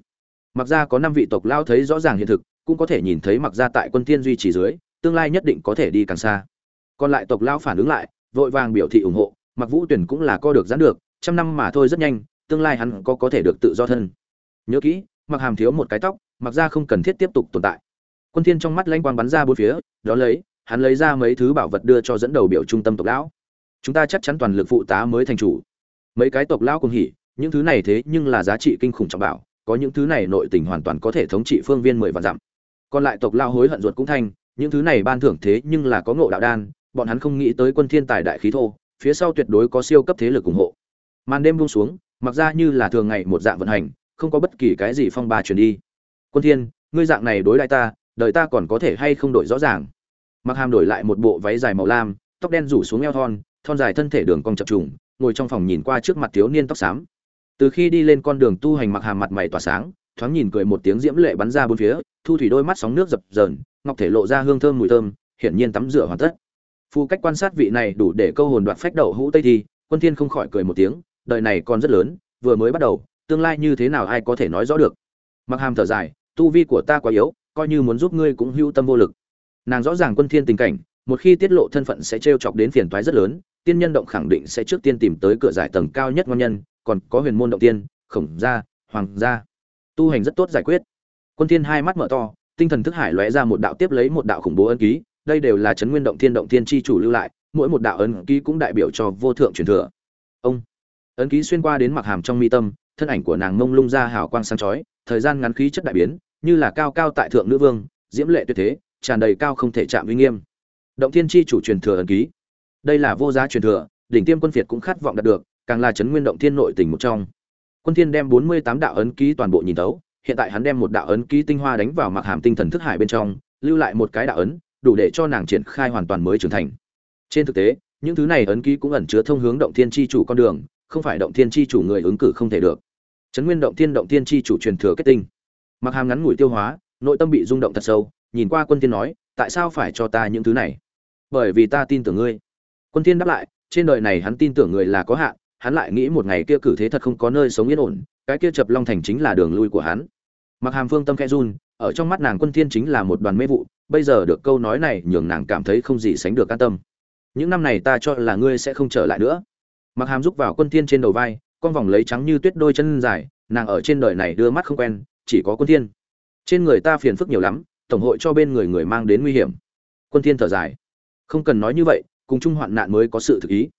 Mặc Gia có năm vị tộc lao thấy rõ ràng hiện thực, cũng có thể nhìn thấy mặc Gia tại quân thiên duy trì dưới, tương lai nhất định có thể đi càng xa. Còn lại tộc lao phản ứng lại, vội vàng biểu thị ủng hộ mặc vũ tuyển cũng là co được giãn được, trăm năm mà thôi rất nhanh, tương lai hắn có có thể được tự do thân. Nhớ kỹ mặc hàm thiếu một cái tóc, mặc ra không cần thiết tiếp tục tồn tại. Quân thiên trong mắt lanh quang bắn ra bốn phía, đó lấy, hắn lấy ra mấy thứ bảo vật đưa cho dẫn đầu biểu trung tâm tộc lão. Chúng ta chắc chắn toàn lực phụ tá mới thành chủ. Mấy cái tộc lão cùng hỉ, những thứ này thế nhưng là giá trị kinh khủng trọng bảo, có những thứ này nội tình hoàn toàn có thể thống trị phương viên mười vạn dặm. Còn lại tộc lão hối hận ruột cũng thành, những thứ này ban thưởng thế nhưng là có ngộ đạo đan, bọn hắn không nghĩ tới quân thiên tài đại khí thô, phía sau tuyệt đối có siêu cấp thế lực ủng hộ. Màn đêm buông xuống, mặc ra như là thường ngày một dạng vận hành không có bất kỳ cái gì phong ba truyền đi. Quân thiên, ngươi dạng này đối lại ta đời ta còn có thể hay không đổi rõ ràng. Mặc hàm đổi lại một bộ váy dài màu lam, tóc đen rủ xuống eo thon thon dài thân thể đường cong chập trùng, ngồi trong phòng nhìn qua trước mặt thiếu niên tóc xám. Từ khi đi lên con đường tu hành mặc hàm mặt mày tỏa sáng, thoáng nhìn cười một tiếng diễm lệ bắn ra bốn phía, thu thủy đôi mắt sóng nước dập dờn, ngọc thể lộ ra hương thơm mùi thơm, hiển nhiên tắm rửa hoàn tất. Phu cách quan sát vị này đủ để câu hồn đoạt phách đậu hũ tây thi, quân thiên không khỏi cười một tiếng, đời này còn rất lớn, vừa mới bắt đầu tương lai như thế nào ai có thể nói rõ được? Mặc hàm thở dài, tu vi của ta quá yếu, coi như muốn giúp ngươi cũng hưu tâm vô lực. Nàng rõ ràng quân thiên tình cảnh, một khi tiết lộ thân phận sẽ trêu chọc đến phiền toái rất lớn, tiên nhân động khẳng định sẽ trước tiên tìm tới cửa giải tầng cao nhất ngon nhân, còn có huyền môn động tiên, khổng gia, hoàng gia. Tu hành rất tốt giải quyết. Quân thiên hai mắt mở to, tinh thần thức hải lóe ra một đạo tiếp lấy một đạo khủng bố ân ký, đây đều là chấn nguyên động thiên động thiên chi chủ lưu lại, mỗi một đạo ấn ký cũng đại biểu cho vô thượng truyền thừa. Ông. Ấn ký xuyên qua đến mặc hàm trong mi tâm thân ảnh của nàng mông lung ra hào quang sáng chói, thời gian ngắn khí chất đại biến, như là cao cao tại thượng nữ vương, diễm lệ tuyệt thế, tràn đầy cao không thể chạm uy nghiêm. Động thiên chi chủ truyền thừa ấn ký. Đây là vô giá truyền thừa, đỉnh tiêm quân việt cũng khát vọng đạt được, càng là chấn nguyên động thiên nội tình một trong. Quân thiên đem 48 đạo ấn ký toàn bộ nhìn tấu, hiện tại hắn đem một đạo ấn ký tinh hoa đánh vào Mạc hàm tinh thần thức hải bên trong, lưu lại một cái đạo ấn, đủ để cho nàng triển khai hoàn toàn mới trưởng thành. Trên thực tế, những thứ này ấn ký cũng ẩn chứa thông hướng động thiên chi chủ con đường, không phải động thiên chi chủ người ứng cử không thể được chấn nguyên động thiên động thiên chi chủ truyền thừa kết tinh. Mặc hàm ngắn ngủi tiêu hóa, nội tâm bị rung động thật sâu, nhìn qua quân thiên nói, tại sao phải cho ta những thứ này? Bởi vì ta tin tưởng ngươi. Quân thiên đáp lại, trên đời này hắn tin tưởng người là có hạn, hắn lại nghĩ một ngày kia cử thế thật không có nơi sống yên ổn, cái kia chập long thành chính là đường lui của hắn. Mặc hàm phương tâm khẽ run, ở trong mắt nàng quân thiên chính là một đoàn mê vụ, bây giờ được câu nói này nhường nàng cảm thấy không gì sánh được an tâm. Những năm này ta cho là ngươi sẽ không trở lại nữa. Mặc hàm giúp vào quân thiên trên đầu vai con vòng lấy trắng như tuyết đôi chân dài, nàng ở trên đời này đưa mắt không quen, chỉ có quân thiên. Trên người ta phiền phức nhiều lắm, tổng hội cho bên người người mang đến nguy hiểm. Quân thiên thở dài. Không cần nói như vậy, cùng chung hoạn nạn mới có sự thực ý.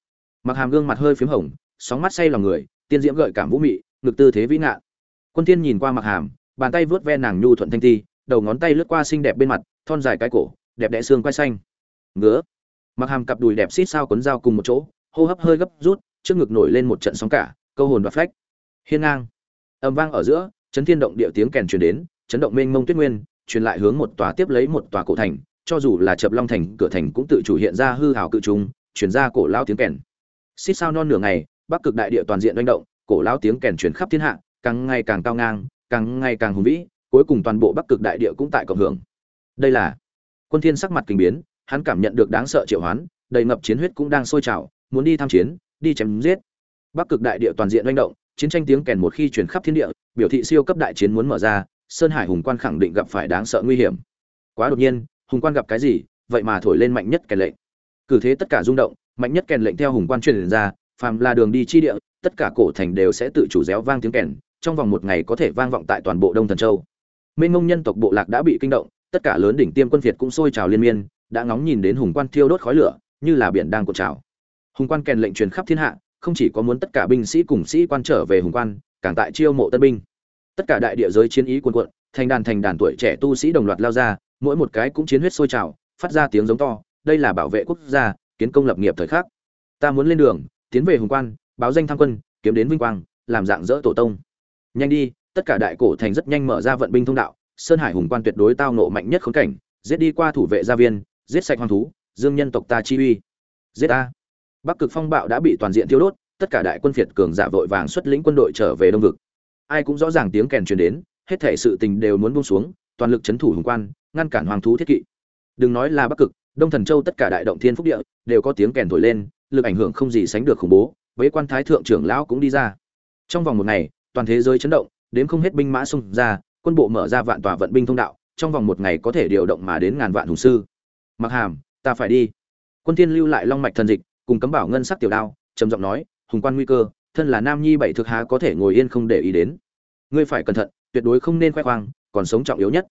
Mặc hàm gương mặt hơi phím hồng, sóng mắt say lòng người, tiên diễm gợi cảm vũ mị, ngực tư thế vĩ ngạn quân thiên nhìn qua mặc hàm, bàn tay vướt ve nàng nhu thuận thanh ti, đầu ngón tay lướt qua xinh đẹp bên mặt, thon dài cái cổ, đẹp đẽ xương quai xanh. Ngứa. Mặc hàm cặp đùi đẹp xít sao cuốn dao cùng một chỗ, hô hấp hơi gấp rút, trước ngực nổi lên một trận sóng cả câu hồn và phách. Hiên ngang. Âm vang ở giữa, chấn thiên động địa tiếng kèn truyền đến, chấn động mênh mông tuyết nguyên, truyền lại hướng một tòa tiếp lấy một tòa cổ thành, cho dù là chập long thành, cửa thành cũng tự chủ hiện ra hư hào cự trung truyền ra cổ lao tiếng kèn. Xít sao non nửa ngày, bắc cực đại địa toàn diện manh động, cổ lao tiếng kèn truyền khắp thiên hạ, càng ngày càng cao ngang, càng ngày càng hùng vĩ, cuối cùng toàn bộ bắc cực đại địa cũng tại cộng hưởng. Đây là quân thiên sắc mặt kinh biến, hắn cảm nhận được đáng sợ triệu hoán, đầy ngập chiến huyết cũng đang sôi trào, muốn đi tham chiến, đi chém giết bắc cực đại địa toàn diện hoành động, chiến tranh tiếng kèn một khi truyền khắp thiên địa, biểu thị siêu cấp đại chiến muốn mở ra, sơn hải hùng quan khẳng định gặp phải đáng sợ nguy hiểm. Quá đột nhiên, hùng quan gặp cái gì, vậy mà thổi lên mạnh nhất kèn lệnh. Cử thế tất cả rung động, mạnh nhất kèn lệnh theo hùng quan truyền ra, phàm là đường đi chi địa, tất cả cổ thành đều sẽ tự chủ réo vang tiếng kèn, trong vòng một ngày có thể vang vọng tại toàn bộ đông thần châu. Mênh Ngông nhân tộc bộ lạc đã bị kinh động, tất cả lớn đỉnh tiêm quân việt cũng sôi trào liên miên, đã ngóng nhìn đến hùng quan thiêu đốt khói lửa, như là biển đang cuộn trào. Hùng quan kèn lệnh truyền khắp thiên hạ không chỉ có muốn tất cả binh sĩ cùng sĩ quan trở về hùng quan, càng tại chiêu mộ tân binh. Tất cả đại địa giới chiến ý cuồn cuộn, thành đàn thành đàn tuổi trẻ tu sĩ đồng loạt lao ra, mỗi một cái cũng chiến huyết sôi trào, phát ra tiếng giống to, đây là bảo vệ quốc gia, kiến công lập nghiệp thời khắc. Ta muốn lên đường, tiến về hùng quan, báo danh tham quân, kiếm đến vinh quang, làm dạng dỡ tổ tông. Nhanh đi, tất cả đại cổ thành rất nhanh mở ra vận binh thông đạo, sơn hải hùng quan tuyệt đối tao nộ mạnh nhất khốn cảnh, giết đi qua thủ vệ gia viên, giết sạch hoang thú, dương nhân tộc ta chi uy. Giết ta bắc cực phong bạo đã bị toàn diện tiêu đốt, tất cả đại quân phiệt cường giả vội vàng xuất lĩnh quân đội trở về đông vực. Ai cũng rõ ràng tiếng kèn truyền đến, hết thảy sự tình đều muốn buông xuống, toàn lực chấn thủ hùng quan, ngăn cản hoàng thú thiết kỵ. Đừng nói là bắc cực, đông thần châu tất cả đại động thiên phúc địa đều có tiếng kèn thổi lên, lực ảnh hưởng không gì sánh được khủng bố, với quan thái thượng trưởng lão cũng đi ra. Trong vòng một ngày, toàn thế giới chấn động đến không hết binh mã xung ra, quân bộ mở ra vạn tòa vận binh thông đạo, trong vòng một ngày có thể điều động mà đến ngàn vạn hùng sư. Mặc hàm, ta phải đi. Quân Thiên lưu lại long mạch thần dịch cùng cấm bảo ngân sắc tiểu đao, trầm giọng nói, hùng quan nguy cơ, thân là nam nhi bảy thực há có thể ngồi yên không để ý đến. Ngươi phải cẩn thận, tuyệt đối không nên khoe khoang, còn sống trọng yếu nhất.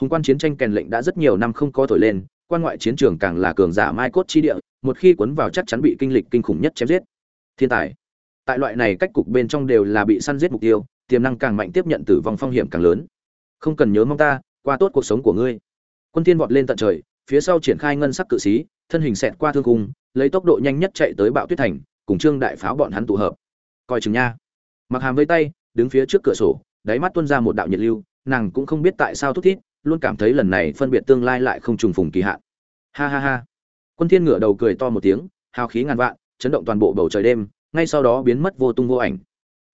Hùng quan chiến tranh kèn lệnh đã rất nhiều năm không có thổi lên, quan ngoại chiến trường càng là cường giả mai cốt chi địa, một khi cuốn vào chắc chắn bị kinh lịch kinh khủng nhất chém giết. Thiên tài. Tại loại này cách cục bên trong đều là bị săn giết mục tiêu, tiềm năng càng mạnh tiếp nhận tử vong phong hiểm càng lớn. Không cần nhớ mong ta, qua tốt cuộc sống của ngươi. Quân tiên vọt lên tận trời, phía sau triển khai ngân sắc cự sĩ, thân hình xẹt qua thương cung lấy tốc độ nhanh nhất chạy tới bạo tuyết thành, cùng trương đại pháo bọn hắn tụ hợp. Coi chừng nha. Mặc hàm với tay, đứng phía trước cửa sổ, đáy mắt tuôn ra một đạo nhiệt lưu, nàng cũng không biết tại sao thúc thiết luôn cảm thấy lần này phân biệt tương lai lại không trùng phùng kỳ hạn. Ha ha ha. Quân thiên ngửa đầu cười to một tiếng, hào khí ngàn vạn, chấn động toàn bộ bầu trời đêm, ngay sau đó biến mất vô tung vô ảnh.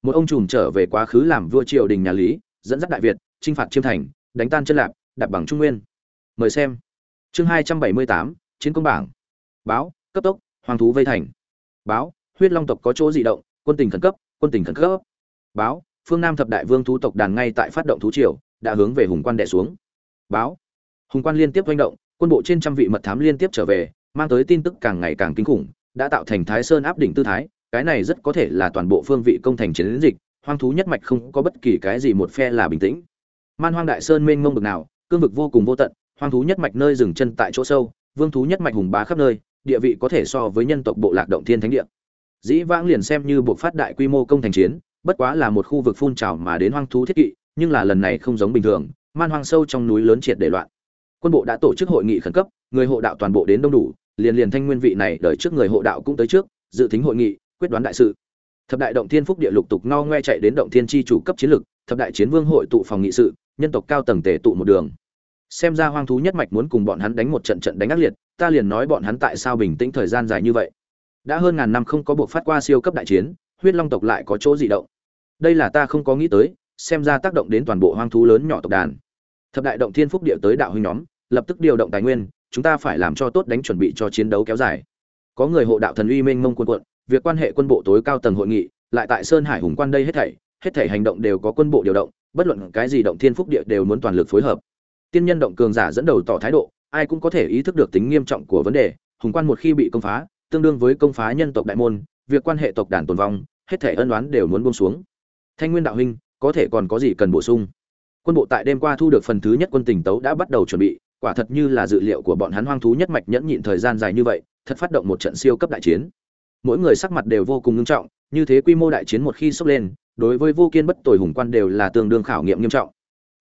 Một ông trùm trở về quá khứ làm vua triều đình nhà lý, dẫn dắt đại việt, chinh phạt chiêm thành, đánh tan chân lạp, đạp bằng trung nguyên. Mời xem. Chương hai trăm bảy mươi tám, chiến công bảng. Báo cấp tốc hoàng thú vây thành. Báo, huyết long tộc có chỗ dị động, quân tình khẩn cấp, quân tình khẩn cấp. Báo, phương nam thập đại vương thú tộc đàn ngay tại phát động thú triều, đã hướng về hùng quan đệ xuống. Báo, hùng quan liên tiếp doanh động, quân bộ trên trăm vị mật thám liên tiếp trở về, mang tới tin tức càng ngày càng kinh khủng, đã tạo thành thái sơn áp đỉnh tư thái, cái này rất có thể là toàn bộ phương vị công thành chiến dịch, hoang thú nhất mạch không có bất kỳ cái gì một phe là bình tĩnh. Man hoang đại sơn mênh mông bực nào, cương vực vô cùng vô tận, hoang thú nhất mạch nơi dừng chân tại chỗ sâu, vương thú nhất mạch hùng bá khắp nơi địa vị có thể so với nhân tộc bộ lạc động thiên thánh địa. Dĩ vãng liền xem như buộc phát đại quy mô công thành chiến, bất quá là một khu vực phun trào mà đến hoang thú thiết kỵ, nhưng là lần này không giống bình thường, man hoang sâu trong núi lớn triệt để loạn. Quân bộ đã tổ chức hội nghị khẩn cấp, người hộ đạo toàn bộ đến đông đủ, liền liền thanh nguyên vị này đợi trước người hộ đạo cũng tới trước, dự tính hội nghị, quyết đoán đại sự. Thập đại động thiên phúc địa lục tục no ngoe chạy đến động thiên tri chủ cấp chiến lực, thập đại chiến vương hội tụ phòng nghị sự, nhân tộc cao tầng tề tụ một đường xem ra hoang thú nhất mạch muốn cùng bọn hắn đánh một trận trận đánh ác liệt, ta liền nói bọn hắn tại sao bình tĩnh thời gian dài như vậy. Đã hơn ngàn năm không có buộc phát qua siêu cấp đại chiến, huyết long tộc lại có chỗ dị động. Đây là ta không có nghĩ tới, xem ra tác động đến toàn bộ hoang thú lớn nhỏ tộc đàn. Thập đại động thiên phúc địa tới đạo huynh nhóm, lập tức điều động tài nguyên, chúng ta phải làm cho tốt đánh chuẩn bị cho chiến đấu kéo dài. Có người hộ đạo thần uy mênh mông quân quận việc quan hệ quân bộ tối cao tầng hội nghị, lại tại sơn hải hùng quan đây hết thảy hết thảy hành động đều có quân bộ điều động, bất luận cái gì động thiên phúc địa đều muốn toàn lực phối hợp tiên nhân động cường giả dẫn đầu tỏ thái độ, ai cũng có thể ý thức được tính nghiêm trọng của vấn đề. Hùng quan một khi bị công phá, tương đương với công phá nhân tộc đại môn, việc quan hệ tộc đàn tồn vong, hết thể ân oán đều muốn buông xuống. Thanh nguyên đạo huynh, có thể còn có gì cần bổ sung? Quân bộ tại đêm qua thu được phần thứ nhất quân tình tấu đã bắt đầu chuẩn bị, quả thật như là dự liệu của bọn hắn hoang thú nhất mạch nhẫn nhịn thời gian dài như vậy, thật phát động một trận siêu cấp đại chiến. Mỗi người sắc mặt đều vô cùng nghiêm trọng, như thế quy mô đại chiến một khi sốc lên, đối với vô kiên bất tồi hùng quan đều là tương đương khảo nghiệm nghiêm trọng.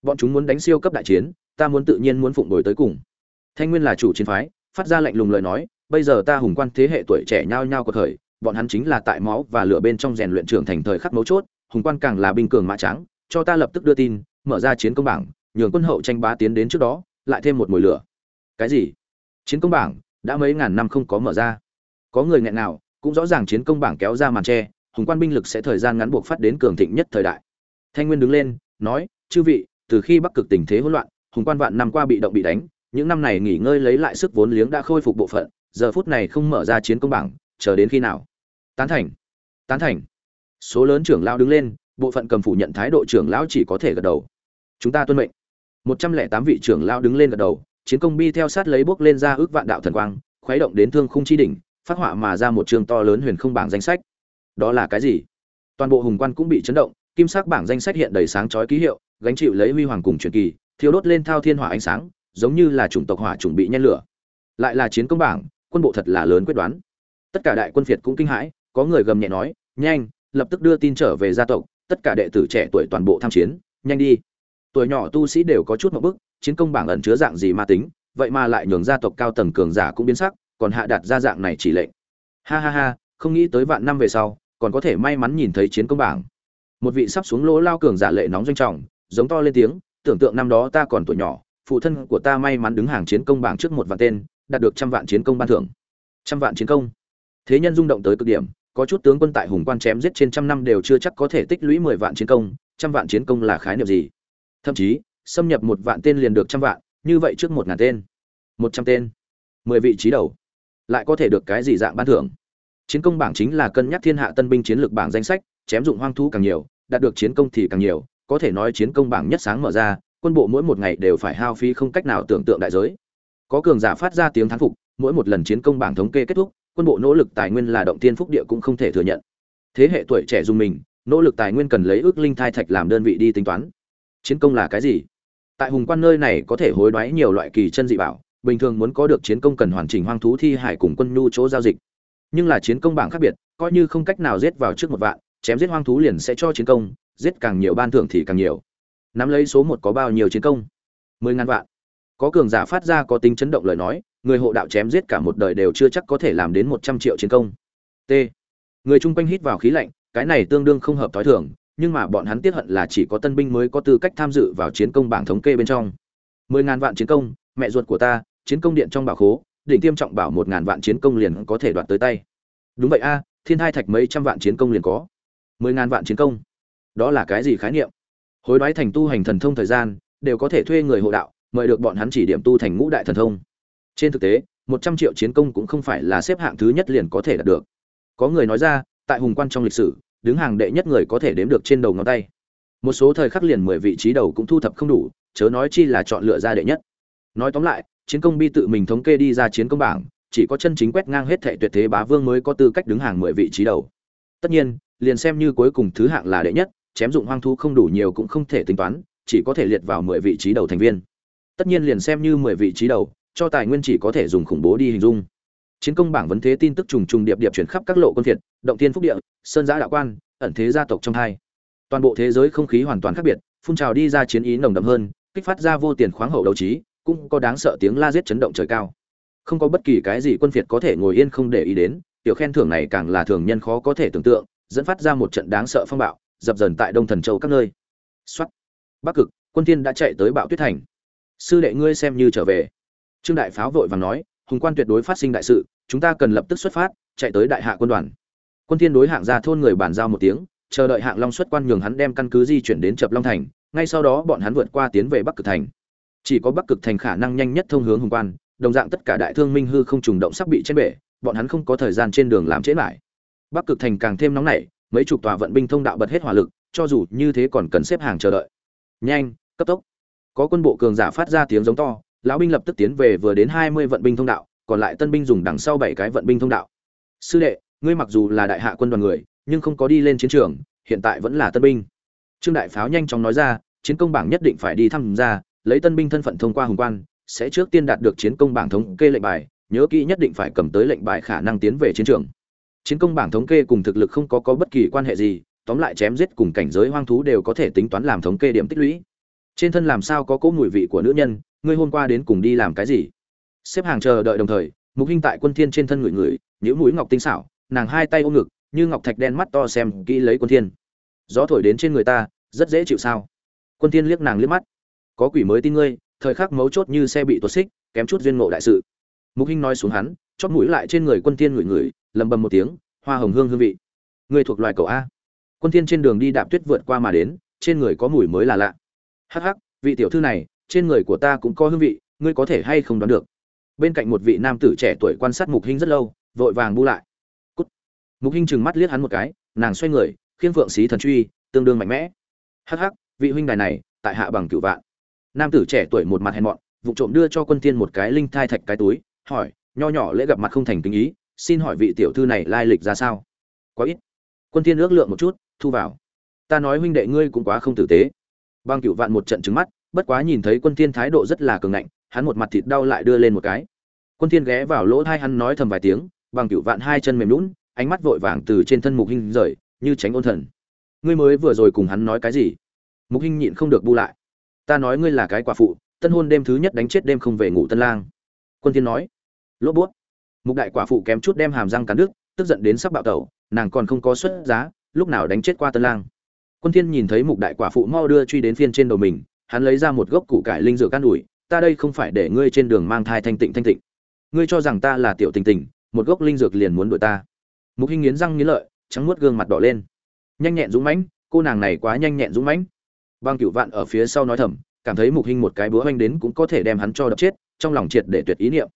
Bọn chúng muốn đánh siêu cấp đại chiến ta muốn tự nhiên muốn phụng đổi tới cùng. Thanh nguyên là chủ chiến phái, phát ra lạnh lùng lời nói, bây giờ ta hùng quan thế hệ tuổi trẻ nhao nhao của thời bọn hắn chính là tại máu và lửa bên trong rèn luyện trưởng thành thời khắc mấu chốt, hùng quan càng là binh cường mã trắng cho ta lập tức đưa tin, mở ra chiến công bảng, nhường quân hậu tranh bá tiến đến trước đó, lại thêm một mùi lửa. Cái gì? Chiến công bảng, đã mấy ngàn năm không có mở ra. Có người nghẹn nào, cũng rõ ràng chiến công bảng kéo ra màn tre, hùng quan binh lực sẽ thời gian ngắn buộc phát đến cường thịnh nhất thời đại. Thanh nguyên đứng lên, nói, chư vị, từ khi bắc cực tình thế hỗn loạn hùng quan vạn năm qua bị động bị đánh, những năm này nghỉ ngơi lấy lại sức vốn liếng đã khôi phục bộ phận, giờ phút này không mở ra chiến công bảng, chờ đến khi nào? Tán thành. Tán thành. Số lớn trưởng lão đứng lên, bộ phận cầm phủ nhận thái độ trưởng lão chỉ có thể gật đầu. Chúng ta tuân mệnh. Một trăm lẻ tám vị trưởng lão đứng lên gật đầu, chiến công bi theo sát lấy bước lên ra ước vạn đạo thần quang, khuấy động đến thương khung chi đỉnh, phát họa mà ra một trường to lớn huyền không bảng danh sách. Đó là cái gì? Toàn bộ hùng quan cũng bị chấn động, kim sắc bảng danh sách hiện đầy sáng chói ký hiệu, gánh chịu lấy huy hoàng cùng truyền kỳ thiêu đốt lên thao thiên hỏa ánh sáng, giống như là chủng tộc hỏa chuẩn bị nhen lửa. Lại là chiến công bảng, quân bộ thật là lớn quyết đoán. Tất cả đại quân phiệt cũng kinh hãi, có người gầm nhẹ nói, nhanh, lập tức đưa tin trở về gia tộc, tất cả đệ tử trẻ tuổi toàn bộ tham chiến, nhanh đi. Tuổi nhỏ tu sĩ đều có chút một bức, chiến công bảng ẩn chứa dạng gì ma tính, vậy mà lại nhường gia tộc cao tầng cường giả cũng biến sắc, còn hạ đạt ra dạng này chỉ lệnh. Ha ha ha, không nghĩ tới vạn năm về sau, còn có thể may mắn nhìn thấy chiến công bảng. Một vị sắp xuống lỗ lao cường giả lệ nóng doanh trọng, giống to lên tiếng tưởng tượng năm đó ta còn tuổi nhỏ, phụ thân của ta may mắn đứng hàng chiến công bảng trước một vạn tên, đạt được trăm vạn chiến công ban thưởng. Trăm vạn chiến công. Thế nhân rung động tới cực điểm, có chút tướng quân tại hùng quan chém giết trên trăm năm đều chưa chắc có thể tích lũy mười vạn chiến công, trăm vạn chiến công là khái niệm gì? Thậm chí, xâm nhập một vạn tên liền được trăm vạn, như vậy trước một ngàn tên. Một trăm tên. Mười vị trí đầu. Lại có thể được cái gì dạng ban thưởng? Chiến công bảng chính là cân nhắc thiên hạ tân binh chiến lược bảng danh sách, chém dụng hoang thú càng nhiều, đạt được chiến công thì càng nhiều có thể nói chiến công bảng nhất sáng mở ra, quân bộ mỗi một ngày đều phải hao phí không cách nào tưởng tượng đại giới. Có cường giả phát ra tiếng thán phục, mỗi một lần chiến công bảng thống kê kết thúc, quân bộ nỗ lực tài nguyên là động tiên phúc địa cũng không thể thừa nhận. Thế hệ tuổi trẻ dùng mình, nỗ lực tài nguyên cần lấy ước linh thai thạch làm đơn vị đi tính toán. Chiến công là cái gì? Tại hùng quan nơi này có thể hối đoái nhiều loại kỳ chân dị bảo, bình thường muốn có được chiến công cần hoàn chỉnh hoang thú thi hải cùng quân nhu chỗ giao dịch. Nhưng là chiến công bảng khác biệt, coi như không cách nào giết vào trước một vạn, chém giết hoang thú liền sẽ cho chiến công giết càng nhiều ban thưởng thì càng nhiều. Nắm lấy số một có bao nhiêu chiến công? Mười ngàn vạn. Có cường giả phát ra có tính chấn động lời nói, người hộ đạo chém giết cả một đời đều chưa chắc có thể làm đến một trăm triệu chiến công. T. Người chung quanh hít vào khí lạnh, cái này tương đương không hợp thói thường, nhưng mà bọn hắn tiếc hận là chỉ có tân binh mới có tư cách tham dự vào chiến công bảng thống kê bên trong. Mười ngàn vạn chiến công, mẹ ruột của ta, chiến công điện trong bảo khố, đỉnh tiêm trọng bảo một ngàn vạn chiến công liền có thể đoạt tới tay. Đúng vậy a, thiên hai thạch mấy trăm vạn chiến công liền có. Mười ngàn vạn chiến công đó là cái gì khái niệm? Hối đoái thành tu hành thần thông thời gian, đều có thể thuê người hộ đạo, mời được bọn hắn chỉ điểm tu thành ngũ đại thần thông. Trên thực tế, một trăm triệu chiến công cũng không phải là xếp hạng thứ nhất liền có thể đạt được. Có người nói ra, tại hùng quan trong lịch sử, đứng hàng đệ nhất người có thể đếm được trên đầu ngón tay. Một số thời khắc liền mười vị trí đầu cũng thu thập không đủ, chớ nói chi là chọn lựa ra đệ nhất. Nói tóm lại, chiến công bi tự mình thống kê đi ra chiến công bảng, chỉ có chân chính quét ngang hết thệ tuyệt thế bá vương mới có tư cách đứng hàng mười vị trí đầu. Tất nhiên, liền xem như cuối cùng thứ hạng là đệ nhất chém dụng hoang thú không đủ nhiều cũng không thể tính toán, chỉ có thể liệt vào mười vị trí đầu thành viên. Tất nhiên liền xem như mười vị trí đầu, cho tài nguyên chỉ có thể dùng khủng bố đi hình dung. Chiến công bảng vấn thế tin tức trùng trùng điệp điệp chuyển khắp các lộ quân phiệt, động thiên phúc địa, sơn giã đạo quan, ẩn thế gia tộc trong hai. Toàn bộ thế giới không khí hoàn toàn khác biệt, phun trào đi ra chiến ý nồng đậm hơn, kích phát ra vô tiền khoáng hậu đấu trí, cũng có đáng sợ tiếng la giết chấn động trời cao. Không có bất kỳ cái gì quân phiệt có thể ngồi yên không để ý đến, tiểu khen thưởng này càng là thường nhân khó có thể tưởng tượng, dẫn phát ra một trận đáng sợ phong bạo dập dần tại đông thần châu các nơi. Xuất bắc cực, quân thiên đã chạy tới bạo tuyết thành. Sư đệ ngươi xem như trở về. Trương đại pháo vội vàng nói, hùng quan tuyệt đối phát sinh đại sự, chúng ta cần lập tức xuất phát, chạy tới đại hạ quân đoàn. Quân thiên đối hạng gia thôn người bàn giao một tiếng, chờ đợi hạng long xuất quan nhường hắn đem căn cứ di chuyển đến chập long thành, ngay sau đó bọn hắn vượt qua tiến về bắc cực thành. Chỉ có bắc cực thành khả năng nhanh nhất thông hướng hùng quan, đồng dạng tất cả đại thương minh hư không trùng động sắp bị trên bể, bọn hắn không có thời gian trên đường làm trễ lại. Bắc cực thành càng thêm nóng nảy mấy chục tòa vận binh thông đạo bật hết hỏa lực, cho dù như thế còn cần xếp hàng chờ đợi. Nhanh, cấp tốc. Có quân bộ cường giả phát ra tiếng giống to, lão binh lập tức tiến về vừa đến hai mươi vận binh thông đạo, còn lại tân binh dùng đằng sau bảy cái vận binh thông đạo. Sư đệ, ngươi mặc dù là đại hạ quân đoàn người, nhưng không có đi lên chiến trường, hiện tại vẫn là tân binh. Trương đại pháo nhanh chóng nói ra, chiến công bảng nhất định phải đi tham gia lấy tân binh thân phận thông qua hùng quan, sẽ trước tiên đạt được chiến công bảng thống kê lệnh bài, nhớ kỹ nhất định phải cầm tới lệnh bài khả năng tiến về chiến trường chiến công bảng thống kê cùng thực lực không có có bất kỳ quan hệ gì, tóm lại chém giết cùng cảnh giới hoang thú đều có thể tính toán làm thống kê điểm tích lũy. Trên thân làm sao có cỗ mùi vị của nữ nhân, ngươi hôm qua đến cùng đi làm cái gì? Xếp hàng chờ đợi đồng thời, mục hinh tại quân thiên trên thân người người nhũ mũi ngọc tinh xảo, nàng hai tay ôm ngực, như ngọc thạch đen mắt to xem kỹ lấy quân thiên. Gió thổi đến trên người ta, rất dễ chịu sao? Quân thiên liếc nàng liếc mắt. Có quỷ mới tin ngươi, thời khắc mấu chốt như xe bị tuột xích, kém chút duyên ngộ đại sự. Mục hinh nói xuống hắn, chót mũi lại trên người quân thiên người người lầm bầm một tiếng, hoa hồng hương hương vị. Ngươi thuộc loài cầu a. Quân thiên trên đường đi đạp tuyết vượt qua mà đến, trên người có mùi mới là lạ. Hắc hắc, vị tiểu thư này, trên người của ta cũng có hương vị, ngươi có thể hay không đoán được. Bên cạnh một vị nam tử trẻ tuổi quan sát mục hinh rất lâu, vội vàng bu lại. Cút. Mục hinh trừng mắt liếc hắn một cái, nàng xoay người, khiêng phượng xí thần truy, tương đương mạnh mẽ. Hắc hắc, vị huynh đài này, tại hạ bằng cửu vạn. Nam tử trẻ tuổi một mặt hèn mọn, vụ trộm đưa cho quân tiên một cái linh thai thạch cái túi, hỏi, nho nhỏ lễ gặp mặt không thành kính ý xin hỏi vị tiểu thư này lai lịch ra sao? Quá ít. Quân thiên ước lượng một chút, thu vào. Ta nói huynh đệ ngươi cũng quá không tử tế. Băng cựu vạn một trận trứng mắt, bất quá nhìn thấy quân thiên thái độ rất là cường ngạnh, hắn một mặt thịt đau lại đưa lên một cái. Quân thiên ghé vào lỗ tai hắn nói thầm vài tiếng băng cựu vạn hai chân mềm lún ánh mắt vội vàng từ trên thân mục hình rời, như tránh ôn thần. Ngươi mới vừa rồi cùng hắn nói cái gì? Mục hình nhịn không được bu lại. Ta nói ngươi là cái quả phụ, tân hôn đêm thứ nhất đánh chết đêm không về ngủ tân lang. Quân thiên nói. Lỗ buốt mục đại quả phụ kém chút đem hàm răng cắn đứt tức giận đến sắp bạo tẩu nàng còn không có xuất giá lúc nào đánh chết qua tân lang. Quân thiên nhìn thấy mục đại quả phụ mau đưa truy đến phiên trên đầu mình hắn lấy ra một gốc củ cải linh dược can đuổi, ta đây không phải để ngươi trên đường mang thai thanh tịnh thanh tịnh. Ngươi cho rằng ta là tiểu tình tình một gốc linh dược liền muốn đuổi ta. Mục hinh nghiến răng nghiến lợi trắng muốt gương mặt đỏ lên. Nhanh nhẹn dũng mãnh cô nàng này quá nhanh nhẹn dũng mãnh. Băng cửu vạn ở phía sau nói thầm cảm thấy mục hinh một cái búa hoanh đến cũng có thể đem hắn cho đập chết trong lòng triệt để tuyệt ý niệm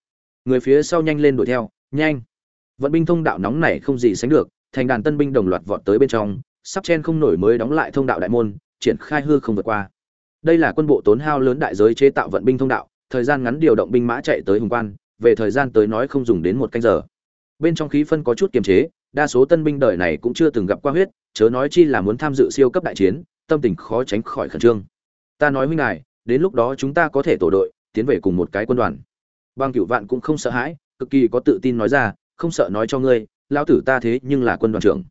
người phía sau nhanh lên đuổi theo, nhanh. Vận binh thông đạo nóng này không gì sánh được, thành đàn tân binh đồng loạt vọt tới bên trong, sắp chen không nổi mới đóng lại thông đạo đại môn, triển khai hư không vượt qua. Đây là quân bộ tốn hao lớn đại giới chế tạo vận binh thông đạo, thời gian ngắn điều động binh mã chạy tới hùng quan, về thời gian tới nói không dùng đến một canh giờ. Bên trong khí phân có chút kiềm chế, đa số tân binh đời này cũng chưa từng gặp qua huyết, chớ nói chi là muốn tham dự siêu cấp đại chiến, tâm tình khó tránh khỏi khẩn trương. Ta nói huynh ngài, đến lúc đó chúng ta có thể tổ đội, tiến về cùng một cái quân đoàn bang cửu vạn cũng không sợ hãi, cực kỳ có tự tin nói ra, không sợ nói cho ngươi, lão tử ta thế nhưng là quân đoàn trưởng.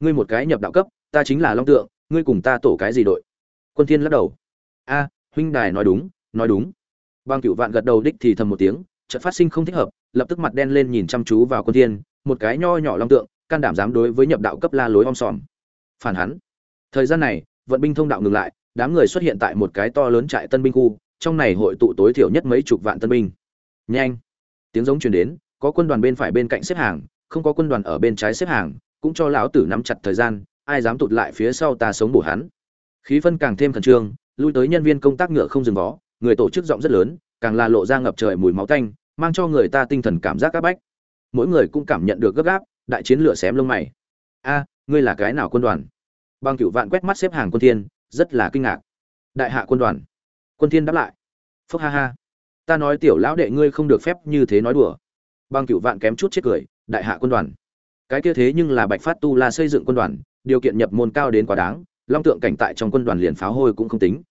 Ngươi một cái nhập đạo cấp, ta chính là long tượng, ngươi cùng ta tổ cái gì đội? Quân thiên lắc đầu. A, huynh đài nói đúng nói đúng. Bang cửu vạn gật đầu đích thì thầm một tiếng, chợt phát sinh không thích hợp, lập tức mặt đen lên nhìn chăm chú vào quân thiên, một cái nho nhỏ long tượng, can đảm dám đối với nhập đạo cấp la lối om sòm. Phản hắn. Thời gian này, vận binh thông đạo ngừng lại, đám người xuất hiện tại một cái to lớn trại tân binh khu, trong này hội tụ tối thiểu nhất mấy chục vạn tân binh nhanh. Tiếng giống truyền đến, có quân đoàn bên phải bên cạnh xếp hàng, không có quân đoàn ở bên trái xếp hàng, cũng cho lão tử nắm chặt thời gian, ai dám tụt lại phía sau ta sống bổ hắn. Khí phân càng thêm khẩn trương, lui tới nhân viên công tác ngựa không dừng vó, người tổ chức giọng rất lớn, càng là lộ ra ngập trời mùi máu tanh, mang cho người ta tinh thần cảm giác áp bách. Mỗi người cũng cảm nhận được gấp gáp, đại chiến lửa xém lông mày. A, ngươi là cái nào quân đoàn? Bằng cựu vạn quét mắt xếp hàng quân thiên, rất là kinh ngạc. Đại hạ quân đoàn. Quân thiên đáp lại. Phúc ha ha ta nói tiểu lão đệ ngươi không được phép như thế nói đùa. Bằng cựu vạn kém chút chết cười, đại hạ quân đoàn. Cái kia thế nhưng là bạch phát tu la xây dựng quân đoàn, điều kiện nhập môn cao đến quá đáng, long tượng cảnh tại trong quân đoàn liền pháo hôi cũng không tính.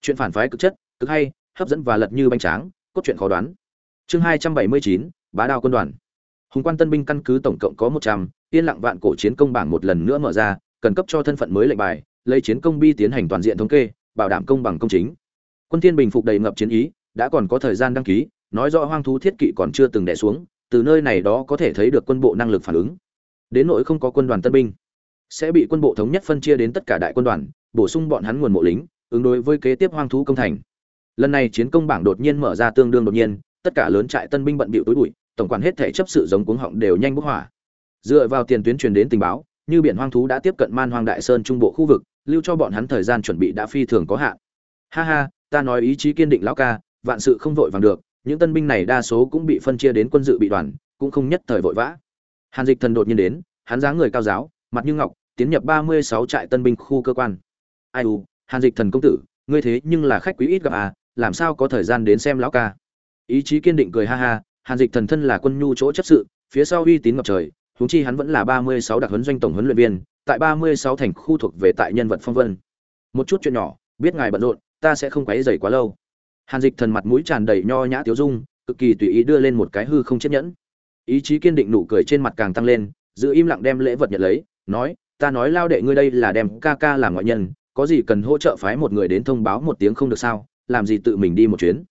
Chuyện phản phái cực chất, cực hay, hấp dẫn và lật như bánh tráng, cốt truyện khó đoán. Chương hai trăm bảy mươi chín, bá đao quân đoàn. Hùng quan tân binh căn cứ tổng cộng có một trăm, yên lặng vạn cổ chiến công bảng một lần nữa mở ra, cần cấp cho thân phận mới lệnh bài, lấy chiến công bi tiến hành toàn diện thống kê, bảo đảm công bằng công chính. Quân thiên bình phục đầy ngập chiến ý đã còn có thời gian đăng ký, nói rõ hoang thú thiết kỵ còn chưa từng đẻ xuống, từ nơi này đó có thể thấy được quân bộ năng lực phản ứng. Đến nỗi không có quân đoàn tân binh, sẽ bị quân bộ thống nhất phân chia đến tất cả đại quân đoàn, bổ sung bọn hắn nguồn mộ lính, ứng đối với kế tiếp hoang thú công thành. Lần này chiến công bảng đột nhiên mở ra tương đương đột nhiên, tất cả lớn trại tân binh bận bịu tối bụi, tổng quản hết thể chấp sự giống cuống họng đều nhanh bốc hỏa. Dựa vào tiền tuyến truyền đến tình báo, như biển hoang thú đã tiếp cận man hoang đại sơn trung bộ khu vực, lưu cho bọn hắn thời gian chuẩn bị đã phi thường có hạn. Ha ha, ta nói ý chí kiên định lão ca vạn sự không vội vàng được, những tân binh này đa số cũng bị phân chia đến quân dự bị đoàn, cũng không nhất thời vội vã. Hàn dịch thần đột nhiên đến, hắn dáng người cao giáo, mặt như ngọc, tiến nhập ba mươi sáu trại tân binh khu cơ quan. Ai u, hàn dịch thần công tử, ngươi thế nhưng là khách quý ít gặp à làm sao có thời gian đến xem lão ca? Ý chí kiên định cười ha ha, hàn dịch thần thân là quân nhu chỗ chấp sự, phía sau uy tín ngập trời, huống chi hắn vẫn là ba mươi sáu đặc huấn doanh tổng huấn luyện viên, tại ba mươi sáu thành khu thuộc về tại nhân vật phong vân. Một chút chuyện nhỏ, biết ngài bận rộn, ta sẽ không quấy rầy quá lâu hàn dịch thần mặt mũi tràn đầy nho nhã tiếu dung, cực kỳ tùy ý đưa lên một cái hư không chiếc nhẫn. Ý chí kiên định nụ cười trên mặt càng tăng lên, giữ im lặng đem lễ vật nhận lấy, nói, ta nói lao đệ ngươi đây là đem ca ca làm ngoại nhân, có gì cần hỗ trợ phái một người đến thông báo một tiếng không được sao, làm gì tự mình đi một chuyến.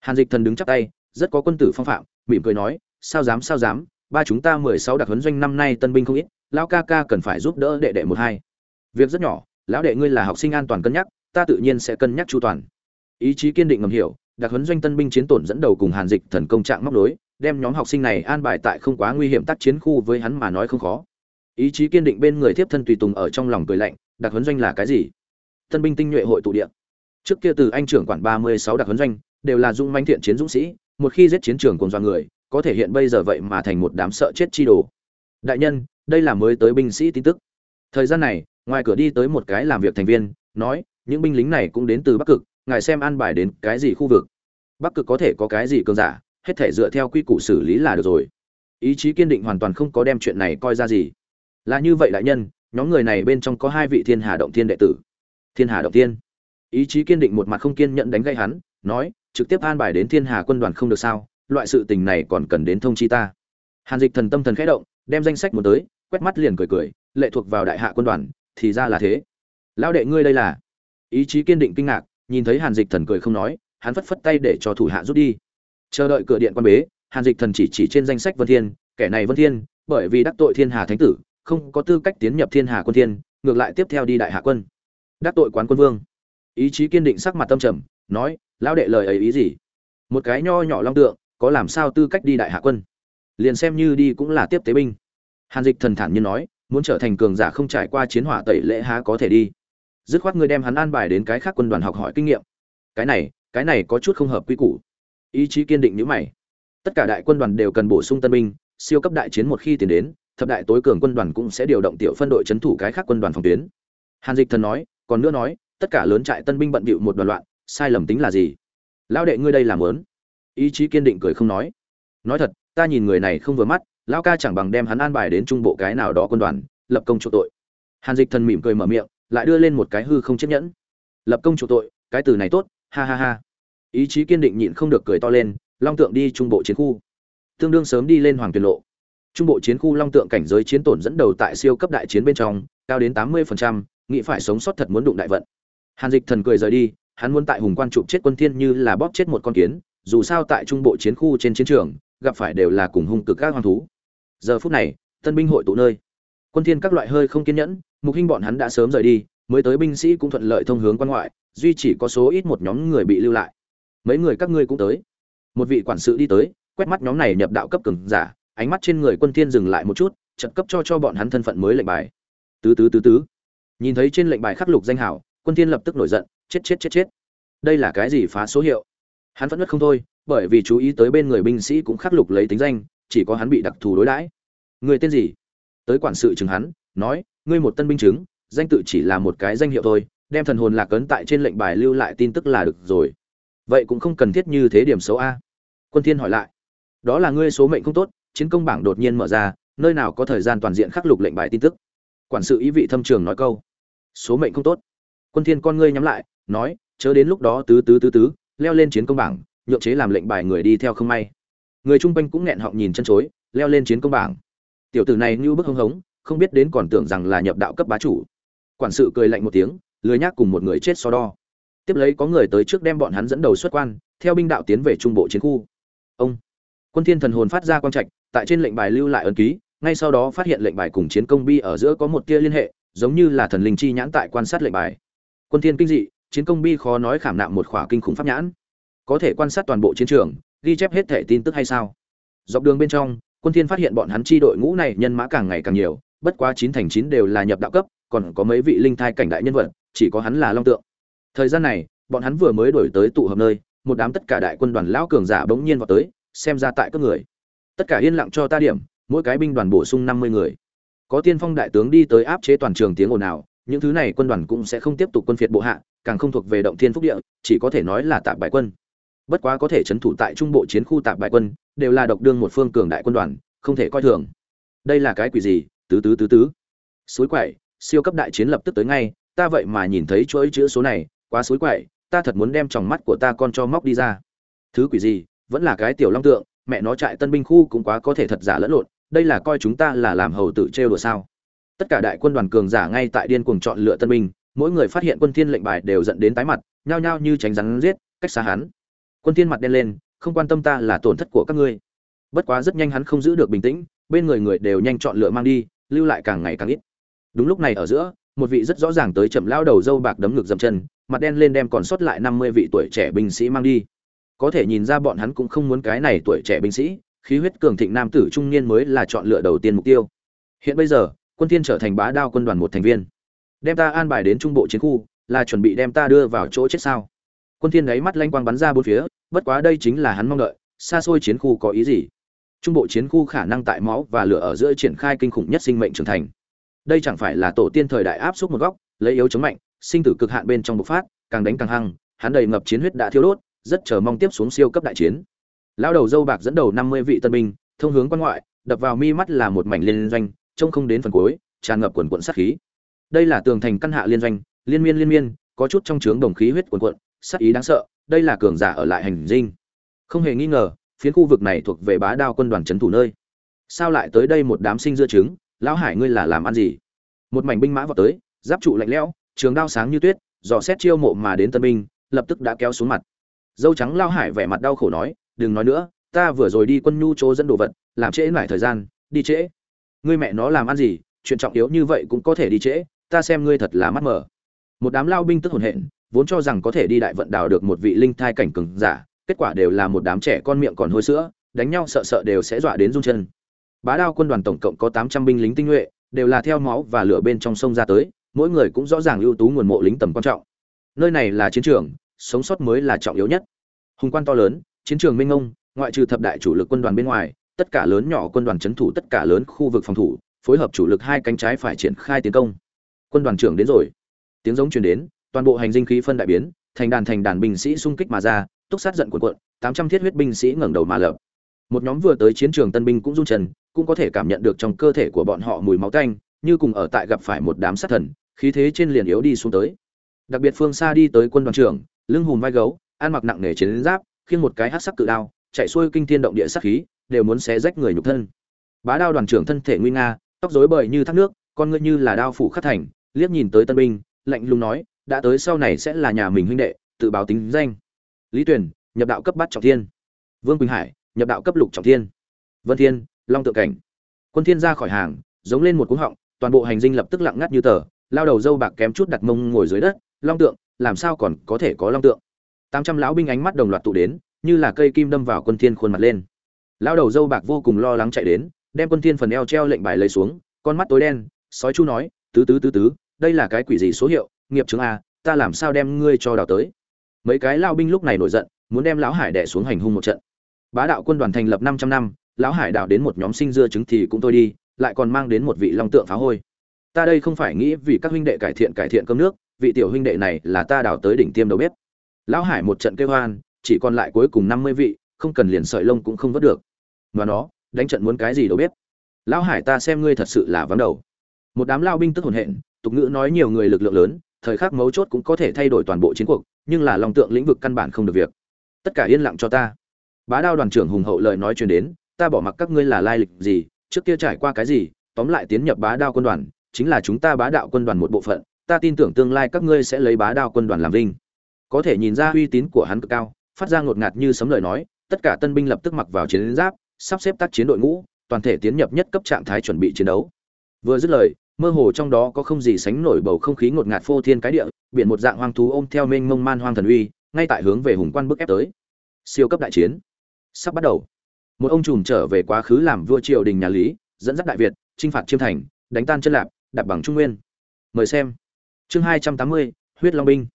Hàn dịch thần đứng chắp tay, rất có quân tử phong phạm, mỉm cười nói, sao dám sao dám, ba chúng ta mười sáu đặc huấn doanh năm nay tân binh không ít, lão ca ca cần phải giúp đỡ đệ đệ một hai. Việc rất nhỏ, lão đệ ngươi là học sinh an toàn cân nhắc, ta tự nhiên sẽ cân nhắc chu toàn ý chí kiên định ngầm hiểu, đặc huấn doanh tân binh chiến tổn dẫn đầu cùng hàn dịch thần công trạng móc đối đem nhóm học sinh này an bài tại không quá nguy hiểm tác chiến khu với hắn mà nói không khó. Ý chí kiên định bên người tiếp thân tùy tùng ở trong lòng cười lạnh, đặc huấn doanh là cái gì? Tân binh tinh nhuệ hội tụ địa. Trước kia từ anh trưởng quản ba mươi sáu đặc huấn doanh, đều là dung manh thiện chiến dũng sĩ, một khi giết chiến trường cùng do người, có thể hiện bây giờ vậy mà thành một đám sợ chết chi đồ. Đại nhân, đây là mới tới binh sĩ tin tức. Thời gian này, ngoài cửa đi tới một cái làm việc thành viên, nói, những binh lính này cũng đến từ bắc cực ngài xem an bài đến cái gì khu vực. Bắc cực có thể có cái gì cường giả, hết thể dựa theo quy củ xử lý là được rồi. Ý chí kiên định hoàn toàn không có đem chuyện này coi ra gì. Là như vậy đại nhân, nhóm người này bên trong có hai vị thiên hà động thiên đệ tử. Thiên hà động thiên. Ý chí kiên định một mặt không kiên nhận đánh gây hắn, nói, trực tiếp an bài đến thiên hà quân đoàn không được sao, loại sự tình này còn cần đến thông chi ta. Hàn dịch thần tâm thần khẽ động, đem danh sách một tới, quét mắt liền cười cười, lệ thuộc vào đại hạ quân đoàn, thì ra là thế. Lão đệ ngươi đây là. Ý chí kiên định kinh ngạc nhìn thấy hàn dịch thần cười không nói, hắn phất phất tay để cho thủ hạ rút đi. Chờ đợi cửa điện quan bế, hàn dịch thần chỉ chỉ trên danh sách vân thiên, kẻ này vân thiên, bởi vì đắc tội thiên hà thánh tử, không có tư cách tiến nhập thiên hà quân thiên, ngược lại tiếp theo đi đại hạ quân. Đắc tội quán quân vương. Ý chí kiên định sắc mặt tâm trầm, nói, lão đệ lời ấy ý gì? Một cái nho nhỏ long tượng, có làm sao tư cách đi đại hạ quân? Liền xem như đi cũng là tiếp tế binh. Hàn dịch thần thản nhiên nói, muốn trở thành cường giả không trải qua chiến hỏa tẩy lễ há có thể đi dứt khoát ngươi đem hắn an bài đến cái khác quân đoàn học hỏi kinh nghiệm. Cái này cái này có chút không hợp quy củ. Ý chí kiên định như mày. Tất cả đại quân đoàn đều cần bổ sung tân binh, siêu cấp đại chiến một khi tiến đến, thập đại tối cường quân đoàn cũng sẽ điều động tiểu phân đội chấn thủ cái khác quân đoàn phòng tuyến. Hàn dịch thần nói, còn nữa nói, tất cả lớn trại tân binh bận bịu một đoàn loạn, sai lầm tính là gì? Lão đệ ngươi đây làm lớn. Ý chí kiên định cười không nói. Nói thật, ta nhìn người này không vừa mắt, lão ca chẳng bằng đem hắn an bài đến trung bộ cái nào đó quân đoàn, lập công chỗ tội. Hàn dịch thần mỉm cười mở miệng lại đưa lên một cái hư không chấp nhẫn. Lập công chủ tội, cái từ này tốt, ha ha ha. Ý chí kiên định nhịn không được cười to lên, long tượng đi trung bộ chiến khu. Tương đương sớm đi lên hoàng tuyển lộ. Trung bộ chiến khu long tượng cảnh giới chiến tổn dẫn đầu tại siêu cấp đại chiến bên trong, cao đến tám mươi nghĩ phải sống sót thật muốn đụng đại vận. Hàn dịch thần cười rời đi, hắn muốn tại hùng quan chụp chết quân thiên như là bóp chết một con kiến, dù sao tại trung bộ chiến khu trên chiến trường, gặp phải đều là cùng hung cực các hoang thú. Giờ phút này, tân binh hội tụ nơi. Quân thiên các loại hơi không kiên nhẫn mục hình bọn hắn đã sớm rời đi, mới tới binh sĩ cũng thuận lợi thông hướng quan ngoại, duy chỉ có số ít một nhóm người bị lưu lại. Mấy người các ngươi cũng tới. Một vị quản sự đi tới, quét mắt nhóm này nhập đạo cấp cường giả, ánh mắt trên người quân thiên dừng lại một chút trận cấp cho cho bọn hắn thân phận mới lệnh bài. Tứ tứ tứ tứ. Nhìn thấy trên lệnh bài khắc lục danh hảo, quân thiên lập tức nổi giận, chết chết chết chết. Đây là cái gì phá số hiệu? Hắn vẫn nứt không thôi, bởi vì chú ý tới bên người binh sĩ cũng khắc lục lấy tính danh, chỉ có hắn bị đặc thù đối đãi. Người tên gì? Tới quản sự chừng hắn, nói ngươi một tân binh chứng, danh tự chỉ là một cái danh hiệu thôi, đem thần hồn lạc ấn tại trên lệnh bài lưu lại tin tức là được rồi. Vậy cũng không cần thiết như thế điểm xấu a. Quân thiên hỏi lại. Đó là ngươi số mệnh không tốt, chiến công bảng đột nhiên mở ra, nơi nào có thời gian toàn diện khắc lục lệnh bài tin tức. Quản sự ý vị thâm trường nói câu. Số mệnh không tốt. Quân thiên con ngươi nhắm lại, nói, chớ đến lúc đó tứ tứ tứ tứ, leo lên chiến công bảng, nhượng chế làm lệnh bài người đi theo không may. Người trung quanh cũng nghẹn họng nhìn chân chối, leo lên chiến công bảng. Tiểu tử này như bức hống hống không biết đến còn tưởng rằng là nhập đạo cấp bá chủ. Quản sự cười lạnh một tiếng, lười nhác cùng một người chết so đo. Tiếp lấy có người tới trước đem bọn hắn dẫn đầu xuất quan, theo binh đạo tiến về trung bộ chiến khu. Ông quân thiên thần hồn phát ra quang trạch, tại trên lệnh bài lưu lại ấn ký, ngay sau đó phát hiện lệnh bài cùng chiến công bi ở giữa có một tia liên hệ, giống như là thần linh chi nhãn tại quan sát lệnh bài. Quân thiên kinh dị, chiến công bi khó nói khảm nạm một khỏa kinh khủng pháp nhãn. Có thể quan sát toàn bộ chiến trường, ghi chép hết thể tin tức hay sao? Dọc đường bên trong, quân thiên phát hiện bọn hắn chi đội ngũ này nhân mã càng ngày càng nhiều bất quá chín thành chín đều là nhập đạo cấp, còn có mấy vị linh thai cảnh đại nhân vật, chỉ có hắn là long tượng. Thời gian này, bọn hắn vừa mới đổi tới tụ hợp nơi, một đám tất cả đại quân đoàn lão cường giả bỗng nhiên vào tới, xem ra tại các người. Tất cả yên lặng cho ta điểm, mỗi cái binh đoàn bổ sung năm mươi người. Có tiên phong đại tướng đi tới áp chế toàn trường tiếng ồn ào, những thứ này quân đoàn cũng sẽ không tiếp tục quân phiệt bộ hạ, càng không thuộc về động thiên phúc địa, chỉ có thể nói là tạp bại quân. Bất quá có thể trấn thủ tại trung bộ chiến khu tạp bại quân, đều là độc đương một phương cường đại quân đoàn, không thể coi thường. Đây là cái quỷ gì? Tứ tứ tứ tứ. Suối quậy, siêu cấp đại chiến lập tức tới ngay, ta vậy mà nhìn thấy chuỗi chữ số này, quá suối quậy, ta thật muốn đem tròng mắt của ta con cho móc đi ra. Thứ quỷ gì, vẫn là cái tiểu long tượng, mẹ nó trại tân binh khu cũng quá có thể thật giả lẫn lộn, đây là coi chúng ta là làm hầu tự trêu đùa sao? Tất cả đại quân đoàn cường giả ngay tại điên cuồng chọn lựa tân binh, mỗi người phát hiện quân thiên lệnh bài đều dẫn đến tái mặt, nhao nhao như tránh rắn giết, cách xa hắn. Quân thiên mặt đen lên, không quan tâm ta là tổn thất của các ngươi. Bất quá rất nhanh hắn không giữ được bình tĩnh, bên người người đều nhanh chọn lựa mang đi lưu lại càng ngày càng ít. Đúng lúc này ở giữa, một vị rất rõ ràng tới chậm lao đầu dâu bạc đấm ngực dầm chân, mặt đen lên đem còn sót lại năm mươi vị tuổi trẻ binh sĩ mang đi. Có thể nhìn ra bọn hắn cũng không muốn cái này tuổi trẻ binh sĩ, khí huyết cường thịnh nam tử trung niên mới là chọn lựa đầu tiên mục tiêu. Hiện bây giờ, quân thiên trở thành bá đao quân đoàn một thành viên. Đem ta an bài đến trung bộ chiến khu, là chuẩn bị đem ta đưa vào chỗ chết sao? Quân thiên ấy mắt lanh quang bắn ra bốn phía, bất quá đây chính là hắn mong đợi, xa xôi chiến khu có ý gì? Trung bộ chiến khu khả năng tại máu và lửa ở giữa triển khai kinh khủng nhất sinh mệnh trưởng thành. Đây chẳng phải là tổ tiên thời đại áp suất một góc, lấy yếu chống mạnh, sinh tử cực hạn bên trong bộc phát, càng đánh càng hăng, hắn đầy ngập chiến huyết đã thiêu đốt, rất chờ mong tiếp xuống siêu cấp đại chiến. Lao đầu dâu bạc dẫn đầu năm mươi vị tân binh, thông hướng quan ngoại, đập vào mi mắt là một mảnh liên doanh, trông không đến phần cuối, tràn ngập quần quận sát khí. Đây là tường thành căn hạ liên doanh, liên miên liên miên, có chút trong trướng đồng khí huyết quần quận, sát ý đáng sợ, đây là cường giả ở lại hành dinh. Không hề nghi ngờ phiến khu vực này thuộc về bá đao quân đoàn trấn thủ nơi. Sao lại tới đây một đám sinh dưa trứng? Lão hải ngươi là làm ăn gì? Một mảnh binh mã vào tới, giáp trụ lạnh lẽo, trường đao sáng như tuyết, dò xét chiêu mộ mà đến tân binh, lập tức đã kéo xuống mặt. Dâu trắng lao hải vẻ mặt đau khổ nói, đừng nói nữa, ta vừa rồi đi quân nhu chỗ dẫn đồ vật, làm trễ mải thời gian, đi trễ. Ngươi mẹ nó làm ăn gì, chuyện trọng yếu như vậy cũng có thể đi trễ, ta xem ngươi thật là mắt mở một đám lao binh tức hồn hện, vốn cho rằng có thể đi đại vận đào được một vị linh thai cảnh cường giả kết quả đều là một đám trẻ con miệng còn hôi sữa, đánh nhau sợ sợ đều sẽ dọa đến run chân. Bá đao quân đoàn tổng cộng có tám trăm binh lính tinh nhuệ, đều là theo máu và lửa bên trong sông ra tới, mỗi người cũng rõ ràng ưu tú nguồn mộ lính tầm quan trọng. Nơi này là chiến trường, sống sót mới là trọng yếu nhất. Hùng quan to lớn, chiến trường minh ông ngoại trừ thập đại chủ lực quân đoàn bên ngoài, tất cả lớn nhỏ quân đoàn c thủ tất cả lớn khu vực phòng thủ, phối hợp chủ lực hai cánh trái phải triển khai tiến công. Quân đoàn trưởng đến rồi. Tiếng giống truyền đến, toàn bộ hành dinh khí phân đại biến, thành đàn thành đàn binh sĩ xung kích mà ra túc sát giận cuộn cuộn, tám trăm thiết huyết binh sĩ ngẩng đầu mà lập. Một nhóm vừa tới chiến trường tân binh cũng run chân, cũng có thể cảm nhận được trong cơ thể của bọn họ mùi máu tanh, như cùng ở tại gặp phải một đám sát thần, khí thế trên liền yếu đi xuống tới. Đặc biệt phương xa đi tới quân đoàn trưởng, lưng hùm vai gấu, ăn mặc nặng nề chiến giáp, khiêng một cái hắc sắc cự đao, chạy xuôi kinh thiên động địa sát khí, đều muốn xé rách người nhục thân. Bá đao đoàn trưởng thân thể nguy nga, tóc rối bời như thác nước, con ngươi như là đao phủ khắc thành, liếc nhìn tới tân binh, lạnh lùng nói, đã tới sau này sẽ là nhà mình huynh đệ, tự báo tính danh lý tuyển nhập đạo cấp bát trọng thiên. Vương quỳnh hải, nhập đạo cấp lục trọng thiên. Vân thiên, long tượng cảnh. Quân thiên ra khỏi hàng, giống lên một cú họng, toàn bộ hành dinh lập tức lặng ngắt như tờ, lao đầu dâu bạc kém chút đặt mông ngồi dưới đất, long tượng, làm sao còn có thể có long tượng? Tám trăm lão binh ánh mắt đồng loạt tụ đến, như là cây kim đâm vào quân thiên khuôn mặt lên. Lao đầu dâu bạc vô cùng lo lắng chạy đến, đem quân thiên phần eo treo lệnh bài lấy xuống, con mắt tối đen, sói chu nói, tứ tứ tứ tứ, đây là cái quỷ gì số hiệu, nghiệp chứng a à, ta làm sao đem ngươi cho đào tới? Mấy cái lao binh lúc này nổi giận, muốn đem lão hải đẻ xuống hành hung một trận. Bá đạo quân đoàn thành lập 500 năm, lão hải đào đến một nhóm sinh dưa trứng thì cũng thôi đi, lại còn mang đến một vị long tượng phá hôi. Ta đây không phải nghĩ vì các huynh đệ cải thiện cải thiện cơm nước, vị tiểu huynh đệ này là ta đào tới đỉnh tiêm đầu bếp. Lão hải một trận kêu hoan chỉ còn lại cuối cùng 50 vị, không cần liền sợi lông cũng không vớt được. Và nó, đánh trận muốn cái gì đâu biết lão hải ta xem ngươi thật sự là vắng đầu. Một đám lao binh tức hồn hện, tục ngữ nói nhiều người lực lượng lớn, thời khắc mấu chốt cũng có thể thay đổi toàn bộ chiến cuộc nhưng là long tượng lĩnh vực căn bản không được việc. Tất cả yên lặng cho ta. Bá đao đoàn trưởng hùng hậu lời nói truyền đến, ta bỏ mặc các ngươi là lai lịch gì, trước kia trải qua cái gì, tóm lại tiến nhập bá đao quân đoàn, chính là chúng ta bá đạo quân đoàn một bộ phận, ta tin tưởng tương lai các ngươi sẽ lấy bá đao quân đoàn làm vinh. Có thể nhìn ra uy tín của hắn cực cao, phát ra ngột ngạt như sấm lời nói, tất cả tân binh lập tức mặc vào chiến giáp, sắp xếp tác chiến đội ngũ, toàn thể tiến nhập nhất cấp trạng thái chuẩn bị chiến đấu. Vừa dứt lời, mơ hồ trong đó có không gì sánh nổi bầu không khí ngột ngạt phô thiên cái địa biển một dạng hoang thú ôm theo mênh mông man hoang thần uy, ngay tại hướng về hùng quan bức ép tới. Siêu cấp đại chiến. Sắp bắt đầu. Một ông trùm trở về quá khứ làm vua triều đình nhà lý, dẫn dắt đại việt, chinh phạt chiêm thành, đánh tan chân lạp, đạp bằng trung nguyên. Mời xem. Chương hai trăm tám mươi, huyết long binh.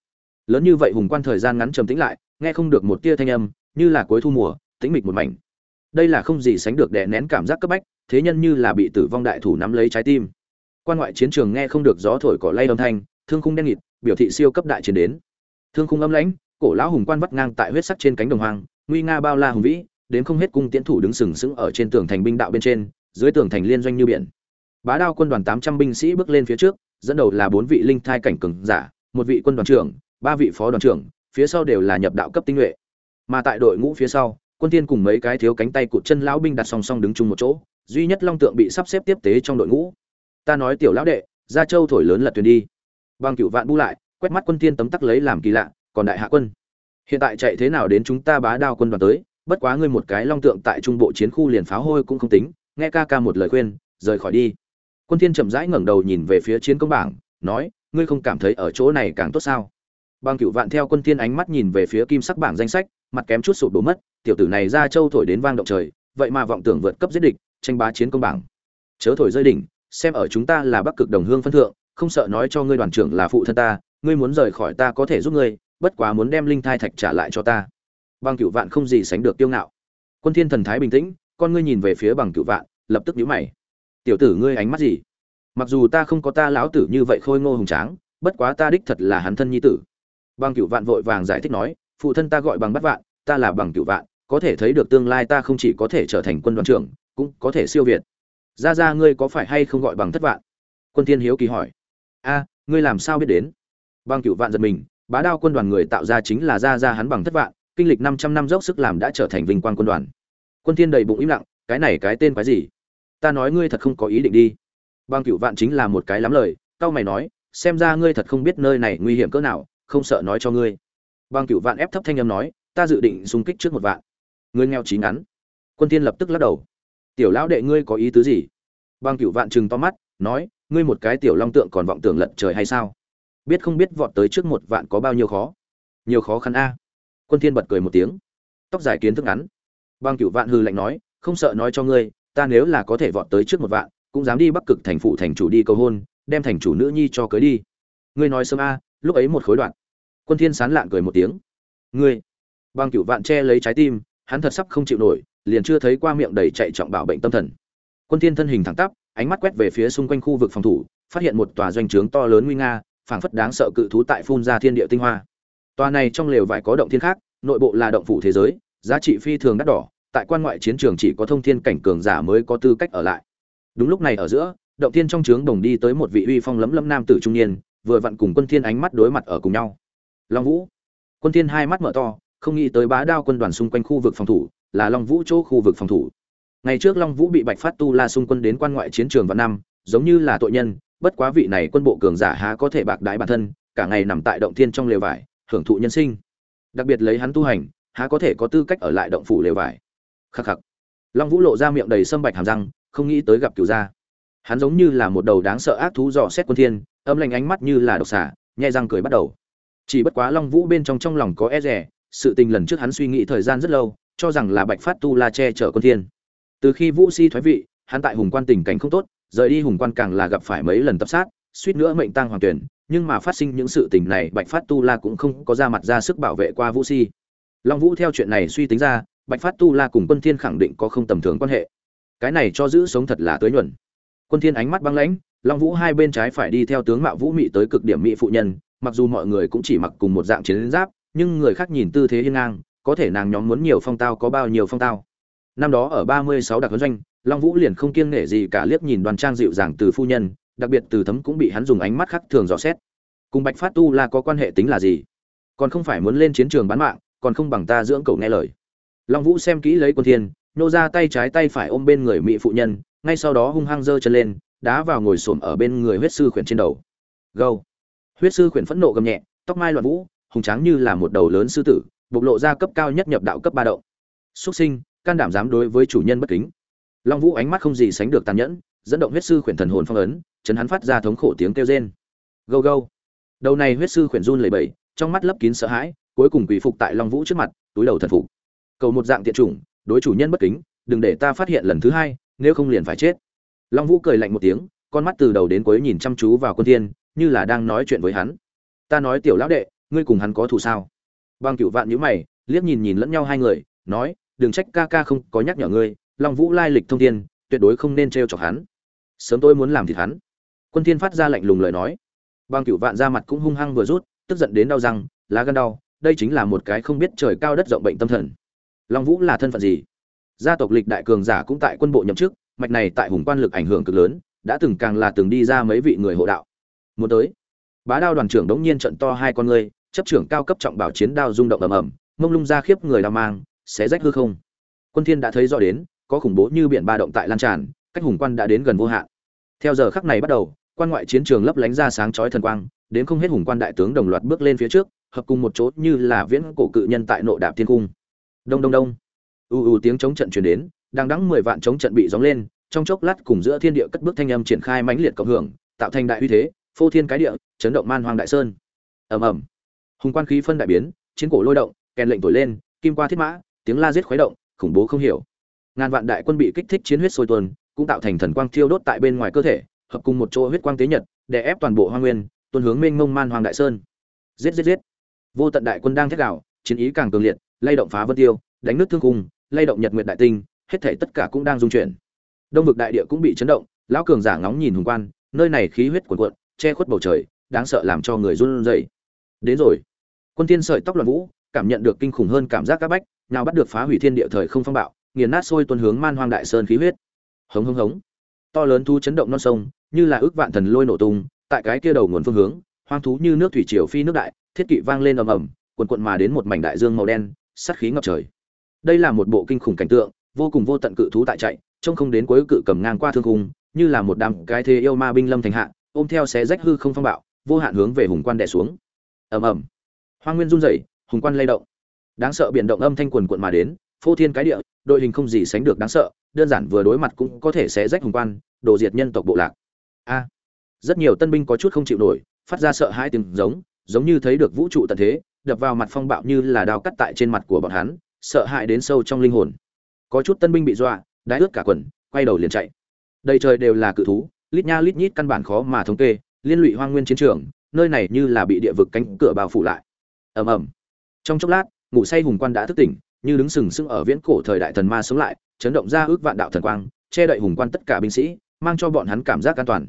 Lớn như vậy hùng quan thời gian ngắn trầm tĩnh lại, nghe không được một tia thanh âm, như là cuối thu mùa, tĩnh mịch một mảnh. Đây là không gì sánh được đè nén cảm giác cấp bách, thế nhân như là bị tử vong đại thủ nắm lấy trái tim. Quan ngoại chiến trường nghe không được gió thổi cỏ lay âm thanh, thương khung đen nghịt biểu thị siêu cấp đại chiến đến. Thương khung âm lãnh, cổ lão hùng quan vắt ngang tại huyết sắc trên cánh đồng hoang, nguy nga bao la hùng vĩ, đến không hết cung tiễn thủ đứng sừng sững ở trên tường thành binh đạo bên trên, dưới tường thành liên doanh như biển. Bá đao quân đoàn tám trăm binh sĩ bước lên phía trước, dẫn đầu là bốn vị linh thai cảnh cường giả, một vị quân đoàn trưởng, ba vị phó đoàn trưởng, phía sau đều là nhập đạo cấp tinh nhuệ. Mà tại đội ngũ phía sau, quân tiên cùng mấy cái thiếu cánh tay cụt chân lão binh đặt song song đứng chung một chỗ, duy nhất long tượng bị sắp xếp tiếp tế trong đội ngũ. Ta nói tiểu lão đệ, gia châu thổi lớn lật thuyền đi bằng cựu vạn bu lại, quét mắt quân tiên tấm tắc lấy làm kỳ lạ, còn đại hạ quân. Hiện tại chạy thế nào đến chúng ta bá đao quân đoàn tới, bất quá ngươi một cái long tượng tại trung bộ chiến khu liền pháo hôi cũng không tính, nghe ca ca một lời khuyên, rời khỏi đi. Quân thiên chậm rãi ngẩng đầu nhìn về phía chiến công bảng, nói, ngươi không cảm thấy ở chỗ này càng tốt sao? Bằng cựu vạn theo quân thiên ánh mắt nhìn về phía kim sắc bảng danh sách, mặt kém chút sụp đổ mất, tiểu tử này ra châu thổi đến vang động trời, vậy mà vọng tưởng vượt cấp giết địch, tranh bá chiến công bảng. Chớ thổi rơi đỉnh, xem ở chúng ta là bắc cực đồng hương phân thượng không sợ nói cho ngươi đoàn trưởng là phụ thân ta, ngươi muốn rời khỏi ta có thể giúp ngươi, bất quá muốn đem linh thai thạch trả lại cho ta. Bằng cựu vạn không gì sánh được tiêu ngạo. Quân thiên thần thái bình tĩnh, con ngươi nhìn về phía bằng cựu vạn, lập tức nhíu mày. Tiểu tử ngươi ánh mắt gì? Mặc dù ta không có ta lão tử như vậy khôi ngô hùng tráng, bất quá ta đích thật là hắn thân nhi tử. Bằng cựu vạn vội vàng giải thích nói, phụ thân ta gọi bằng bắt vạn, ta là bằng cựu vạn, có thể thấy được tương lai ta không chỉ có thể trở thành quân đoàn trưởng, cũng có thể siêu việt. Ra ra ngươi có phải hay không gọi bằng thất vạn? Quân thiên hiếu kỳ hỏi a, ngươi làm sao biết đến? Bằng cựu vạn giật mình, bá đao quân đoàn người tạo ra chính là ra ra hắn bằng thất vạn, kinh lịch 500 năm dốc sức làm đã trở thành vinh quang quân đoàn. Quân thiên đầy bụng im lặng, cái này cái tên quái gì? Ta nói ngươi thật không có ý định đi. Bằng cựu vạn chính là một cái lắm lời cao mày nói, xem ra ngươi thật không biết nơi này nguy hiểm cỡ nào, không sợ nói cho ngươi. Bằng cựu vạn ép thấp thanh âm nói, ta dự định xung kích trước một vạn. Ngươi nghèo chín ngắn. Quân thiên lập tức lắc đầu. Tiểu lão đệ ngươi có ý tứ gì? Bằng cựu vạn trừng to mắt, nói ngươi một cái tiểu long tượng còn vọng tưởng lật trời hay sao? Biết không biết vọt tới trước một vạn có bao nhiêu khó? Nhiều khó khăn a. Quân thiên bật cười một tiếng. Tóc dài kiến thức ngắn. Bang Cửu vạn hư lạnh nói, không sợ nói cho ngươi, ta nếu là có thể vọt tới trước một vạn, cũng dám đi bắc cực thành phụ thành chủ đi cầu hôn, đem thành chủ nữ nhi cho cưới đi. Ngươi nói sớm a, lúc ấy một khối đoạn. Quân thiên sán lạng cười một tiếng. Ngươi. Bang cửu vạn che lấy trái tim, hắn thật sắp không chịu nổi, liền chưa thấy qua miệng đầy chạy trọng bảo bệnh tâm thần. Quân thiên thân hình thẳng tắp ánh mắt quét về phía xung quanh khu vực phòng thủ, phát hiện một tòa doanh trướng to lớn nguy nga, phảng phất đáng sợ cự thú tại phun ra thiên địa tinh hoa. Tòa này trong lều vải có động thiên khác, nội bộ là động phủ thế giới, giá trị phi thường đắt đỏ, tại quan ngoại chiến trường chỉ có thông thiên cảnh cường giả mới có tư cách ở lại. Đúng lúc này ở giữa, động thiên trong trướng đồng đi tới một vị uy phong lấm lấm nam tử trung niên, vừa vặn cùng quân thiên ánh mắt đối mặt ở cùng nhau. Long vũ. Quân thiên hai mắt mở to, không nghĩ tới bá đao quân đoàn xung quanh khu vực phòng thủ, là long vũ chỗ khu vực phòng thủ ngày trước long vũ bị bạch phát tu la xung quân đến quan ngoại chiến trường vào năm, giống như là tội nhân, bất quá vị này quân bộ cường giả há có thể bạc đái bản thân, cả ngày nằm tại động thiên trong lều vải, hưởng thụ nhân sinh. Đặc biệt lấy hắn tu hành, há có thể có tư cách ở lại động phủ lều vải. Khắc khắc. Long vũ lộ ra miệng đầy sâm bạch hàm răng, không nghĩ tới gặp cửu gia. Hắn giống như là một đầu đáng sợ ác thú dò xét quân thiên, âm lạnh ánh mắt như là độc xà nhai răng cười bắt đầu. Chỉ bất quá long vũ bên trong trong lòng có e rẻ sự tình lần trước hắn suy nghĩ thời gian rất lâu, cho rằng là bạch phát tu la che chở quân thiên từ khi vũ si thoái vị, hắn tại hùng quan tình cảnh không tốt, rời đi hùng quan càng là gặp phải mấy lần tập sát, suýt nữa mệnh tang hoàng tuyển, nhưng mà phát sinh những sự tình này, bạch phát tu la cũng không có ra mặt ra sức bảo vệ qua vũ si. Long vũ theo chuyện này suy tính ra, bạch phát tu la cùng quân thiên khẳng định có không tầm thường quan hệ. Cái này cho giữ sống thật là tới nhuận. Quân thiên ánh mắt băng lãnh, long vũ hai bên trái phải đi theo tướng mạo vũ mị tới cực điểm mỹ phụ nhân, mặc dù mọi người cũng chỉ mặc cùng một dạng chiến giáp, nhưng người khác nhìn tư thế hiên ngang, có thể nàng nhóm muốn nhiều phong tao có bao nhiêu phong tao năm đó ở ba mươi sáu đặc huấn doanh, long vũ liền không kiêng nể gì cả liếc nhìn đoàn trang dịu dàng từ phu nhân, đặc biệt từ thấm cũng bị hắn dùng ánh mắt khác thường dò xét. Cùng bạch phát tu là có quan hệ tính là gì? Còn không phải muốn lên chiến trường bán mạng, còn không bằng ta dưỡng cậu nghe lời. Long vũ xem kỹ lấy quân thiên, nô ra tay trái tay phải ôm bên người mỹ phụ nhân, ngay sau đó hung hăng giơ chân lên, đá vào ngồi xổm ở bên người huyết sư khuyển trên đầu. Gâu. Huyết sư khuyển phẫn nộ gầm nhẹ, tóc mai loạn vũ, hùng tráng như là một đầu lớn sư tử, bộc lộ ra cấp cao nhất nhập đạo cấp ba động. Súc sinh can đảm dám đối với chủ nhân bất kính. Long vũ ánh mắt không gì sánh được tàn nhẫn, dẫn động huyết sư khuyển thần hồn phong ấn, chấn hắn phát ra thống khổ tiếng kêu rên. Gâu gâu. Đầu này huyết sư khuyển run lẩy bẩy, trong mắt lấp kín sợ hãi, cuối cùng quỳ phục tại long vũ trước mặt, túi đầu thần phục. Cầu một dạng tiện chủng, đối chủ nhân bất kính, đừng để ta phát hiện lần thứ hai, nếu không liền phải chết. Long vũ cười lạnh một tiếng, con mắt từ đầu đến cuối nhìn chăm chú vào quân thiên, như là đang nói chuyện với hắn. Ta nói tiểu lão đệ, ngươi cùng hắn có thù sao? Bằng cửu vạn nhíu mày, liếc nhìn nhìn lẫn nhau hai người, nói đừng trách ca ca không có nhắc nhở ngươi, long vũ lai lịch thông thiên, tuyệt đối không nên trêu chọc hắn. Sớm tôi muốn làm thịt hắn. Quân thiên phát ra lạnh lùng lời nói. Bằng cửu vạn ra mặt cũng hung hăng vừa rút, tức giận đến đau răng, lá gan đau, đây chính là một cái không biết trời cao đất rộng bệnh tâm thần. Long vũ là thân phận gì? Gia tộc lịch đại cường giả cũng tại quân bộ nhậm chức, mạch này tại hùng quan lực ảnh hưởng cực lớn, đã từng càng là từng đi ra mấy vị người hộ đạo. Muốn tới, bá đao đoàn trưởng đống nhiên trận to hai con ngươi, chấp trưởng cao cấp trọng bảo chiến đao rung động ầm ầm, mông lung ra khiếp người đao mang xé rách hư không? Quân thiên đã thấy rõ đến, có khủng bố như biển ba động tại lan tràn, cách hùng quan đã đến gần vô hạn. Theo giờ khắc này bắt đầu, quan ngoại chiến trường lấp lánh ra sáng chói thần quang, đến không hết hùng quan đại tướng đồng loạt bước lên phía trước, hợp cùng một chỗ như là viễn cổ cự nhân tại nội đạp thiên cung. Đông đông đông. U u tiếng chống trận truyền đến, đang đắng mười vạn chống trận bị gióng lên, trong chốc lát cùng giữa thiên địa cất bước thanh âm triển khai mãnh liệt cộng hưởng, tạo thành đại uy thế, phô thiên cái địa, chấn động man hoang đại sơn. Ầm ầm. Hùng quan khí phân đại biến, chiến cổ lôi động, kèn lệnh thổi lên, kim qua thiết mã tiếng la giết khuấy động, khủng bố không hiểu. Ngàn vạn đại quân bị kích thích chiến huyết sôi tuôn, cũng tạo thành thần quang thiêu đốt tại bên ngoài cơ thể, hợp cùng một chỗ huyết quang tế nhật để ép toàn bộ hoa nguyên, tuôn hướng mênh mông man hoàng đại sơn. Giết giết giết. Vô tận đại quân đang thét đảo chiến ý càng cường liệt, lay động phá vân tiêu, đánh nước thương cung, lay động nhật nguyệt đại tinh, hết thảy tất cả cũng đang dung chuyển. Đông vực đại địa cũng bị chấn động, lão cường giả ngóng nhìn hùng quan, nơi này khí huyết cuồn cuộn, che khuất bầu trời, đáng sợ làm cho người run rẩy. Đến rồi. Quân tiên sợi tóc loạn vũ cảm nhận được kinh khủng hơn cảm giác các bách, nào bắt được phá hủy thiên địa thời không phong bạo, nghiền nát sôi tuân hướng man hoang đại sơn khí huyết. Hống hống hống. To lớn thu chấn động non sông, như là ước vạn thần lôi nổ tung, tại cái kia đầu nguồn phương hướng, hoang thú như nước thủy triều phi nước đại, thiết kỵ vang lên ầm ầm, cuồn cuộn mà đến một mảnh đại dương màu đen, sát khí ngập trời. Đây là một bộ kinh khủng cảnh tượng, vô cùng vô tận cự thú tại chạy, trông không đến cuối cự cầm ngang qua thương khung, như là một đám cái thế yêu ma binh lâm thành hạ, ôm theo xé rách hư không phong bạo, vô hạn hướng về hùng quan đè xuống. Ầm ầm. Hoang nguyên run rẩy hùng quan lay động. Đáng sợ biển động âm thanh quần cuộn mà đến, phô thiên cái địa, đội hình không gì sánh được đáng sợ, đơn giản vừa đối mặt cũng có thể sẽ rách hùng quan, đồ diệt nhân tộc bộ lạc. A, rất nhiều tân binh có chút không chịu nổi, phát ra sợ hãi tiếng giống giống như thấy được vũ trụ tận thế, đập vào mặt phong bạo như là đao cắt tại trên mặt của bọn hắn, sợ hãi đến sâu trong linh hồn. Có chút tân binh bị dọa, đái ướt cả quần, quay đầu liền chạy. Đầy trời đều là cự thú, lít nha lít nhít căn bản khó mà thống kê, liên lụy hoang nguyên chiến trường, nơi này như là bị địa vực cánh cửa bao phủ lại. Ầm ầm trong chốc lát, ngủ say hùng quan đã thức tỉnh, như đứng sừng sững ở viễn cổ thời đại thần ma sống lại, chấn động ra ước vạn đạo thần quang, che đậy hùng quan tất cả binh sĩ, mang cho bọn hắn cảm giác an toàn.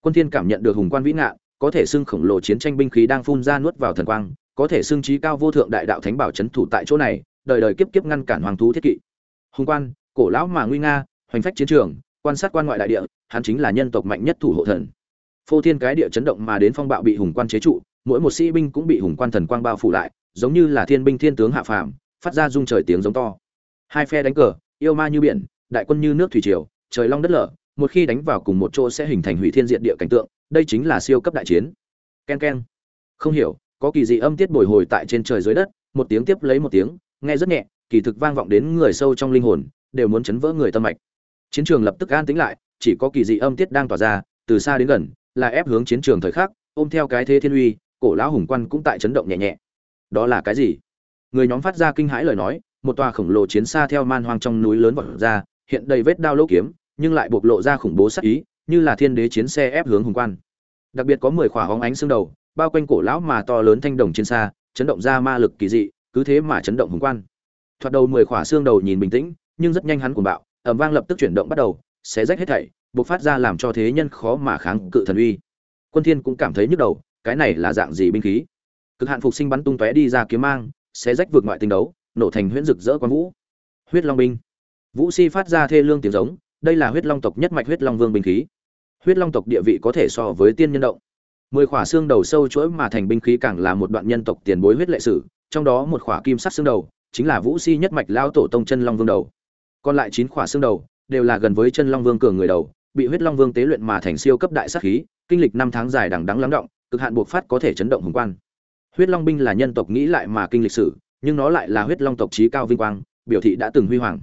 Quân thiên cảm nhận được hùng quan vĩ ngạn, có thể xưng khổng lồ chiến tranh binh khí đang phun ra nuốt vào thần quang, có thể xưng trí cao vô thượng đại đạo thánh bảo chấn thủ tại chỗ này, đời đời kiếp kiếp ngăn cản hoàng thú thiết kỵ. Hùng quan, cổ lão mà nguy nga, hoành phách chiến trường, quan sát quan ngoại đại địa, hắn chính là nhân tộc mạnh nhất thủ hộ thần. Phô thiên cái địa chấn động mà đến phong bạo bị hùng quan chế trụ, mỗi một sĩ binh cũng bị hùng quan thần quang bao phủ lại giống như là thiên binh thiên tướng hạ phàm, phát ra rung trời tiếng giống to. Hai phe đánh cờ, yêu ma như biển, đại quân như nước thủy triều, trời long đất lở, một khi đánh vào cùng một chỗ sẽ hình thành hủy thiên diện địa cảnh tượng, đây chính là siêu cấp đại chiến. Ken ken. Không hiểu, có kỳ dị âm tiết bồi hồi tại trên trời dưới đất, một tiếng tiếp lấy một tiếng, nghe rất nhẹ, kỳ thực vang vọng đến người sâu trong linh hồn, đều muốn chấn vỡ người tâm mạch. Chiến trường lập tức an tĩnh lại, chỉ có kỳ dị âm tiết đang tỏa ra, từ xa đến gần, là ép hướng chiến trường thời khắc, ôm theo cái thế thiên uy, cổ lão hùng quan cũng tại chấn động nhẹ nhẹ đó là cái gì? Người nhóm phát ra kinh hãi lời nói, một tòa khổng lồ chiến xa theo man hoang trong núi lớn vọt ra, hiện đầy vết đao lỗ kiếm, nhưng lại bộc lộ ra khủng bố sắc ý, như là thiên đế chiến xe ép hướng hùng quan. Đặc biệt có mười khỏa hóng ánh xương đầu, bao quanh cổ lão mà to lớn thanh đồng chiến xa, chấn động ra ma lực kỳ dị, cứ thế mà chấn động hùng quan. Thoạt đầu mười khỏa xương đầu nhìn bình tĩnh, nhưng rất nhanh hắn cuồng bạo ẩm vang lập tức chuyển động bắt đầu, xé rách hết thảy, bộc phát ra làm cho thế nhân khó mà kháng cự thần uy. Quân thiên cũng cảm thấy nhức đầu, cái này là dạng gì binh khí? Cực hạn phục sinh bắn tung tóe đi ra kiếm mang sẽ rách vượt ngoại tình đấu, nổ thành huyễn rực rỡ quan vũ. Huyết long binh. Vũ si phát ra thê lương tiếng giống, đây là huyết long tộc nhất mạch huyết long vương binh khí. Huyết long tộc địa vị có thể so với tiên nhân động. Mười khỏa xương đầu sâu chuỗi mà thành binh khí càng là một đoạn nhân tộc tiền bối huyết lệ sử, trong đó một khỏa kim sắc xương đầu, chính là vũ si nhất mạch lao tổ tông chân long vương đầu. Còn lại chín khỏa xương đầu, đều là gần với chân long vương cường người đầu, bị huyết long vương tế luyện mà thành siêu cấp đại sát khí, kinh lịch năm tháng dài đằng đắng lắng động, cực hạn buộc phát có thể chấn động hùng quan huyết long binh là nhân tộc nghĩ lại mà kinh lịch sử, nhưng nó lại là huyết long tộc trí cao vinh quang, biểu thị đã từng huy hoàng.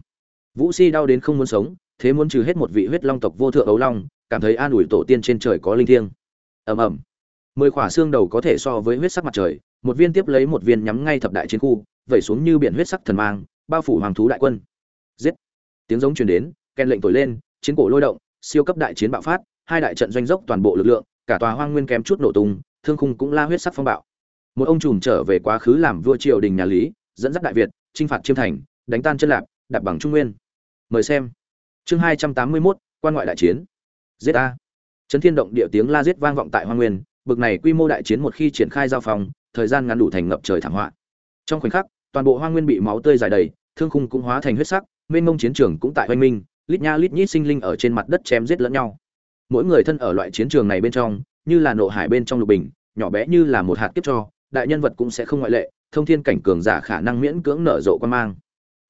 Vũ si đau đến không muốn sống, thế muốn trừ hết một vị huyết long tộc vô thượng ấu long, cảm thấy an ủi tổ tiên trên trời có linh thiêng. Ầm ầm. Mười khỏa xương đầu có thể so với huyết sắc mặt trời, một viên tiếp lấy một viên nhắm ngay thập đại chiến khu, vẩy xuống như biển huyết sắc thần mang, bao phủ hoàng thú đại quân. Giết. Tiếng giống truyền đến, kèn lệnh thổi lên, chiến cổ lôi động, siêu cấp đại chiến bạo phát, hai đại trận doanh dốc toàn bộ lực lượng, cả tòa hoang nguyên kém chút nổ tung, thương khung cũng la huyết sắc phong bạo một ông trùm trở về quá khứ làm vua triều đình nhà lý dẫn dắt đại việt chinh phạt chiêm thành đánh tan chân lạp đạp bằng trung nguyên. Mời xem. Chương hai trăm tám mươi 281, quan ngoại đại chiến. Giết a. Chấn thiên động địa tiếng la giết vang vọng tại hoa nguyên bực này quy mô đại chiến một khi triển khai giao phòng thời gian ngắn đủ thành ngập trời thảm họa. Trong khoảnh khắc toàn bộ hoa nguyên bị máu tươi dài đầy thương khung cũng hóa thành huyết sắc mênh mông chiến trường cũng tại oanh minh lít nha lít nhít sinh linh ở trên mặt đất chém giết lẫn nhau. Mỗi người thân ở loại chiến trường này bên trong như là nộ hải bên trong lục bình nhỏ bé như là một hạt kiếp cho đại nhân vật cũng sẽ không ngoại lệ, thông thiên cảnh cường giả khả năng miễn cưỡng nở rộ quan mang.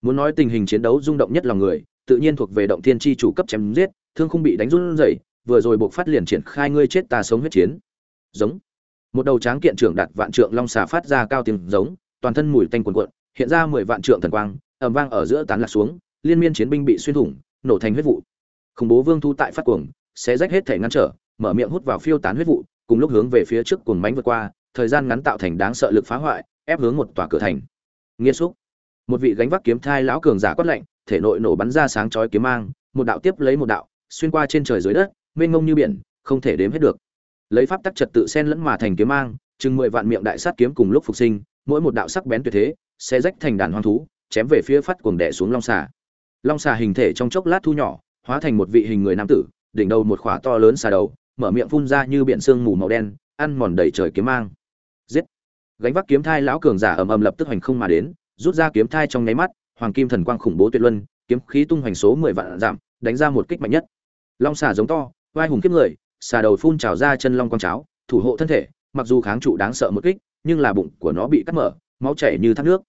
Muốn nói tình hình chiến đấu rung động nhất lòng người, tự nhiên thuộc về động thiên chi chủ cấp chém giết, thương không bị đánh run rẩy, vừa rồi buộc phát liền triển khai ngươi chết ta sống huyết chiến. Giống. Một đầu tráng kiện trưởng đặt vạn trượng long xà phát ra cao tiếng giống, toàn thân mùi tanh cuồn cuộn, hiện ra mười vạn trượng thần quang, ầm vang ở giữa tán lạc xuống, liên miên chiến binh bị xuyên thủng, nổ thành huyết vụ. Khủng bố vương thu tại phát cuồng sẽ rách hết thể ngăn trở, mở miệng hút vào phiêu tán huyết vụ, cùng lúc hướng về phía trước cuồng mãnh vượt qua thời gian ngắn tạo thành đáng sợ lực phá hoại, ép hướng một tòa cửa thành. Nghiên xúc. Một vị gánh vác kiếm thai lão cường giả quát lạnh, thể nội nổ bắn ra sáng chói kiếm mang, một đạo tiếp lấy một đạo, xuyên qua trên trời dưới đất, mênh mông như biển, không thể đếm hết được. Lấy pháp tắc trật tự xen lẫn mà thành kiếm mang, chừng mười vạn miệng đại sát kiếm cùng lúc phục sinh, mỗi một đạo sắc bén tuyệt thế sẽ rách thành đàn hoang thú, chém về phía phát cuồng đẻ xuống long xà. Long xà hình thể trong chốc lát thu nhỏ, hóa thành một vị hình người nam tử, đỉnh đầu một khỏa to lớn xà đầu, mở miệng phun ra như biển sương mù màu đen, ăn mòn đầy trời kiếm mang gánh vác kiếm thai lão cường giả ầm ầm lập tức hành không mà đến, rút ra kiếm thai trong nháy mắt, hoàng kim thần quang khủng bố tuyệt luân, kiếm khí tung hoành số mười vạn giảm, đánh ra một kích mạnh nhất. Long xà giống to, vai hùng kiếp người, xà đầu phun trào ra chân long quang cháo, thủ hộ thân thể, mặc dù kháng trụ đáng sợ một kích, nhưng là bụng của nó bị cắt mở, máu chảy như thác nước.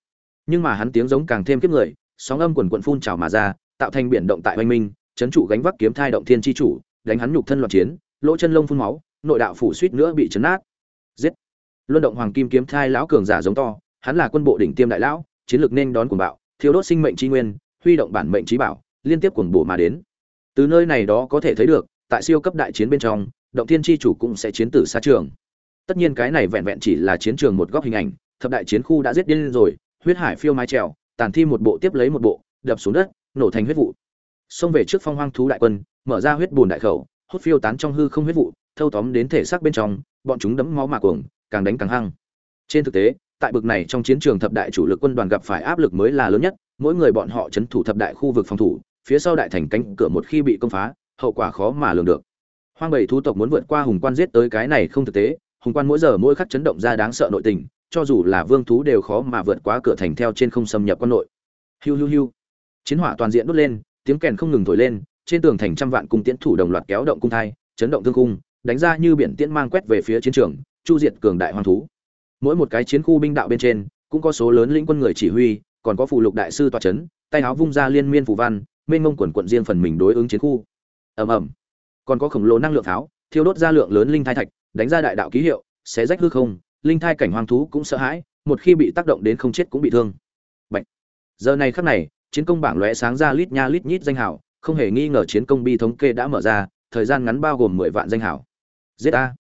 Nhưng mà hắn tiếng giống càng thêm kiếp người, sóng âm quần quần phun trào mà ra, tạo thành biển động tại hoành minh, chấn trụ gánh vác kiếm thai động thiên chi chủ, đánh hắn nhục thân loạn chiến, lỗ chân lông phun máu, nội đạo phủ suýt nữa bị chấn nát. Giết! Luân động hoàng kim kiếm thai lão cường giả giống to, hắn là quân bộ đỉnh tiêm đại lão, chiến lược nên đón cuồng bạo thiếu đốt sinh mệnh chi nguyên, huy động bản mệnh trí bảo, liên tiếp cuồng bổ mà đến. Từ nơi này đó có thể thấy được, tại siêu cấp đại chiến bên trong, động thiên chi chủ cũng sẽ chiến tử xa trường. Tất nhiên cái này vẹn vẹn chỉ là chiến trường một góc hình ảnh, thập đại chiến khu đã giết điên rồi, huyết hải phiêu mái trèo, tàn thi một bộ tiếp lấy một bộ, đập xuống đất, nổ thành huyết vụ. Xông về trước phong hoang thú đại quân, mở ra huyết bùn đại khẩu, hút phiêu tán trong hư không huyết vụ, thâu tóm đến thể xác bên trong, bọn chúng đấm máu mà cuồng càng đánh càng hăng. Trên thực tế, tại bực này trong chiến trường thập đại chủ lực quân đoàn gặp phải áp lực mới là lớn nhất, mỗi người bọn họ chấn thủ thập đại khu vực phòng thủ, phía sau đại thành cánh cửa một khi bị công phá, hậu quả khó mà lường được. Hoang bảy thú tộc muốn vượt qua hùng quan giết tới cái này không thực tế, hùng quan mỗi giờ mỗi khắc chấn động ra đáng sợ nội tình, cho dù là vương thú đều khó mà vượt qua cửa thành theo trên không xâm nhập quan nội. Hiu hiu hiu. Chiến hỏa toàn diện đốt lên, tiếng kèn không ngừng thổi lên, trên tường thành trăm vạn cung tiễn thủ đồng loạt kéo động cung thai, chấn động thương cung, đánh ra như biển tiễn mang quét về phía chiến trường chu diệt cường đại hoang thú. Mỗi một cái chiến khu binh đạo bên trên, cũng có số lớn lĩnh quân người chỉ huy, còn có phụ lục đại sư tọa chấn, tay áo vung ra liên miên phù văn, mênh mông quần quận riêng phần mình đối ứng chiến khu. Ầm ầm. Còn có khổng lồ năng lượng tháo, thiêu đốt ra lượng lớn linh thai thạch, đánh ra đại đạo ký hiệu, xé rách hư không, linh thai cảnh hoang thú cũng sợ hãi, một khi bị tác động đến không chết cũng bị thương. Bạch. giờ này khắc này, chiến công bảng lóe sáng ra lít nha lít nhít danh hảo không hề nghi ngờ chiến công bi thống kê đã mở ra, thời gian ngắn bao gồm mười vạn danh hảo giết a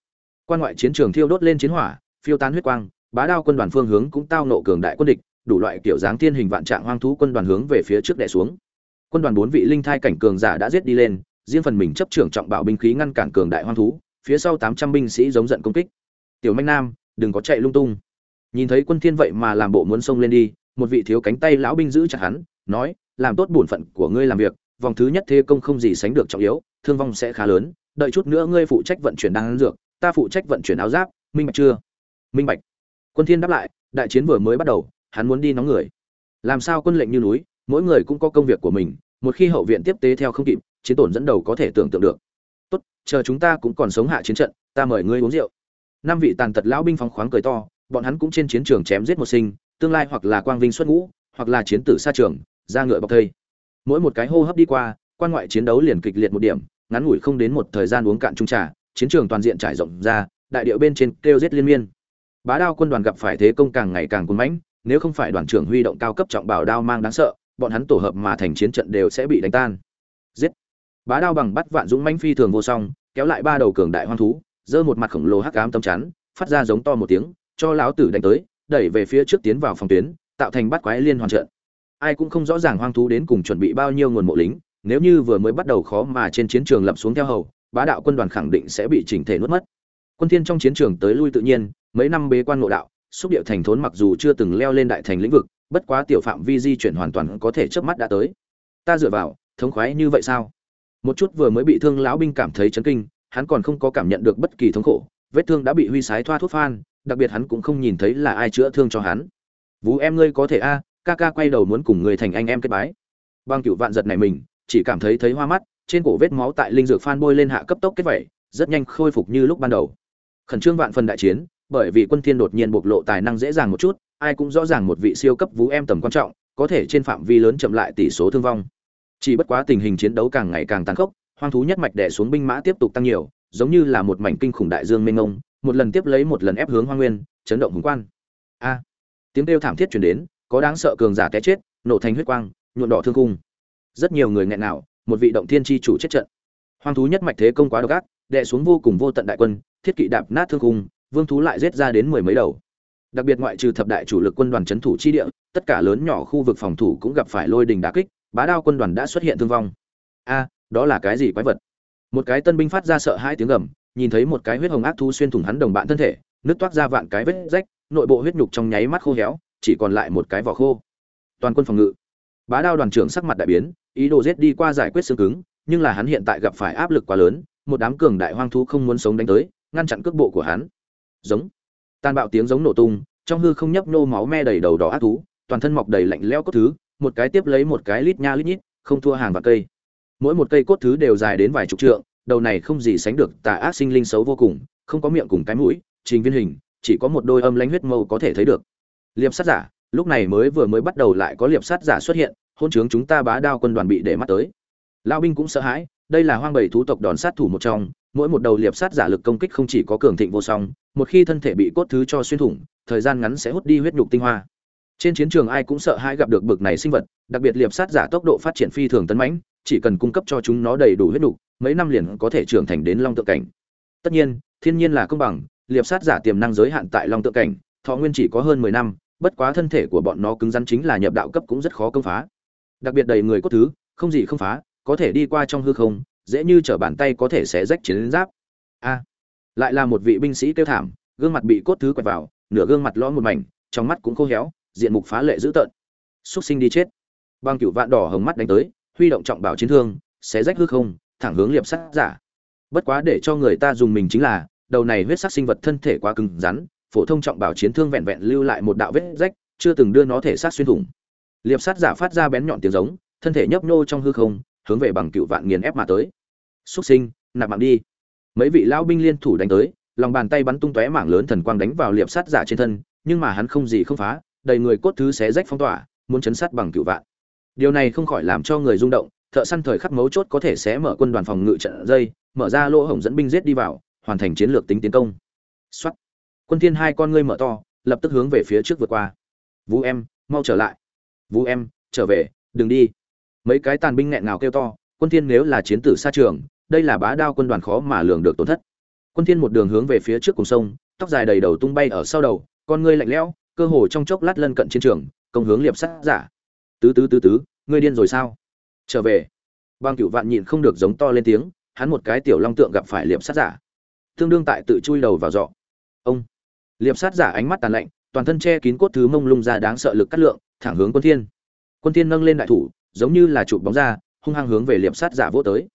quan ngoại chiến trường thiêu đốt lên chiến hỏa, phiêu tán huyết quang, bá đao quân đoàn phương hướng cũng tao nộ cường đại quân địch, đủ loại kiểu dáng thiên hình vạn trạng hoang thú quân đoàn hướng về phía trước đè xuống. Quân đoàn bốn vị linh thai cảnh cường giả đã giết đi lên, riêng phần mình chấp trưởng trọng bạo binh khí ngăn cản cường đại hoang thú, phía sau tám trăm binh sĩ giống giận công kích. Tiểu manh nam, đừng có chạy lung tung. Nhìn thấy quân thiên vậy mà làm bộ muốn xông lên đi, một vị thiếu cánh tay lão binh giữ chặt hắn, nói, làm tốt bổn phận của ngươi làm việc, vòng thứ nhất thế công không gì sánh được trọng yếu, thương vong sẽ khá lớn, đợi chút nữa ngươi phụ trách vận chuyển đan dược ta phụ trách vận chuyển áo giáp, minh bạch chưa? Minh bạch. Quân thiên đáp lại, đại chiến vừa mới bắt đầu, hắn muốn đi nóng người. Làm sao quân lệnh như núi, mỗi người cũng có công việc của mình, một khi hậu viện tiếp tế theo không kịp, chiến tổn dẫn đầu có thể tưởng tượng được. Tốt, chờ chúng ta cũng còn sống hạ chiến trận, ta mời ngươi uống rượu. Năm vị tàn tật lão binh phóng khoáng cười to, bọn hắn cũng trên chiến trường chém giết một sinh, tương lai hoặc là quang vinh xuất ngũ, hoặc là chiến tử xa trường ra ngựa bọc thây. Mỗi một cái hô hấp đi qua, quan ngoại chiến đấu liền kịch liệt một điểm, ngắn ngủi không đến một thời gian uống cạn trung trà chiến trường toàn diện trải rộng ra, đại điệu bên trên kêu giết liên miên. Bá đao quân đoàn gặp phải thế công càng ngày càng cuồng mãnh, nếu không phải đoàn trưởng huy động cao cấp trọng bảo đao mang đáng sợ, bọn hắn tổ hợp mà thành chiến trận đều sẽ bị đánh tan. Giết! Bá đao bằng bắt vạn dũng mãnh phi thường vô song, kéo lại ba đầu cường đại hoang thú, giơ một mặt khổng lồ hắc ám tâm chắn, phát ra giống to một tiếng, cho lão tử đánh tới, đẩy về phía trước tiến vào phòng tuyến, tạo thành bắt quái liên hoàn trận. Ai cũng không rõ ràng hoang thú đến cùng chuẩn bị bao nhiêu nguồn mộ lính, nếu như vừa mới bắt đầu khó mà trên chiến trường lập xuống theo hầu bá đạo quân đoàn khẳng định sẽ bị chỉnh thể nuốt mất. Quân thiên trong chiến trường tới lui tự nhiên, mấy năm bế quan ngộ đạo, xúc điệu thành thốn mặc dù chưa từng leo lên đại thành lĩnh vực, bất quá tiểu phạm vi di chuyển hoàn toàn có thể chớp mắt đã tới. Ta dựa vào, thống khoái như vậy sao? Một chút vừa mới bị thương lão binh cảm thấy chấn kinh, hắn còn không có cảm nhận được bất kỳ thống khổ, vết thương đã bị huy sái thoa thuốc phan, đặc biệt hắn cũng không nhìn thấy là ai chữa thương cho hắn. Vú em ngươi có thể a, ca ca quay đầu muốn cùng người thành anh em kết bái. Băng cựu vạn giật này mình, chỉ cảm thấy thấy hoa mắt trên cổ vết máu tại linh dược phan bôi lên hạ cấp tốc kết vẩy, rất nhanh khôi phục như lúc ban đầu. Khẩn trương vạn phần đại chiến, bởi vì quân thiên đột nhiên bộc lộ tài năng dễ dàng một chút, ai cũng rõ ràng một vị siêu cấp vũ em tầm quan trọng, có thể trên phạm vi lớn chậm lại tỷ số thương vong. Chỉ bất quá tình hình chiến đấu càng ngày càng tàn khốc, hoang thú nhất mạch đè xuống binh mã tiếp tục tăng nhiều, giống như là một mảnh kinh khủng đại dương mênh mông, một lần tiếp lấy một lần ép hướng hoang nguyên, chấn động hùng quan. A! À, tiếng kêu thảm thiết truyền đến, có đáng sợ cường giả té chết, nổ thành huyết quang nhuộn đỏ thương cung rất nhiều người nghẹn nào một vị động thiên chi chủ chết trận. Hoang thú nhất mạch thế công quá độc ác, đè xuống vô cùng vô tận đại quân, thiết kỵ đạp nát thương khung, vương thú lại giết ra đến mười mấy đầu. Đặc biệt ngoại trừ thập đại chủ lực quân đoàn chấn thủ chi địa, tất cả lớn nhỏ khu vực phòng thủ cũng gặp phải lôi đình đả kích, bá đao quân đoàn đã xuất hiện thương vong. A, đó là cái gì quái vật? Một cái tân binh phát ra sợ hai tiếng gầm, nhìn thấy một cái huyết hồng ác thú xuyên thủng hắn đồng bạn thân thể nước toát ra vạn cái vết rách, nội bộ huyết nhục trong nháy mắt khô héo, chỉ còn lại một cái vỏ khô. Toàn quân phòng ngự. Bá đao đoàn trưởng sắc mặt đại biến ý đồ giết đi qua giải quyết xương cứng, nhưng là hắn hiện tại gặp phải áp lực quá lớn, một đám cường đại hoang thú không muốn sống đánh tới, ngăn chặn cước bộ của hắn. Giống. Tàn bạo tiếng giống nổ tung, trong hư không nhấp nô máu me đầy đầu đỏ ác thú, toàn thân mọc đầy lạnh lẽo cốt thứ, một cái tiếp lấy một cái lít nha lít nhít, không thua hàng và cây. Mỗi một cây cốt thứ đều dài đến vài chục trượng, đầu này không gì sánh được tà ác sinh linh xấu vô cùng, không có miệng cùng cái mũi, trình viên hình, chỉ có một đôi âm lãnh huyết mâu có thể thấy được. Liệp sát giả lúc này mới vừa mới bắt đầu lại có liệp sát giả xuất hiện, hôn chướng chúng ta bá đao quân đoàn bị để mắt tới. Lao binh cũng sợ hãi, đây là hoang bầy thú tộc đòn sát thủ một trong, mỗi một đầu liệp sát giả lực công kích không chỉ có cường thịnh vô song, một khi thân thể bị cốt thứ cho xuyên thủng, thời gian ngắn sẽ hút đi huyết nhục tinh hoa. Trên chiến trường ai cũng sợ hãi gặp được bực này sinh vật, đặc biệt liệp sát giả tốc độ phát triển phi thường tấn mãnh, chỉ cần cung cấp cho chúng nó đầy đủ huyết nhục, mấy năm liền có thể trưởng thành đến long tượng cảnh. Tất nhiên, thiên nhiên là công bằng, liệp sát giả tiềm năng giới hạn tại long tượng cảnh, thọ nguyên chỉ có hơn mười năm bất quá thân thể của bọn nó cứng rắn chính là nhập đạo cấp cũng rất khó công phá. Đặc biệt đầy người cốt thứ, không gì không phá, có thể đi qua trong hư không, dễ như trở bàn tay có thể xé rách chiến giáp. A. Lại là một vị binh sĩ kêu thảm, gương mặt bị cốt thứ quẹt vào, nửa gương mặt lõm một mảnh, trong mắt cũng khô héo, diện mục phá lệ dữ tợn. Xuất sinh đi chết. Băng cựu vạn đỏ hồng mắt đánh tới, huy động trọng bảo chiến thương, xé rách hư không, thẳng hướng liệp sắt giả. Bất quá để cho người ta dùng mình chính là, đầu này huyết sắc sinh vật thân thể quá cứng rắn phổ thông trọng bảo chiến thương vẹn vẹn lưu lại một đạo vết rách, chưa từng đưa nó thể sát xuyên thủng. Liệp sát giả phát ra bén nhọn tiếng giống, thân thể nhấp nhô trong hư không, hướng về bằng cựu vạn nghiền ép mà tới. Súc sinh, nạp mạng đi. Mấy vị lão binh liên thủ đánh tới, lòng bàn tay bắn tung tóe mảng lớn thần quang đánh vào liệp sát giả trên thân, nhưng mà hắn không gì không phá, đầy người cốt thứ xé rách phong tỏa, muốn chấn sát bằng cựu vạn. Điều này không khỏi làm cho người rung động, thợ săn thời khắc mấu chốt có thể sẽ mở quân đoàn phòng ngự trận dây, mở ra lỗ hổng dẫn binh giết đi vào, hoàn thành chiến lược tính tiến công. Soát quân thiên hai con ngươi mở to, lập tức hướng về phía trước vượt qua. Vũ em, mau trở lại. Vũ em, trở về, đừng đi. Mấy cái tàn binh nghẹn ngào kêu to, quân thiên nếu là chiến tử xa trường, đây là bá đao quân đoàn khó mà lường được tổn thất. Quân thiên một đường hướng về phía trước cùng sông, tóc dài đầy đầu tung bay ở sau đầu, con ngươi lạnh lẽo, cơ hồ trong chốc lát lân cận chiến trường, công hướng liệp sát giả. Tứ tứ tứ tứ, ngươi điên rồi sao? Trở về. Bang cửu vạn nhịn không được giống to lên tiếng, hắn một cái tiểu long tượng gặp phải liệp sát giả. Tương đương tại tự chui đầu vào dọ ông liệp sát giả ánh mắt tàn lạnh, toàn thân che kín cốt thứ mông lung ra đáng sợ lực cắt lượng, thẳng hướng quân thiên. Quân thiên nâng lên đại thủ, giống như là chụp bóng ra, hung hăng hướng về liệp sát giả vỗ tới.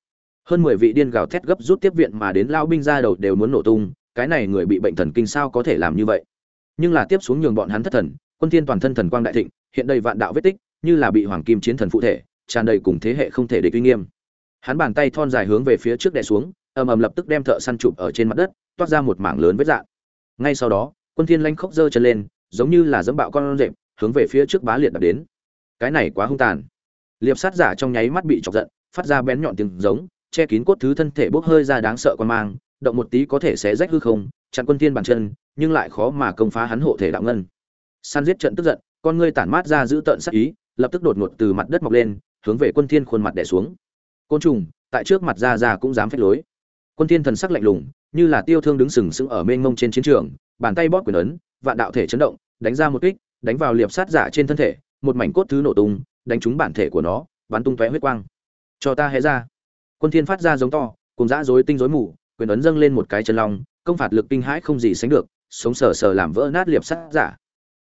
Hơn mười vị điên gào thét gấp rút tiếp viện mà đến lao binh ra đầu đều muốn nổ tung, cái này người bị bệnh thần kinh sao có thể làm như vậy? Nhưng là tiếp xuống nhường bọn hắn thất thần, quân thiên toàn thân thần quang đại thịnh, hiện đầy vạn đạo vết tích, như là bị hoàng kim chiến thần phụ thể, tràn đầy cùng thế hệ không thể địch uy nghiêm. Hắn bàn tay thon dài hướng về phía trước đè xuống, ầm ầm lập tức đem thợ săn chụp ở trên mặt đất, toát ra một mảng lớn vết dạn ngay sau đó, quân thiên lanh khốc dơ chân lên, giống như là dẫm bạo con rệp, hướng về phía trước bá liệt đập đến. Cái này quá hung tàn. Liệp sát giả trong nháy mắt bị chọc giận, phát ra bén nhọn tiếng giống, che kín cốt thứ thân thể bốc hơi ra đáng sợ quan mang, động một tí có thể xé rách hư không, chặn quân thiên bàn chân, nhưng lại khó mà công phá hắn hộ thể đạo ngân. Săn giết trận tức giận, con ngươi tản mát ra giữ tợn sắc ý, lập tức đột ngột từ mặt đất mọc lên, hướng về quân thiên khuôn mặt đè xuống. Côn trùng, tại trước mặt ra ra cũng dám phách lối. Quân thiên thần sắc lạnh lùng như là tiêu thương đứng sừng sững ở mênh mông trên chiến trường, bàn tay bóp quyền ấn, vạn đạo thể chấn động, đánh ra một kích, đánh vào liệp sát giả trên thân thể, một mảnh cốt thứ nổ tung, đánh trúng bản thể của nó, bắn tung tóe huyết quang. Cho ta hé ra. Quân thiên phát ra giống to, cùng dã rối tinh rối mù, quyền ấn dâng lên một cái chân long, công phạt lực kinh hãi không gì sánh được, sống sờ sờ làm vỡ nát liệp sát giả.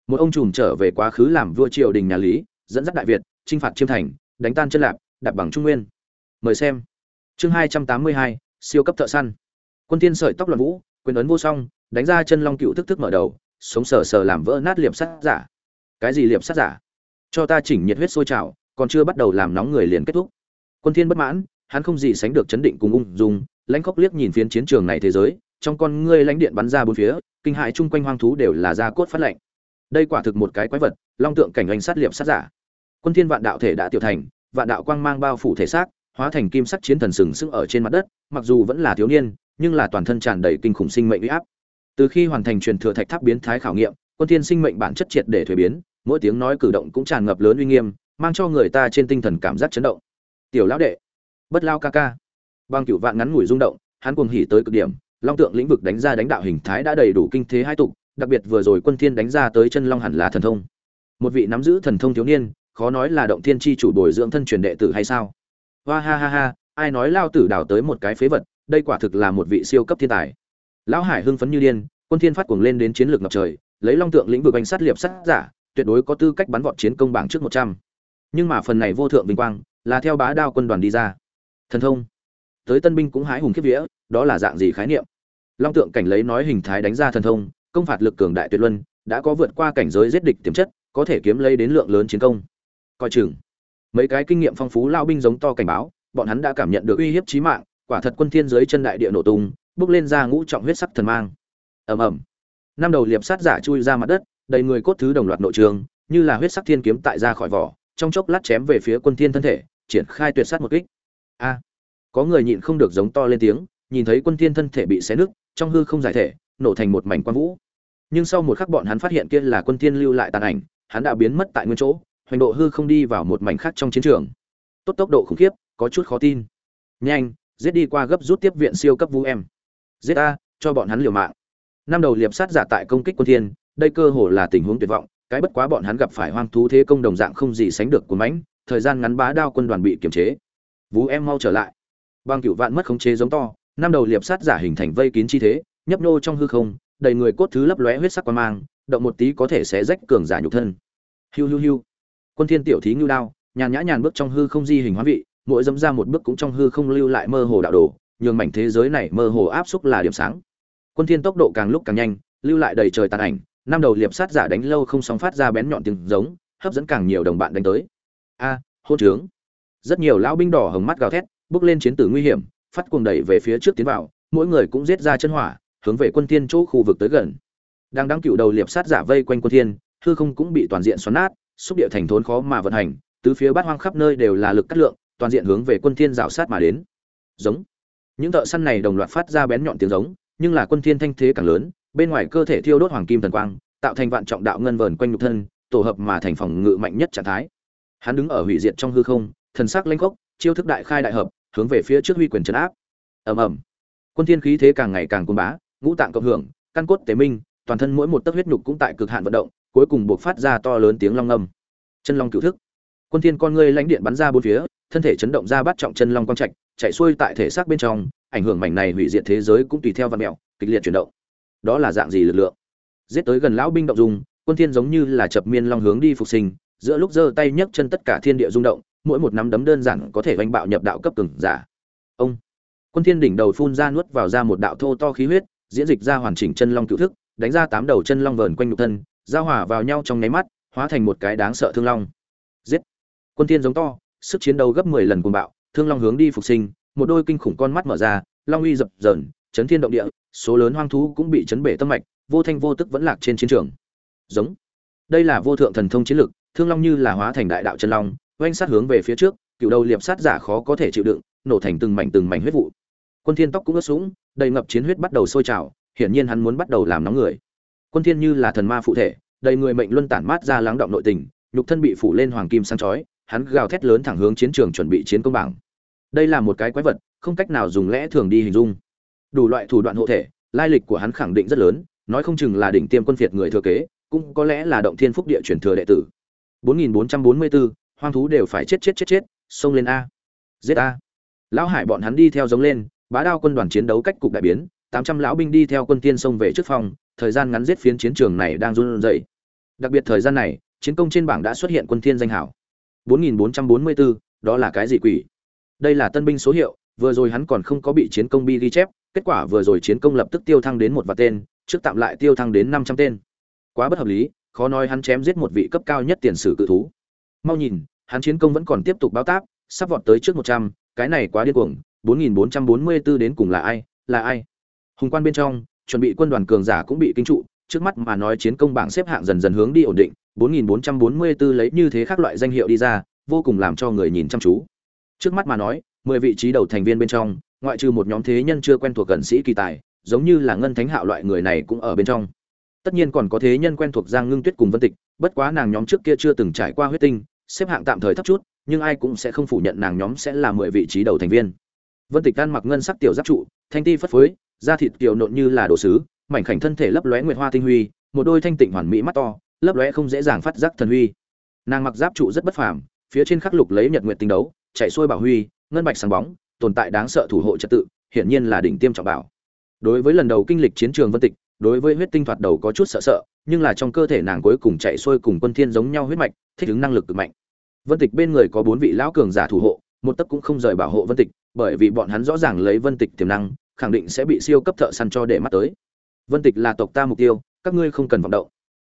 Một ông trùm trở về quá khứ làm vua triều đình nhà lý, dẫn dắt đại việt, chinh phạt chiêm thành, đánh tan chân lạp, đạp bằng trung nguyên. Mời xem. Chương hai trăm tám mươi hai, siêu cấp thợ săn quân tiên sợi tóc loạn vũ, quyền ấn vô song, đánh ra chân long cựu thức thức mở đầu, sống sờ sờ làm vỡ nát liệp sắt giả. Cái gì liệp sắt giả? Cho ta chỉnh nhiệt huyết sôi trào, còn chưa bắt đầu làm nóng người liền kết thúc. Quân thiên bất mãn, hắn không gì sánh được chấn định cùng ung dung, lãnh khốc liếc nhìn phiến chiến trường này thế giới, trong con ngươi lãnh điện bắn ra bốn phía, kinh hại chung quanh hoang thú đều là da cốt phát lạnh. Đây quả thực một cái quái vật, long tượng cảnh anh sát liệp sát giả. Quân thiên vạn đạo thể đã tiểu thành, vạn đạo quang mang bao phủ thể xác, hóa thành kim sắc chiến thần sừng sững ở trên mặt đất, mặc dù vẫn là thiếu niên nhưng là toàn thân tràn đầy kinh khủng sinh mệnh uy áp. Từ khi hoàn thành truyền thừa thạch tháp biến thái khảo nghiệm, quân thiên sinh mệnh bản chất triệt để thuế biến, mỗi tiếng nói cử động cũng tràn ngập lớn uy nghiêm, mang cho người ta trên tinh thần cảm giác chấn động. Tiểu lão đệ, bất lao ca ca. Bang cửu vạn ngắn ngủi rung động, hắn cuồng hỉ tới cực điểm, long tượng lĩnh vực đánh ra đánh đạo hình thái đã đầy đủ kinh thế hai tục, đặc biệt vừa rồi quân thiên đánh ra tới chân long hẳn là thần thông. Một vị nắm giữ thần thông thiếu niên, khó nói là động thiên chi chủ bồi dưỡng thân truyền đệ tử hay sao? Hoa ha ha ha, ai nói lao tử đào tới một cái phế vật đây quả thực là một vị siêu cấp thiên tài. Lão hải hưng phấn như điên, quân thiên phát cuồng lên đến chiến lược ngập trời, lấy long tượng lĩnh vực bánh sát liệp sát giả, tuyệt đối có tư cách bắn vọt chiến công bảng trước 100. nhưng mà phần này vô thượng vinh quang là theo bá đao quân đoàn đi ra. Thần thông. Tới tân binh cũng hái hùng kiếp vía, đó là dạng gì khái niệm? Long tượng cảnh lấy nói hình thái đánh ra thần thông, công phạt lực cường đại tuyệt luân, đã có vượt qua cảnh giới giết địch tiềm chất, có thể kiếm lấy đến lượng lớn chiến công. Coi chừng. Mấy cái kinh nghiệm phong phú lao binh giống to cảnh báo, bọn hắn đã cảm nhận được uy hiếp chí mạng quả thật quân thiên dưới chân đại địa nổ tung bước lên ra ngũ trọng huyết sắc thần mang. Ầm ầm. Năm đầu liệp sát giả chui ra mặt đất, đầy người cốt thứ đồng loạt nội trường, như là huyết sắc thiên kiếm tại ra khỏi vỏ, trong chốc lát chém về phía quân thiên thân thể, triển khai tuyệt sát một kích. A. Có người nhịn không được giống to lên tiếng, nhìn thấy quân thiên thân thể bị xé nứt, trong hư không giải thể, nổ thành một mảnh quan vũ. Nhưng sau một khắc bọn hắn phát hiện kia là quân thiên lưu lại tàn ảnh, hắn đã biến mất tại nguyên chỗ, hoành độ hư không đi vào một mảnh khác trong chiến trường. Tốt tốc độ khủng khiếp, có chút khó tin. Nhanh giết đi qua gấp rút tiếp viện siêu cấp vũ em. Giết a, cho bọn hắn liều mạng. Năm đầu liệp sát giả tại công kích quân thiên, đây cơ hồ là tình huống tuyệt vọng, cái bất quá bọn hắn gặp phải hoang thú thế công đồng dạng không gì sánh được của mãnh, thời gian ngắn bá đao quân đoàn bị kiềm chế. Vũ em mau trở lại. Băng cửu vạn mất khống chế giống to, năm đầu liệp sát giả hình thành vây kín chi thế, nhấp nô trong hư không, đầy người cốt thứ lấp lóe huyết sắc quan mang, động một tí có thể sẽ rách cường giả nhục thân. Hiu hiu hiu. Quân thiên tiểu thí ngưu đao, nhàn nhã nhàn bước trong hư không di hình hóa vị mỗi dẫm ra một bước cũng trong hư không lưu lại mơ hồ đạo đồ, nhường mảnh thế giới này mơ hồ áp xúc là điểm sáng. Quân thiên tốc độ càng lúc càng nhanh, lưu lại đầy trời tàn ảnh, năm đầu liệp sát giả đánh lâu không sóng phát ra bén nhọn tiếng giống, hấp dẫn càng nhiều đồng bạn đánh tới. A, hôn trướng. Rất nhiều lão binh đỏ hồng mắt gào thét, bước lên chiến tử nguy hiểm, phát cuồng đẩy về phía trước tiến vào, mỗi người cũng giết ra chân hỏa, hướng về quân thiên chỗ khu vực tới gần. Đang đang cựu đầu liệp sát giả vây quanh quân thiên, hư không cũng bị toàn diện xoắn nát, xúc địa thành thốn khó mà vận hành, tứ phía bát hoang khắp nơi đều là lực cắt lượng toàn diện hướng về quân thiên rào sát mà đến. Giống. Những thợ săn này đồng loạt phát ra bén nhọn tiếng giống, nhưng là quân thiên thanh thế càng lớn, bên ngoài cơ thể thiêu đốt hoàng kim thần quang, tạo thành vạn trọng đạo ngân vờn quanh nhục thân, tổ hợp mà thành phòng ngự mạnh nhất trạng thái. Hắn đứng ở hủy diệt trong hư không, thần sắc lanh khốc, chiêu thức đại khai đại hợp, hướng về phía trước huy quyền trấn áp. Ầm ầm. Quân thiên khí thế càng ngày càng cuồng bá, ngũ tạng cộng hưởng, căn cốt tế minh, toàn thân mỗi một tấc huyết nhục cũng tại cực hạn vận động, cuối cùng buộc phát ra to lớn tiếng long ngâm chân long cửu thức. Quân thiên con ngươi lãnh điện bắn ra bốn phía thân thể chấn động ra bắt trọng chân long quang trạch, chạy xuôi tại thể xác bên trong, ảnh hưởng mảnh này hủy diệt thế giới cũng tùy theo văn mèo kịch liệt chuyển động. Đó là dạng gì lực lượng? Giết tới gần lão binh động dung, quân thiên giống như là chập miên long hướng đi phục sinh, giữa lúc giơ tay nhấc chân tất cả thiên địa rung động, mỗi một nắm đấm đơn giản có thể vanh bạo nhập đạo cấp cường giả. Ông! Quân thiên đỉnh đầu phun ra nuốt vào ra một đạo thô to khí huyết, diễn dịch ra hoàn chỉnh chân long cựu thức, đánh ra tám đầu chân long vờn quanh nhục thân, giao hòa vào nhau trong nháy mắt, hóa thành một cái đáng sợ thương long. Giết! Quân thiên giống to sức chiến đấu gấp 10 lần cuồng bạo, thương long hướng đi phục sinh, một đôi kinh khủng con mắt mở ra, long uy dập dờn, chấn thiên động địa, số lớn hoang thú cũng bị chấn bể tâm mạch, vô thanh vô tức vẫn lạc trên chiến trường. Giống. Đây là vô thượng thần thông chiến lực thương long như là hóa thành đại đạo chân long, oanh sát hướng về phía trước, cựu đầu liệp sát giả khó có thể chịu đựng, nổ thành từng mảnh từng mảnh huyết vụ. Quân thiên tóc cũng ướt sũng, đầy ngập chiến huyết bắt đầu sôi trào, hiển nhiên hắn muốn bắt đầu làm nóng người. Quân thiên như là thần ma phụ thể, đầy người mệnh luân tản mát ra lắng động nội tình, nhục thân bị phủ lên hoàng kim sáng chói hắn gào thét lớn thẳng hướng chiến trường chuẩn bị chiến công bảng. Đây là một cái quái vật không cách nào dùng lẽ thường đi hình dung. Đủ loại thủ đoạn hộ thể lai lịch của hắn khẳng định rất lớn nói không chừng là đỉnh tiêm quân phiệt người thừa kế cũng có lẽ là động thiên phúc địa truyền thừa đệ tử. 4444, hoang thú đều phải chết chết chết chết xông lên a. Giết a. Lão hải bọn hắn đi theo giống lên bá đao quân đoàn chiến đấu cách cục đại biến tám trăm lão binh đi theo quân tiên xông về trước phòng thời gian ngắn giết phiến chiến trường này đang run rẩy. Đặc biệt thời gian này chiến công trên bảng đã xuất hiện quân thiên danh hảo. 4444, đó là cái gì quỷ? Đây là tân binh số hiệu vừa rồi hắn còn không có bị chiến công bi ghi chép kết quả vừa rồi chiến công lập tức tiêu thăng đến một vạn tên trước tạm lại tiêu thăng đến 500 tên. Quá bất hợp lý khó nói hắn chém giết một vị cấp cao nhất tiền sử cự thú. Mau nhìn hắn chiến công vẫn còn tiếp tục báo táp sắp vọt tới trước 100, cái này quá điên cuồng 4444 đến cùng là ai là ai? Hùng quan bên trong chuẩn bị quân đoàn cường giả cũng bị kinh trụ trước mắt mà nói chiến công bảng xếp hạng dần dần hướng đi ổn định 4444 lấy như thế khác loại danh hiệu đi ra, vô cùng làm cho người nhìn chăm chú. Trước mắt mà nói 10 vị trí đầu thành viên bên trong, ngoại trừ một nhóm thế nhân chưa quen thuộc gần sĩ kỳ tài, giống như là ngân thánh hạo loại người này cũng ở bên trong. Tất nhiên còn có thế nhân quen thuộc giang ngưng tuyết cùng vân tịch, bất quá nàng nhóm trước kia chưa từng trải qua huyết tinh, xếp hạng tạm thời thấp chút, nhưng ai cũng sẽ không phủ nhận nàng nhóm sẽ là mười vị trí đầu thành viên. Vân tịch ăn mặc ngân sắc tiểu giáp trụ, thanh ti phất phới, da thịt tiểu nộn như là đồ sứ, mảnh khảnh thân thể lấp lóe nguyệt hoa tinh huy, một đôi thanh tịnh hoàn mỹ mắt to lấp lóe không dễ dàng phát giác thần huy. Nàng mặc giáp trụ rất bất phàm, phía trên khắc lục lấy nhật nguyệt tinh đấu, chạy xuôi bảo huy, ngân bạch sáng bóng, tồn tại đáng sợ thủ hộ trật tự, hiển nhiên là đỉnh tiêm trọng bảo. Đối với lần đầu kinh lịch chiến trường vân tịch, đối với huyết tinh thoạt đầu có chút sợ sợ, nhưng là trong cơ thể nàng cuối cùng chạy xuôi cùng quân thiên giống nhau huyết mạch, thích ứng năng lực cực mạnh. Vân tịch bên người có bốn vị lão cường giả thủ hộ, một tấc cũng không rời bảo hộ vân tịch, bởi vì bọn hắn rõ ràng lấy vân tịch tiềm năng, khẳng định sẽ bị siêu cấp thợ săn cho để mắt tới. Vân tịch là tộc ta mục tiêu, các ngươi không cần vọng động.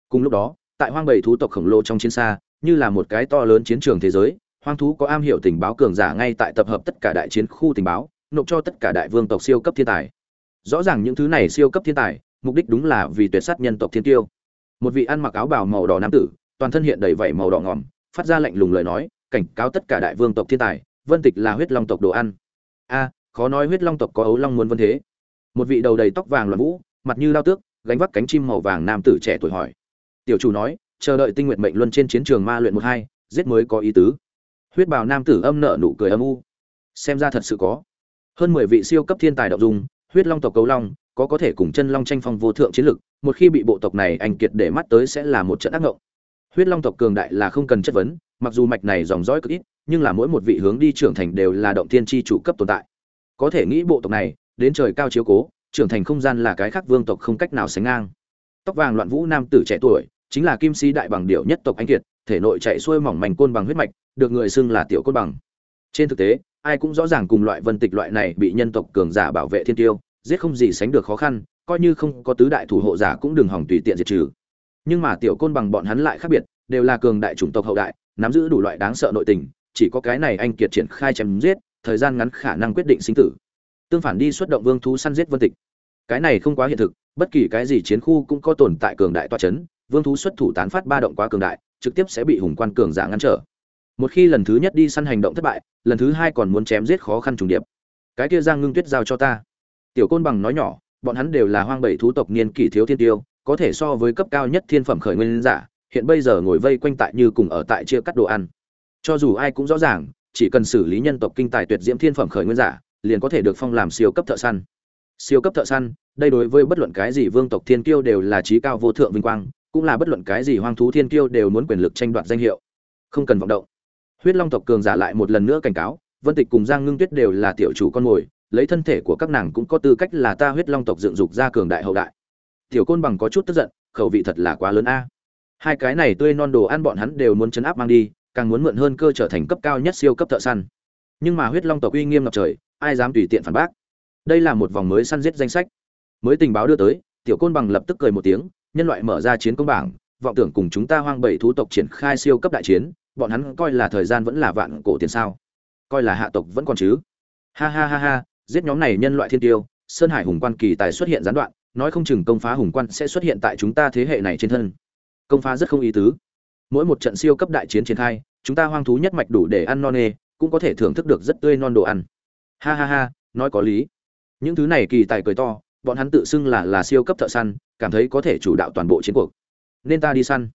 Cùng lúc đó tại hoang bầy thú tộc khổng lồ trong chiến xa, như là một cái to lớn chiến trường thế giới, hoang thú có am hiểu tình báo cường giả ngay tại tập hợp tất cả đại chiến khu tình báo, nộp cho tất cả đại vương tộc siêu cấp thiên tài. Rõ ràng những thứ này siêu cấp thiên tài, mục đích đúng là vì tuyệt sát nhân tộc thiên tiêu. Một vị ăn mặc áo bào màu đỏ nam tử, toàn thân hiện đầy vảy màu đỏ ngỏm, phát ra lạnh lùng lời nói, cảnh cáo tất cả đại vương tộc thiên tài, vân tịch là huyết long tộc đồ ăn. A, khó nói huyết long tộc có ấu long muốn vân thế. Một vị đầu đầy tóc vàng loạn vũ, mặt như lao tước, gánh vác cánh chim màu vàng nam tử trẻ tuổi hỏi tiểu chủ nói, chờ đợi tinh nguyện mệnh luân trên chiến trường ma luyện một hai, giết mới có ý tứ. Huyết bào nam tử âm nợ nụ cười âm u. Xem ra thật sự có. Hơn mười vị siêu cấp thiên tài đạo dung, huyết long tộc cấu long, có có thể cùng chân long tranh phong vô thượng chiến lực, một khi bị bộ tộc này anh kiệt để mắt tới sẽ là một trận ác ngộng. Huyết long tộc cường đại là không cần chất vấn, mặc dù mạch này dòng dõi cực ít, nhưng là mỗi một vị hướng đi trưởng thành đều là động tiên tri chủ cấp tồn tại. Có thể nghĩ bộ tộc này, đến trời cao chiếu cố, trưởng thành không gian là cái khác vương tộc không cách nào sánh ngang. Tóc vàng loạn vũ nam tử trẻ tuổi chính là kim sĩ đại bằng điệu nhất tộc anh kiệt, thể nội chạy xuôi mỏng mảnh côn bằng huyết mạch, được người xưng là tiểu côn bằng. Trên thực tế, ai cũng rõ ràng cùng loại vân tịch loại này bị nhân tộc cường giả bảo vệ thiên tiêu, giết không gì sánh được khó khăn, coi như không có tứ đại thủ hộ giả cũng đừng hỏng tùy tiện diệt trừ. Nhưng mà tiểu côn bằng bọn hắn lại khác biệt, đều là cường đại chủng tộc hậu đại, nắm giữ đủ loại đáng sợ nội tình, chỉ có cái này anh kiệt triển khai chém giết, thời gian ngắn khả năng quyết định sinh tử. Tương phản đi xuất động vương thú săn giết vân tịch. Cái này không quá hiện thực, bất kỳ cái gì chiến khu cũng có tồn tại cường đại toa chấn vương thú xuất thủ tán phát ba động quá cường đại, trực tiếp sẽ bị hùng quan cường giả ngăn trở. Một khi lần thứ nhất đi săn hành động thất bại, lần thứ hai còn muốn chém giết khó khăn trùng điệp. Cái kia giang ngưng tuyết giao cho ta. Tiểu côn bằng nói nhỏ, bọn hắn đều là hoang bảy thú tộc niên kỷ thiếu thiên tiêu, có thể so với cấp cao nhất thiên phẩm khởi nguyên giả, hiện bây giờ ngồi vây quanh tại như cùng ở tại chia cắt đồ ăn. Cho dù ai cũng rõ ràng, chỉ cần xử lý nhân tộc kinh tài tuyệt diễm thiên phẩm khởi nguyên giả, liền có thể được phong làm siêu cấp thợ săn. Siêu cấp thợ săn, đây đối với bất luận cái gì vương tộc thiên kiêu đều là trí cao vô thượng vinh quang cũng là bất luận cái gì hoang thú thiên kiêu đều muốn quyền lực tranh đoạt danh hiệu. Không cần vọng động. Huyết long tộc cường giả lại một lần nữa cảnh cáo, vân tịch cùng giang ngưng tuyết đều là tiểu chủ con mồi, lấy thân thể của các nàng cũng có tư cách là ta huyết long tộc dựng dục ra cường đại hậu đại. Tiểu côn bằng có chút tức giận, khẩu vị thật là quá lớn a. Hai cái này tươi non đồ ăn bọn hắn đều muốn chấn áp mang đi, càng muốn mượn hơn cơ trở thành cấp cao nhất siêu cấp thợ săn. Nhưng mà huyết long tộc uy nghiêm ngập trời, ai dám tùy tiện phản bác? Đây là một vòng mới săn giết danh sách. Mới tình báo đưa tới, tiểu côn bằng lập tức cười một tiếng nhân loại mở ra chiến công bảng, vọng tưởng cùng chúng ta hoang bảy thú tộc triển khai siêu cấp đại chiến, bọn hắn coi là thời gian vẫn là vạn cổ tiền sao? Coi là hạ tộc vẫn còn chứ? Ha ha ha ha, giết nhóm này nhân loại thiên tiêu, sơn hải hùng quan kỳ tài xuất hiện gián đoạn, nói không chừng công phá hùng quan sẽ xuất hiện tại chúng ta thế hệ này trên thân. Công phá rất không ý tứ. Mỗi một trận siêu cấp đại chiến triển khai, chúng ta hoang thú nhất mạch đủ để ăn non nê, cũng có thể thưởng thức được rất tươi non đồ ăn. Ha ha ha, nói có lý. Những thứ này kỳ tài cười to, bọn hắn tự xưng là là siêu cấp thợ săn cảm thấy có thể chủ đạo toàn bộ chiến cuộc. Nên ta đi săn.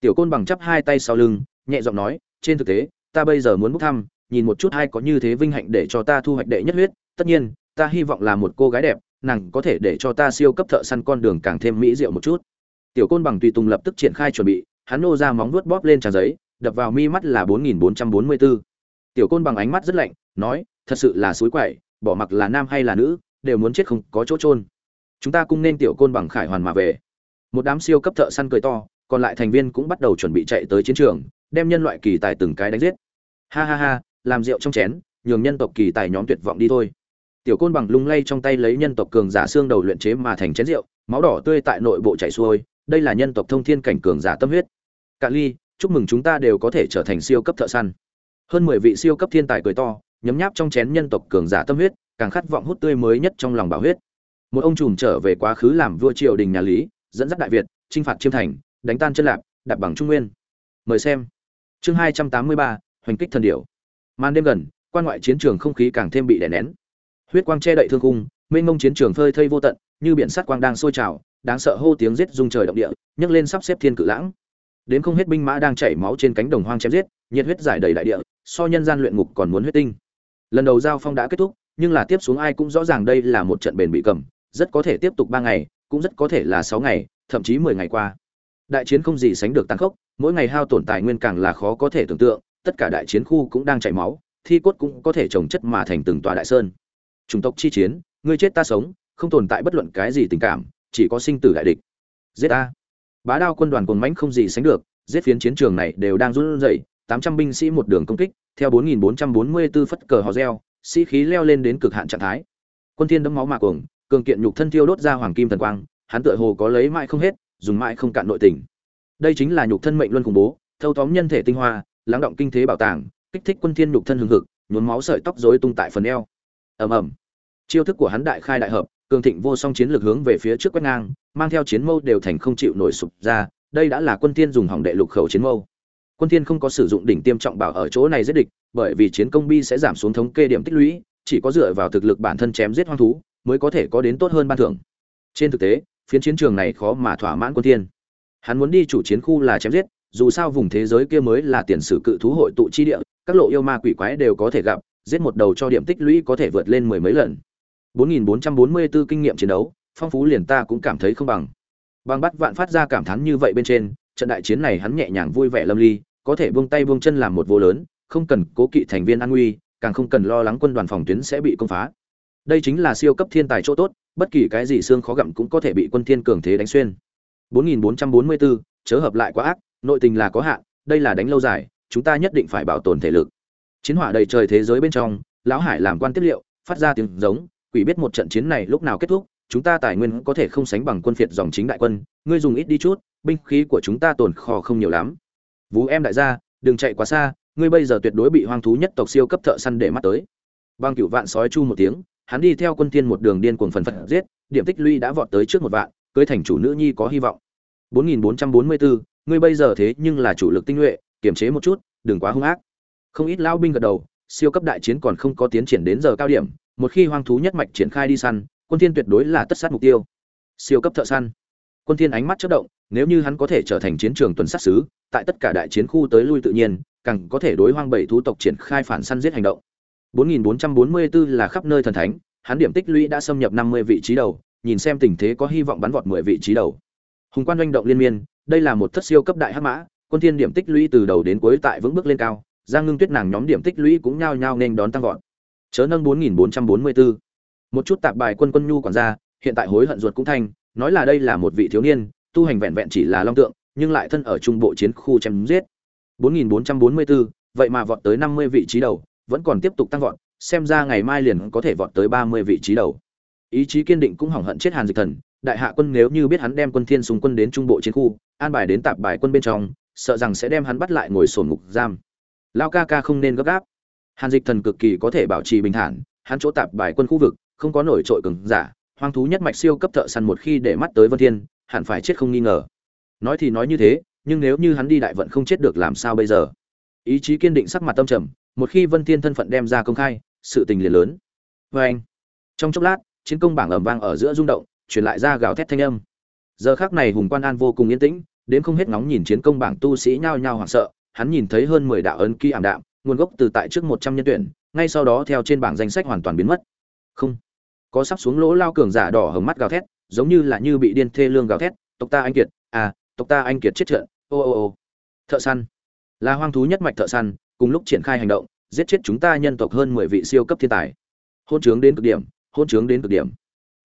Tiểu côn bằng chắp hai tay sau lưng, nhẹ giọng nói, trên thực tế, ta bây giờ muốn bốc thăm, nhìn một chút ai có như thế vinh hạnh để cho ta thu hoạch đệ nhất huyết. Tất nhiên, ta hy vọng là một cô gái đẹp, nàng có thể để cho ta siêu cấp thợ săn con đường càng thêm mỹ diệu một chút. Tiểu côn bằng tùy tùng lập tức triển khai chuẩn bị, hắn nô ra móng vuốt bóp lên tràn giấy, đập vào mi mắt là bốn nghìn bốn trăm bốn mươi bốn tiểu côn bằng ánh mắt rất lạnh, nói, thật sự là suối quậy, bỏ mặc là nam hay là nữ, đều muốn chết không có chỗ trôn chúng ta cũng nên tiểu côn bằng khải hoàn mà về. Một đám siêu cấp thợ săn cười to, còn lại thành viên cũng bắt đầu chuẩn bị chạy tới chiến trường, đem nhân loại kỳ tài từng cái đánh giết. Ha ha ha, làm rượu trong chén, nhường nhân tộc kỳ tài nhóm tuyệt vọng đi thôi. Tiểu côn bằng lung lay trong tay lấy nhân tộc cường giả xương đầu luyện chế mà thành chén rượu, máu đỏ tươi tại nội bộ chảy xuôi, đây là nhân tộc thông thiên cảnh cường giả tâm huyết. Cạn ly, chúc mừng chúng ta đều có thể trở thành siêu cấp thợ săn. Hơn mười vị siêu cấp thiên tài cười to, nhấm nháp trong chén nhân tộc cường giả tâm huyết, càng khát vọng hút tươi mới nhất trong lòng bảo huyết một ông trùm trở về quá khứ làm vua triều đình nhà lý, dẫn dắt đại việt, chinh phạt chiêm thành, đánh tan chân lạp, đạp bằng trung nguyên. Mời xem. Chương hai trăm tám mươi ba, hoành kích thần điểu. Màn đêm gần, quan ngoại chiến trường không khí càng thêm bị đè nén. Huyết quang che đậy thương cung mênh mông chiến trường phơi thây vô tận, như biển sắt quang đang sôi trào, đáng sợ hô tiếng giết rung trời động địa, nhấc lên sắp xếp thiên cự lãng. Đến không hết binh mã đang chảy máu trên cánh đồng hoang chém giết, nhiệt huyết giải đầy đại địa, so nhân gian luyện ngục còn muốn huyết tinh. Lần đầu giao phong đã kết thúc, nhưng là tiếp xuống ai cũng rõ ràng đây là một trận bền bị cầm rất có thể tiếp tục ba ngày, cũng rất có thể là sáu ngày, thậm chí mười ngày qua. Đại chiến không gì sánh được tăng khốc, mỗi ngày hao tổn tài nguyên càng là khó có thể tưởng tượng, tất cả đại chiến khu cũng đang chảy máu, thi cốt cũng có thể trồng chất mà thành từng tòa đại sơn. Chủng tộc chi chiến, ngươi chết ta sống, không tồn tại bất luận cái gì tình cảm, chỉ có sinh tử đại địch. Giết ta. Bá đao quân đoàn cồn mãnh không gì sánh được, giết phiến chiến trường này đều đang run rẩy, tám trăm binh sĩ một đường công kích, theo bốn nghìn bốn trăm bốn mươi 4444 phất cờ hò reo, sĩ khí leo lên đến cực hạn trạng thái. Quân thiên đấm máu mà cuồng cường kiện nhục thân thiêu đốt ra hoàng kim thần quang, hắn tựa hồ có lấy mãi không hết, dùng mãi không cạn nội tình. Đây chính là nhục thân mệnh luân khủng bố, thâu tóm nhân thể tinh hoa, lắng động kinh thế bảo tàng, kích thích quân thiên nhục thân hưng hực, nhuốm máu sợi tóc rối tung tại phần eo. Ầm ầm. Chiêu thức của hắn đại khai đại hợp, cường thịnh vô song chiến lược hướng về phía trước quét ngang, mang theo chiến mâu đều thành không chịu nổi sụp ra, đây đã là quân thiên dùng hỏng đệ lục khẩu chiến mâu. Quân thiên không có sử dụng đỉnh tiêm trọng bảo ở chỗ này giết địch, bởi vì chiến công bi sẽ giảm xuống thống kê điểm tích lũy, chỉ có dựa vào thực lực bản thân chém giết hoang thú mới có thể có đến tốt hơn ban thưởng. Trên thực tế, phiến chiến trường này khó mà thỏa mãn quân thiên. Hắn muốn đi chủ chiến khu là chém giết, dù sao vùng thế giới kia mới là tiền sử cự thú hội tụ chi địa, các lộ yêu ma quỷ quái đều có thể gặp, giết một đầu cho điểm tích lũy có thể vượt lên mười mấy lần. 4.444 kinh nghiệm chiến đấu, phong phú liền ta cũng cảm thấy không bằng. Bằng bắt vạn phát ra cảm thán như vậy bên trên, trận đại chiến này hắn nhẹ nhàng vui vẻ lâm ly, có thể buông tay buông chân làm một vô lớn, không cần cố kỵ thành viên an nguy, càng không cần lo lắng quân đoàn phòng tuyến sẽ bị công phá đây chính là siêu cấp thiên tài chỗ tốt bất kỳ cái gì xương khó gặm cũng có thể bị quân thiên cường thế đánh xuyên. 4444, chớ hợp lại quá ác nội tình là có hạn đây là đánh lâu dài chúng ta nhất định phải bảo tồn thể lực. Chiến hỏa đầy trời thế giới bên trong lão hải làm quan tiếp liệu phát ra tiếng giống quỷ biết một trận chiến này lúc nào kết thúc chúng ta tài nguyên có thể không sánh bằng quân phiệt dòng chính đại quân ngươi dùng ít đi chút binh khí của chúng ta tồn kho không nhiều lắm. Vú em đại gia đừng chạy quá xa ngươi bây giờ tuyệt đối bị hoang thú nhất tộc siêu cấp thợ săn để mắt tới. Băng cửu vạn sói chu một tiếng hắn đi theo quân thiên một đường điên cuồng phần phật giết điểm tích lũy đã vọt tới trước một vạn cưới thành chủ nữ nhi có hy vọng. 4444, ngươi bây giờ thế nhưng là chủ lực tinh nhuệ kiềm chế một chút đừng quá hung ác. Không ít lão binh gật đầu siêu cấp đại chiến còn không có tiến triển đến giờ cao điểm một khi hoang thú nhất mạch triển khai đi săn quân thiên tuyệt đối là tất sát mục tiêu. Siêu cấp thợ săn. Quân thiên ánh mắt chớp động nếu như hắn có thể trở thành chiến trường tuần sát sứ tại tất cả đại chiến khu tới lui tự nhiên càng có thể đối hoang bảy thú tộc triển khai phản săn giết hành động. 4444 là khắp nơi thần thánh hắn điểm tích lũy đã xâm nhập 50 vị trí đầu nhìn xem tình thế có hy vọng bắn vọt 10 vị trí đầu. Hùng quan doanh động liên miên đây là một thất siêu cấp đại hắc mã quân thiên điểm tích lũy từ đầu đến cuối tại vững bước lên cao giang ngưng tuyết nàng nhóm điểm tích lũy cũng nhao nhao nên đón tăng vọt. Chớ nâng 4444. một chút tạp bài quân quân nhu quản gia hiện tại hối hận ruột cũng thanh nói là đây là một vị thiếu niên tu hành vẹn vẹn chỉ là long tượng nhưng lại thân ở trung bộ chiến khu chém giết. 4444, vậy mà vọt tới 50 vị trí đầu vẫn còn tiếp tục tăng vọt, xem ra ngày mai liền có thể vọt tới 30 vị trí đầu. Ý chí kiên định cũng hỏng hận chết hàn dịch thần, đại hạ quân nếu như biết hắn đem quân thiên Sùng quân đến trung bộ chiến khu, an bài đến tạp bài quân bên trong, sợ rằng sẽ đem hắn bắt lại ngồi sổn ngục giam. Lao ca ca không nên gấp gáp. Hàn dịch thần cực kỳ có thể bảo trì bình thản, hắn chỗ tạp bài quân khu vực, không có nổi trội cường giả, hoang thú nhất mạch siêu cấp thợ săn một khi để mắt tới vân thiên, hẳn phải chết không nghi ngờ. Nói thì nói như thế, nhưng nếu như hắn đi đại vận không chết được làm sao bây giờ? Ý chí kiên định sắc mặt tâm trầm một khi vân thiên thân phận đem ra công khai, sự tình liền lớn. Với anh, trong chốc lát, chiến công bảng ầm vang ở giữa rung động, truyền lại ra gào thét thanh âm. Giờ khắc này hùng quan an vô cùng yên tĩnh, đến không hết ngóng nhìn chiến công bảng tu sĩ nhao nhao hoảng sợ, hắn nhìn thấy hơn mười đạo ấn ký ảm đạm, nguồn gốc từ tại trước một trăm nhân tuyển, ngay sau đó theo trên bảng danh sách hoàn toàn biến mất. Không, có sắp xuống lỗ lao cường giả đỏ hồng mắt gào thét, giống như là như bị điên thê lương gào thét, tộc ta anh kiệt à tộc ta anh kiệt chết trượt ô ô ô. Thợ săn, là hoang thú nhất mạch thợ săn cùng lúc triển khai hành động, giết chết chúng ta nhân tộc hơn mười vị siêu cấp thiên tài. Hôn trướng đến cực điểm, hôn trướng đến cực điểm.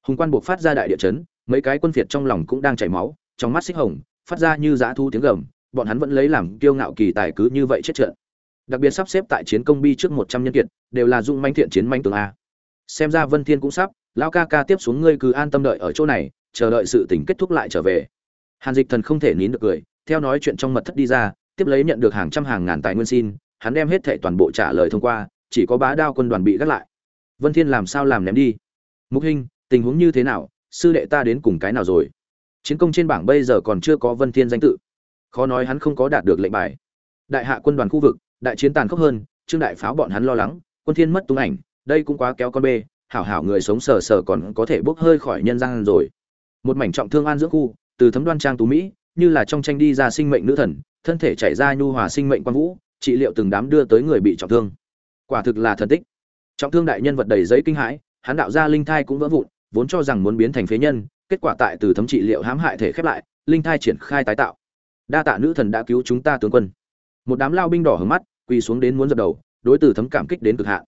Hùng quan buộc phát ra đại địa chấn, mấy cái quân phiệt trong lòng cũng đang chảy máu, trong mắt xích hồng, phát ra như dã thu tiếng gầm, bọn hắn vẫn lấy làm kiêu ngạo kỳ tài cứ như vậy chết trận. Đặc biệt sắp xếp tại chiến công bi trước một trăm nhân kiệt, đều là dụng manh thiện chiến manh tướng a. Xem ra vân thiên cũng sắp, lão ca ca tiếp xuống ngươi cứ an tâm đợi ở chỗ này, chờ đợi sự tình kết thúc lại trở về. Hàn dịch thần không thể nín được cười, theo nói chuyện trong mật thất đi ra, tiếp lấy nhận được hàng trăm hàng ngàn tài nguyên xin hắn đem hết thệ toàn bộ trả lời thông qua, chỉ có bá đao quân đoàn bị gác lại. Vân thiên làm sao làm ném đi? Mục hình tình huống như thế nào? Sư đệ ta đến cùng cái nào rồi? Chiến công trên bảng bây giờ còn chưa có vân thiên danh tự. Khó nói hắn không có đạt được lệnh bài. Đại hạ quân đoàn khu vực, đại chiến tàn khốc hơn, trương đại pháo bọn hắn lo lắng, quân thiên mất tung ảnh, đây cũng quá kéo con bê, hảo hảo người sống sờ sờ còn có thể bốc hơi khỏi nhân gian rồi. Một mảnh trọng thương an dưỡng khu, từ thấm đoan trang tú mỹ, như là trong tranh đi ra sinh mệnh nữ thần, thân thể chảy ra nhu hòa sinh mệnh quan vũ trị liệu từng đám đưa tới người bị trọng thương. Quả thực là thần tích. Trọng thương đại nhân vật đầy giấy kinh hãi, hắn đạo ra linh thai cũng vỡ vụn, vốn cho rằng muốn biến thành phế nhân, kết quả tại từ thấm trị liệu hãm hại thể khép lại, linh thai triển khai tái tạo. Đa tạ nữ thần đã cứu chúng ta tướng quân. Một đám lao binh đỏ hứng mắt, quỳ xuống đến muốn dập đầu, đối từ thấm cảm kích đến cực hạn.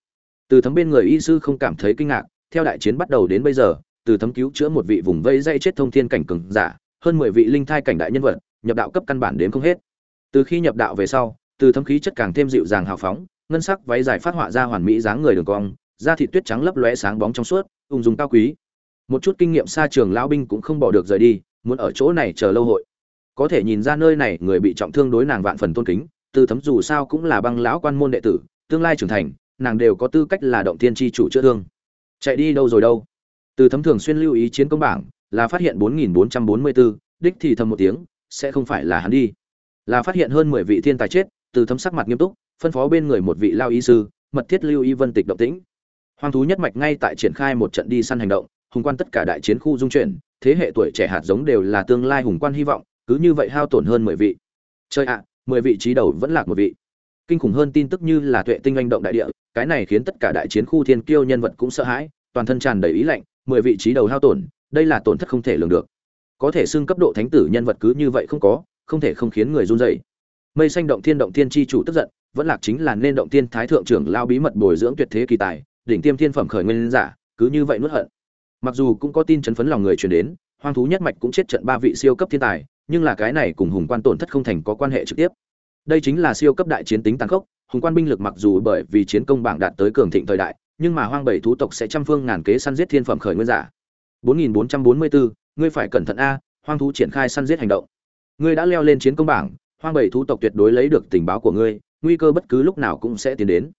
Từ thấm bên người y sư không cảm thấy kinh ngạc, theo đại chiến bắt đầu đến bây giờ, từ thấm cứu chữa một vị vùng vây dây chết thông thiên cảnh cường giả, hơn mười vị linh thai cảnh đại nhân vật, nhập đạo cấp căn bản đến không hết. Từ khi nhập đạo về sau từ thấm khí chất càng thêm dịu dàng hào phóng ngân sắc váy dài phát họa ra hoàn mỹ dáng người đường cong da thịt tuyết trắng lấp lóe sáng bóng trong suốt ung dung cao quý. Một chút kinh nghiệm xa trường lão binh cũng không bỏ được rời đi muốn ở chỗ này chờ lâu hội. Có thể nhìn ra nơi này người bị trọng thương đối nàng vạn phần tôn kính từ thấm dù sao cũng là băng lão quan môn đệ tử tương lai trưởng thành nàng đều có tư cách là động thiên tri chủ chữa thương. Chạy đi đâu rồi đâu? Từ thấm thường xuyên lưu ý chiến công bảng là phát hiện 4444, đích thì thầm một tiếng sẽ không phải là hắn đi. Là phát hiện hơn 10 vị thiên tài chết từ thấm sắc mặt nghiêm túc, phân phó bên người một vị lao y sư, mật thiết lưu y vân tịch động tĩnh. Hoang thú nhất mạch ngay tại triển khai một trận đi săn hành động, hùng quan tất cả đại chiến khu dung chuyển, thế hệ tuổi trẻ hạt giống đều là tương lai hùng quan hy vọng, cứ như vậy hao tổn hơn mười vị. Chơi ạ, mười vị trí đầu vẫn lạc một vị. Kinh khủng hơn tin tức như là tuệ tinh anh động đại địa, cái này khiến tất cả đại chiến khu thiên kiêu nhân vật cũng sợ hãi, toàn thân tràn đầy ý lạnh, mười vị trí đầu hao tổn, đây là tổn thất không thể lường được. Có thể xưng cấp độ thánh tử nhân vật cứ như vậy không có, không thể không khiến người run rẩy mây xanh động thiên động thiên chi chủ tức giận vẫn lạc chính là nên động thiên thái thượng trưởng lao bí mật bồi dưỡng tuyệt thế kỳ tài đỉnh tiêm thiên phẩm khởi nguyên giả cứ như vậy nuốt hận. Mặc dù cũng có tin chấn phấn lòng người truyền đến hoang thú nhất mạch cũng chết trận ba vị siêu cấp thiên tài nhưng là cái này cùng hùng quan tổn thất không thành có quan hệ trực tiếp. Đây chính là siêu cấp đại chiến tính tàn khốc hùng quan binh lực mặc dù bởi vì chiến công bảng đạt tới cường thịnh thời đại nhưng mà hoang bảy thú tộc sẽ trăm phương ngàn kế săn giết thiên phẩm khởi nguyên giả. 4444, ngươi phải cẩn thận a hoang thú triển khai săn giết hành động. Ngươi đã leo lên chiến công bảng hoang bảy thú tộc tuyệt đối lấy được tình báo của ngươi, nguy cơ bất cứ lúc nào cũng sẽ tiến đến.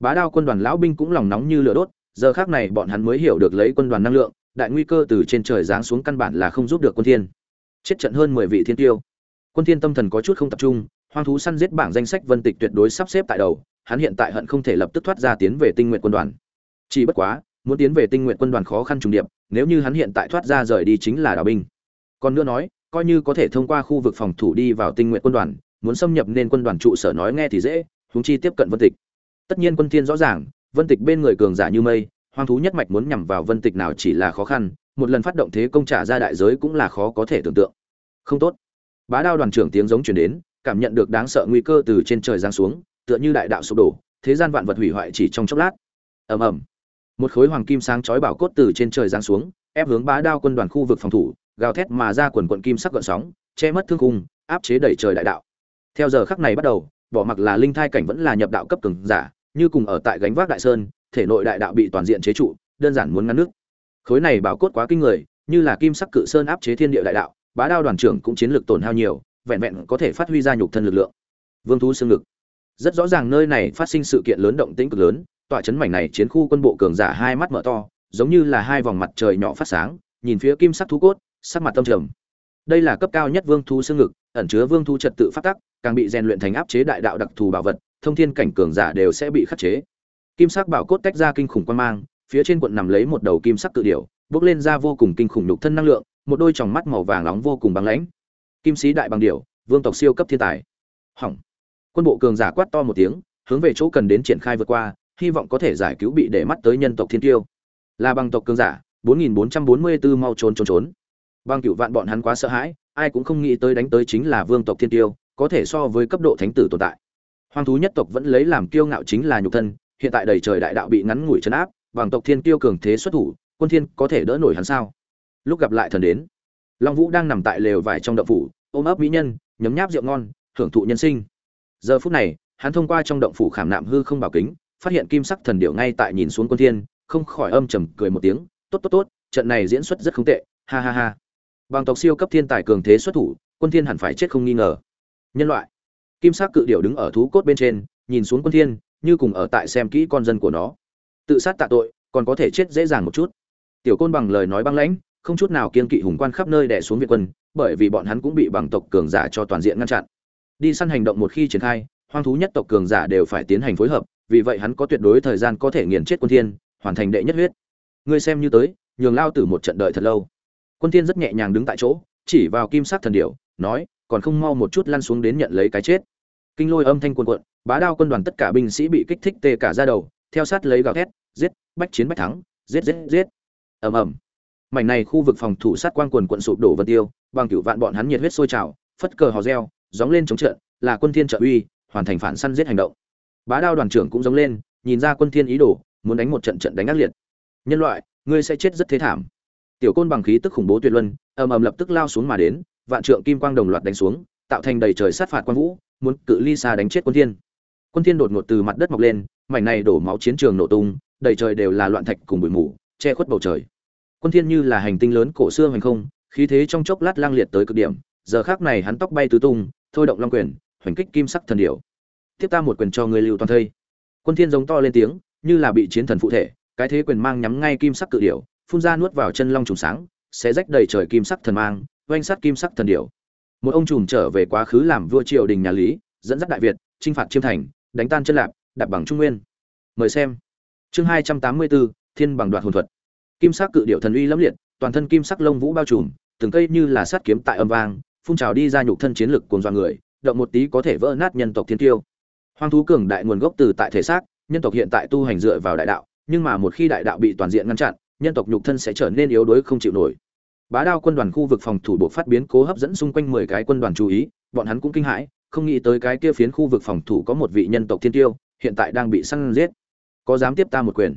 Bá đao quân đoàn lão binh cũng lòng nóng như lửa đốt, giờ khác này bọn hắn mới hiểu được lấy quân đoàn năng lượng, đại nguy cơ từ trên trời giáng xuống căn bản là không giúp được quân thiên. Chết trận hơn mười vị thiên tiêu. Quân thiên tâm thần có chút không tập trung, hoang thú săn giết bảng danh sách vân tịch tuyệt đối sắp xếp tại đầu, hắn hiện tại hận không thể lập tức thoát ra tiến về tinh nguyện quân đoàn. Chỉ bất quá, muốn tiến về tinh nguyện quân đoàn khó khăn trùng điệp, nếu như hắn hiện tại thoát ra rời đi chính là đào binh. Còn nữa nói coi như có thể thông qua khu vực phòng thủ đi vào tinh nguyện quân đoàn, muốn xâm nhập nên quân đoàn trụ sở nói nghe thì dễ húng chi tiếp cận vân tịch. Tất nhiên quân thiên rõ ràng, vân tịch bên người cường giả như mây, hoang thú nhất mạch muốn nhằm vào vân tịch nào chỉ là khó khăn, một lần phát động thế công trả ra đại giới cũng là khó có thể tưởng tượng. Không tốt. Bá đao đoàn trưởng tiếng giống truyền đến, cảm nhận được đáng sợ nguy cơ từ trên trời giáng xuống, tựa như đại đạo sụp đổ, thế gian vạn vật hủy hoại chỉ trong chốc lát. Ầm ầm. Một khối hoàng kim sáng chói bảo cốt từ trên trời giáng xuống, ép hướng bá đao quân đoàn khu vực phòng thủ gào thét mà ra quần quận kim sắc gợn sóng che mất thương khung, áp chế đẩy trời đại đạo. Theo giờ khắc này bắt đầu bỏ mặc là linh thai cảnh vẫn là nhập đạo cấp cường giả như cùng ở tại gánh vác đại sơn thể nội đại đạo bị toàn diện chế trụ đơn giản muốn ngăn nước. Khối này bảo cốt quá kinh người như là kim sắc cự sơn áp chế thiên địa đại đạo bá đao đoàn trưởng cũng chiến lực tổn hao nhiều vẹn vẹn có thể phát huy ra nhục thân lực lượng. Vương thú xương lực rất rõ ràng nơi này phát sinh sự kiện lớn động tĩnh cực lớn tọa chấn mảnh này chiến khu quân bộ cường giả hai mắt mở to giống như là hai vòng mặt trời nhỏ phát sáng nhìn phía kim sắc thú cốt sắc mặt tâm trầm. Đây là cấp cao nhất vương thú xương ngực, ẩn chứa vương thú trật tự phát tắc, càng bị rèn luyện thành áp chế đại đạo đặc thù bảo vật, thông thiên cảnh cường giả đều sẽ bị khắc chế. Kim sắc bảo cốt tách ra kinh khủng quan mang, phía trên quận nằm lấy một đầu kim sắc cự điểu, bước lên ra vô cùng kinh khủng nhục thân năng lượng, một đôi tròng mắt màu vàng nóng vô cùng băng lãnh. Kim sĩ đại bằng điểu, vương tộc siêu cấp thiên tài. Hỏng. Quân bộ cường giả quát to một tiếng, hướng về chỗ cần đến triển khai vượt qua, hy vọng có thể giải cứu bị để mắt tới nhân tộc thiên tiêu là bằng tộc cường giả 4444 mau trốn trốn trốn băng cựu vạn bọn hắn quá sợ hãi, ai cũng không nghĩ tới đánh tới chính là vương tộc thiên tiêu, có thể so với cấp độ thánh tử tồn tại. Hoang thú nhất tộc vẫn lấy làm kiêu ngạo chính là nhục thân, hiện tại đầy trời đại đạo bị ngắn ngủi chấn áp bằng tộc thiên tiêu cường thế xuất thủ, quân thiên có thể đỡ nổi hắn sao? Lúc gặp lại thần đến, long vũ đang nằm tại lều vải trong động phủ, ôm ấp mỹ nhân, nhấm nháp rượu ngon hưởng thụ nhân sinh. Giờ phút này, hắn thông qua trong động phủ khảm nạm hư không bảo kính, phát hiện kim sắc thần điệu ngay tại nhìn xuống quân thiên, không khỏi âm trầm cười một tiếng, tốt tốt tốt, trận này diễn xuất rất không tệ, ha ha ha bằng tộc siêu cấp thiên tài cường thế xuất thủ, quân thiên hẳn phải chết không nghi ngờ. Nhân loại. Kim sắc cự điểu đứng ở thú cốt bên trên, nhìn xuống quân thiên, như cùng ở tại xem kỹ con dân của nó. Tự sát tạ tội, còn có thể chết dễ dàng một chút. Tiểu côn bằng lời nói băng lãnh, không chút nào kiên kỵ hùng quan khắp nơi đè xuống việt quân, bởi vì bọn hắn cũng bị bằng tộc cường giả cho toàn diện ngăn chặn. Đi săn hành động một khi triển khai, hoang thú nhất tộc cường giả đều phải tiến hành phối hợp, vì vậy hắn có tuyệt đối thời gian có thể nghiền chết quân thiên, hoàn thành đệ nhất huyết. Ngươi xem như tới, nhường lao tử một trận đợi thật lâu quân thiên rất nhẹ nhàng đứng tại chỗ, chỉ vào kim sắc thần điểu, nói, còn không mau một chút lăn xuống đến nhận lấy cái chết. Kinh lôi âm thanh cuồn cuộn, bá đao quân đoàn tất cả binh sĩ bị kích thích tê cả ra đầu, theo sát lấy gào thét, giết, bách chiến bách thắng, giết giết giết. Ầm ầm. Mảnh này khu vực phòng thủ sát quang quần quận sụp đổ vân tiêu, bằng cửu vạn bọn hắn nhiệt huyết sôi trào, phất cờ hò reo, gióng lên chống trận, là quân thiên trợ uy, hoàn thành phản săn giết hành động. Bá đao đoàn trưởng cũng giống lên, nhìn ra quân thiên ý đồ, muốn đánh một trận trận đánh ác liệt. Nhân loại, ngươi sẽ chết rất thế thảm tiểu côn bằng khí tức khủng bố tuyệt luân, ầm ầm lập tức lao xuống mà đến, vạn trượng kim quang đồng loạt đánh xuống, tạo thành đầy trời sát phạt quang vũ, muốn cự ly xa đánh chết quân thiên. Quân thiên đột ngột từ mặt đất mọc lên, mảnh này đổ máu chiến trường nổ tung, đầy trời đều là loạn thạch cùng bụi mù, che khuất bầu trời. Quân thiên như là hành tinh lớn cổ xưa hoành không, khí thế trong chốc lát lang liệt tới cực điểm, giờ khắc này hắn tóc bay tứ tung, thôi động long quyền, hoành kích kim sắc thần điểu. Tiếp ta một quyền cho ngươi lưu toàn thây. Quân thiên giống to lên tiếng, như là bị chiến thần phụ thể, cái thế quyền mang nhắm ngay kim sắc cự điểu phun ra nuốt vào chân long trùng sáng, sẽ rách đầy trời kim sắc thần mang, oanh sắt kim sắc thần điểu. Một ông trùm trở về quá khứ làm vua triều đình nhà lý, dẫn dắt đại việt, chinh phạt chiêm thành, đánh tan chân lạp, đạp bằng trung nguyên. Mời xem. Chương hai trăm tám mươi bốn thiên bằng đoạt hồn thuật. Kim sắc cự điệu thần uy lẫm liệt, toàn thân kim sắc lông vũ bao trùm, từng cây như là sát kiếm tại âm vang, phun trào đi ra nhục thân chiến lực cuồng doan người, động một tí có thể vỡ nát nhân tộc thiên tiêu. Hoang thú cường đại nguồn gốc từ tại thể xác, nhân tộc hiện tại tu hành dựa vào đại đạo, nhưng mà một khi đại đạo bị toàn diện ngăn chặn nhân tộc nhục thân sẽ trở nên yếu đuối không chịu nổi. Bá đao quân đoàn khu vực phòng thủ bộ phát biến cố hấp dẫn xung quanh mười cái quân đoàn chú ý, bọn hắn cũng kinh hãi, không nghĩ tới cái kia phiến khu vực phòng thủ có một vị nhân tộc thiên tiêu, hiện tại đang bị săn giết. Có dám tiếp ta một quyền?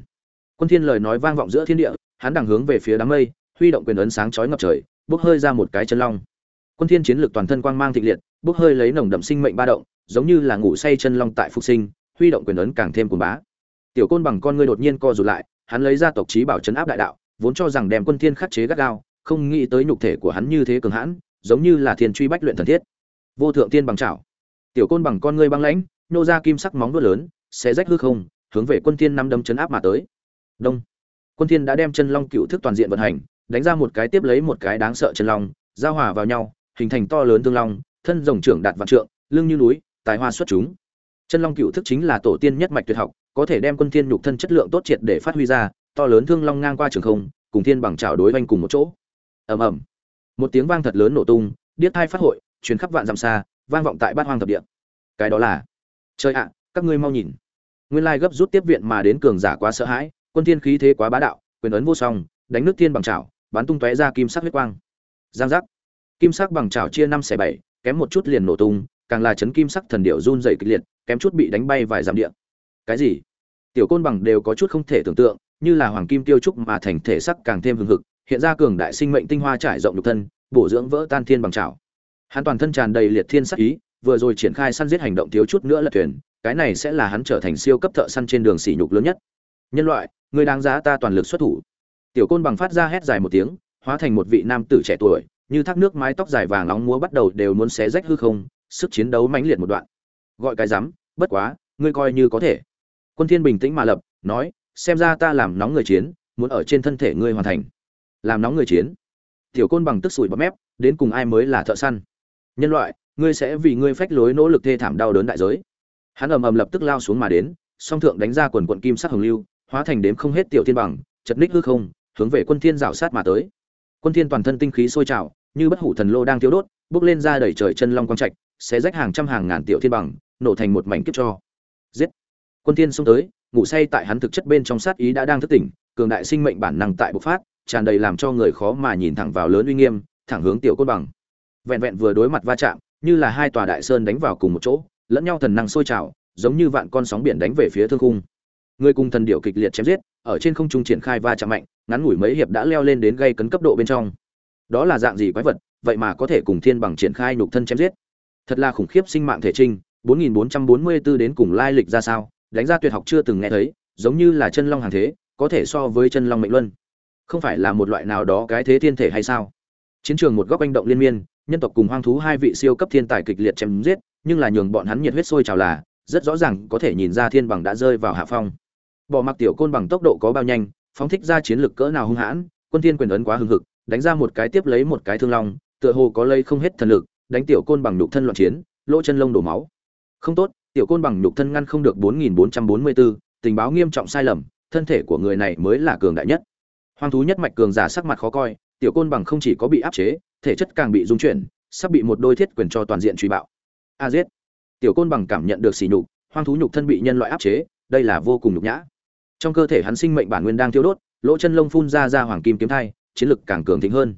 Quân thiên lời nói vang vọng giữa thiên địa, hắn đang hướng về phía đám mây, huy động quyền ấn sáng chói ngập trời, bốc hơi ra một cái chân long. Quân thiên chiến lực toàn thân quang mang thịnh liệt, bốc hơi lấy nồng đậm sinh mệnh ba động, giống như là ngủ say chân long tại phục sinh, huy động quyền ấn càng thêm cuồng bá. Tiểu côn bằng con ngươi đột nhiên co rụt lại hắn lấy ra tộc chí bảo chấn áp đại đạo, vốn cho rằng đem quân thiên khắc chế gắt gao, không nghĩ tới nhục thể của hắn như thế cường hãn, giống như là thiên truy bách luyện thần thiết. Vô thượng tiên bằng chảo tiểu côn bằng con ngươi băng lãnh, nô ra kim sắc móng vuốt lớn, xé rách hư không, hướng về quân thiên năm đấm chấn áp mà tới. Đông. Quân thiên đã đem chân long cựu thức toàn diện vận hành, đánh ra một cái tiếp lấy một cái đáng sợ chân long, giao hòa vào nhau, hình thành to lớn tương long, thân rồng trưởng đạt vạn trượng, lưng như núi, tài hoa xuất chúng chân long cựu thức chính là tổ tiên nhất mạch tuyệt học, có thể đem quân thiên nhục thân chất lượng tốt triệt để phát huy ra, to lớn thương long ngang qua trường không, cùng thiên bằng chảo đối oanh cùng một chỗ. Ầm ầm. Một tiếng vang thật lớn nổ tung, điếc thai phát hội, truyền khắp vạn dặm xa, vang vọng tại bát hoang thập địa. Cái đó là, trời ạ, các ngươi mau nhìn. Nguyên lai gấp rút tiếp viện mà đến cường giả quá sợ hãi, quân thiên khí thế quá bá đạo, quyền ấn vô song, đánh nước thiên bằng chảo, bắn tung tóe ra kim sắc huyết quang. Giang giác. Kim sắc bằng chảo chia năm xẻ bảy, kém một chút liền nổ tung càng là chấn kim sắc thần điệu run rẩy kịch liệt, kém chút bị đánh bay vài dặm địa. Cái gì? Tiểu côn bằng đều có chút không thể tưởng tượng, như là hoàng kim tiêu trúc mà thành thể sắc càng thêm hưng hực, hiện ra cường đại sinh mệnh tinh hoa trải rộng nhục thân, bổ dưỡng vỡ tan thiên bằng chảo hắn toàn thân tràn đầy liệt thiên sắc ý, vừa rồi triển khai săn giết hành động thiếu chút nữa là thuyền, cái này sẽ là hắn trở thành siêu cấp thợ săn trên đường sỉ nhục lớn nhất. Nhân loại, người đáng giá ta toàn lực xuất thủ. Tiểu côn bằng phát ra hét dài một tiếng, hóa thành một vị nam tử trẻ tuổi, như thác nước mái tóc dài vàng nóng múa bắt đầu đều muốn xé rách hư không sức chiến đấu mãnh liệt một đoạn. Gọi cái rắm, bất quá, ngươi coi như có thể. Quân thiên bình tĩnh mà lập, nói, xem ra ta làm nóng người chiến, muốn ở trên thân thể ngươi hoàn thành. Làm nóng người chiến. Tiểu côn bằng tức sủi bọt mép, đến cùng ai mới là thợ săn? Nhân loại, ngươi sẽ vì ngươi phách lối nỗ lực thê thảm đau đớn đại giới. Hắn ầm ầm lập tức lao xuống mà đến, song thượng đánh ra quần quận kim sắc hồng lưu, hóa thành đếm không hết tiểu thiên bằng, chật ních hư không, hướng về quân thiên rào sát mà tới. Quân thiên toàn thân tinh khí sôi trào, như bất hủ thần lô đang thiêu đốt, bước lên ra đẩy trời chân long quang trạch sẽ rách hàng trăm hàng ngàn tiểu thiên bằng, nổ thành một mảnh kiếp cho. Giết. Quân thiên xông tới, ngủ say tại hắn thực chất bên trong sát ý đã đang thức tỉnh, cường đại sinh mệnh bản năng tại bộc phát, tràn đầy làm cho người khó mà nhìn thẳng vào lớn uy nghiêm, thẳng hướng tiểu côn bằng. Vẹn vẹn vừa đối mặt va chạm, như là hai tòa đại sơn đánh vào cùng một chỗ, lẫn nhau thần năng sôi trào, giống như vạn con sóng biển đánh về phía thương khung. Người cùng thần điệu kịch liệt chém giết, ở trên không trung triển khai va chạm mạnh, ngắn ngủi mấy hiệp đã leo lên đến gây cấn cấp độ bên trong. Đó là dạng gì quái vật, vậy mà có thể cùng thiên bằng triển khai nhục thân chém giết? Thật là khủng khiếp sinh mạng thể trinh 4444 đến cùng lai lịch ra sao, đánh ra tuyệt học chưa từng nghe thấy, giống như là chân long hàng thế, có thể so với chân long mệnh luân. Không phải là một loại nào đó cái thế thiên thể hay sao? Chiến trường một góc anh động liên miên, nhân tộc cùng hoang thú hai vị siêu cấp thiên tài kịch liệt chém giết, nhưng là nhường bọn hắn nhiệt huyết sôi trào là, rất rõ ràng có thể nhìn ra thiên bằng đã rơi vào hạ phong. Bỏ mặc tiểu côn bằng tốc độ có bao nhanh, phóng thích ra chiến lực cỡ nào hung hãn, quân thiên quyền ấn quá hưng hực, đánh ra một cái tiếp lấy một cái thương long, tựa hồ có lây không hết thần lực đánh tiểu côn bằng nhục thân loạn chiến lỗ chân lông đổ máu. Không tốt tiểu côn bằng nhục thân ngăn không được 4444, tình báo nghiêm trọng sai lầm thân thể của người này mới là cường đại nhất. Hoang thú nhất mạch cường giả sắc mặt khó coi tiểu côn bằng không chỉ có bị áp chế thể chất càng bị dung chuyển sắp bị một đôi thiết quyền cho toàn diện truy bạo. A giết. Tiểu côn bằng cảm nhận được sỉ nhục hoang thú nhục thân bị nhân loại áp chế đây là vô cùng nhục nhã. Trong cơ thể hắn sinh mệnh bản nguyên đang thiêu đốt lỗ chân lông phun ra ra hoàng kim kiếm thai chiến lực càng cường thịnh hơn.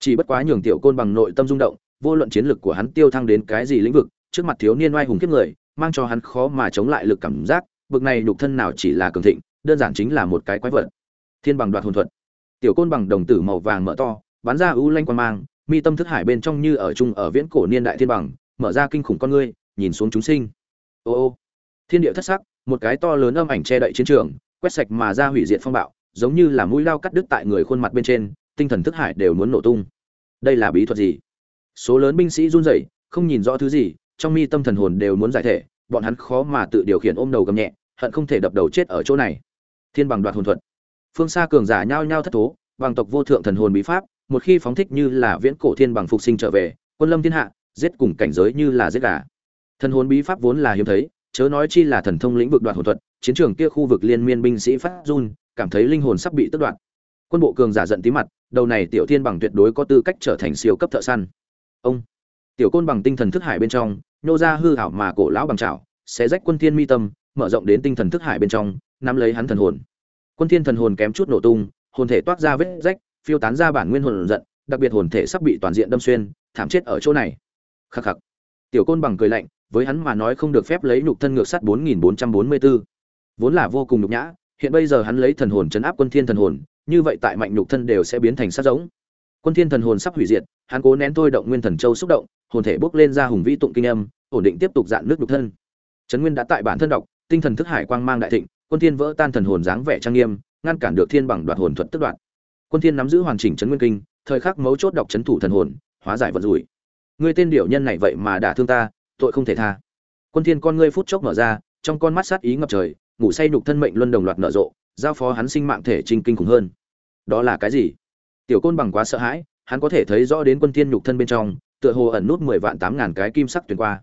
Chỉ bất quá nhường tiểu côn bằng nội tâm rung động vô luận chiến lực của hắn tiêu thăng đến cái gì lĩnh vực, trước mặt thiếu niên oai hùng kiếp người, mang cho hắn khó mà chống lại lực cảm giác, bực này nhục thân nào chỉ là cường thịnh, đơn giản chính là một cái quái vật. Thiên bằng đoạt hồn thuật. Tiểu côn bằng đồng tử màu vàng mở to, bắn ra u lanh quan mang, mi tâm thức hải bên trong như ở chung ở viễn cổ niên đại thiên bằng, mở ra kinh khủng con ngươi, nhìn xuống chúng sinh. Ô ô. Thiên địa thất sắc, một cái to lớn âm ảnh che đậy chiến trường, quét sạch mà ra hủy diệt phong bạo, giống như là mũi lao cắt đứt tại người khuôn mặt bên trên, tinh thần thức hải đều muốn nổ tung. Đây là bí thuật gì? Số lớn binh sĩ run rẩy, không nhìn rõ thứ gì, trong mi tâm thần hồn đều muốn giải thể, bọn hắn khó mà tự điều khiển ôm đầu gầm nhẹ, hận không thể đập đầu chết ở chỗ này. Thiên bằng đoạt hồn thuật. Phương xa cường giả nhao nhao thất thố, bằng tộc vô thượng thần hồn bí pháp, một khi phóng thích như là viễn cổ thiên bằng phục sinh trở về, quân lâm thiên hạ, giết cùng cảnh giới như là giết gà. Thần hồn bí pháp vốn là hiếm thấy, chớ nói chi là thần thông lĩnh vực đoạt hồn thuật, chiến trường kia khu vực liên miên binh sĩ phát run, cảm thấy linh hồn sắp bị tất đoạt. quân bộ cường giả giận tí mặt, đầu này tiểu thiên bằng tuyệt đối có tư cách trở thành siêu cấp thợ săn ông tiểu côn bằng tinh thần thức hải bên trong nhô ra hư hảo mà cổ lão bằng chảo sẽ rách quân thiên mi tâm mở rộng đến tinh thần thức hải bên trong nắm lấy hắn thần hồn quân thiên thần hồn kém chút nổ tung hồn thể toát ra vết rách phiêu tán ra bản nguyên hồn giận đặc biệt hồn thể sắp bị toàn diện đâm xuyên thảm chết ở chỗ này khắc khắc tiểu côn bằng cười lạnh với hắn mà nói không được phép lấy nhục thân ngược sắt 4444. Vốn là vô cùng nhục nhã, hiện bây giờ hắn lấy thần hồn chấn áp quân thiên thần hồn, như vậy tại mạnh nhục thân đều sẽ biến thành sát giống. Quân thiên thần hồn sắp hủy diệt, hắn cố nén thôi động nguyên thần châu xúc động, hồn thể bốc lên ra hùng vĩ tụng kinh âm, ổn định tiếp tục dạn nước nhục thân. Trấn nguyên đã tại bản thân độc, tinh thần thức hải quang mang đại thịnh, quân thiên vỡ tan thần hồn dáng vẻ trang nghiêm, ngăn cản được thiên bằng đoạt hồn thuật tức đoạt. Quân thiên nắm giữ hoàn chỉnh Trấn nguyên kinh, thời khắc mấu chốt đọc Trấn thủ thần hồn, hóa giải vận rủi. Ngươi tên điểu nhân này vậy mà đả thương ta, tội không thể tha quân thiên con ngươi phút chốc mở ra trong con mắt sát ý ngập trời ngủ say nhục thân mệnh luân đồng loạt nở rộ giao phó hắn sinh mạng thể trình kinh khủng hơn đó là cái gì tiểu côn bằng quá sợ hãi, hắn có thể thấy rõ đến quân thiên nhục thân bên trong, tựa hồ ẩn nút mười vạn tám ngàn cái kim sắc tuyển qua.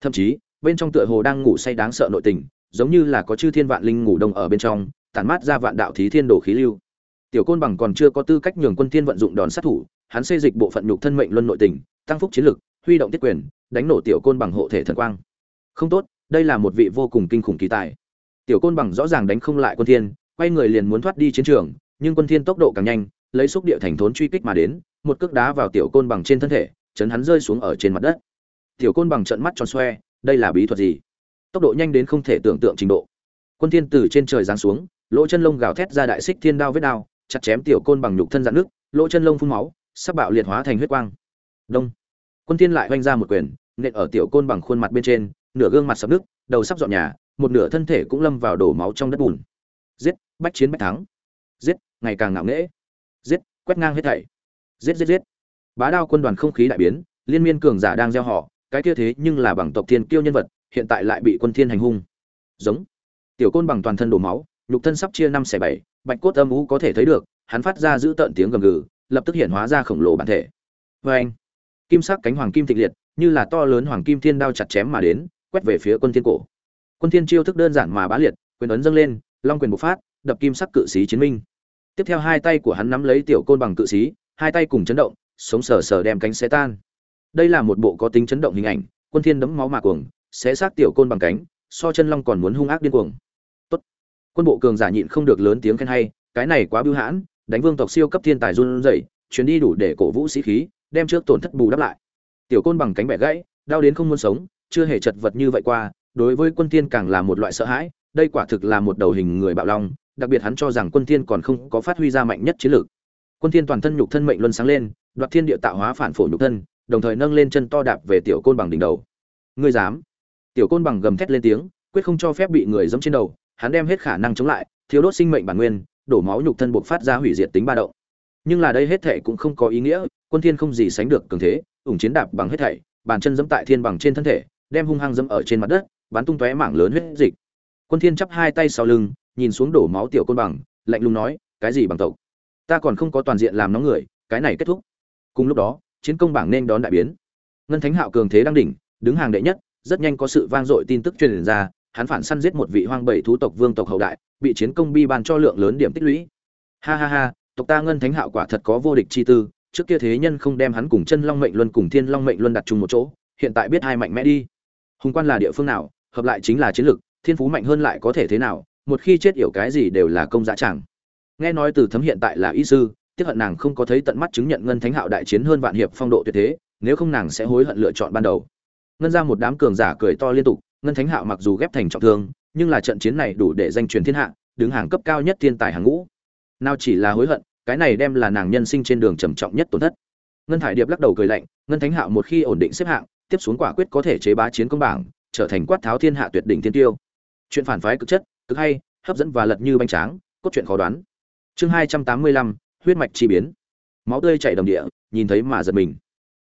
Thậm chí, bên trong tựa hồ đang ngủ say đáng sợ nội tình, giống như là có chư thiên vạn linh ngủ đông ở bên trong, tản mát ra vạn đạo thí thiên đồ khí lưu. Tiểu côn bằng còn chưa có tư cách nhường quân thiên vận dụng đòn sát thủ, hắn xây dịch bộ phận nhục thân mệnh luân nội tình, tăng phúc chiến lực, huy động tiết quyền, đánh nổ tiểu côn bằng hộ thể thần quang. Không tốt, đây là một vị vô cùng kinh khủng kỳ tài. Tiểu côn bằng rõ ràng đánh không lại quân thiên, quay người liền muốn thoát đi chiến trường, nhưng quân thiên tốc độ càng nhanh lấy xúc địa thành thốn truy kích mà đến, một cước đá vào tiểu côn bằng trên thân thể, chấn hắn rơi xuống ở trên mặt đất. Tiểu côn bằng trợn mắt tròn xoe, đây là bí thuật gì? Tốc độ nhanh đến không thể tưởng tượng trình độ. Quân thiên từ trên trời giáng xuống, lỗ chân lông gào thét ra đại xích thiên đao vết đao, chặt chém tiểu côn bằng nhục thân dạn nước, lỗ chân lông phun máu sắp bạo liệt hóa thành huyết quang. Đông. Quân thiên lại vung ra một quyền, nện ở tiểu côn bằng khuôn mặt bên trên, nửa gương mặt sập nước, đầu sắp dọn nhà, một nửa thân thể cũng lâm vào đổ máu trong đất bùn. Giết, bách chiến bách thắng. Giết, ngày càng ngạo nghễ giết, quét ngang hết thảy. Giết giết giết. Bá đao quân đoàn không khí đại biến, liên miên cường giả đang gieo họ, cái kia thế nhưng là bằng tộc thiên kiêu nhân vật, hiện tại lại bị quân thiên hành hung. Giống. Tiểu côn bằng toàn thân đổ máu, nhục thân sắp chia năm xẻ bảy, bạch cốt âm u có thể thấy được, hắn phát ra giữ tợn tiếng gầm gừ, lập tức hiện hóa ra khổng lồ bản thể. Với anh, kim sắc cánh hoàng kim thịnh liệt, như là to lớn hoàng kim thiên đao chặt chém mà đến, quét về phía quân thiên cổ. Quân thiên chiêu thức đơn giản mà bá liệt, quyền ấn dâng lên, long quyền bộc phát, đập kim sắc cự sĩ chiến minh tiếp theo hai tay của hắn nắm lấy tiểu côn bằng cự xí, hai tay cùng chấn động sống sờ sờ đem cánh xé tan. Đây là một bộ có tính chấn động hình ảnh quân thiên đấm máu mà cuồng xé xác tiểu côn bằng cánh so chân long còn muốn hung ác điên cuồng. Tốt. Quân bộ cường giả nhịn không được lớn tiếng khen hay cái này quá bưu hãn đánh vương tộc siêu cấp thiên tài run rẩy chuyến đi đủ để cổ vũ sĩ khí đem trước tổn thất bù đắp lại. Tiểu côn bằng cánh bẻ gãy đau đến không muốn sống chưa hề chật vật như vậy qua đối với quân thiên càng là một loại sợ hãi đây quả thực là một đầu hình người bạo long đặc biệt hắn cho rằng quân thiên còn không có phát huy ra mạnh nhất chiến lược. Quân thiên toàn thân nhục thân mệnh luân sáng lên, đoạt thiên địa tạo hóa phản phổ nhục thân, đồng thời nâng lên chân to đạp về tiểu côn bằng đỉnh đầu. Ngươi dám? Tiểu côn bằng gầm thét lên tiếng, quyết không cho phép bị người giẫm trên đầu, hắn đem hết khả năng chống lại, thiếu đốt sinh mệnh bản nguyên, đổ máu nhục thân buộc phát ra hủy diệt tính ba động. Nhưng là đây hết thảy cũng không có ý nghĩa, quân thiên không gì sánh được cường thế, ủng chiến đạp bằng hết thảy, bàn chân giẫm tại thiên bằng trên thân thể, đem hung hăng giẫm ở trên mặt đất, bắn tung tóe mảng lớn huyết dịch. Quân thiên chắp hai tay sau lưng nhìn xuống đổ máu tiểu côn bằng, lạnh lùng nói, cái gì bằng tộc? Ta còn không có toàn diện làm nóng người, cái này kết thúc. Cùng lúc đó, chiến công bảng nên đón đại biến. Ngân thánh hạo cường thế đang đỉnh, đứng hàng đệ nhất, rất nhanh có sự vang dội tin tức truyền ra, hắn phản săn giết một vị hoang bảy thú tộc vương tộc hậu đại, bị chiến công bi ban cho lượng lớn điểm tích lũy. Ha ha ha, tộc ta ngân thánh hạo quả thật có vô địch chi tư, trước kia thế nhân không đem hắn cùng chân long mệnh luân cùng thiên long mệnh luân đặt chung một chỗ, hiện tại biết hai mạnh mẽ đi. Hùng quan là địa phương nào, hợp lại chính là chiến lực thiên phú mạnh hơn lại có thể thế nào một khi chết yểu cái gì đều là công dã chẳng nghe nói từ thấm hiện tại là y sư, tiếc hận nàng không có thấy tận mắt chứng nhận ngân thánh hạo đại chiến hơn vạn hiệp phong độ tuyệt thế, nếu không nàng sẽ hối hận lựa chọn ban đầu. Ngân ra một đám cường giả cười to liên tục, ngân thánh hạo mặc dù ghép thành trọng thương, nhưng là trận chiến này đủ để danh truyền thiên hạ, đứng hàng cấp cao nhất thiên tài hàng ngũ. Nào chỉ là hối hận, cái này đem là nàng nhân sinh trên đường trầm trọng nhất tổn thất. Ngân thải điệp lắc đầu cười lạnh, ngân thánh hạo một khi ổn định xếp hạng, tiếp xuống quả quyết có thể chế bá chiến công bảng, trở thành quát tháo thiên hạ tuyệt đỉnh thiên tiêu. Chuyện phản phái cực chất cực hay, hấp dẫn và lật như bánh tráng, cốt truyện khó đoán. Chương hai trăm tám mươi lăm, huyết mạch chi biến. Máu tươi chảy đồng địa, nhìn thấy mà giật mình.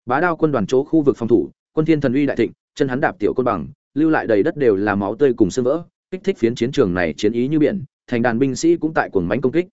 Bá đao quân đoàn chỗ khu vực phòng thủ, quân thiên thần uy đại thịnh, chân hắn đạp tiểu côn bằng, lưu lại đầy đất đều là máu tươi cùng xương vỡ, kích thích phiến chiến trường này chiến ý như biển, thành đàn binh sĩ cũng tại cuồng mánh công kích.